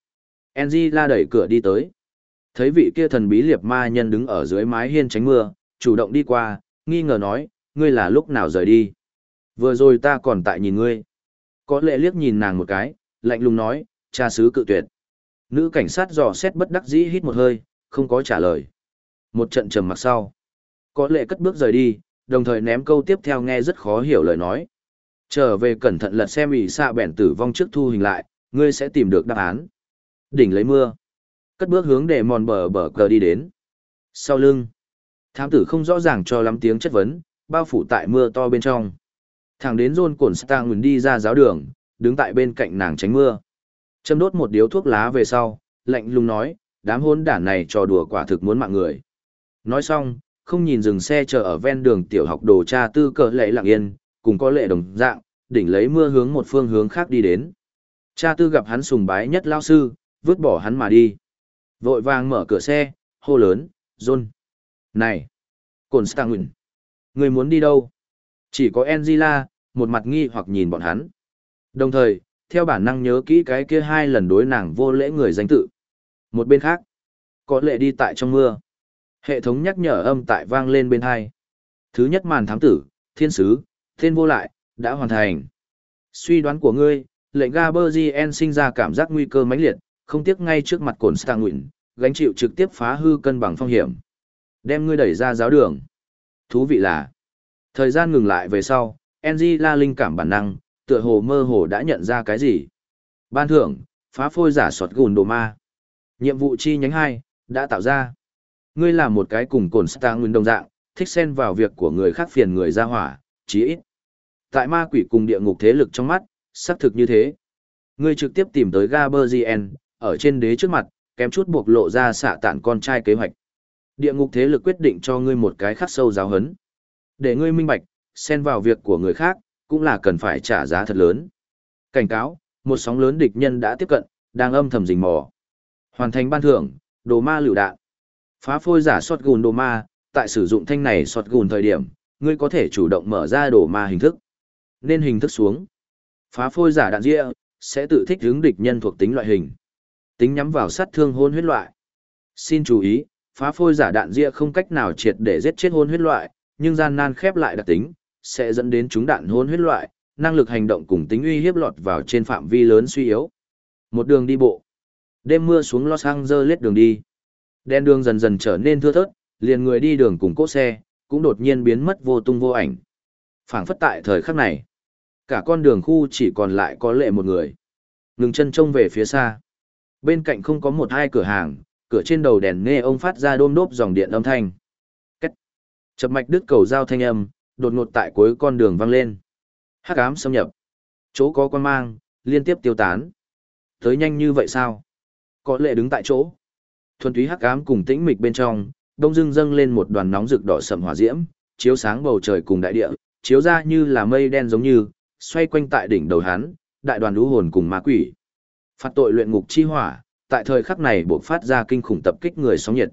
Speaker 1: Enji la đẩy cửa đi tới. Thấy vị kia thần bí liệp ma nhân đứng ở dưới mái hiên tránh mưa, chủ động đi qua, nghi ngờ nói, ngươi là lúc nào rời đi. Vừa rồi ta còn tại nhìn ngươi. Có lệ liếc nhìn nàng một cái, lạnh lùng nói, cha sứ cự tuyệt. Nữ cảnh sát dò xét bất đắc dĩ hít một hơi, không có trả lời. Một trận trầm mặc sau. Có lệ cất bước rời đi, đồng thời ném câu tiếp theo nghe rất khó hiểu lời nói. Trở về cẩn thận lật xem ỉ xạ bẻn tử vong trước thu hình lại, ngươi sẽ tìm được đáp án. Đỉnh lấy mưa. Cất bước hướng để mòn bờ bờ cờ đi đến. Sau lưng. Thám tử không rõ ràng cho lắm tiếng chất vấn, bao phủ tại mưa to bên trong. Thằng đến John Cổn Stang đi ra giáo đường, đứng tại bên cạnh nàng tránh mưa. Châm đốt một điếu thuốc lá về sau, lạnh lùng nói, đám hôn đản này trò đùa quả thực muốn mạng người. Nói xong, không nhìn dừng xe chờ ở ven đường tiểu học đồ cha tư cờ lệ lặng yên, cùng có lệ đồng dạng, đỉnh lấy mưa hướng một phương hướng khác đi đến. Cha tư gặp hắn sùng bái nhất lao sư, vứt bỏ hắn mà đi. Vội vàng mở cửa xe, hô lớn, John. Này! Cồn Stangwin! Người muốn đi đâu? Chỉ có Angela, một mặt nghi hoặc nhìn bọn hắn. Đồng thời, theo bản năng nhớ kỹ cái kia hai lần đối nàng vô lễ người danh tự. Một bên khác, có lệ đi tại trong mưa. Hệ thống nhắc nhở âm tại vang lên bên hai. Thứ nhất màn thám tử, thiên sứ, thiên vô lại, đã hoàn thành. Suy đoán của ngươi, lệnh Gaberzien sinh ra cảm giác nguy cơ mãnh liệt, không tiếc ngay trước mặt cồn Stangwin, gánh chịu trực tiếp phá hư cân bằng phong hiểm. Đem ngươi đẩy ra giáo đường. Thú vị là, thời gian ngừng lại về sau, NG la linh cảm bản năng, tựa hồ mơ hồ đã nhận ra cái gì. Ban thưởng, phá phôi giả sọt gùn đồ ma. Nhiệm vụ chi nhánh 2, đã tạo ra. Ngươi là một cái cùng cồn nguyên đồng dạng, thích xen vào việc của người khác phiền người ra hỏa, chí ít. Tại ma quỷ cùng địa ngục thế lực trong mắt, xác thực như thế. Ngươi trực tiếp tìm tới Gaberzien, ở trên đế trước mặt, kém chút buộc lộ ra xạ tản con trai kế hoạch. Địa ngục thế lực quyết định cho ngươi một cái khắc sâu giáo hấn. Để ngươi minh bạch, xen vào việc của người khác, cũng là cần phải trả giá thật lớn. Cảnh cáo, một sóng lớn địch nhân đã tiếp cận, đang âm thầm rình mò. Hoàn thành ban thưởng, đồ ma lựu đạn. Phá phôi giả sọt gùn đồ ma, tại sử dụng thanh này sọt gùn thời điểm, ngươi có thể chủ động mở ra đồ ma hình thức. Nên hình thức xuống. Phá phôi giả đạn ria, sẽ tự thích hướng địch nhân thuộc tính loại hình. Tính nhắm vào sát thương hôn huyết loại. Xin chú ý, phá phôi giả đạn ria không cách nào triệt để giết chết hôn huyết loại, nhưng gian nan khép lại đặc tính, sẽ dẫn đến chúng đạn hôn huyết loại, năng lực hành động cùng tính uy hiếp lọt vào trên phạm vi lớn suy yếu. Một đường đi bộ. Đêm mưa xuống Los Angeles đường đi. Đen đường dần dần trở nên thưa thớt, liền người đi đường cùng cỗ xe, cũng đột nhiên biến mất vô tung vô ảnh. phảng phất tại thời khắc này, cả con đường khu chỉ còn lại có lệ một người. Ngừng chân trông về phía xa. Bên cạnh không có một hai cửa hàng, cửa trên đầu đèn nghe ông phát ra đôm đốp dòng điện âm thanh. Cách. Chập mạch đứt cầu giao thanh âm, đột ngột tại cuối con đường vang lên. Hắc ám xâm nhập. Chỗ có quan mang, liên tiếp tiêu tán. Tới nhanh như vậy sao? Có lệ đứng tại chỗ. Thuần túy hắc ám cùng tĩnh mịch bên trong, đông dưng dâng lên một đoàn nóng rực đỏ sầm hỏa diễm, chiếu sáng bầu trời cùng đại địa, chiếu ra như là mây đen giống như, xoay quanh tại đỉnh đầu hắn, đại đoàn lũ hồn cùng ma quỷ. Phạt tội luyện ngục chi hỏa, tại thời khắc này buộc phát ra kinh khủng tập kích người sóng nhiệt.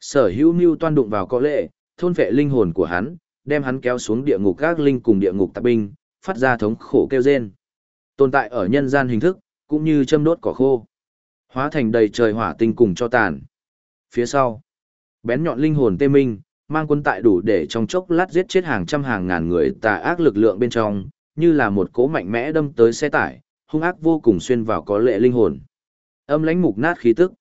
Speaker 1: Sở hữu mưu toan đụng vào có lệ, thôn vệ linh hồn của hắn, đem hắn kéo xuống địa ngục các linh cùng địa ngục tạp binh, phát ra thống khổ kêu rên. Tồn tại ở nhân gian hình thức, cũng như châm đốt cỏ khô. Hóa thành đầy trời hỏa tinh cùng cho tàn. Phía sau, bén nhọn linh hồn tê minh, mang quân tại đủ để trong chốc lát giết chết hàng trăm hàng ngàn người tà ác lực lượng bên trong, như là một cỗ mạnh mẽ đâm tới xe tải, hung ác vô cùng xuyên vào có lệ linh hồn. Âm lãnh mục nát khí tức.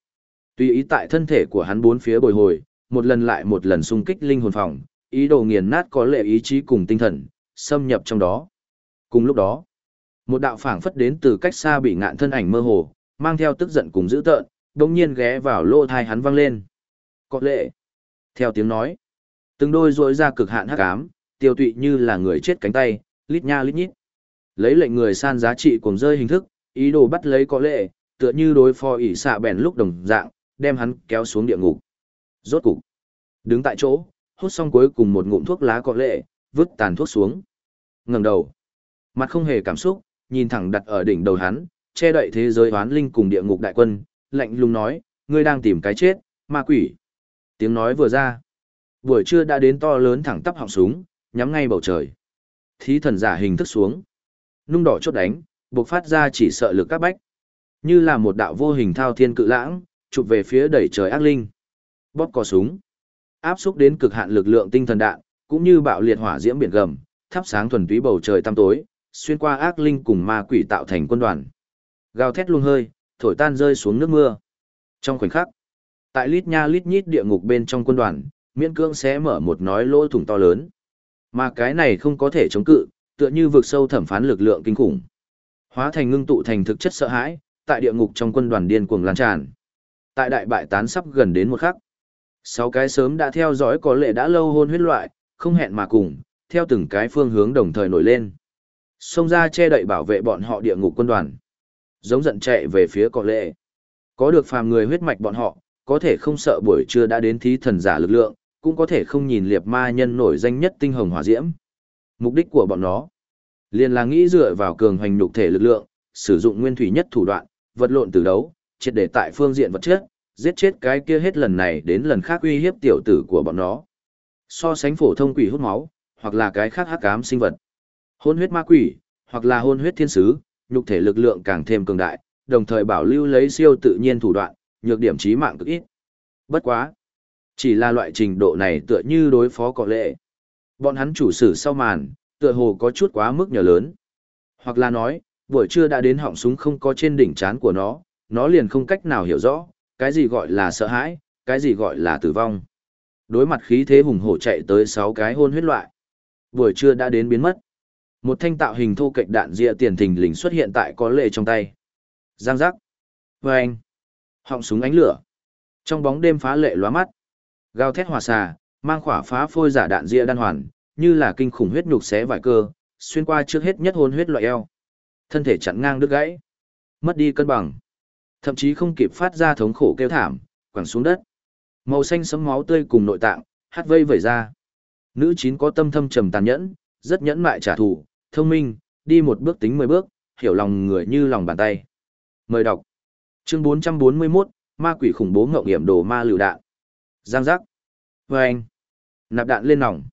Speaker 1: Tùy ý tại thân thể của hắn bốn phía bồi hồi, một lần lại một lần xung kích linh hồn phòng, ý đồ nghiền nát có lệ ý chí cùng tinh thần, xâm nhập trong đó. Cùng lúc đó, một đạo phảng phất đến từ cách xa bị ngạn thân ảnh mơ hồ, mang theo tức giận cùng dữ tợn, đồng nhiên ghé vào lô thai hắn vang lên. Có lệ. Theo tiếng nói, từng đôi rối ra cực hạn hắc ám, tiêu tụy như là người chết cánh tay, lít nha lít nhít. Lấy lệnh người san giá trị cùng rơi hình thức, ý đồ bắt lấy có lệ, tựa như đối phó ỉ xạ bèn lúc đồng dạng, đem hắn kéo xuống địa ngục. Rốt cục, đứng tại chỗ, hút xong cuối cùng một ngụm thuốc lá có lệ, vứt tàn thuốc xuống. ngẩng đầu, mặt không hề cảm xúc, nhìn thẳng đặt ở đỉnh đầu hắn, che đậy thế giới oán linh cùng địa ngục đại quân, lạnh lùng nói, ngươi đang tìm cái chết, ma quỷ. Tiếng nói vừa ra, buổi trưa đã đến to lớn thẳng tắp họng súng, nhắm ngay bầu trời. Thí thần giả hình thức xuống, nung đỏ chốt đánh, buộc phát ra chỉ sợ lực các bách. Như là một đạo vô hình thao thiên cự lãng, chụp về phía đẩy trời ác linh. Bóp cò súng. Áp xúc đến cực hạn lực lượng tinh thần đạn, cũng như bạo liệt hỏa diễm biển gầm, thắp sáng thuần túy bầu trời tăm tối, xuyên qua ác linh cùng ma quỷ tạo thành quân đoàn. Gào thét luôn hơi, thổi tan rơi xuống nước mưa. Trong khoảnh khắc, tại lít nha lít nhít địa ngục bên trong quân đoàn, miễn cưỡng sẽ mở một nói lỗ thủng to lớn. Mà cái này không có thể chống cự, tựa như vực sâu thẩm phán lực lượng kinh khủng. Hóa thành ngưng tụ thành thực chất sợ hãi, tại địa ngục trong quân đoàn điên cuồng lan tràn. Tại đại bại tán sắp gần đến một khắc. Sáu cái sớm đã theo dõi có lệ đã lâu hôn huyết loại, không hẹn mà cùng, theo từng cái phương hướng đồng thời nổi lên. Xông ra che đậy bảo vệ bọn họ địa ngục quân đoàn. Giống giận chạy về phía cọ lệ. Có được phàm người huyết mạch bọn họ, có thể không sợ buổi trưa đã đến thí thần giả lực lượng, cũng có thể không nhìn liệp ma nhân nổi danh nhất tinh hồng hỏa diễm. Mục đích của bọn nó, liền là nghĩ dựa vào cường hoành nhục thể lực lượng, sử dụng nguyên thủy nhất thủ đoạn, vật lộn từ đấu, triệt để tại phương diện vật chất, giết chết cái kia hết lần này đến lần khác uy hiếp tiểu tử của bọn nó. So sánh phổ thông quỷ hút máu, hoặc là cái khác hắc ám sinh vật. Hôn huyết ma quỷ, hoặc là hôn huyết thiên sứ, nhục thể lực lượng càng thêm cường đại, đồng thời bảo lưu lấy siêu tự nhiên thủ đoạn, nhược điểm chí mạng cực ít. Bất quá. Chỉ là loại trình độ này tựa như đối phó có lệ. Bọn hắn chủ sử sau màn, tựa hồ có chút quá mức nhỏ lớn. Hoặc là nói, buổi trưa đã đến họng súng không có trên đỉnh chán của nó, nó liền không cách nào hiểu rõ, cái gì gọi là sợ hãi, cái gì gọi là tử vong. Đối mặt khí thế hùng hổ chạy tới 6 cái hôn huyết loại. Buổi trưa đã đến biến mất. Một thanh tạo hình thô kệch đạn ria tiền thình lình xuất hiện tại có lệ trong tay. Giang giác. Vâng. Họng súng ánh lửa. Trong bóng đêm phá lệ lóa mắt. Gào thét hòa xà, mang khỏa phá phôi giả đạn ria đan hoàn, như là kinh khủng huyết nhục xé vải cơ, xuyên qua trước hết nhất hôn huyết loại eo. Thân thể chặn ngang đứt gãy. Mất đi cân bằng. Thậm chí không kịp phát ra thống khổ kêu thảm, quẳng xuống đất. Màu xanh sấm máu tươi cùng nội tạng, hát vây vẩy ra. Nữ chín có tâm thâm trầm tàn nhẫn, rất nhẫn mại trả thù, thông minh, đi một bước tính mười bước, hiểu lòng người như lòng bàn tay. Mời đọc. Chương 441, Ma quỷ khủng bố ngộng hiểm đồ ma lựu đạn. Giang giác. Vâng. Nạp đạn lên nòng.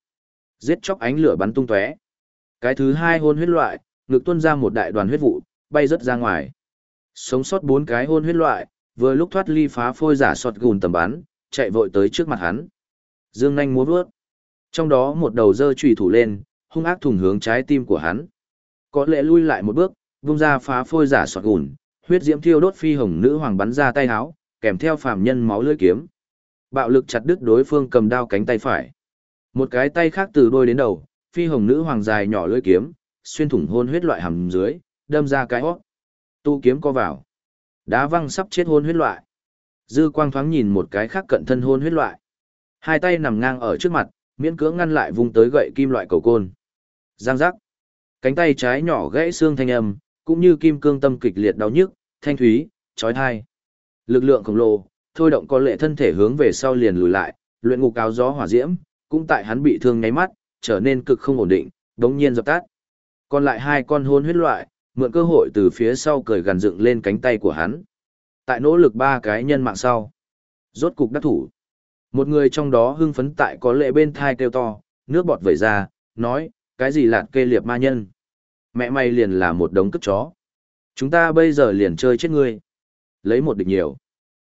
Speaker 1: Giết chóc ánh lửa bắn tung tóe. Cái thứ hai hôn huyết loại, ngực tuôn ra một đại đoàn huyết vụ, bay rất ra ngoài. Sống sót bốn cái hôn huyết loại, vừa lúc thoát ly phá phôi giả sọt gùn tầm bắn, chạy vội tới trước mặt hắn. Dương nhanh múa vớt. Trong đó một đầu dơ trùy thủ lên, hung ác thùng hướng trái tim của hắn. Có lẽ lui lại một bước, vung ra phá phôi giả sọt gùn, huyết diễm thiêu đốt phi hồng nữ hoàng bắn ra tay háo, kèm theo phàm nhân máu lưỡi kiếm. Bạo lực chặt đứt đối phương cầm đao cánh tay phải. Một cái tay khác từ đôi đến đầu, phi hồng nữ hoàng dài nhỏ lưỡi kiếm, xuyên thủng hôn huyết loại hầm dưới, đâm ra cái hót. Tu kiếm co vào. Đá văng sắp chết hôn huyết loại. Dư quang thoáng nhìn một cái khác cận thân hôn huyết loại. Hai tay nằm ngang ở trước mặt, miễn cưỡng ngăn lại vùng tới gậy kim loại cầu côn. Giang giác. Cánh tay trái nhỏ gãy xương thanh âm, cũng như kim cương tâm kịch liệt đau nhức, thanh thúy, chói tai. Lực lượng khổng lồ, thôi động có lệ thân thể hướng về sau liền lùi lại, luyện ngục áo gió hỏa diễm, cũng tại hắn bị thương nháy mắt, trở nên cực không ổn định, đống nhiên dập tắt. Còn lại hai con hôn huyết loại, mượn cơ hội từ phía sau cởi gần dựng lên cánh tay của hắn. Tại nỗ lực ba cái nhân mạng sau. Rốt cục đắc thủ. Một người trong đó hưng phấn tại có lệ bên thai kêu to, nước bọt vẩy ra, nói, cái gì lạt kê liệp ma nhân. Mẹ mày liền là một đống cất chó. Chúng ta bây giờ liền chơi chết ngươi. Lấy một địch nhiều.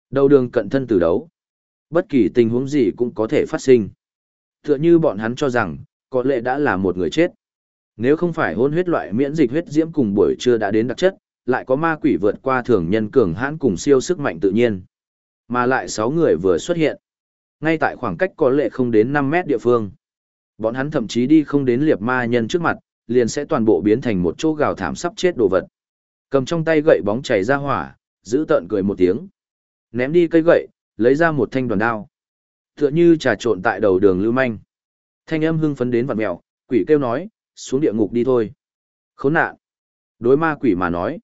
Speaker 1: Đầu đường cận thân từ đấu. Bất kỳ tình huống gì cũng có thể phát sinh. Tựa như bọn hắn cho rằng, có lẽ đã là một người chết. Nếu không phải hôn huyết loại miễn dịch huyết diễm cùng buổi trưa đã đến đặc chất, lại có ma quỷ vượt qua thường nhân cường hãn cùng siêu sức mạnh tự nhiên. Mà lại sáu người vừa xuất hiện. Ngay tại khoảng cách có lệ không đến 5 mét địa phương. Bọn hắn thậm chí đi không đến liệp ma nhân trước mặt, liền sẽ toàn bộ biến thành một chỗ gào thảm sắp chết đồ vật. Cầm trong tay gậy bóng chảy ra hỏa, giữ tợn cười một tiếng. Ném đi cây gậy, lấy ra một thanh đoàn đao. Tựa như trà trộn tại đầu đường lưu manh. Thanh âm hưng phấn đến vặt mèo, quỷ kêu nói, xuống địa ngục đi thôi. Khốn nạn. Đối ma quỷ mà nói.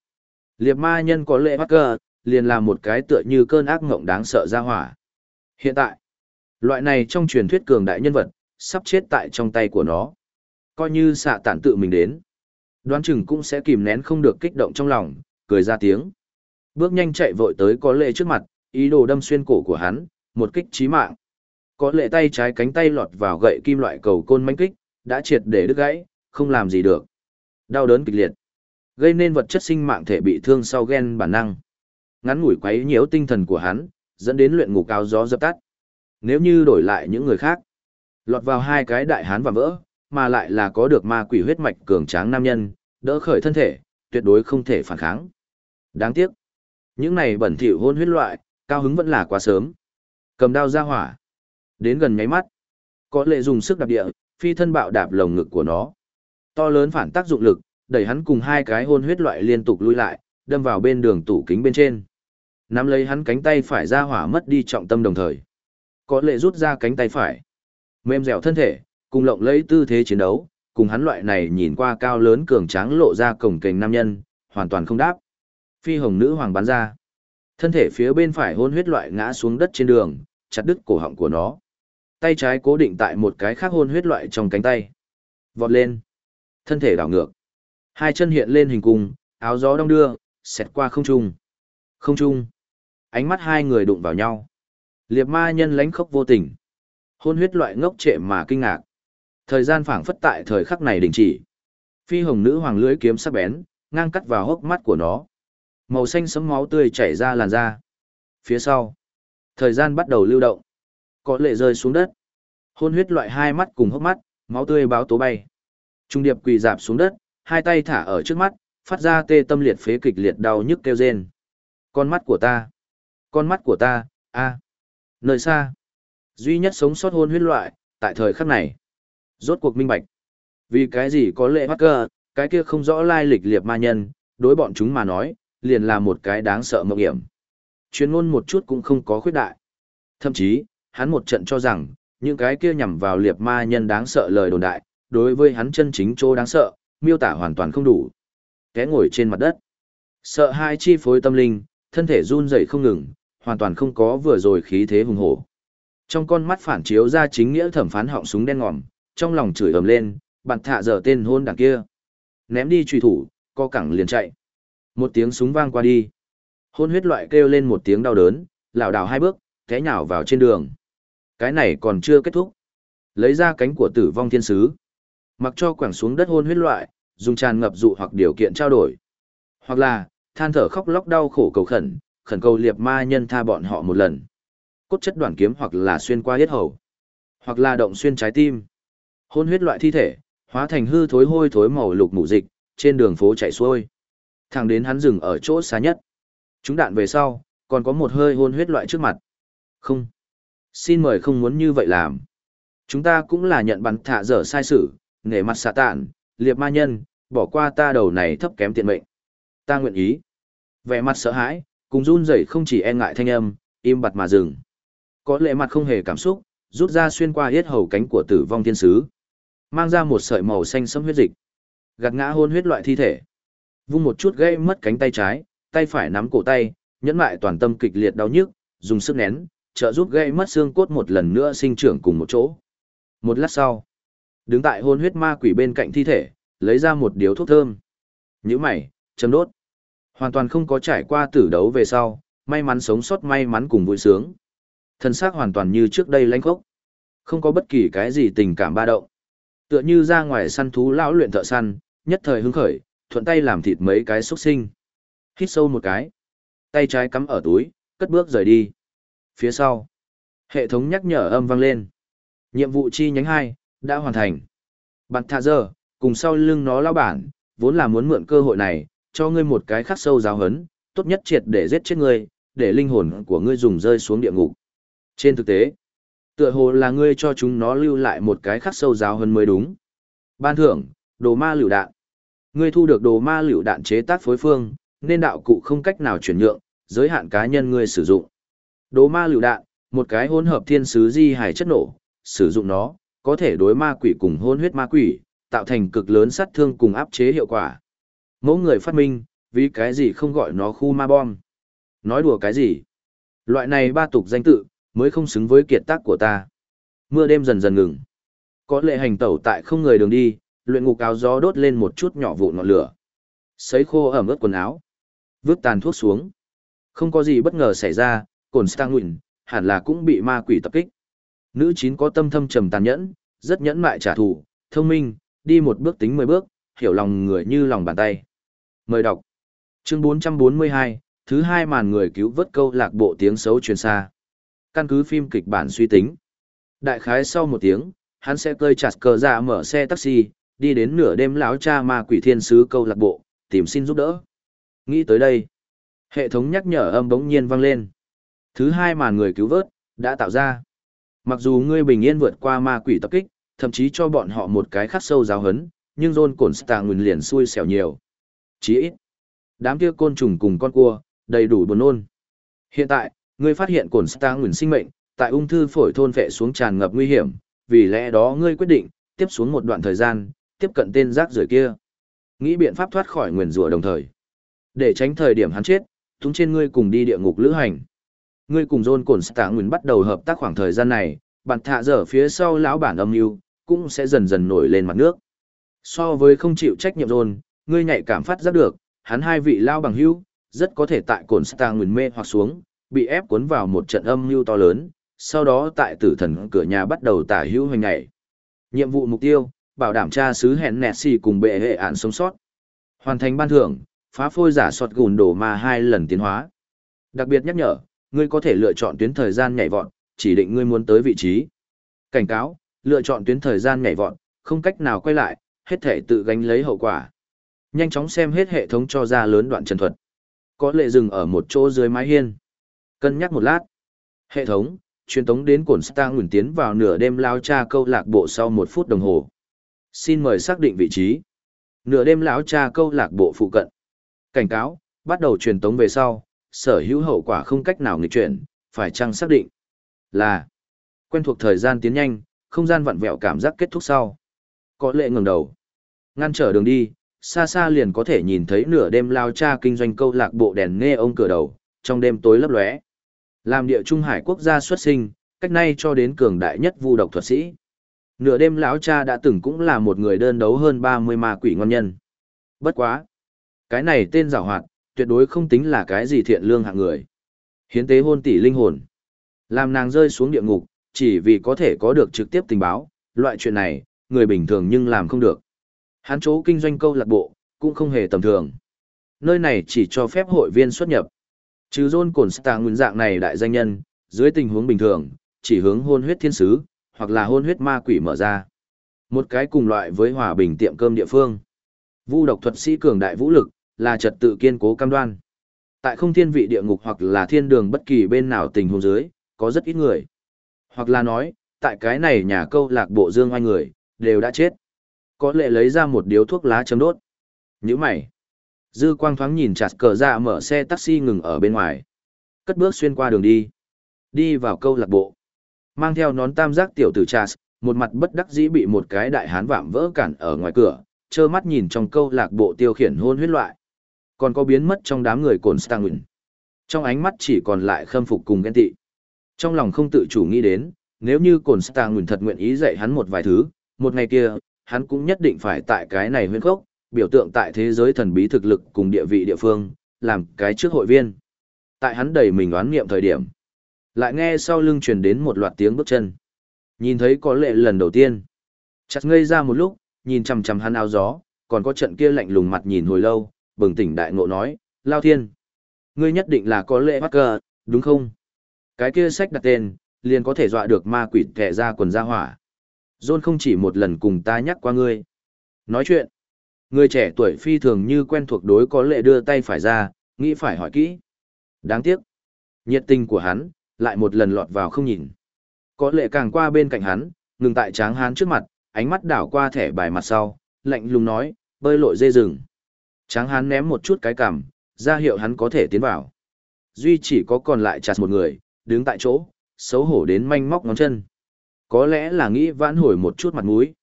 Speaker 1: Liệp ma nhân có lệ bắt cơ, liền là một cái tựa như cơn ác ngộng đáng sợ ra hỏa. Hiện tại, loại này trong truyền thuyết cường đại nhân vật, sắp chết tại trong tay của nó. Coi như xạ tản tự mình đến. Đoán chừng cũng sẽ kìm nén không được kích động trong lòng, cười ra tiếng. Bước nhanh chạy vội tới có lệ trước mặt, ý đồ đâm xuyên cổ của hắn, một kích chí mạng. Có lệ tay trái cánh tay lọt vào gậy kim loại cầu côn manh kích, đã triệt để đứt gãy, không làm gì được. Đau đớn kịch liệt, gây nên vật chất sinh mạng thể bị thương sau gen bản năng. Ngắn ngủi quấy nhiễu tinh thần của hắn, dẫn đến luyện ngục cao gió dập tắt. Nếu như đổi lại những người khác, lọt vào hai cái đại hán và vỡ, mà lại là có được ma quỷ huyết mạch cường tráng nam nhân, đỡ khởi thân thể, tuyệt đối không thể phản kháng. Đáng tiếc, những này bẩn thỉu hôn huyết loại, cao hứng vẫn là quá sớm. Cầm đao ra hỏa, đến gần nháy mắt, có lệ dùng sức đạp địa, phi thân bạo đạp lồng ngực của nó. To lớn phản tác dụng lực, đẩy hắn cùng hai cái hôn huyết loại liên tục lui lại, đâm vào bên đường tủ kính bên trên. Nắm lấy hắn cánh tay phải ra hỏa mất đi trọng tâm đồng thời. Có lệ rút ra cánh tay phải. Mềm dẻo thân thể, cùng lộng lấy tư thế chiến đấu, cùng hắn loại này nhìn qua cao lớn cường tráng lộ ra cổng kềnh nam nhân, hoàn toàn không đáp. Phi hồng nữ hoàng bắn ra. Thân thể phía bên phải hôn huyết loại ngã xuống đất trên đường, chặt đứt cổ họng của nó. Tay trái cố định tại một cái khác hôn huyết loại trong cánh tay. Vọt lên. Thân thể đảo ngược. Hai chân hiện lên hình cung, áo gió đong đưa, xẹt qua không trung. Không trung. Ánh mắt hai người đụng vào nhau. Liệp ma nhân lánh khốc vô tình. Hôn huyết loại ngốc trệ mà kinh ngạc. Thời gian phảng phất tại thời khắc này đình chỉ. Phi hồng nữ hoàng lưới kiếm sắc bén, ngang cắt vào hốc mắt của nó. Màu xanh sẫm máu tươi chảy ra làn da. Phía sau, thời gian bắt đầu lưu động. Có lệ rơi xuống đất. Hôn huyết loại hai mắt cùng hốc mắt, máu tươi báo tố bay. Trung điệp quỳ dạp xuống đất, hai tay thả ở trước mắt, phát ra tê tâm liệt phế kịch liệt đau nhức kêu rên. Con mắt của ta, con mắt của ta, a, nơi xa, duy nhất sống sót hôn huyết loại, tại thời khắc này, rốt cuộc minh bạch. Vì cái gì có lệ bắt cơ, cái kia không rõ lai lịch liệt ma nhân, đối bọn chúng mà nói, liền là một cái đáng sợ mộng hiểm. Chuyên ngôn một chút cũng không có khuyết đại. Thậm chí, hắn một trận cho rằng, những cái kia nhằm vào liệt ma nhân đáng sợ lời đồn đại, đối với hắn chân chính chỗ đáng sợ, miêu tả hoàn toàn không đủ. Té ngồi trên mặt đất. Sợ hai chi phối tâm linh, thân thể run rẩy không ngừng, hoàn toàn không có vừa rồi khí thế hùng hổ. Trong con mắt phản chiếu ra chính nghĩa thẩm phán họng súng đen ngòm, trong lòng chửi ầm lên, bạn thạ dở tên hôn đằng kia. Ném đi truy thủ, co cẳng liền chạy. Một tiếng súng vang qua đi. Hôn huyết loại kêu lên một tiếng đau đớn, lảo đảo hai bước, té nhào vào trên đường. Cái này còn chưa kết thúc. Lấy ra cánh của tử vong thiên sứ. Mặc cho quẳng xuống đất hôn huyết loại, dùng tràn ngập dụ hoặc điều kiện trao đổi. Hoặc là, than thở khóc lóc đau khổ cầu khẩn, khẩn cầu liệp ma nhân tha bọn họ một lần. Cốt chất đoạn kiếm hoặc là xuyên qua huyết hầu, hoặc là động xuyên trái tim. Hôn huyết loại thi thể, hóa thành hư thối hôi thối màu lục mù dịch, trên đường phố chạy xuôi. Thẳng đến hắn dừng ở chỗ xa nhất. Chúng đạn về sau, còn có một hơi hôn huyết loại trước mặt. Không. Xin mời không muốn như vậy làm. Chúng ta cũng là nhận bắn thả dở sai sự, nghề mặt xạ tạn, liệp ma nhân, bỏ qua ta đầu này thấp kém tiện mệnh. Ta nguyện ý. Vẻ mặt sợ hãi, cùng run rẩy không chỉ e ngại thanh âm, im bặt mà dừng. Có lệ mặt không hề cảm xúc, rút ra xuyên qua yết hầu cánh của tử vong thiên sứ. Mang ra một sợi màu xanh sẫm huyết dịch. Gạt ngã hôn huyết loại thi thể. Vung một chút gây mất cánh tay trái, tay phải nắm cổ tay, nhẫn lại toàn tâm kịch liệt đau nhức, dùng sức nén, trợ giúp gây mất xương cốt một lần nữa sinh trưởng cùng một chỗ. Một lát sau, đứng tại hôn huyết ma quỷ bên cạnh thi thể, lấy ra một điếu thuốc thơm. Nhữ mày, châm đốt. Hoàn toàn không có trải qua tử đấu về sau, may mắn sống sót may mắn cùng vui sướng. Thân xác hoàn toàn như trước đây lãnh khốc. Không có bất kỳ cái gì tình cảm ba động. Tựa như ra ngoài săn thú lão luyện thợ săn, nhất thời hứng khởi, thuận tay làm thịt mấy cái xuất sinh. Hít sâu một cái. Tay trái cắm ở túi, cất bước rời đi. Phía sau, hệ thống nhắc nhở âm vang lên. Nhiệm vụ chi nhánh 2, đã hoàn thành. Bạn thạ giờ, cùng sau lưng nó lao bản, vốn là muốn mượn cơ hội này, cho ngươi một cái khắc sâu giáo hấn, tốt nhất triệt để giết chết ngươi, để linh hồn của ngươi dùng rơi xuống địa ngục. Trên thực tế, tựa hồ là ngươi cho chúng nó lưu lại một cái khắc sâu giáo hơn mới đúng. Ban thưởng, đồ ma lựu đạn. Ngươi thu được đồ ma lựu đạn chế tác phối phương, nên đạo cụ không cách nào chuyển nhượng, giới hạn cá nhân ngươi sử dụng. Đồ ma lựu đạn, một cái hỗn hợp thiên sứ di hải chất nổ, sử dụng nó, có thể đối ma quỷ cùng hôn huyết ma quỷ, tạo thành cực lớn sát thương cùng áp chế hiệu quả. Mẫu người phát minh, vì cái gì không gọi nó khu ma bom. Nói đùa cái gì? Loại này ba tục danh tự, mới không xứng với kiệt tác của ta. Mưa đêm dần dần ngừng. Có lệ hành tẩu tại không người đường đi, luyện ngục áo gió đốt lên một chút nhỏ vụn ngọn lửa. Sấy khô ẩm ướt quần áo. Vứt tàn thuốc xuống. Không có gì bất ngờ xảy ra, cồn Stanguin, hẳn là cũng bị ma quỷ tập kích. Nữ chín có tâm thâm trầm tàn nhẫn, rất nhẫn mại trả thù, thông minh, đi một bước tính mười bước, hiểu lòng người như lòng bàn tay. Mời đọc. Chương 442, thứ hai màn người cứu vớt câu lạc bộ tiếng xấu truyền xa. Căn cứ phim kịch bản suy tính. Đại khái sau một tiếng, hắn sẽ cơi chặt cờ ra mở xe taxi, đi đến nửa đêm lão cha ma quỷ thiên sứ câu lạc bộ, tìm xin giúp đỡ. Nghĩ tới đây, hệ thống nhắc nhở âm bỗng nhiên vang lên. Thứ hai màn người cứu vớt, đã tạo ra. Mặc dù ngươi bình yên vượt qua ma quỷ tập kích, thậm chí cho bọn họ một cái khắc sâu giáo hấn, nhưng John Cổn Star nguyên liền xui xẻo nhiều. Chỉ ít, đám kia côn trùng cùng con cua, đầy đủ buồn nôn. Hiện tại, ngươi phát hiện cồn Star nguyền sinh mệnh, tại ung thư phổi thôn vệ xuống tràn ngập nguy hiểm, vì lẽ đó ngươi quyết định, tiếp xuống một đoạn thời gian, tiếp cận tên rác rưởi kia. Nghĩ biện pháp thoát khỏi nguyền rủa đồng thời. Để tránh thời điểm hắn chết, chúng trên ngươi cùng đi địa ngục lữ hành. Ngươi cùng John Cổn Star nguyền bắt đầu hợp tác khoảng thời gian này, bạn thạ dở phía sau lão bản âm mưu cũng sẽ dần dần nổi lên mặt nước. So với không chịu trách nhiệm John, ngươi nhạy cảm phát giác được, hắn hai vị lao bằng hữu, rất có thể tại cồn Star nguyền mê hoặc xuống, bị ép cuốn vào một trận âm mưu to lớn, sau đó tại tử thần cửa nhà bắt đầu tả hữu hoành ngày. Nhiệm vụ mục tiêu, bảo đảm tra sứ hẹn nẹt xì cùng bệ hệ án sống sót. Hoàn thành ban thưởng, phá phôi giả sọt gùn đổ ma hai lần tiến hóa. Đặc biệt nhắc nhở, ngươi có thể lựa chọn tuyến thời gian nhảy vọt, chỉ định ngươi muốn tới vị trí. Cảnh cáo, lựa chọn tuyến thời gian nhảy vọt, không cách nào quay lại, hết thể tự gánh lấy hậu quả. Nhanh chóng xem hết hệ thống cho ra lớn đoạn trần thuật. Có lệ dừng ở một chỗ dưới mái hiên. Cân nhắc một lát. Hệ thống, truyền tống đến cổn Star Nguyễn tiến vào nửa đêm lao cha câu lạc bộ sau một phút đồng hồ. Xin mời xác định vị trí. Nửa đêm lão cha câu lạc bộ phụ cận. Cảnh cáo, bắt đầu truyền tống về sau, sở hữu hậu quả không cách nào nghịch chuyển, phải chăng xác định. Là, quen thuộc thời gian tiến nhanh, không gian vặn vẹo cảm giác kết thúc sau. Có lệ ngừng đầu. Ngăn trở đường đi, xa xa liền có thể nhìn thấy nửa đêm lao cha kinh doanh câu lạc bộ đèn nghe ông cửa đầu, trong đêm tối lấp lóe. Làm địa trung hải quốc gia xuất sinh, cách nay cho đến cường đại nhất vu độc thuật sĩ. Nửa đêm lão cha đã từng cũng là một người đơn đấu hơn 30 ma quỷ ngon nhân. Bất quá. Cái này tên giảo hoạt, tuyệt đối không tính là cái gì thiện lương hạng người. Hiến tế hôn tỷ linh hồn. Làm nàng rơi xuống địa ngục, chỉ vì có thể có được trực tiếp tình báo, loại chuyện này, người bình thường nhưng làm không được. Hắn chỗ kinh doanh câu lạc bộ, cũng không hề tầm thường. Nơi này chỉ cho phép hội viên xuất nhập. Trừ John Cổn Star nguyên dạng này đại danh nhân, dưới tình huống bình thường, chỉ hướng hôn huyết thiên sứ, hoặc là hôn huyết ma quỷ mở ra. Một cái cùng loại với hòa bình tiệm cơm địa phương. Vu độc thuật sĩ cường đại vũ lực, là trật tự kiên cố cam đoan. Tại không thiên vị địa ngục hoặc là thiên đường bất kỳ bên nào tình huống dưới, có rất ít người. Hoặc là nói, tại cái này nhà câu lạc bộ dương oai người, đều đã chết. Có lệ lấy ra một điếu thuốc lá chấm đốt. Như mày. Dư quang thoáng nhìn chặt cờ ra mở xe taxi ngừng ở bên ngoài. Cất bước xuyên qua đường đi. Đi vào câu lạc bộ. Mang theo nón tam giác tiểu tử Chas, một mặt bất đắc dĩ bị một cái đại hán vạm vỡ cản ở ngoài cửa, trơ mắt nhìn trong câu lạc bộ tiêu khiển hôn huyết loại. Còn có biến mất trong đám người cồn Stangwin. Trong ánh mắt chỉ còn lại khâm phục cùng ghen tị. Trong lòng không tự chủ nghĩ đến, nếu như cồn Stangwin thật nguyện ý dạy hắn một vài thứ, một ngày kia, hắn cũng nhất định phải tại cái này huyên khốc biểu tượng tại thế giới thần bí thực lực cùng địa vị địa phương, làm cái trước hội viên. Tại hắn đầy mình oán nghiệm thời điểm. Lại nghe sau lưng truyền đến một loạt tiếng bước chân. Nhìn thấy có lệ lần đầu tiên. Chặt ngây ra một lúc, nhìn chằm chằm hắn áo gió, còn có trận kia lạnh lùng mặt nhìn hồi lâu, bừng tỉnh đại ngộ nói, Lao Thiên. Ngươi nhất định là có lệ bắt cờ, đúng không? Cái kia sách đặt tên, liền có thể dọa được ma quỷ kẻ ra quần ra hỏa. John không chỉ một lần cùng ta nhắc qua ngươi. Nói chuyện. Người trẻ tuổi phi thường như quen thuộc đối có lệ đưa tay phải ra, nghĩ phải hỏi kỹ. Đáng tiếc. Nhiệt tình của hắn, lại một lần lọt vào không nhìn. Có lệ càng qua bên cạnh hắn, ngừng tại tráng hán trước mặt, ánh mắt đảo qua thẻ bài mặt sau, lạnh lùng nói, bơi lội dê rừng. Tráng hán ném một chút cái cằm, ra hiệu hắn có thể tiến vào. Duy chỉ có còn lại chặt một người, đứng tại chỗ, xấu hổ đến manh móc ngón chân. Có lẽ là nghĩ vãn hồi một chút mặt mũi.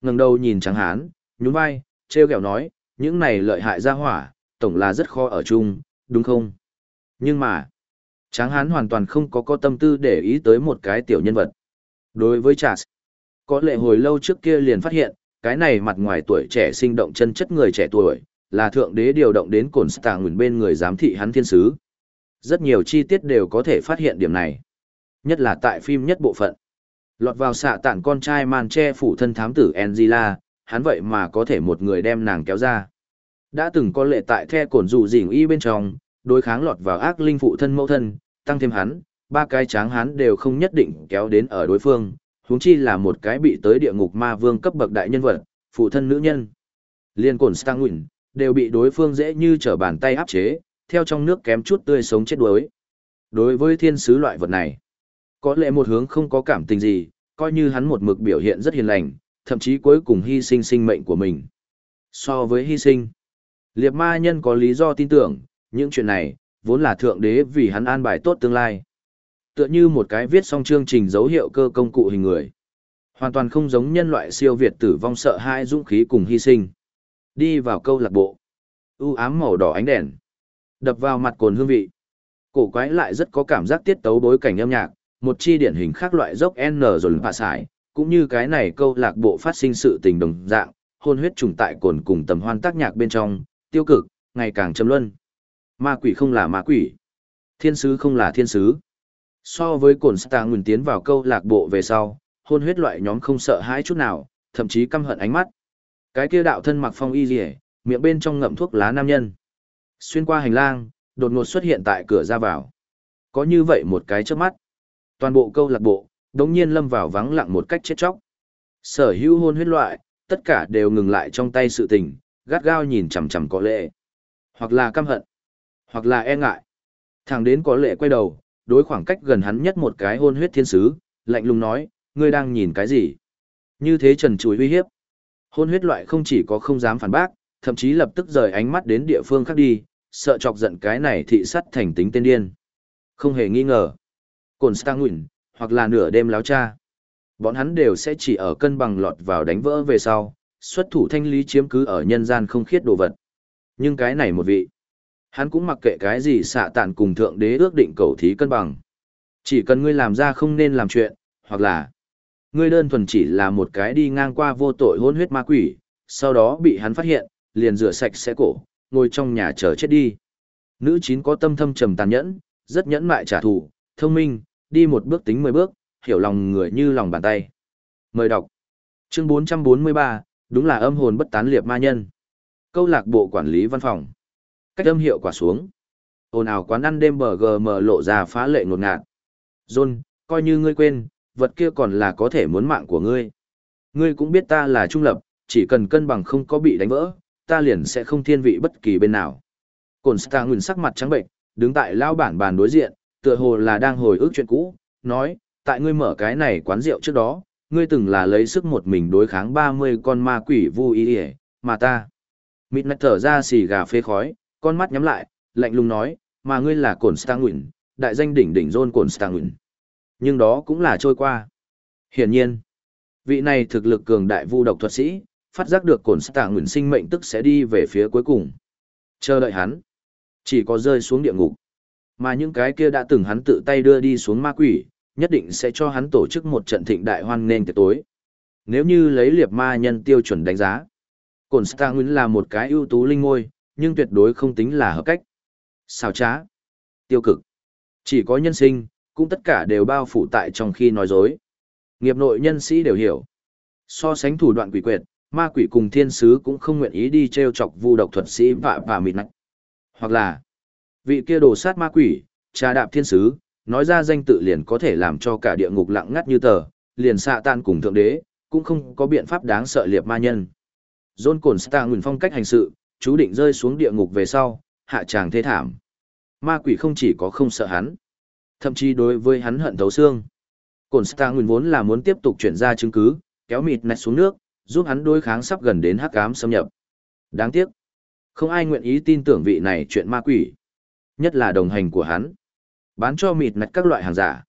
Speaker 1: ngẩng đầu nhìn tráng hán, nhún vai, treo kẹo nói, những này lợi hại ra hỏa, tổng là rất khó ở chung, đúng không? Nhưng mà, tráng hán hoàn toàn không có có tâm tư để ý tới một cái tiểu nhân vật. Đối với Charles, có lệ hồi lâu trước kia liền phát hiện, cái này mặt ngoài tuổi trẻ sinh động chân chất người trẻ tuổi, là thượng đế điều động đến cồn stà nguyền bên người giám thị hắn thiên sứ. Rất nhiều chi tiết đều có thể phát hiện điểm này. Nhất là tại phim nhất bộ phận. Lọt vào xạ tản con trai màn che phủ thân thám tử Angela, hắn vậy mà có thể một người đem nàng kéo ra. Đã từng có lệ tại the cổn dụ dỉng y bên trong, đối kháng lọt vào ác linh phụ thân mẫu thân, tăng thêm hắn, ba cái tráng hắn đều không nhất định kéo đến ở đối phương, huống chi là một cái bị tới địa ngục ma vương cấp bậc đại nhân vật, phụ thân nữ nhân. Liên cổn Stanguin, đều bị đối phương dễ như trở bàn tay áp chế, theo trong nước kém chút tươi sống chết đuối. Đối với thiên sứ loại vật này, có lẽ một hướng không có cảm tình gì, coi như hắn một mực biểu hiện rất hiền lành, thậm chí cuối cùng hy sinh sinh mệnh của mình. So với hy sinh, liệt ma nhân có lý do tin tưởng, những chuyện này, vốn là thượng đế vì hắn an bài tốt tương lai. Tựa như một cái viết xong chương trình dấu hiệu cơ công cụ hình người. Hoàn toàn không giống nhân loại siêu việt tử vong sợ hãi dũng khí cùng hy sinh. Đi vào câu lạc bộ. u ám màu đỏ ánh đèn. Đập vào mặt cồn hương vị. Cổ quái lại rất có cảm giác tiết tấu bối cảnh âm nhạc, một chi điển hình khác loại dốc N rồi phạ sải, cũng như cái này câu lạc bộ phát sinh sự tình đồng dạng, hôn huyết trùng tại cồn cùng tầm hoan tác nhạc bên trong, tiêu cực, ngày càng châm luân. Ma quỷ không là ma quỷ. Thiên sứ không là thiên sứ. So với cồn star Nguyên tiến vào câu lạc bộ về sau, hôn huyết loại nhóm không sợ hãi chút nào, thậm chí căm hận ánh mắt. Cái kia đạo thân mặc phong y rỉa, miệng bên trong ngậm thuốc lá nam nhân. Xuyên qua hành lang, đột ngột xuất hiện tại cửa ra vào. Có như vậy một cái trước mắt. Toàn bộ câu lạc bộ, đống nhiên lâm vào vắng lặng một cách chết chóc. Sở hữu hôn huyết loại, tất cả đều ngừng lại trong tay sự tình, gắt gao nhìn chằm chằm có lệ. Hoặc là căm hận, hoặc là e ngại. Thằng đến có lệ quay đầu, đối khoảng cách gần hắn nhất một cái hôn huyết thiên sứ, lạnh lùng nói, ngươi đang nhìn cái gì? Như thế trần chùi uy hiếp. Hôn huyết loại không chỉ có không dám phản bác, thậm chí lập tức rời ánh mắt đến địa phương khác đi, sợ chọc giận cái này thị sắt thành tính tên điên. Không hề nghi ngờ. Cổn Stang Nguyễn, hoặc là nửa đêm láo cha. Bọn hắn đều sẽ chỉ ở cân bằng lọt vào đánh vỡ về sau, xuất thủ thanh lý chiếm cứ ở nhân gian không khiết đồ vật. Nhưng cái này một vị, hắn cũng mặc kệ cái gì xạ tản cùng thượng đế ước định cầu thí cân bằng. Chỉ cần ngươi làm ra không nên làm chuyện, hoặc là ngươi đơn thuần chỉ là một cái đi ngang qua vô tội hôn huyết ma quỷ, sau đó bị hắn phát hiện, liền rửa sạch sẽ cổ, ngồi trong nhà chờ chết đi. Nữ chín có tâm thâm trầm tàn nhẫn, rất nhẫn mại trả thù, thông minh, đi một bước tính mười bước, hiểu lòng người như lòng bàn tay. Mời đọc. Chương 443, đúng là âm hồn bất tán liệt ma nhân. Câu lạc bộ quản lý văn phòng. Cách âm hiệu quả xuống. Ồn ào quán ăn đêm bờ GM lộ ra phá lệ ngột ngạt. John, coi như ngươi quên, vật kia còn là có thể muốn mạng của ngươi. Ngươi cũng biết ta là trung lập, chỉ cần cân bằng không có bị đánh vỡ, ta liền sẽ không thiên vị bất kỳ bên nào. Cổn Star Nguyên sắc mặt trắng bệnh, đứng tại lao bản bàn đối diện, tựa hồ là đang hồi ức chuyện cũ, nói, tại ngươi mở cái này quán rượu trước đó, ngươi từng là lấy sức một mình đối kháng 30 con ma quỷ vu y hề, mà ta. Mịt nạch thở ra xì gà phê khói, con mắt nhắm lại, lạnh lùng nói, mà ngươi là Cổn Stanguin, đại danh đỉnh đỉnh rôn Cổn Stanguin. Nhưng đó cũng là trôi qua. Hiển nhiên, vị này thực lực cường đại vu độc thuật sĩ, phát giác được cổn Stanguin sinh mệnh tức sẽ đi về phía cuối cùng. Chờ đợi hắn, chỉ có rơi xuống địa ngục. Mà những cái kia đã từng hắn tự tay đưa đi xuống ma quỷ, nhất định sẽ cho hắn tổ chức một trận thịnh đại hoan nghênh tiệc tối. Nếu như lấy liệp ma nhân tiêu chuẩn đánh giá, cổn stạ nguyễn là một cái ưu tú linh ngôi, nhưng tuyệt đối không tính là hợp cách. Xào trá, tiêu cực, chỉ có nhân sinh, cũng tất cả đều bao phủ tại trong khi nói dối. Nghiệp nội nhân sĩ đều hiểu. So sánh thủ đoạn quỷ quyệt, ma quỷ cùng thiên sứ cũng không nguyện ý đi treo chọc vu độc thuật sĩ vạ và mịt nặng. Hoặc là, vị kia đồ sát ma quỷ, trà đạp thiên sứ, nói ra danh tự liền có thể làm cho cả địa ngục lặng ngắt như tờ, liền xạ tan cùng thượng đế, cũng không có biện pháp đáng sợ liệp ma nhân. John Cổn Star nguyền phong cách hành sự, chú định rơi xuống địa ngục về sau, hạ tràng thế thảm. Ma quỷ không chỉ có không sợ hắn, thậm chí đối với hắn hận thấu xương. Cổn Star nguyền vốn là muốn tiếp tục chuyển ra chứng cứ, kéo mịt nạch xuống nước, giúp hắn đối kháng sắp gần đến hắc ám xâm nhập. Đáng tiếc, không ai nguyện ý tin tưởng vị này chuyện ma quỷ, nhất là đồng hành của hắn. Bán cho mịt nạch các loại hàng giả.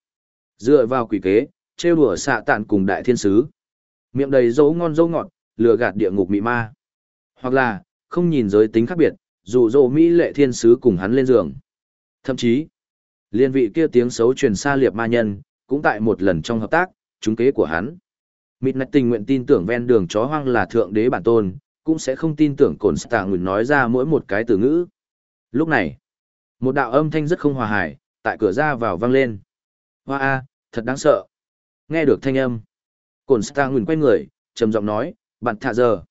Speaker 1: Dựa vào quỷ kế, trêu đùa xạ tạn cùng đại thiên sứ. Miệng đầy dấu ngon dấu ngọt, lừa gạt địa ngục mị ma. Hoặc là, không nhìn giới tính khác biệt, dụ dỗ Mỹ lệ thiên sứ cùng hắn lên giường. Thậm chí, liên vị kia tiếng xấu truyền xa liệp ma nhân, cũng tại một lần trong hợp tác, trúng kế của hắn. Mịt nạch tình nguyện tin tưởng ven đường chó hoang là thượng đế bản tôn, cũng sẽ không tin tưởng cồn stạ nguyện nói ra mỗi một cái từ ngữ. Lúc này, một đạo âm thanh rất không hòa hài, tại cửa ra vào vang lên. Hoa a, thật đáng sợ. Nghe được thanh âm. Cồn Star nguyền quay người, trầm giọng nói, bạn thạ giờ.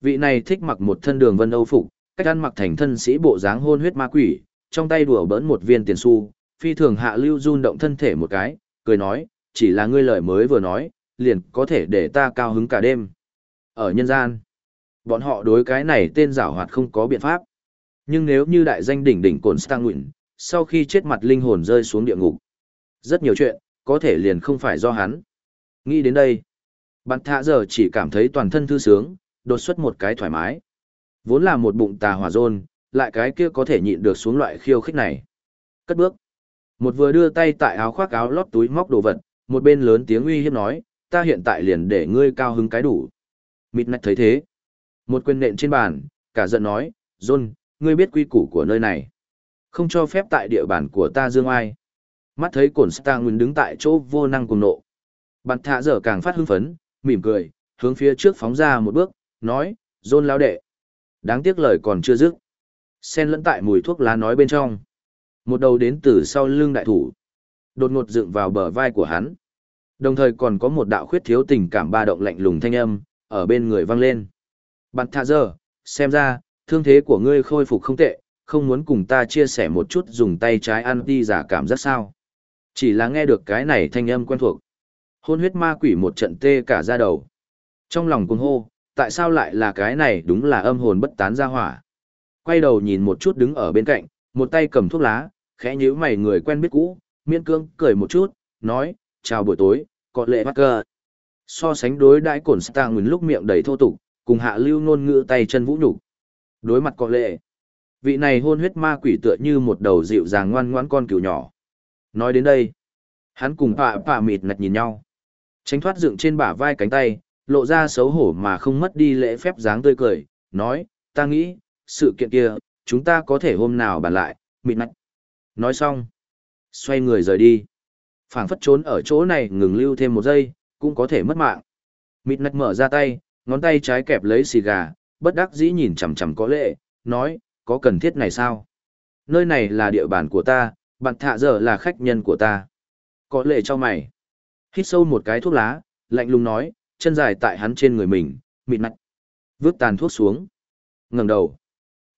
Speaker 1: Vị này thích mặc một thân đường vân âu phục, cách ăn mặc thành thân sĩ bộ dáng hôn huyết ma quỷ, trong tay đùa bỡn một viên tiền xu, phi thường hạ lưu run động thân thể một cái, cười nói, chỉ là ngươi lời mới vừa nói, liền có thể để ta cao hứng cả đêm. Ở nhân gian, bọn họ đối cái này tên giảo hoạt không có biện pháp. Nhưng nếu như đại danh đỉnh đỉnh cồn Stang sau khi chết mặt linh hồn rơi xuống địa ngục, rất nhiều chuyện, có thể liền không phải do hắn. Nghĩ đến đây, bạn thạ giờ chỉ cảm thấy toàn thân thư sướng, đột xuất một cái thoải mái. Vốn là một bụng tà hỏa rôn, lại cái kia có thể nhịn được xuống loại khiêu khích này. Cất bước. Một vừa đưa tay tại áo khoác áo lót túi móc đồ vật, một bên lớn tiếng uy hiếp nói, ta hiện tại liền để ngươi cao hứng cái đủ. Mịt nạch thấy thế. Một quyền nện trên bàn, cả giận nói, John, ngươi biết quy củ của nơi này. Không cho phép tại địa bàn của ta dương ai. Mắt thấy cổn Stanguin đứng tại chỗ vô năng cùng nộ. Bạn thạ giờ càng phát hưng phấn, mỉm cười, hướng phía trước phóng ra một bước, nói, John lao đệ. Đáng tiếc lời còn chưa dứt. Sen lẫn tại mùi thuốc lá nói bên trong. Một đầu đến từ sau lưng đại thủ. Đột ngột dựng vào bờ vai của hắn. Đồng thời còn có một đạo khuyết thiếu tình cảm ba động lạnh lùng thanh âm, ở bên người vang lên. Bạn thạ giờ, xem ra, thương thế của ngươi khôi phục không tệ, không muốn cùng ta chia sẻ một chút dùng tay trái ăn đi giả cảm giác sao. Chỉ là nghe được cái này thanh âm quen thuộc. Hôn huyết ma quỷ một trận tê cả ra đầu. Trong lòng cuồng hô, tại sao lại là cái này đúng là âm hồn bất tán ra hỏa. Quay đầu nhìn một chút đứng ở bên cạnh, một tay cầm thuốc lá, khẽ nhíu mày người quen biết cũ, miên cương cười một chút, nói, chào buổi tối, có lệ bắt cơ. So sánh đối đãi cổn stang nguyên lúc miệng đầy thô tục, cùng hạ lưu ngôn ngữ tay chân vũ nhục Đối mặt có lệ. Vị này hôn huyết ma quỷ tựa như một đầu dịu dàng ngoan ngoãn con cừu nhỏ. Nói đến đây, hắn cùng pạ pạ mịt nạch nhìn nhau. Tránh thoát dựng trên bả vai cánh tay, lộ ra xấu hổ mà không mất đi lễ phép dáng tươi cười, nói, ta nghĩ, sự kiện kia, chúng ta có thể hôm nào bàn lại, mịt nạch. Nói xong, xoay người rời đi phảng phất trốn ở chỗ này ngừng lưu thêm một giây, cũng có thể mất mạng. Mịt nạch mở ra tay, ngón tay trái kẹp lấy xì gà, bất đắc dĩ nhìn chằm chằm có lệ, nói, có cần thiết này sao? Nơi này là địa bàn của ta, bạn thạ giờ là khách nhân của ta. Có lệ cho mày. Hít sâu một cái thuốc lá, lạnh lùng nói, chân dài tại hắn trên người mình, mịt mặt, Vứt tàn thuốc xuống. ngẩng đầu.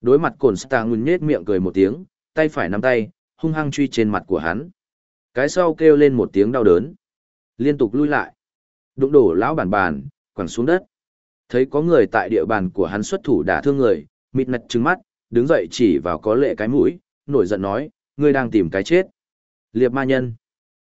Speaker 1: Đối mặt cồn star ngừng nhết miệng cười một tiếng, tay phải nắm tay, hung hăng truy trên mặt của hắn. Cái sau kêu lên một tiếng đau đớn. Liên tục lui lại. Đụng đổ lão bản bàn, quẳng xuống đất. Thấy có người tại địa bàn của hắn xuất thủ đả thương người, mịt nạch trứng mắt, đứng dậy chỉ vào có lệ cái mũi, nổi giận nói, ngươi đang tìm cái chết. Liệp ma nhân.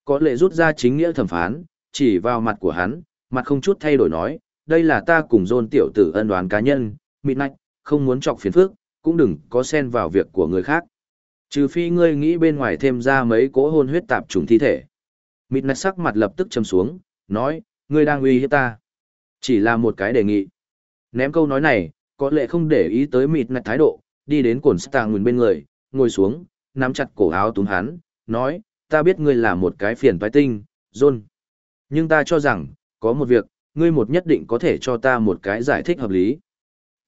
Speaker 1: Có lệ rút ra chính nghĩa thẩm phán, chỉ vào mặt của hắn, mặt không chút thay đổi nói, đây là ta cùng dôn tiểu tử ân đoán cá nhân, mịt nạch, không muốn chọc phiền phức, cũng đừng có xen vào việc của người khác. Trừ phi ngươi nghĩ bên ngoài thêm ra mấy cỗ hôn huyết tạp trùng thi thể. Mịt nạch sắc mặt lập tức châm xuống, nói, ngươi đang uy hiếp ta. Chỉ là một cái đề nghị. Ném câu nói này, có lẽ không để ý tới mịt nạch thái độ, đi đến cồn stạng nguyền bên người, ngồi xuống, nắm chặt cổ áo túm hắn, nói, ta biết ngươi là một cái phiền toái tinh, John. Nhưng ta cho rằng, có một việc, ngươi một nhất định có thể cho ta một cái giải thích hợp lý.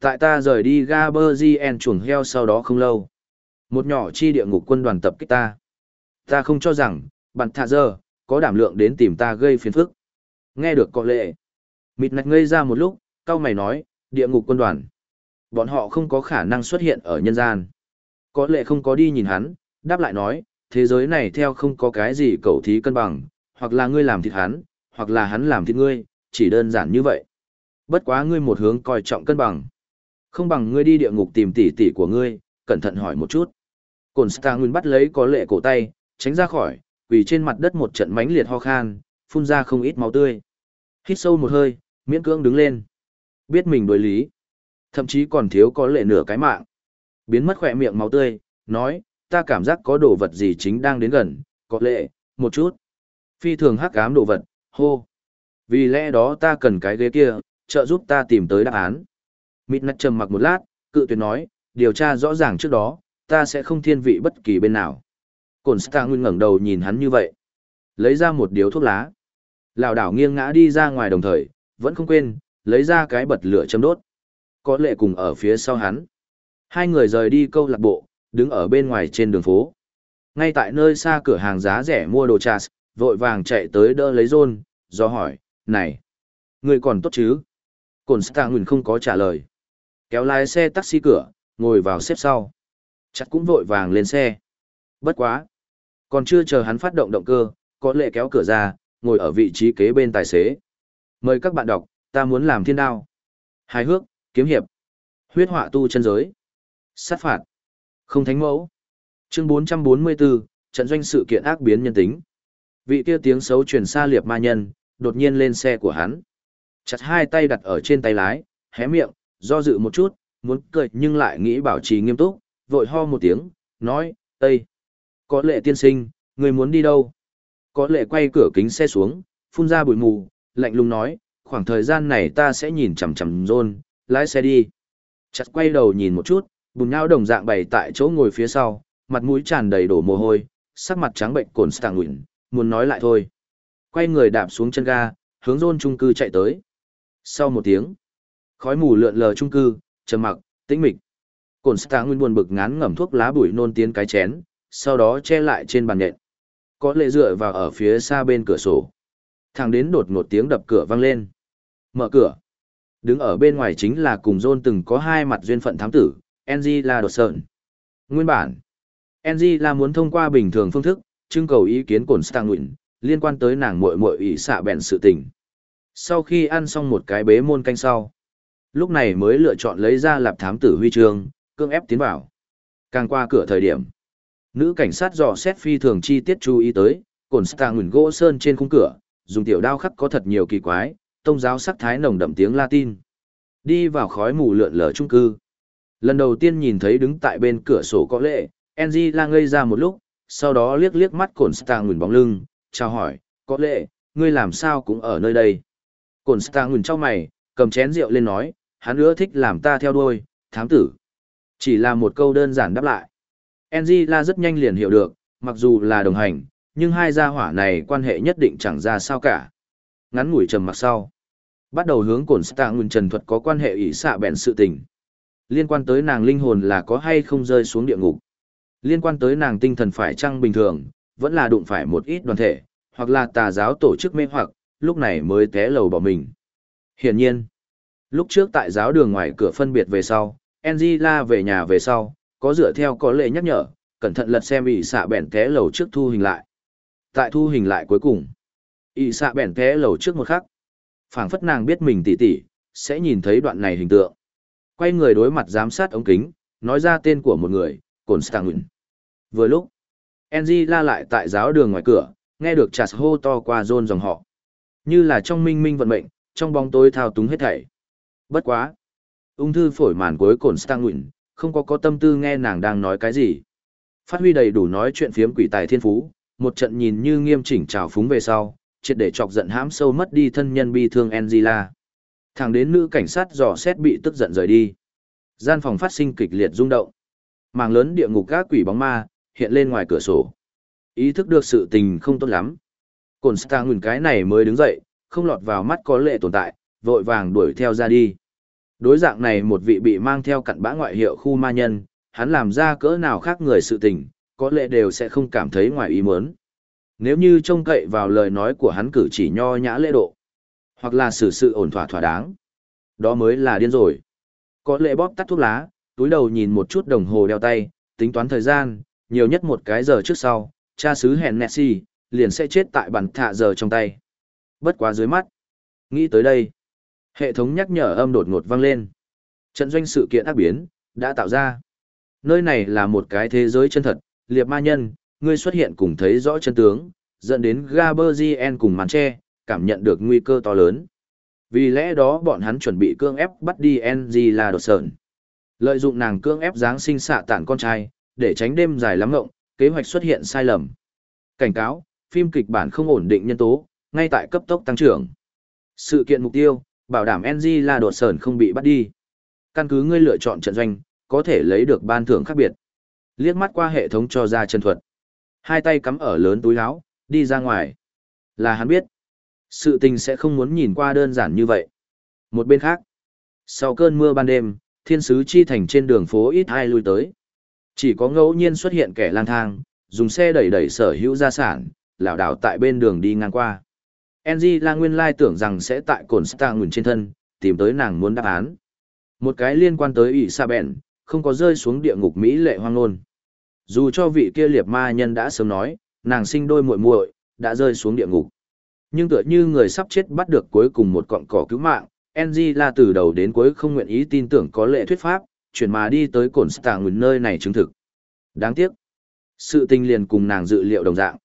Speaker 1: Tại ta rời đi Gaberzien chuồng heo sau đó không lâu. Một nhỏ chi địa ngục quân đoàn tập kích ta. Ta không cho rằng, bạn thạ giờ, có đảm lượng đến tìm ta gây phiền phức. Nghe được có lệ. Mịt nạch ngây ra một lúc, cao mày nói, địa ngục quân đoàn. Bọn họ không có khả năng xuất hiện ở nhân gian. Có lệ không có đi nhìn hắn, đáp lại nói, thế giới này theo không có cái gì cầu thí cân bằng, hoặc là ngươi làm thịt hắn, hoặc là hắn làm thịt ngươi, chỉ đơn giản như vậy. Bất quá ngươi một hướng coi trọng cân bằng. Không bằng ngươi đi địa ngục tìm tỷ tỷ của ngươi, cẩn thận hỏi một chút. Cổn Star Nguyên bắt lấy có lệ cổ tay, tránh ra khỏi, quỳ trên mặt đất một trận mãnh liệt ho khan, phun ra không ít máu tươi. Hít sâu một hơi, miễn cưỡng đứng lên. Biết mình đối lý. Thậm chí còn thiếu có lệ nửa cái mạng. Biến mất khỏe miệng máu tươi, nói, ta cảm giác có đồ vật gì chính đang đến gần, có lệ, một chút. Phi thường hắc ám đồ vật, hô. Vì lẽ đó ta cần cái ghế kia, trợ giúp ta tìm tới đáp án. Mịt nắt trầm mặc một lát, cự tuyệt nói, điều tra rõ ràng trước đó, ta sẽ không thiên vị bất kỳ bên nào. Cổn Star Nguyên ngẩng đầu nhìn hắn như vậy. Lấy ra một điếu thuốc lá. Lào đảo nghiêng ngã đi ra ngoài đồng thời, vẫn không quên, lấy ra cái bật lửa châm đốt. Có lệ cùng ở phía sau hắn. Hai người rời đi câu lạc bộ, đứng ở bên ngoài trên đường phố. Ngay tại nơi xa cửa hàng giá rẻ mua đồ trà, vội vàng chạy tới đỡ lấy rôn, do hỏi, này, người còn tốt chứ? Cổn Star nguyền không có trả lời. Kéo lái xe taxi cửa, ngồi vào xếp sau. Chặt cũng vội vàng lên xe. Bất quá. Còn chưa chờ hắn phát động động cơ, có lệ kéo cửa ra, ngồi ở vị trí kế bên tài xế. Mời các bạn đọc, ta muốn làm thiên đao. Hài hước, kiếm hiệp. Huyết họa tu chân giới. Sát phạt. Không thánh mẫu. Chương 444, trận doanh sự kiện ác biến nhân tính. Vị kia tiếng xấu truyền xa liệp ma nhân, đột nhiên lên xe của hắn. Chặt hai tay đặt ở trên tay lái, hé miệng, do dự một chút, muốn cười nhưng lại nghĩ bảo trì nghiêm túc, vội ho một tiếng, nói, Tây. Có lệ tiên sinh, người muốn đi đâu? Có lệ quay cửa kính xe xuống, phun ra bụi mù, lạnh lùng nói, khoảng thời gian này ta sẽ nhìn chằm chằm John. lái xe đi. Chặt quay đầu nhìn một chút, bùn nhau đồng dạng bày tại chỗ ngồi phía sau, mặt mũi tràn đầy đổ mồ hôi, sắc mặt trắng bệnh cồn stạng nguyện, muốn nói lại thôi. Quay người đạp xuống chân ga, hướng John trung cư chạy tới. Sau một tiếng, khói mù lượn lờ trung cư, trầm mặc, tĩnh mịch. Cổn Star Nguyên buồn bực ngán ngẩm thuốc lá bụi nôn tiến cái chén, sau đó che lại trên bàn nhện. Có lệ dựa vào ở phía xa bên cửa sổ. Thằng đến đột ngột tiếng đập cửa vang lên. Mở cửa. Đứng ở bên ngoài chính là cùng John từng có hai mặt duyên phận thám tử, Angela đột sợn. Nguyên bản. Angela muốn thông qua bình thường phương thức, trưng cầu ý kiến của Star Nguyên, liên quan tới nàng muội muội ỷ xạ bèn sự tình. Sau khi ăn xong một cái bế môn canh sau, lúc này mới lựa chọn lấy ra lạp thám tử huy chương, cương ép tiến vào. Càng qua cửa thời điểm, nữ cảnh sát dò xét phi thường chi tiết chú ý tới, cồn Stang nguyền gỗ sơn trên khung cửa, dùng tiểu đao khắc có thật nhiều kỳ quái, tông giáo sắc thái nồng đậm tiếng Latin. Đi vào khói mù lượn lờ trung cư. Lần đầu tiên nhìn thấy đứng tại bên cửa sổ có lệ, Enji la ngây ra một lúc, sau đó liếc liếc mắt Cổn star nguyền bóng lưng, chào hỏi, có lệ, ngươi làm sao cũng ở nơi đây. Cổn star nguyền trao mày, cầm chén rượu lên nói, hắn ưa thích làm ta theo đuôi, thám tử. Chỉ là một câu đơn giản đáp lại. Angela rất nhanh liền hiểu được, mặc dù là đồng hành, nhưng hai gia hỏa này quan hệ nhất định chẳng ra sao cả. Ngắn ngủi trầm mặc sau. Bắt đầu hướng cổn tạ Nguyên Trần Thuật có quan hệ ỷ xạ bèn sự tình. Liên quan tới nàng linh hồn là có hay không rơi xuống địa ngục. Liên quan tới nàng tinh thần phải chăng bình thường, vẫn là đụng phải một ít đoàn thể, hoặc là tà giáo tổ chức mê hoặc, lúc này mới té lầu bỏ mình. Hiển nhiên, lúc trước tại giáo đường ngoài cửa phân biệt về sau, Angela về nhà về sau, có dựa theo có lệ nhắc nhở, cẩn thận lật xem ỷ xạ bèn té lầu trước thu hình lại. Tại thu hình lại cuối cùng, ỵ xạ bèn té lầu trước một khắc. phảng phất nàng biết mình tỉ tỉ, sẽ nhìn thấy đoạn này hình tượng. Quay người đối mặt giám sát ống kính, nói ra tên của một người, Cồn Stangwin. Vừa lúc, Angela lại tại giáo đường ngoài cửa, nghe được chặt hô to qua rôn dòng họ. Như là trong minh minh vận mệnh, trong bóng tối thao túng hết thảy. Bất quá. Ung thư phổi màn cuối cồn Stangwin, không có có tâm tư nghe nàng đang nói cái gì. Phát huy đầy đủ nói chuyện phiếm quỷ tài thiên phú, một trận nhìn như nghiêm chỉnh trào phúng về sau, triệt để chọc giận hãm sâu mất đi thân nhân bi thương Angela. Thẳng đến nữ cảnh sát dò xét bị tức giận rời đi. Gian phòng phát sinh kịch liệt rung động. Màng lớn địa ngục các quỷ bóng ma, hiện lên ngoài cửa sổ. Ý thức được sự tình không tốt lắm. Cồn Stangwin cái này mới đứng dậy, không lọt vào mắt có lệ tồn tại, vội vàng đuổi theo ra đi. Đối dạng này một vị bị mang theo cặn bã ngoại hiệu khu ma nhân, hắn làm ra cỡ nào khác người sự tình, có lẽ đều sẽ không cảm thấy ngoài ý muốn. Nếu như trông cậy vào lời nói của hắn cử chỉ nho nhã lễ độ, hoặc là xử sự ổn thỏa thỏa đáng, đó mới là điên rồi. Có lẽ bóp tắt thuốc lá, túi đầu nhìn một chút đồng hồ đeo tay, tính toán thời gian, nhiều nhất một cái giờ trước sau, cha xứ hèn Nessie, liền sẽ chết tại bản thạ giờ trong tay. Bất quá dưới mắt. Nghĩ tới đây. Hệ thống nhắc nhở âm đột ngột vang lên. Trận doanh sự kiện ác biến, đã tạo ra. Nơi này là một cái thế giới chân thật, liệp ma nhân, ngươi xuất hiện cùng thấy rõ chân tướng, dẫn đến Gaberzien cùng màn tre, cảm nhận được nguy cơ to lớn. Vì lẽ đó bọn hắn chuẩn bị cương ép bắt đi NG là đột sợn. Lợi dụng nàng cương ép Giáng sinh xạ tản con trai, để tránh đêm dài lắm ngộng, kế hoạch xuất hiện sai lầm. Cảnh cáo, phim kịch bản không ổn định nhân tố, ngay tại cấp tốc tăng trưởng. Sự kiện mục tiêu, bảo đảm NG là đột sờn không bị bắt đi. Căn cứ ngươi lựa chọn trận doanh, có thể lấy được ban thưởng khác biệt. Liếc mắt qua hệ thống cho ra chân thuật. Hai tay cắm ở lớn túi áo, đi ra ngoài. Là hắn biết. Sự tình sẽ không muốn nhìn qua đơn giản như vậy. Một bên khác, sau cơn mưa ban đêm, thiên sứ chi thành trên đường phố ít ai lui tới. Chỉ có ngẫu nhiên xuất hiện kẻ lang thang, dùng xe đẩy đẩy sở hữu gia sản, lảo đảo tại bên đường đi ngang qua. Enji là nguyên lai tưởng rằng sẽ tại cồn Star nguyền trên thân, tìm tới nàng muốn đáp án. Một cái liên quan tới ỷ sa bẹn, không có rơi xuống địa ngục Mỹ lệ hoang nôn. Dù cho vị kia liệt ma nhân đã sớm nói, nàng sinh đôi muội muội đã rơi xuống địa ngục. Nhưng tựa như người sắp chết bắt được cuối cùng một cọng cỏ cứu mạng, NG là từ đầu đến cuối không nguyện ý tin tưởng có lệ thuyết pháp, chuyển mà đi tới cồn stạng nguyên nơi này chứng thực. Đáng tiếc. Sự tình liền cùng nàng dự liệu đồng dạng.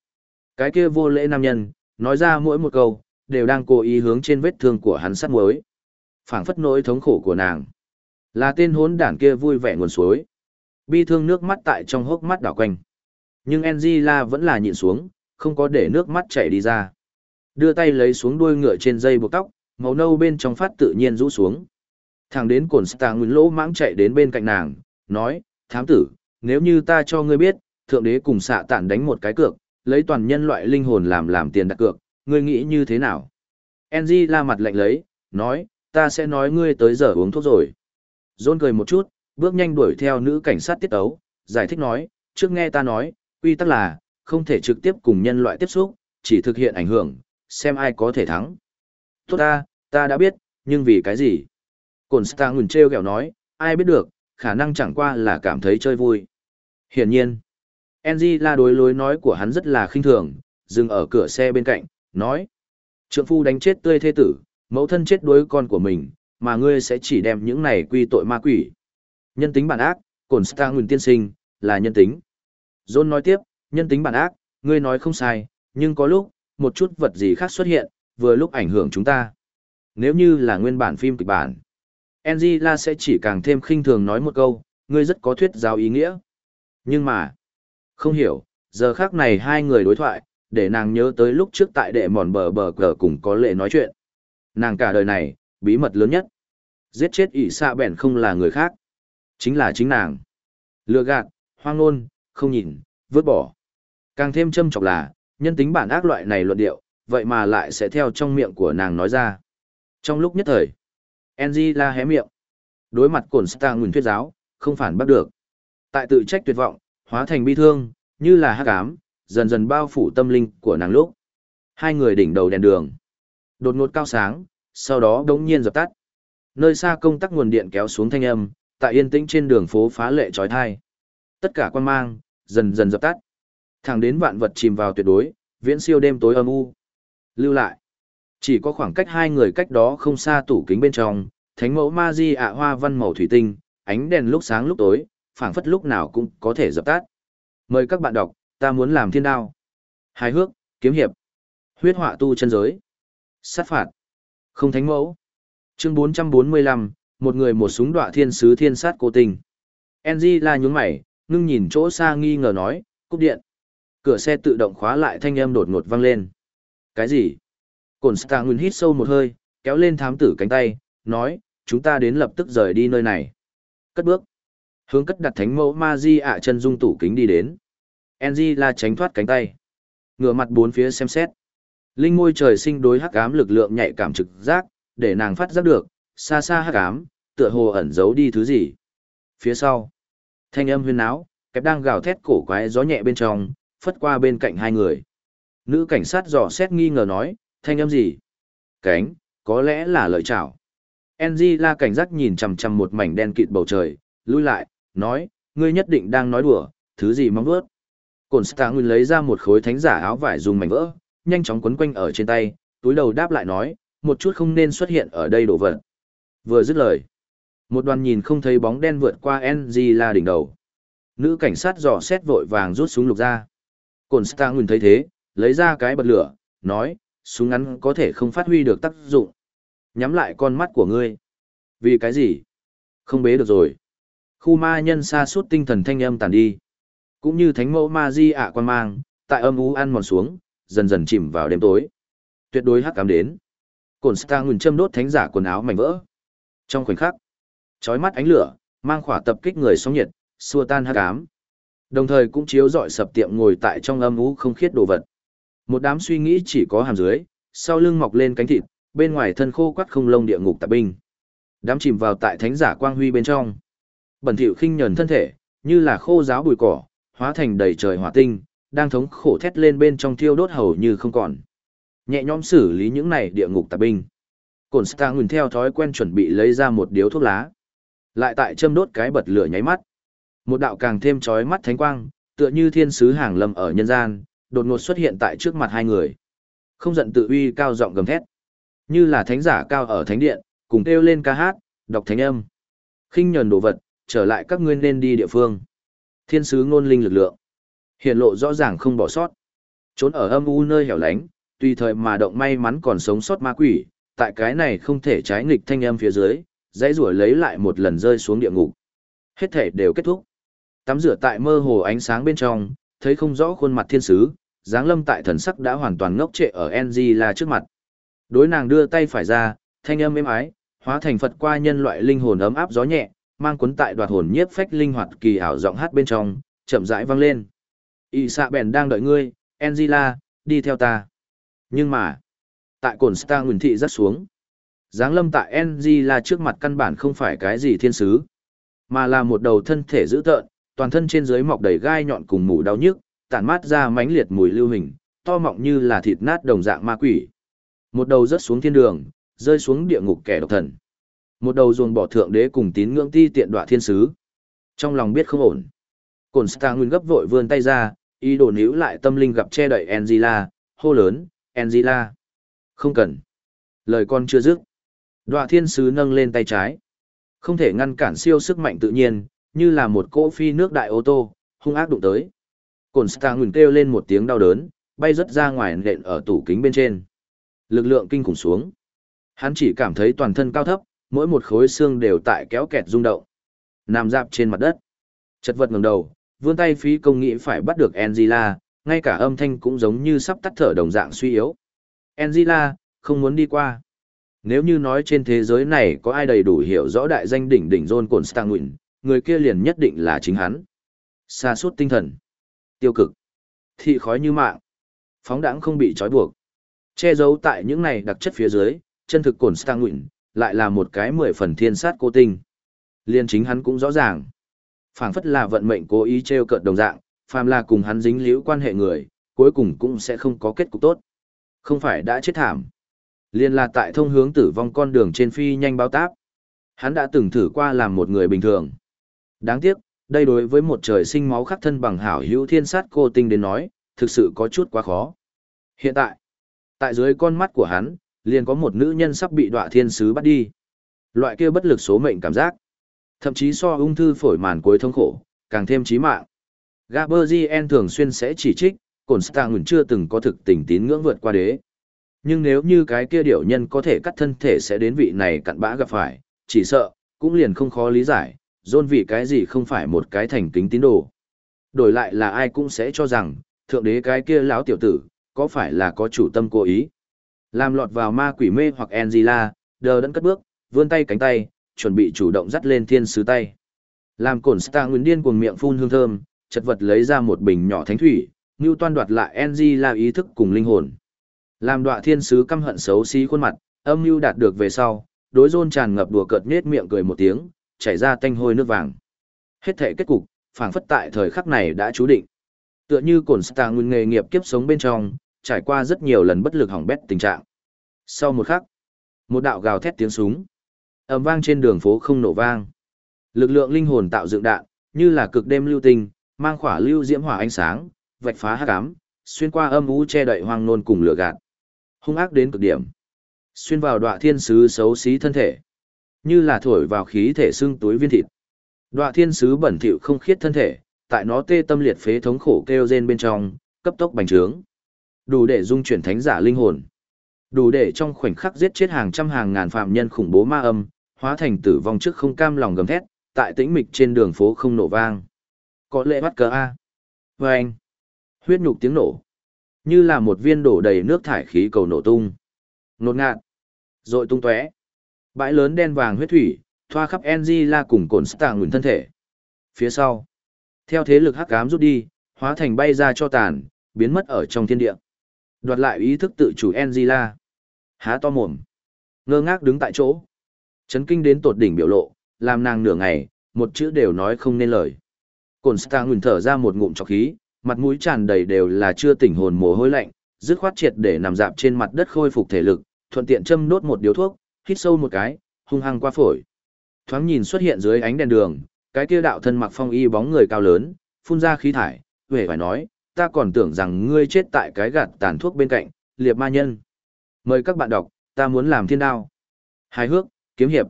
Speaker 1: Cái kia vô lễ nam nhân, nói ra mỗi một câu, đều đang cố ý hướng trên vết thương của hắn sắt muối. phảng phất nỗi thống khổ của nàng. Là tên hốn đản kia vui vẻ nguồn suối. Bi thương nước mắt tại trong hốc mắt đảo quanh. Nhưng Angela vẫn là nhịn xuống, không có để nước mắt chảy đi ra. Đưa tay lấy xuống đuôi ngựa trên dây buộc tóc, màu nâu bên trong phát tự nhiên rũ xuống. Thằng đến cồn stà nguyên lỗ mãng chạy đến bên cạnh nàng, nói, thám tử, nếu như ta cho ngươi biết, thượng đế cùng xạ tản đánh một cái cược, lấy toàn nhân loại linh hồn làm làm tiền đặt cược, ngươi nghĩ như thế nào? Enzy la mặt lạnh lấy, nói, ta sẽ nói ngươi tới giờ uống thuốc rồi. John cười một chút, bước nhanh đuổi theo nữ cảnh sát tiết ấu, giải thích nói, trước nghe ta nói, quy tắc là, không thể trực tiếp cùng nhân loại tiếp xúc, chỉ thực hiện ảnh hưởng, xem ai có thể thắng. Tốt ta, ta đã biết, nhưng vì cái gì? Cổn Star ngừng treo kẹo nói, ai biết được, khả năng chẳng qua là cảm thấy chơi vui. Hiển nhiên, Enzy la đối lối nói của hắn rất là khinh thường, dừng ở cửa xe bên cạnh, nói. Trượng phu đánh chết tươi thê tử, mẫu thân chết đuối con của mình, mà ngươi sẽ chỉ đem những này quy tội ma quỷ. Nhân tính bản ác, Cổn Star nguyên tiên sinh, là nhân tính. John nói tiếp, nhân tính bản ác, ngươi nói không sai, nhưng có lúc, một chút vật gì khác xuất hiện, vừa lúc ảnh hưởng chúng ta. Nếu như là nguyên bản phim kịch bản, Angela sẽ chỉ càng thêm khinh thường nói một câu, ngươi rất có thuyết giáo ý nghĩa. Nhưng mà, không hiểu, giờ khác này hai người đối thoại, để nàng nhớ tới lúc trước tại đệ mòn bờ bờ cờ cùng có lệ nói chuyện. Nàng cả đời này, bí mật lớn nhất. Giết chết ỷ xạ bèn không là người khác. Chính là chính nàng. Lừa gạt, hoang ngôn, không nhìn, vứt bỏ. Càng thêm châm chọc là, nhân tính bản ác loại này luận điệu, vậy mà lại sẽ theo trong miệng của nàng nói ra. Trong lúc nhất thời, Angela hé miệng. Đối mặt cổn Star Nguyên thuyết giáo, không phản bắt được. Tại tự trách tuyệt vọng, hóa thành bi thương, như là hắc ám, dần dần bao phủ tâm linh của nàng lúc. Hai người đỉnh đầu đèn đường. Đột ngột cao sáng, sau đó đống nhiên dập tắt. Nơi xa công tắc nguồn điện kéo xuống thanh âm, tại yên tĩnh trên đường phố phá lệ trói thai. Tất cả quan mang, dần dần dập tắt. Thẳng đến vạn vật chìm vào tuyệt đối, viễn siêu đêm tối âm u. Lưu lại. Chỉ có khoảng cách hai người cách đó không xa tủ kính bên trong, thánh mẫu ma di ạ hoa văn màu thủy tinh, ánh đèn lúc sáng lúc tối, phảng phất lúc nào cũng có thể dập tắt. Mời các bạn đọc, ta muốn làm thiên đao. Hài hước, kiếm hiệp. Huyết họa tu chân giới. Sát phạt. Không thánh mẫu. Chương 445, một người một súng đọa thiên sứ thiên sát cô tình. NG la nhún mày, ngưng nhìn chỗ xa nghi ngờ nói, cúp điện. Cửa xe tự động khóa lại thanh âm đột ngột vang lên. Cái gì? Cổn Star Nguyên hít sâu một hơi, kéo lên thám tử cánh tay, nói, chúng ta đến lập tức rời đi nơi này. Cất bước. Hướng cất đặt thánh mẫu ma di ạ chân dung tủ kính đi đến. NG la tránh thoát cánh tay. Ngửa mặt bốn phía xem xét. Linh ngôi trời sinh đối hắc ám lực lượng nhạy cảm trực giác, để nàng phát giác được, xa xa hắc ám, tựa hồ ẩn giấu đi thứ gì. Phía sau, thanh âm huyên náo, kẹp đang gào thét cổ quái gió nhẹ bên trong, phất qua bên cạnh hai người. Nữ cảnh sát dò xét nghi ngờ nói, thanh âm gì? Cánh, có lẽ là lợi chảo. Angela cảnh giác nhìn chằm chằm một mảnh đen kịt bầu trời, lui lại, nói, ngươi nhất định đang nói đùa, thứ gì mong vớt. Cổn Star Nguyên lấy ra một khối thánh giả áo vải dùng mảnh vỡ, nhanh chóng quấn quanh ở trên tay, túi đầu đáp lại nói, một chút không nên xuất hiện ở đây đổ vật. Vừa dứt lời, một đoàn nhìn không thấy bóng đen vượt qua Angela đỉnh đầu. Nữ cảnh sát dò xét vội vàng rút súng lục ra. Cổn Star Nguyên thấy thế, lấy ra cái bật lửa, nói, súng ngắn có thể không phát huy được tác dụng. Nhắm lại con mắt của ngươi. Vì cái gì? Không bế được rồi. Khu ma nhân xa suốt tinh thần thanh âm tàn đi. Cũng như thánh mẫu ma di ạ quan mang, tại âm u ăn mòn xuống, dần dần chìm vào đêm tối. Tuyệt đối hắc cám đến. Cổn Star châm đốt thánh giả quần áo mảnh vỡ. Trong khoảnh khắc, chói mắt ánh lửa, mang khỏa tập kích người sóng nhiệt, xua tan hắc ám. Đồng thời cũng chiếu rọi sập tiệm ngồi tại trong âm u không khiết đồ vật. Một đám suy nghĩ chỉ có hàm dưới, sau lưng mọc lên cánh thịt, bên ngoài thân khô quắt không lông địa ngục tạp binh. Đám chìm vào tại thánh giả quang huy bên trong. Bẩn thỉu khinh nhẫn thân thể, như là khô giáo bụi cỏ, hóa thành đầy trời hỏa tinh, đang thống khổ thét lên bên trong thiêu đốt hầu như không còn. Nhẹ nhõm xử lý những này địa ngục tạp binh. Cổn Star Nguyên theo thói quen chuẩn bị lấy ra một điếu thuốc lá. Lại tại châm đốt cái bật lửa nháy mắt. Một đạo càng thêm chói mắt thánh quang, tựa như thiên sứ hàng lâm ở nhân gian, đột ngột xuất hiện tại trước mặt hai người. Không giận tự uy cao giọng gầm thét. Như là thánh giả cao ở thánh điện, cùng kêu lên ca hát, đọc thánh âm. khinh nhờn đồ vật, trở lại các ngươi nên đi địa phương. Thiên sứ ngôn linh lực lượng. Hiện lộ rõ ràng không bỏ sót. Trốn ở âm u nơi hẻo lánh, tùy thời mà động may mắn còn sống sót ma quỷ, tại cái này không thể trái nghịch thanh âm phía dưới, dãy rủa lấy lại một lần rơi xuống địa ngục. Hết thể đều kết thúc. Tắm rửa tại mơ hồ ánh sáng bên trong, thấy không rõ khuôn mặt thiên sứ, dáng lâm tại thần sắc đã hoàn toàn ngốc trệ ở Angela trước mặt. Đối nàng đưa tay phải ra, thanh âm êm ái, hóa thành Phật qua nhân loại linh hồn ấm áp gió nhẹ, mang cuốn tại đoạt hồn nhiếp phách linh hoạt kỳ ảo giọng hát bên trong, chậm rãi vang lên. Y xạ bèn đang đợi ngươi, Angela, đi theo ta. Nhưng mà, tại cồn Star Nguyên Thị rất xuống. Giáng lâm tại Angela trước mặt căn bản không phải cái gì thiên sứ, mà là một đầu thân thể dữ tợn, toàn thân trên dưới mọc đầy gai nhọn cùng mù đau nhức, tản mát ra mánh liệt mùi lưu hình, to mọng như là thịt nát đồng dạng ma quỷ. Một đầu rớt xuống thiên đường, rơi xuống địa ngục kẻ độc thần. Một đầu dồn bỏ thượng đế cùng tín ngưỡng ti tiện đọa thiên sứ. Trong lòng biết không ổn. Cổn Star Nguyên gấp vội vươn tay ra, ý đồ níu lại tâm linh gặp che đậy Angela, hô lớn, Angela. Không cần. Lời con chưa dứt. Đoạ thiên sứ nâng lên tay trái. Không thể ngăn cản siêu sức mạnh tự nhiên, như là một cỗ phi nước đại ô tô, hung ác đụng tới. Cổn Star ngừng kêu lên một tiếng đau đớn, bay rất ra ngoài nện ở tủ kính bên trên. Lực lượng kinh khủng xuống. Hắn chỉ cảm thấy toàn thân cao thấp, mỗi một khối xương đều tại kéo kẹt rung động. Nằm dạp trên mặt đất. Chật vật ngẩng đầu, vươn tay phí công nghĩ phải bắt được Angela, ngay cả âm thanh cũng giống như sắp tắt thở đồng dạng suy yếu. Angela, không muốn đi qua. Nếu như nói trên thế giới này có ai đầy đủ hiểu rõ đại danh đỉnh đỉnh John Constantine, người kia liền nhất định là chính hắn. Xa suốt tinh thần. Tiêu cực. Thị khói như mạng. Phóng đãng không bị trói buộc. Che giấu tại những này đặc chất phía dưới, chân thực Constantine, lại là một cái mười phần thiên sát cô tinh. Liên chính hắn cũng rõ ràng. phảng phất là vận mệnh cố ý treo cợt đồng dạng, phàm là cùng hắn dính liễu quan hệ người, cuối cùng cũng sẽ không có kết cục tốt. Không phải đã chết thảm. Liên là tại thông hướng tử vong con đường trên phi nhanh báo táp. Hắn đã từng thử qua làm một người bình thường. Đáng tiếc, đây đối với một trời sinh máu khắc thân bằng hảo hữu thiên sát cô tinh đến nói, thực sự có chút quá khó. Hiện tại, tại dưới con mắt của hắn, liền có một nữ nhân sắp bị đọa thiên sứ bắt đi. Loại kia bất lực số mệnh cảm giác. Thậm chí so ung thư phổi màn cuối thống khổ, càng thêm chí mạng. Gaberzien thường xuyên sẽ chỉ trích, Cổn Stang chưa từng có thực tình tín ngưỡng vượt qua đế. Nhưng nếu như cái kia điểu nhân có thể cắt thân thể sẽ đến vị này cặn bã gặp phải, chỉ sợ, cũng liền không khó lý giải, dôn vì cái gì không phải một cái thành kính tín đồ. Đổi lại là ai cũng sẽ cho rằng, thượng đế cái kia lão tiểu tử, có phải là có chủ tâm cố ý. Làm lọt vào ma quỷ mê hoặc Angela, đờ đẫn cất bước, vươn tay cánh tay, chuẩn bị chủ động dắt lên thiên sứ tay. Làm cổn star nguyên điên cuồng miệng phun hương thơm, chật vật lấy ra một bình nhỏ thánh thủy, như toan đoạt lại Angela ý thức cùng linh hồn. Làm đọa thiên sứ căm hận xấu xí khuôn mặt, âm mưu đạt được về sau, đối rôn tràn ngập đùa cợt nết miệng cười một tiếng, chảy ra tanh hôi nước vàng. Hết thể kết cục, phảng phất tại thời khắc này đã chú định. Tựa như cổn star nguyên nghề nghiệp kiếp sống bên trong, trải qua rất nhiều lần bất lực hỏng bét tình trạng. Sau một khắc, một đạo gào thét tiếng súng, ầm vang trên đường phố không nổ vang. Lực lượng linh hồn tạo dựng đạn, như là cực đêm lưu tình, mang khỏa lưu diễm hỏa ánh sáng, vạch phá hắc ám, xuyên qua âm u che đậy hoang nôn cùng lửa gạt. Hung ác đến cực điểm. Xuyên vào đọa thiên sứ xấu xí thân thể, như là thổi vào khí thể xương túi viên thịt. Đọa thiên sứ bẩn thỉu không khiết thân thể, tại nó tê tâm liệt phế thống khổ kêu rên bên trong, cấp tốc bành trướng. Đủ để dung chuyển thánh giả linh hồn. Đủ để trong khoảnh khắc giết chết hàng trăm hàng ngàn phạm nhân khủng bố ma âm, hóa thành tử vong trước không cam lòng gầm thét, tại tĩnh mịch trên đường phố không nổ vang. Có lẽ bắt cờ A. Vâng anh. Huyết nhục tiếng nổ. Như là một viên đổ đầy nước thải khí cầu nổ tung. Nột ngạt. Rồi tung tóe. Bãi lớn đen vàng huyết thủy, thoa khắp Angela cùng cồn stạ nguyền thân thể. Phía sau. Theo thế lực hắc ám rút đi, hóa thành bay ra cho tàn, biến mất ở trong thiên địa. Đoạt lại ý thức tự chủ Angela. Há to mồm. Ngơ ngác đứng tại chỗ. Chấn kinh đến tột đỉnh biểu lộ, làm nàng nửa ngày, một chữ đều nói không nên lời. Cồn Star nguyền thở ra một ngụm trọc khí, mặt mũi tràn đầy đều là chưa tỉnh hồn mồ hôi lạnh, dứt khoát triệt để nằm dạp trên mặt đất khôi phục thể lực, thuận tiện châm đốt một điếu thuốc, hít sâu một cái, hung hăng qua phổi. Thoáng nhìn xuất hiện dưới ánh đèn đường, cái kia đạo thân mặc phong y bóng người cao lớn, phun ra khí thải, vẻ phải nói, ta còn tưởng rằng ngươi chết tại cái gạt tàn thuốc bên cạnh, liệp ma nhân. Mời các bạn đọc, ta muốn làm thiên đao. Hài hước, kiếm hiệp,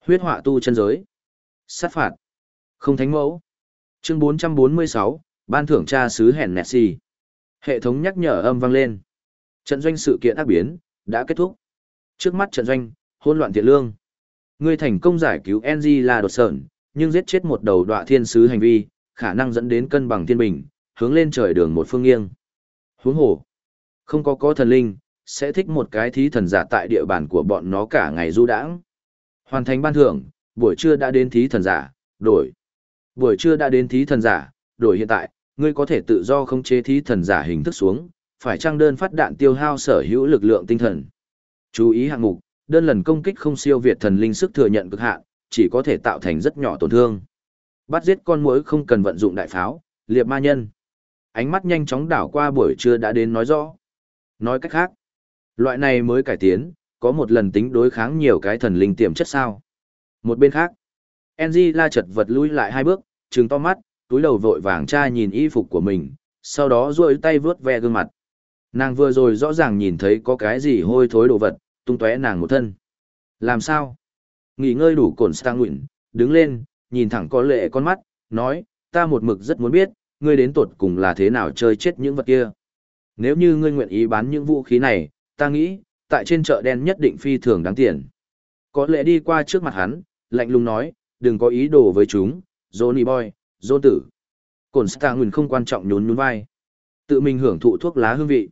Speaker 1: huyết họa tu chân giới, sát phạt, không thánh mẫu. Chương 446, ban thưởng tra sứ hèn Messi. Hệ thống nhắc nhở âm vang lên. Trận doanh sự kiện ác biến, đã kết thúc. Trước mắt trận doanh, hỗn loạn thiện lương. Ngươi thành công giải cứu NG là đột sởn nhưng giết chết một đầu đọa thiên sứ hành vi, khả năng dẫn đến cân bằng thiên bình, hướng lên trời đường một phương nghiêng. Huống hồ, không có có thần linh, sẽ thích một cái thí thần giả tại địa bàn của bọn nó cả ngày du đãng. Hoàn thành ban thưởng, buổi trưa đã đến thí thần giả, đổi. Buổi trưa đã đến thí thần giả, đổi hiện tại, ngươi có thể tự do khống chế thí thần giả hình thức xuống, phải trang đơn phát đạn tiêu hao sở hữu lực lượng tinh thần. Chú ý hạng mục, đơn lần công kích không siêu việt thần linh sức thừa nhận cực hạn, chỉ có thể tạo thành rất nhỏ tổn thương. Bắt giết con muỗi không cần vận dụng đại pháo, liệp ma nhân. Ánh mắt nhanh chóng đảo qua buổi trưa đã đến nói rõ. Nói cách khác, loại này mới cải tiến, có một lần tính đối kháng nhiều cái thần linh tiềm chất sao. Một bên khác, Enji la chật vật lui lại hai bước, trừng to mắt, túi đầu vội vàng tra nhìn y phục của mình, sau đó duỗi tay vướt ve gương mặt. Nàng vừa rồi rõ ràng nhìn thấy có cái gì hôi thối đồ vật, tung tóe nàng một thân. Làm sao? Nghỉ ngơi đủ cồn stang nguyện, đứng lên, nhìn thẳng có lệ con mắt, nói, ta một mực rất muốn biết, ngươi đến tột cùng là thế nào chơi chết những vật kia. Nếu như ngươi nguyện ý bán những vũ khí này, ta nghĩ, tại trên chợ đen nhất định phi thường đáng tiền. Có lẽ đi qua trước mặt hắn, lạnh lùng nói, đừng có ý đồ với chúng, Johnny Boy, dôn tử. Cổn nguyên không quan trọng nhún nhún vai. Tự mình hưởng thụ thuốc lá hương vị.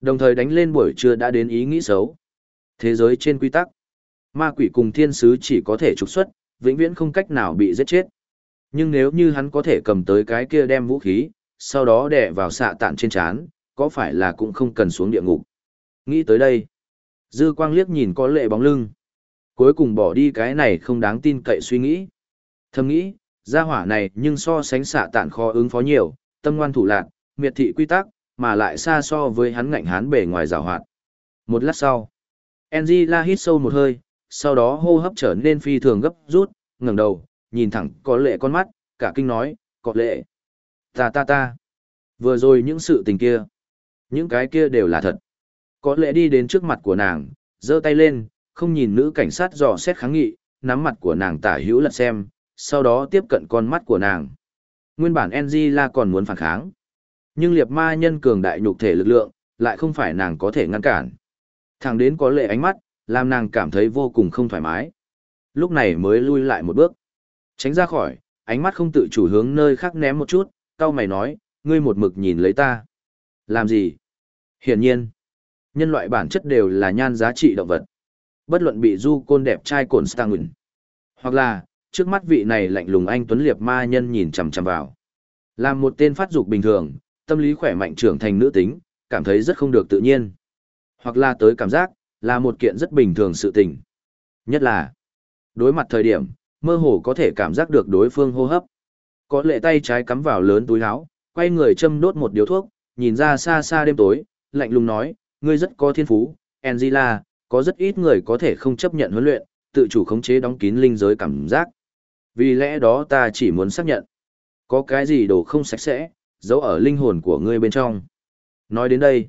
Speaker 1: Đồng thời đánh lên buổi trưa đã đến ý nghĩ xấu. Thế giới trên quy tắc, ma quỷ cùng thiên sứ chỉ có thể trục xuất, vĩnh viễn không cách nào bị giết chết. Nhưng nếu như hắn có thể cầm tới cái kia đem vũ khí, sau đó đè vào xạ tạn trên chán, có phải là cũng không cần xuống địa ngục. Nghĩ tới đây, dư quang liếc nhìn có lệ bóng lưng. Cuối cùng bỏ đi cái này không đáng tin cậy suy nghĩ. Thầm nghĩ, gia hỏa này nhưng so sánh xạ tản khó ứng phó nhiều, tâm ngoan thủ lạc, miệt thị quy tắc, mà lại xa so với hắn ngạnh hán bề ngoài rào hoạt. Một lát sau, Angela hít sâu một hơi, sau đó hô hấp trở nên phi thường gấp rút, ngẩng đầu, nhìn thẳng có lệ con mắt, cả kinh nói, có lệ. Ta ta ta. Vừa rồi những sự tình kia. Những cái kia đều là thật. Có lệ đi đến trước mặt của nàng, giơ tay lên, không nhìn nữ cảnh sát dò xét kháng nghị, nắm mặt của nàng tả hữu lật xem, sau đó tiếp cận con mắt của nàng. Nguyên bản Angela còn muốn phản kháng. Nhưng liệt ma nhân cường đại nhục thể lực lượng, lại không phải nàng có thể ngăn cản. Thằng đến có lệ ánh mắt, làm nàng cảm thấy vô cùng không thoải mái. Lúc này mới lui lại một bước. Tránh ra khỏi, ánh mắt không tự chủ hướng nơi khác ném một chút, cao mày nói, ngươi một mực nhìn lấy ta. Làm gì? Hiển nhiên, nhân loại bản chất đều là nhan giá trị động vật. Bất luận bị du côn đẹp trai cồn Stangun. Hoặc là, trước mắt vị này lạnh lùng anh Tuấn Liệp ma nhân nhìn chằm chằm vào. Làm một tên phát dục bình thường, tâm lý khỏe mạnh trưởng thành nữ tính, cảm thấy rất không được tự nhiên. Hoặc là tới cảm giác, là một kiện rất bình thường sự tình. Nhất là, đối mặt thời điểm, mơ hồ có thể cảm giác được đối phương hô hấp. Có lệ tay trái cắm vào lớn túi áo, quay người châm đốt một điếu thuốc, nhìn ra xa xa đêm tối, lạnh lùng nói, ngươi rất có thiên phú, Angela, có rất ít người có thể không chấp nhận huấn luyện, tự chủ khống chế đóng kín linh giới cảm giác. Vì lẽ đó ta chỉ muốn xác nhận, có cái gì đồ không sạch sẽ, giấu ở linh hồn của ngươi bên trong. Nói đến đây,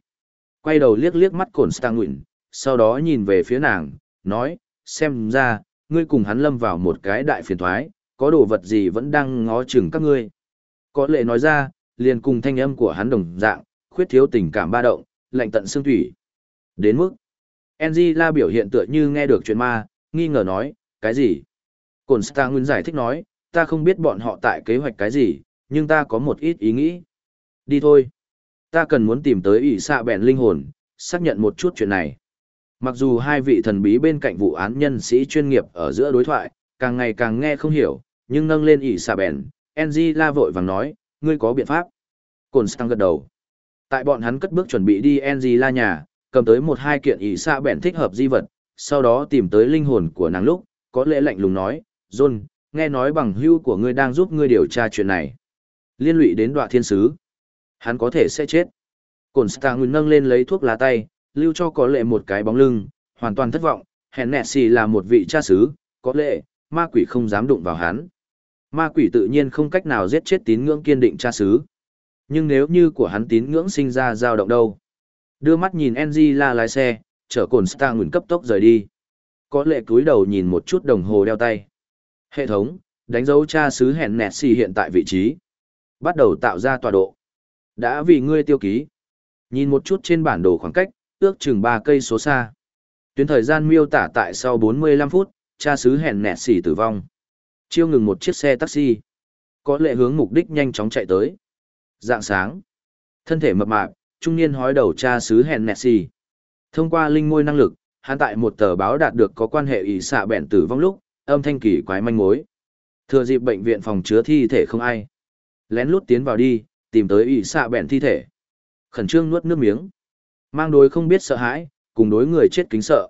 Speaker 1: quay đầu liếc liếc mắt cổn nguyện sau đó nhìn về phía nàng, nói, xem ra, ngươi cùng hắn lâm vào một cái đại phiền thoái, có đồ vật gì vẫn đang ngó chừng các ngươi. Có lệ nói ra, liền cùng thanh âm của hắn đồng dạng, khuyết thiếu tình cảm ba động, lạnh tận xương thủy. Đến mức, Angela biểu hiện tựa như nghe được chuyện ma, nghi ngờ nói, cái gì? Cổn Stanguin giải thích nói, ta không biết bọn họ tại kế hoạch cái gì, nhưng ta có một ít ý nghĩ. Đi thôi. Ta cần muốn tìm tới ỷ xạ bèn linh hồn, xác nhận một chút chuyện này. Mặc dù hai vị thần bí bên cạnh vụ án nhân sĩ chuyên nghiệp ở giữa đối thoại, càng ngày càng nghe không hiểu, nhưng nâng lên ỷ xạ bèn, NG la vội vàng nói, ngươi có biện pháp. Cổn Stang gật đầu. Tại bọn hắn cất bước chuẩn bị đi NG la nhà, cầm tới một hai kiện ỷ xạ bèn thích hợp di vật, sau đó tìm tới linh hồn của nàng lúc, có lẽ lạnh lùng nói, John, nghe nói bằng hưu của ngươi đang giúp ngươi điều tra chuyện này. Liên lụy đến đoạn thiên sứ. Hắn có thể sẽ chết. Cổn Stang nâng lên lấy thuốc lá tay, lưu cho có lệ một cái bóng lưng, hoàn toàn thất vọng, hèn nẹ xì là một vị cha sứ, có lệ, ma quỷ không dám đụng vào hắn. Ma quỷ tự nhiên không cách nào giết chết tín ngưỡng kiên định cha sứ. Nhưng nếu như của hắn tín ngưỡng sinh ra dao động đâu? Đưa mắt nhìn NG la lái xe, chở cồn Stang cấp tốc rời đi. Có lệ cúi đầu nhìn một chút đồng hồ đeo tay. Hệ thống, đánh dấu cha sứ hẹn nẹt xì hiện tại vị trí. Bắt đầu tạo ra tọa độ. Đã vì ngươi tiêu ký. Nhìn một chút trên bản đồ khoảng cách, ước chừng ba cây số xa. Tuyến thời gian miêu tả tại sau 45 phút, cha sứ hẹn nẹt xì tử vong. Chiêu ngừng một chiếc xe taxi. Có lệ hướng mục đích nhanh chóng chạy tới. Dạng sáng. Thân thể mập mạp, trung niên hói đầu cha sứ hẹn nẹt xì. Thông qua linh môi năng lực, hắn tại một tờ báo đạt được có quan hệ ỷ xạ bẹn tử vong lúc, âm thanh kỳ quái manh mối. Thừa dịp bệnh viện phòng chứa thi thể không ai. Lén lút tiến vào đi, tìm tới ỷ xạ bẹn thi thể. Khẩn trương nuốt nước miếng. Mang đối không biết sợ hãi, cùng đối người chết kính sợ.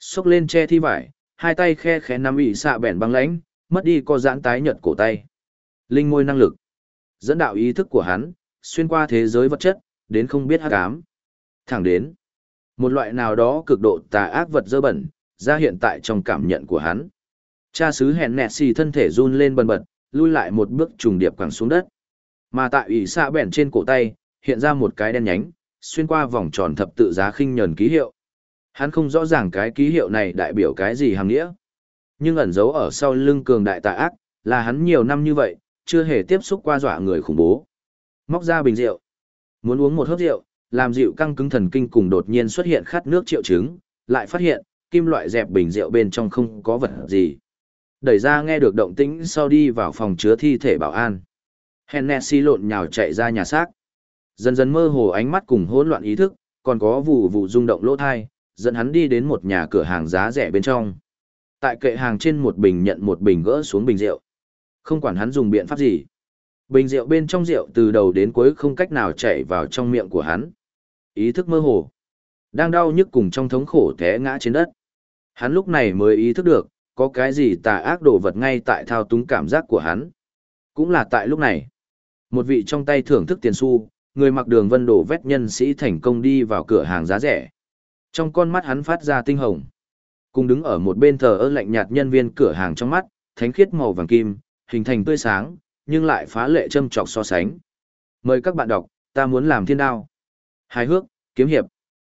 Speaker 1: Xốc lên che thi vải, hai tay khe khẽ nắm ỷ xạ bẹn băng lãnh, mất đi co giãn tái nhợt cổ tay. Linh môi năng lực. Dẫn đạo ý thức của hắn, xuyên qua thế giới vật chất, đến không biết hắc ám. Thẳng đến. Một loại nào đó cực độ tà ác vật dơ bẩn, ra hiện tại trong cảm nhận của hắn. Cha sứ hẹn nẹt xì thân thể run lên bần bật, lui lại một bước trùng điệp quẳng xuống đất. Mà tại ủy xạ bẹn trên cổ tay, hiện ra một cái đen nhánh, xuyên qua vòng tròn thập tự giá khinh nhờn ký hiệu. Hắn không rõ ràng cái ký hiệu này đại biểu cái gì hàng nghĩa. Nhưng ẩn giấu ở sau lưng cường đại tà ác, là hắn nhiều năm như vậy, chưa hề tiếp xúc qua dọa người khủng bố. Móc ra bình rượu. Muốn uống một hớp rượu, làm dịu căng cứng thần kinh cùng đột nhiên xuất hiện khát nước triệu chứng, lại phát hiện, kim loại dẹp bình rượu bên trong không có vật gì. Đẩy ra nghe được động tĩnh sau đi vào phòng chứa thi thể bảo an. Hennessy lộn nhào chạy ra nhà xác. Dần dần mơ hồ ánh mắt cùng hỗn loạn ý thức, còn có vụ vụ rung động lỗ thai, dẫn hắn đi đến một nhà cửa hàng giá rẻ bên trong. Tại kệ hàng trên một bình nhận một bình gỡ xuống bình rượu. Không quản hắn dùng biện pháp gì. Bình rượu bên trong rượu từ đầu đến cuối không cách nào chảy vào trong miệng của hắn. Ý thức mơ hồ. Đang đau nhức cùng trong thống khổ té ngã trên đất. Hắn lúc này mới ý thức được, có cái gì tà ác đồ vật ngay tại thao túng cảm giác của hắn. Cũng là tại lúc này. Một vị trong tay thưởng thức tiền xu, người mặc đường vân đổ vét nhân sĩ thành công đi vào cửa hàng giá rẻ. Trong con mắt hắn phát ra tinh hồng. Cùng đứng ở một bên thờ ơ lạnh nhạt nhân viên cửa hàng trong mắt, thánh khiết màu vàng kim, hình thành tươi sáng, nhưng lại phá lệ châm trọc so sánh. Mời các bạn đọc, ta muốn làm thiên đao. Hài hước, kiếm hiệp.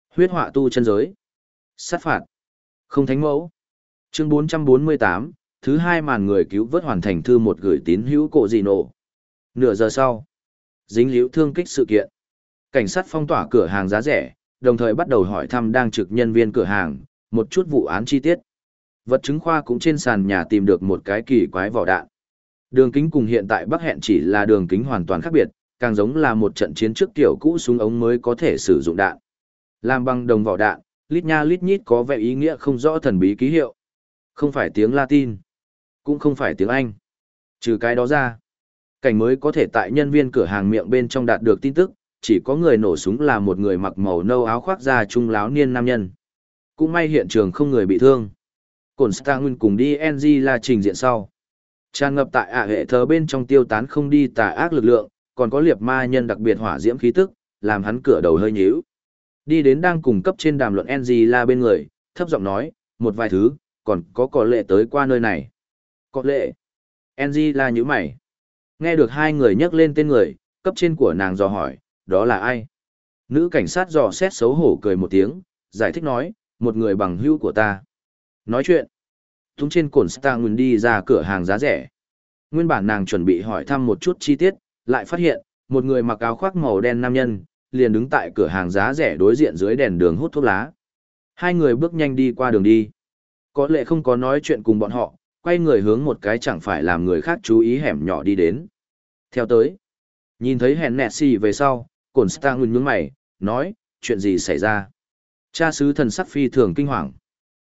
Speaker 1: Huyết họa tu chân giới. Sát phạt. Không thánh mẫu. Chương 448, thứ hai màn người cứu vớt hoàn thành thư một gửi tín hữu cổ gì nổ. Nửa giờ sau, dính liễu thương kích sự kiện. Cảnh sát phong tỏa cửa hàng giá rẻ, đồng thời bắt đầu hỏi thăm đang trực nhân viên cửa hàng, một chút vụ án chi tiết. Vật chứng khoa cũng trên sàn nhà tìm được một cái kỳ quái vỏ đạn. Đường kính cùng hiện tại Bắc Hẹn chỉ là đường kính hoàn toàn khác biệt, càng giống là một trận chiến trước tiểu cũ súng ống mới có thể sử dụng đạn. Làm bằng đồng vỏ đạn, lít nha lít nhít có vẻ ý nghĩa không rõ thần bí ký hiệu. Không phải tiếng Latin, cũng không phải tiếng Anh. Trừ cái đó ra, cảnh mới có thể tại nhân viên cửa hàng miệng bên trong đạt được tin tức, chỉ có người nổ súng là một người mặc màu nâu áo khoác da trung láo niên nam nhân. Cũng may hiện trường không người bị thương. Cổn Stangwin cùng đi NG là trình diện sau. Tràn ngập tại ả hệ thờ bên trong tiêu tán không đi tà ác lực lượng, còn có liệp ma nhân đặc biệt hỏa diễm khí tức, làm hắn cửa đầu hơi nhíu. Đi đến đang cùng cấp trên đàm luận Angela bên người, thấp giọng nói, một vài thứ, còn có có lệ tới qua nơi này. Có lệ. là như mày. Nghe được hai người nhắc lên tên người, cấp trên của nàng dò hỏi, đó là ai? Nữ cảnh sát dò xét xấu hổ cười một tiếng, giải thích nói, một người bằng hữu của ta. Nói chuyện. Túng trên cồn Stang đi ra cửa hàng giá rẻ. Nguyên bản nàng chuẩn bị hỏi thăm một chút chi tiết, lại phát hiện, một người mặc áo khoác màu đen nam nhân, liền đứng tại cửa hàng giá rẻ đối diện dưới đèn đường hút thuốc lá. Hai người bước nhanh đi qua đường đi. Có lẽ không có nói chuyện cùng bọn họ, quay người hướng một cái chẳng phải làm người khác chú ý hẻm nhỏ đi đến. Theo tới, nhìn thấy hèn nẹt xì về sau, cồn Stang nhướng mày, nói, chuyện gì xảy ra? Cha sứ thần sắc phi thường kinh hoàng.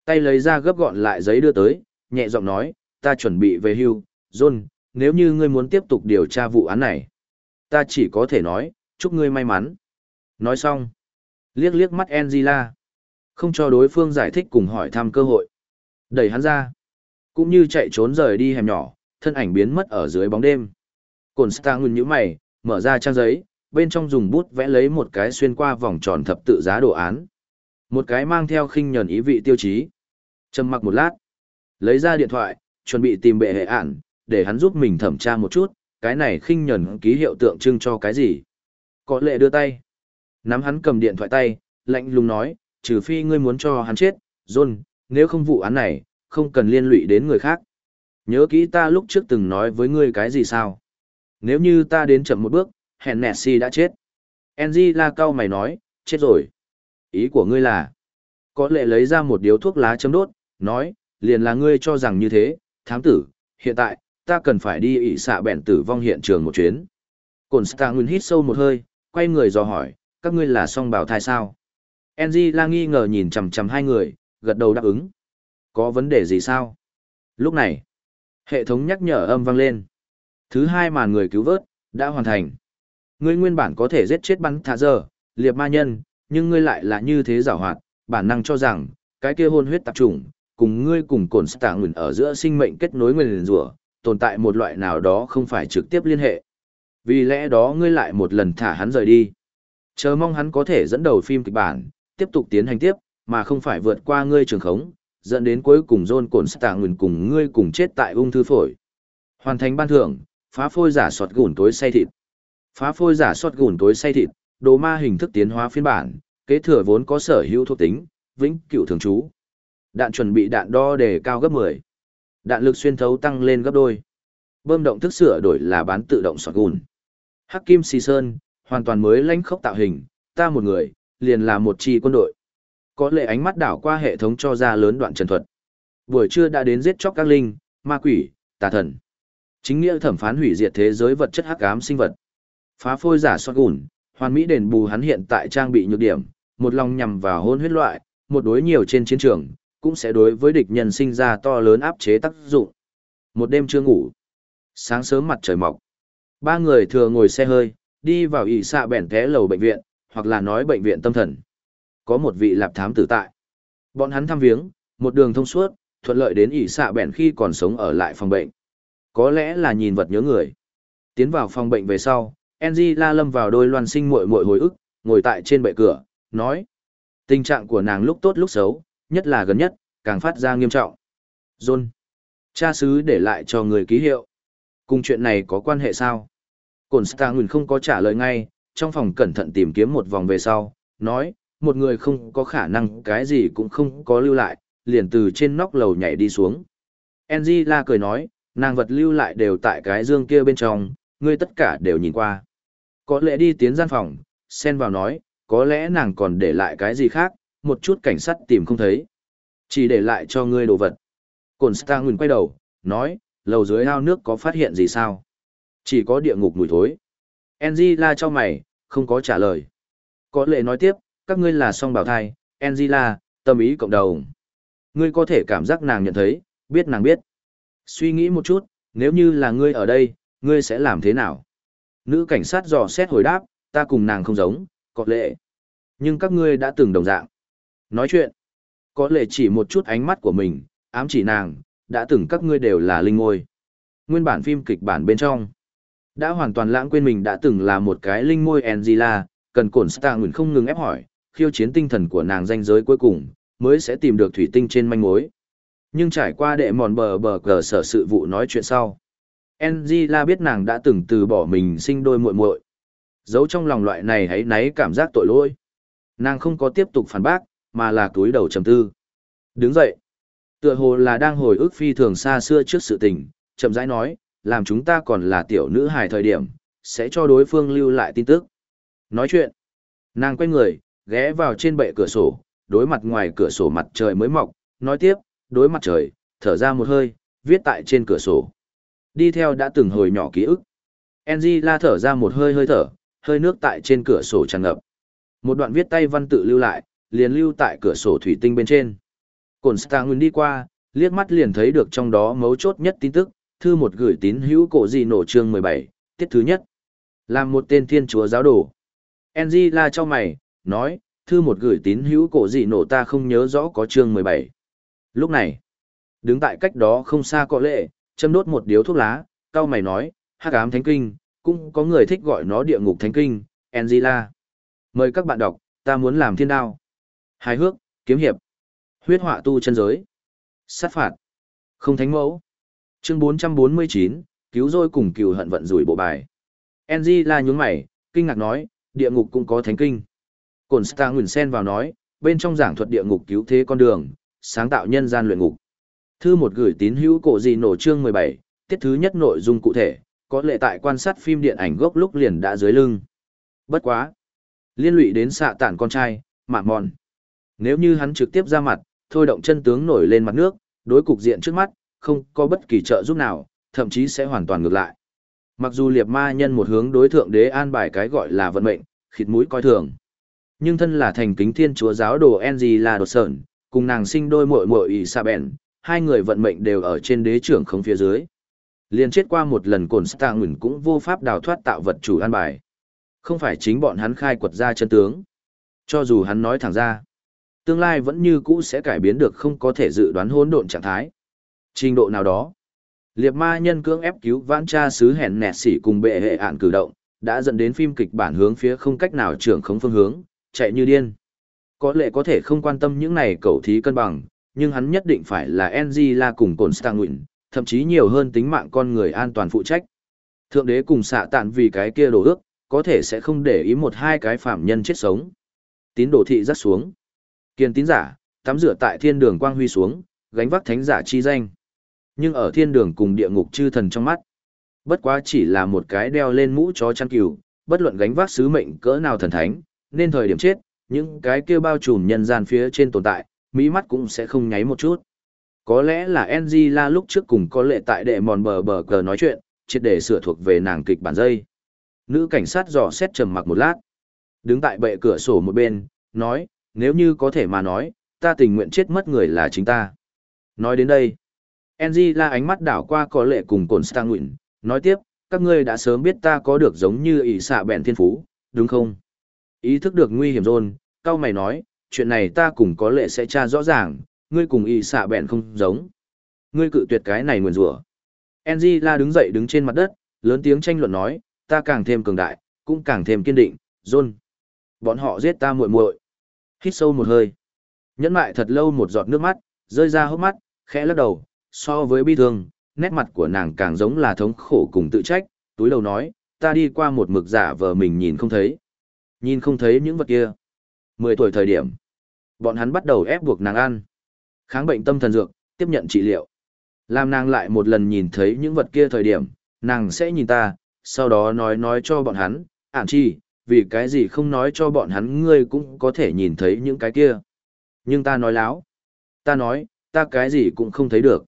Speaker 1: Tay lấy ra gấp gọn lại giấy đưa tới, nhẹ giọng nói, ta chuẩn bị về hưu, John, nếu như ngươi muốn tiếp tục điều tra vụ án này, ta chỉ có thể nói, chúc ngươi may mắn. Nói xong, liếc liếc mắt Angela, không cho đối phương giải thích cùng hỏi thăm cơ hội. Đẩy hắn ra, cũng như chạy trốn rời đi hẻm nhỏ, thân ảnh biến mất ở dưới bóng đêm. Cồn Star ngừng nhíu mày, mở ra trang giấy, bên trong dùng bút vẽ lấy một cái xuyên qua vòng tròn thập tự giá đồ án. Một cái mang theo khinh nhẫn ý vị tiêu chí. Trầm mặc một lát, lấy ra điện thoại, chuẩn bị tìm bệ hệ ản, để hắn giúp mình thẩm tra một chút, cái này khinh nhẫn ký hiệu tượng trưng cho cái gì. Có lệ đưa tay. Nắm hắn cầm điện thoại tay, lạnh lùng nói, trừ phi ngươi muốn cho hắn chết, John, nếu không vụ án này, không cần liên lụy đến người khác. Nhớ kỹ ta lúc trước từng nói với ngươi cái gì sao? Nếu như ta đến chậm một bước, hẹn si đã chết. Enzy la cao mày nói, chết rồi. Ý của ngươi là, có lệ lấy ra một điếu thuốc lá chấm đốt, nói, liền là ngươi cho rằng như thế, thám tử, hiện tại, ta cần phải đi ị xạ bẹn tử vong hiện trường một chuyến. Cồn nguyên hít sâu một hơi, quay người dò hỏi, các ngươi là song bào thai sao? Enzy la nghi ngờ nhìn chằm chằm hai người, gật đầu đáp ứng. Có vấn đề gì sao? Lúc này, hệ thống nhắc nhở âm vang lên. Thứ hai màn người cứu vớt, đã hoàn thành. Ngươi nguyên bản có thể giết chết bắn thả giờ, liệp ma nhân, nhưng ngươi lại là như thế giảo hoạt, bản năng cho rằng, cái kia hôn huyết tạp trùng, cùng ngươi cùng cồn stạ nguyền ở giữa sinh mệnh kết nối nguyên rủa tồn tại một loại nào đó không phải trực tiếp liên hệ. Vì lẽ đó ngươi lại một lần thả hắn rời đi. Chờ mong hắn có thể dẫn đầu phim kịch bản, tiếp tục tiến hành tiếp, mà không phải vượt qua ngươi trường khống, dẫn đến cuối cùng John Cổn Stạ Nguyền cùng ngươi cùng chết tại ung thư phổi. Hoàn thành ban thưởng, phá phôi giả sọt gùn tối say thịt. Phá phôi giả sọt gùn tối say thịt, đồ ma hình thức tiến hóa phiên bản, kế thừa vốn có sở hữu thuộc tính, vĩnh cửu thường trú. Đạn chuẩn bị đạn đo đề cao gấp 10. Đạn lực xuyên thấu tăng lên gấp đôi. Bơm động thức sửa đổi là bán tự động sọt gùn. Hắc Kim Xì Sơn, hoàn toàn mới lãnh khốc tạo hình, ta một người, liền là một chi quân đội. Có lệ ánh mắt đảo qua hệ thống cho ra lớn đoạn trần thuật. Buổi trưa đã đến giết chóc các linh, ma quỷ, tà thần. Chính nghĩa thẩm phán hủy diệt thế giới vật chất hắc ám sinh vật. Phá phôi giả soát gùn, hoàn mỹ đền bù hắn hiện tại trang bị nhược điểm, một lòng nhằm vào hôn huyết loại, một đối nhiều trên chiến trường, cũng sẽ đối với địch nhân sinh ra to lớn áp chế tác dụng. Một đêm chưa ngủ. Sáng sớm mặt trời mọc. Ba người thừa ngồi xe hơi, đi vào ỉ xạ bẻn té lầu bệnh viện, hoặc là nói bệnh viện tâm thần. Có một vị lạp thám tử tại. Bọn hắn thăm viếng, một đường thông suốt, thuận lợi đến ỉ xạ bèn khi còn sống ở lại phòng bệnh. Có lẽ là nhìn vật nhớ người. Tiến vào phòng bệnh về sau, Enji la lâm vào đôi loan sinh muội muội hồi ức, ngồi tại trên bệ cửa, nói. Tình trạng của nàng lúc tốt lúc xấu, nhất là gần nhất, càng phát ra nghiêm trọng. John. Cha sứ để lại cho người ký hiệu. Cùng chuyện này có quan hệ sao? Cổn Stangin không có trả lời ngay, trong phòng cẩn thận tìm kiếm một vòng về sau, nói, một người không có khả năng cái gì cũng không có lưu lại, liền từ trên nóc lầu nhảy đi xuống. Angela cười nói, nàng vật lưu lại đều tại cái dương kia bên trong, ngươi tất cả đều nhìn qua. Có lẽ đi tiến gian phòng, xen vào nói, có lẽ nàng còn để lại cái gì khác, một chút cảnh sát tìm không thấy. Chỉ để lại cho ngươi đồ vật. Cổn Star Nguyên quay đầu, nói, lầu dưới ao nước có phát hiện gì sao? Chỉ có địa ngục mùi thối. Angela cho mày, không có trả lời. Có lẽ nói tiếp, các ngươi là song bảo thai, Angela, tâm ý cộng đồng. Ngươi có thể cảm giác nàng nhận thấy, biết nàng biết. Suy nghĩ một chút, nếu như là ngươi ở đây, ngươi sẽ làm thế nào? Nữ cảnh sát dò xét hồi đáp, ta cùng nàng không giống, có lệ. Nhưng các ngươi đã từng đồng dạng. Nói chuyện, có lệ chỉ một chút ánh mắt của mình, ám chỉ nàng, đã từng các ngươi đều là linh ngôi. Nguyên bản phim kịch bản bên trong, đã hoàn toàn lãng quên mình đã từng là một cái linh ngôi Angela, cần cổn Star Nguyễn không ngừng ép hỏi, khiêu chiến tinh thần của nàng danh giới cuối cùng, mới sẽ tìm được thủy tinh trên manh mối. Nhưng trải qua đệ mòn bờ bờ cờ sở sự vụ nói chuyện sau. Angela biết nàng đã từng từ bỏ mình sinh đôi muội muội. Giấu trong lòng loại này hãy náy cảm giác tội lỗi. Nàng không có tiếp tục phản bác, mà là túi đầu trầm tư. Đứng dậy. Tựa hồ là đang hồi ức phi thường xa xưa trước sự tình, chậm rãi nói, làm chúng ta còn là tiểu nữ hài thời điểm, sẽ cho đối phương lưu lại tin tức. Nói chuyện. Nàng quay người, ghé vào trên bệ cửa sổ, đối mặt ngoài cửa sổ mặt trời mới mọc, nói tiếp, đối mặt trời, thở ra một hơi, viết tại trên cửa sổ. Đi theo đã từng hồi nhỏ ký ức. la thở ra một hơi hơi thở, hơi nước tại trên cửa sổ tràn ngập. Một đoạn viết tay văn tự lưu lại, liền lưu tại cửa sổ thủy tinh bên trên. Cổn nguyên đi qua, liếc mắt liền thấy được trong đó mấu chốt nhất tin tức, thư một gửi tín hữu cổ gì nổ chương 17, tiết thứ nhất. Làm một tên thiên chúa giáo đồ. la cho mày, nói, thư một gửi tín hữu cổ gì nổ ta không nhớ rõ có chương 17. Lúc này, đứng tại cách đó không xa có lệ, châm đốt một điếu thuốc lá, cao mày nói, hắc ám thánh kinh, cũng có người thích gọi nó địa ngục thánh kinh, Angela. Mời các bạn đọc, ta muốn làm thiên đao. Hài hước, kiếm hiệp, huyết họa tu chân giới, sát phạt, không thánh mẫu. Chương 449, cứu rồi cùng cừu hận vận rủi bộ bài. Angela nhún mày, kinh ngạc nói, địa ngục cũng có thánh kinh. Cổn Star Nguyên Sen vào nói, bên trong giảng thuật địa ngục cứu thế con đường, sáng tạo nhân gian luyện ngục. Thư một gửi tín hữu cổ gì nổ chương 17, tiết thứ nhất nội dung cụ thể, có lệ tại quan sát phim điện ảnh gốc lúc liền đã dưới lưng. Bất quá. Liên lụy đến xạ tản con trai, mạn mòn. Nếu như hắn trực tiếp ra mặt, thôi động chân tướng nổi lên mặt nước, đối cục diện trước mắt, không có bất kỳ trợ giúp nào, thậm chí sẽ hoàn toàn ngược lại. Mặc dù liệt ma nhân một hướng đối thượng đế an bài cái gọi là vận mệnh, khịt mũi coi thường. Nhưng thân là thành kính thiên chúa giáo đồ Enzi là đột sởn, cùng nàng sinh đôi muội muội ỷ xa bèn, hai người vận mệnh đều ở trên đế trưởng không phía dưới. Liên chết qua một lần cồn Stang cũng vô pháp đào thoát tạo vật chủ an bài. Không phải chính bọn hắn khai quật ra chân tướng. Cho dù hắn nói thẳng ra, tương lai vẫn như cũ sẽ cải biến được không có thể dự đoán hỗn độn trạng thái. Trình độ nào đó, liệt ma nhân cưỡng ép cứu vãn cha sứ hèn nẹt xỉ cùng bệ hệ ạn cử động, đã dẫn đến phim kịch bản hướng phía không cách nào trưởng không phương hướng, chạy như điên. Có lẽ có thể không quan tâm những này cầu thí cân bằng, nhưng hắn nhất định phải là Angela cùng Cổn Stanguin, thậm chí nhiều hơn tính mạng con người an toàn phụ trách. Thượng đế cùng xạ tạn vì cái kia đổ ước, có thể sẽ không để ý một hai cái phạm nhân chết sống. Tín đồ thị rắc xuống. Kiên tín giả, tắm rửa tại thiên đường quang huy xuống, gánh vác thánh giả chi danh. Nhưng ở thiên đường cùng địa ngục chư thần trong mắt, bất quá chỉ là một cái đeo lên mũ chó chăn cừu, bất luận gánh vác sứ mệnh cỡ nào thần thánh, nên thời điểm chết, những cái kia bao trùm nhân gian phía trên tồn tại, mỹ mắt cũng sẽ không nháy một chút. Có lẽ là Angela lúc trước cùng có lệ tại đệ mòn bờ bờ cờ nói chuyện, triệt để sửa thuộc về nàng kịch bản dây. Nữ cảnh sát dò xét trầm mặc một lát. Đứng tại bệ cửa sổ một bên, nói, nếu như có thể mà nói, ta tình nguyện chết mất người là chính ta. Nói đến đây, Angela ánh mắt đảo qua có lệ cùng cồn Stanguin, nói tiếp, các ngươi đã sớm biết ta có được giống như ỷ xạ bèn thiên phú, đúng không? Ý thức được nguy hiểm rôn, cao mày nói, chuyện này ta cùng có lệ sẽ tra rõ ràng, ngươi cùng y xạ bẹn không giống. Ngươi cự tuyệt cái này nguyền rủa. Angela đứng dậy đứng trên mặt đất, lớn tiếng tranh luận nói, ta càng thêm cường đại, cũng càng thêm kiên định, John. Bọn họ giết ta muội muội. Hít sâu một hơi. Nhẫn mại thật lâu một giọt nước mắt, rơi ra hốc mắt, khẽ lắc đầu, so với bi thương, nét mặt của nàng càng giống là thống khổ cùng tự trách, túi đầu nói, ta đi qua một mực giả vờ mình nhìn không thấy. Nhìn không thấy những vật kia. Mười tuổi thời điểm, bọn hắn bắt đầu ép buộc nàng ăn. Kháng bệnh tâm thần dược, tiếp nhận trị liệu. Làm nàng lại một lần nhìn thấy những vật kia thời điểm, nàng sẽ nhìn ta, sau đó nói nói cho bọn hắn, ản chi, vì cái gì không nói cho bọn hắn ngươi cũng có thể nhìn thấy những cái kia. Nhưng ta nói láo. Ta nói, ta cái gì cũng không thấy được.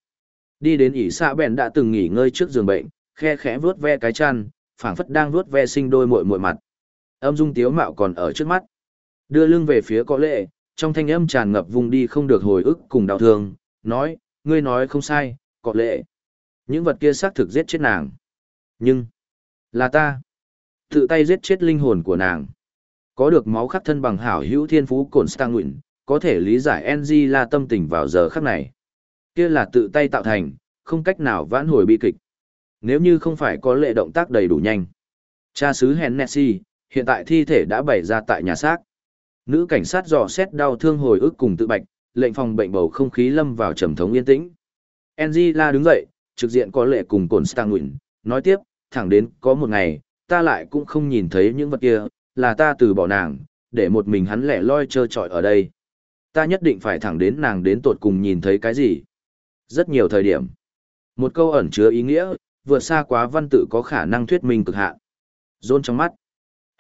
Speaker 1: Đi đến ỉ xạ bèn đã từng nghỉ ngơi trước giường bệnh, khe khẽ vuốt ve cái chăn, phảng phất đang vuốt ve sinh đôi muội muội mặt. Âm dung tiếu mạo còn ở trước mắt. Đưa lưng về phía có lệ, trong thanh âm tràn ngập vùng đi không được hồi ức cùng đau thương, nói, ngươi nói không sai, có lệ. Những vật kia xác thực giết chết nàng. Nhưng, là ta. Tự tay giết chết linh hồn của nàng. Có được máu khắc thân bằng hảo hữu thiên phú cồn stang nguyện, có thể lý giải NG là tâm tình vào giờ khắc này. Kia là tự tay tạo thành, không cách nào vãn hồi bi kịch. Nếu như không phải có lệ động tác đầy đủ nhanh. Cha xứ Hennessy, hiện tại thi thể đã bày ra tại nhà xác. Nữ cảnh sát dò xét đau thương hồi ức cùng tự bạch, lệnh phòng bệnh bầu không khí lâm vào trầm thống yên tĩnh. Angela đứng dậy, trực diện có lệ cùng cồn Stanguin, nói tiếp, thẳng đến có một ngày, ta lại cũng không nhìn thấy những vật kia, là ta từ bỏ nàng, để một mình hắn lẻ loi trơ trọi ở đây. Ta nhất định phải thẳng đến nàng đến tột cùng nhìn thấy cái gì. Rất nhiều thời điểm. Một câu ẩn chứa ý nghĩa, vượt xa quá văn tự có khả năng thuyết minh cực hạn. Rôn trong mắt.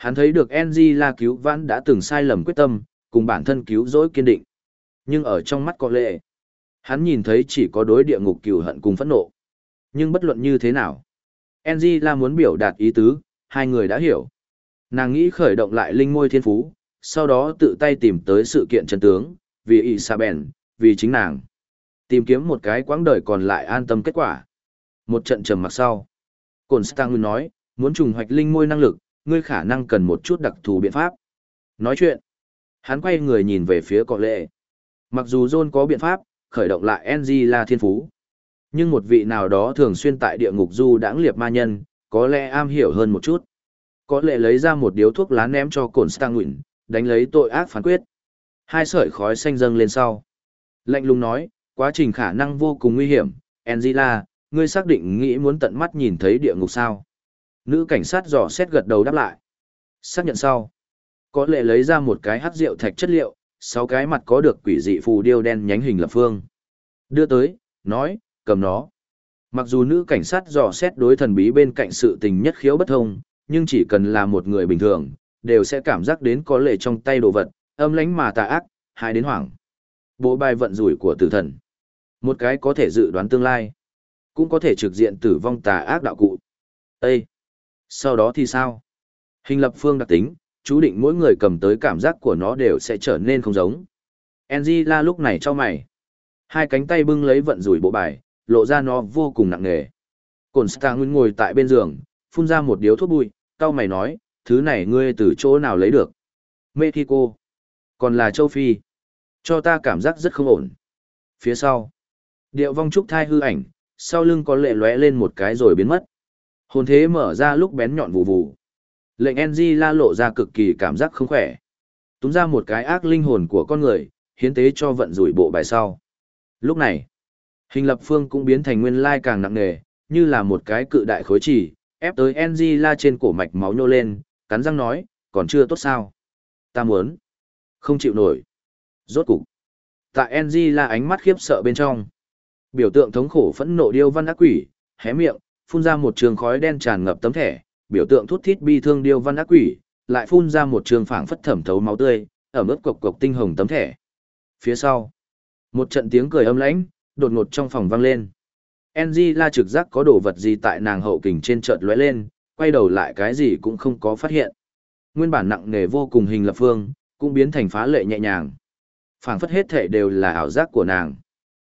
Speaker 1: Hắn thấy được Angela cứu vãn đã từng sai lầm quyết tâm, cùng bản thân cứu rỗi kiên định. Nhưng ở trong mắt có lệ, hắn nhìn thấy chỉ có đối địa ngục cừu hận cùng phẫn nộ. Nhưng bất luận như thế nào, Angela muốn biểu đạt ý tứ, hai người đã hiểu. Nàng nghĩ khởi động lại linh môi thiên phú, sau đó tự tay tìm tới sự kiện chân tướng, vì Isabel, vì chính nàng. Tìm kiếm một cái quãng đời còn lại an tâm kết quả. Một trận trầm mặc sau. Cổn Stang nói, muốn trùng hoạch linh môi năng lực, ngươi khả năng cần một chút đặc thù biện pháp. Nói chuyện, hắn quay người nhìn về phía cọ lệ. Mặc dù John có biện pháp, khởi động lại NG là thiên phú. Nhưng một vị nào đó thường xuyên tại địa ngục du đãng liệt ma nhân, có lẽ am hiểu hơn một chút. Có lẽ lấy ra một điếu thuốc lá ném cho cổn Stanguin, đánh lấy tội ác phán quyết. Hai sợi khói xanh dâng lên sau. Lạnh lùng nói, quá trình khả năng vô cùng nguy hiểm, Angela, ngươi xác định nghĩ muốn tận mắt nhìn thấy địa ngục sao. Nữ cảnh sát dò xét gật đầu đáp lại. Xác nhận sau. Có lệ lấy ra một cái hắc rượu thạch chất liệu, sáu cái mặt có được quỷ dị phù điêu đen nhánh hình lập phương. Đưa tới, nói, cầm nó. Mặc dù nữ cảnh sát dò xét đối thần bí bên cạnh sự tình nhất khiếu bất thông, nhưng chỉ cần là một người bình thường, đều sẽ cảm giác đến có lệ trong tay đồ vật, âm lánh mà tà ác, hai đến hoảng. Bộ bài vận rủi của tử thần. Một cái có thể dự đoán tương lai, cũng có thể trực diện tử vong tà ác đạo cụ. Ê! Sau đó thì sao? Hình lập phương đặc tính, chú định mỗi người cầm tới cảm giác của nó đều sẽ trở nên không giống. Angela lúc này cho mày. Hai cánh tay bưng lấy vận rủi bộ bài, lộ ra nó vô cùng nặng nề. Cổn nguyên ngồi tại bên giường, phun ra một điếu thuốc bụi, cao mày nói, thứ này ngươi từ chỗ nào lấy được? Mexico. Còn là châu Phi. Cho ta cảm giác rất không ổn. Phía sau. Điệu vong trúc thai hư ảnh, sau lưng có lệ lóe lên một cái rồi biến mất. Hồn thế mở ra lúc bén nhọn vù vù. Lệnh NG la lộ ra cực kỳ cảm giác không khỏe. Túm ra một cái ác linh hồn của con người, hiến tế cho vận rủi bộ bài sau. Lúc này, hình lập phương cũng biến thành nguyên lai càng nặng nề, như là một cái cự đại khối chỉ, ép tới NG la trên cổ mạch máu nhô lên, cắn răng nói, còn chưa tốt sao. Ta muốn. Không chịu nổi. Rốt cục. Tại NG la ánh mắt khiếp sợ bên trong. Biểu tượng thống khổ phẫn nộ điêu văn ác quỷ, hé miệng, phun ra một trường khói đen tràn ngập tấm thẻ, biểu tượng thút thít bi thương điêu văn ác quỷ, lại phun ra một trường phảng phất thẩm thấu máu tươi, ở mức cục cục tinh hồng tấm thẻ. Phía sau, một trận tiếng cười âm lãnh, đột ngột trong phòng vang lên. NG la trực giác có đồ vật gì tại nàng hậu kình trên chợt lóe lên, quay đầu lại cái gì cũng không có phát hiện. Nguyên bản nặng nề vô cùng hình lập phương, cũng biến thành phá lệ nhẹ nhàng. phảng phất hết thể đều là ảo giác của nàng.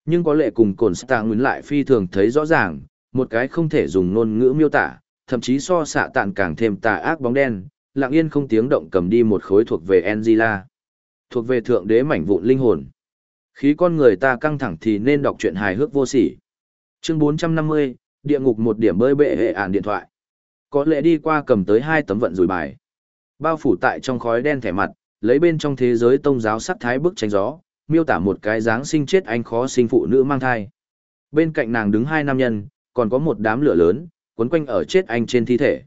Speaker 1: Nhưng có lệ cùng cồn Star nguyên lại phi thường thấy rõ ràng, một cái không thể dùng ngôn ngữ miêu tả, thậm chí so xạ tạn càng thêm tà ác bóng đen, lặng yên không tiếng động cầm đi một khối thuộc về Angela. Thuộc về thượng đế mảnh vụn linh hồn. Khí con người ta căng thẳng thì nên đọc truyện hài hước vô sỉ. Chương 450, địa ngục một điểm bơi bệ hệ ản điện thoại. Có lẽ đi qua cầm tới hai tấm vận rủi bài. Bao phủ tại trong khói đen thẻ mặt, lấy bên trong thế giới tông giáo sắc thái bức tranh gió, miêu tả một cái dáng sinh chết anh khó sinh phụ nữ mang thai. Bên cạnh nàng đứng hai nam nhân, còn có một đám lửa lớn, quấn quanh ở chết anh trên thi thể.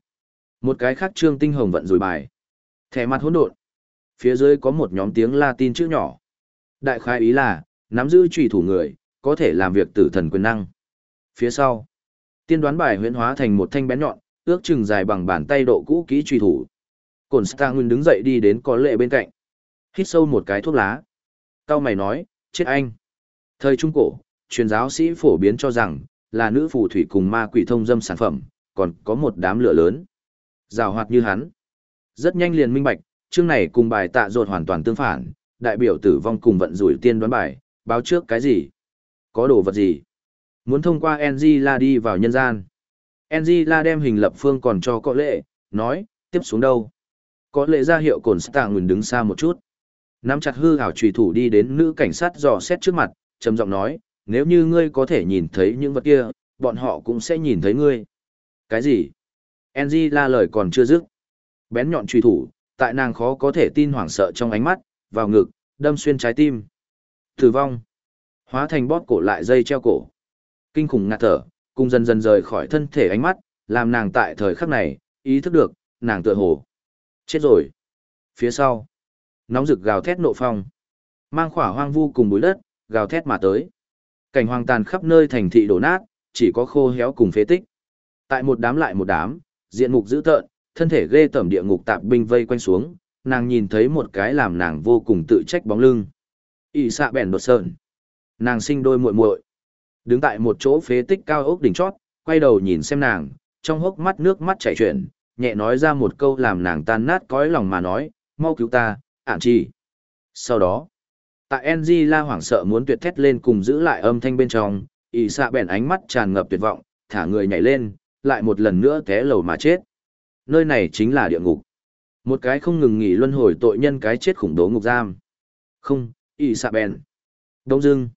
Speaker 1: Một cái khác trương tinh hồng vận rủi bài. Thẻ mặt hỗn độn. Phía dưới có một nhóm tiếng Latin chữ nhỏ. Đại khai ý là, nắm giữ trùy thủ người, có thể làm việc tử thần quyền năng. Phía sau, tiên đoán bài huyễn hóa thành một thanh bén nhọn, ước chừng dài bằng bàn tay độ cũ kỹ trùy thủ. cồn star nguyên đứng dậy đi đến có lệ bên cạnh. Hít sâu một cái thuốc lá. Cao mày nói, chết anh. Thời Trung Cổ, truyền giáo sĩ phổ biến cho rằng, là nữ phù thủy cùng ma quỷ thông dâm sản phẩm, còn có một đám lửa lớn. Rào hoạt như hắn. Rất nhanh liền minh bạch, chương này cùng bài tạ ruột hoàn toàn tương phản, đại biểu tử vong cùng vận rủi tiên đoán bài, báo trước cái gì? Có đồ vật gì? Muốn thông qua la đi vào nhân gian. la đem hình lập phương còn cho có lệ, nói, tiếp xuống đâu? Có lệ ra hiệu cồn tạ ngừng đứng xa một chút. Nắm chặt hư hảo trùy thủ đi đến nữ cảnh sát dò xét trước mặt, trầm giọng nói, nếu như ngươi có thể nhìn thấy những vật kia, bọn họ cũng sẽ nhìn thấy ngươi. Cái gì? Angie la lời còn chưa dứt. Bén nhọn truy thủ, tại nàng khó có thể tin hoảng sợ trong ánh mắt, vào ngực, đâm xuyên trái tim. Tử vong. Hóa thành bóp cổ lại dây treo cổ. Kinh khủng ngạt thở, cùng dần dần rời khỏi thân thể ánh mắt, làm nàng tại thời khắc này, ý thức được, nàng tựa hồ. Chết rồi. Phía sau. Nóng rực gào thét nộ phong. Mang khỏa hoang vu cùng bụi đất, gào thét mà tới. Cảnh hoang tàn khắp nơi thành thị đổ nát, chỉ có khô héo cùng phế tích. Tại một đám lại một đám, diện mục dữ tợn, thân thể ghê tẩm địa ngục tạp binh vây quanh xuống, nàng nhìn thấy một cái làm nàng vô cùng tự trách bóng lưng. ỉ xạ bèn đột sợn. Nàng sinh đôi muội muội Đứng tại một chỗ phế tích cao ốc đỉnh chót, quay đầu nhìn xem nàng, trong hốc mắt nước mắt chảy chuyển, nhẹ nói ra một câu làm nàng tan nát cõi lòng mà nói, mau cứu ta, ản chi. Sau đó, tại NG la hoảng sợ muốn tuyệt thét lên cùng giữ lại âm thanh bên trong, ỉ xạ bèn ánh mắt tràn ngập tuyệt vọng, thả người nhảy lên, lại một lần nữa té lầu mà chết. Nơi này chính là địa ngục. Một cái không ngừng nghỉ luân hồi tội nhân cái chết khủng bố ngục giam. Không, ỉ xạ bèn. Đông dưng.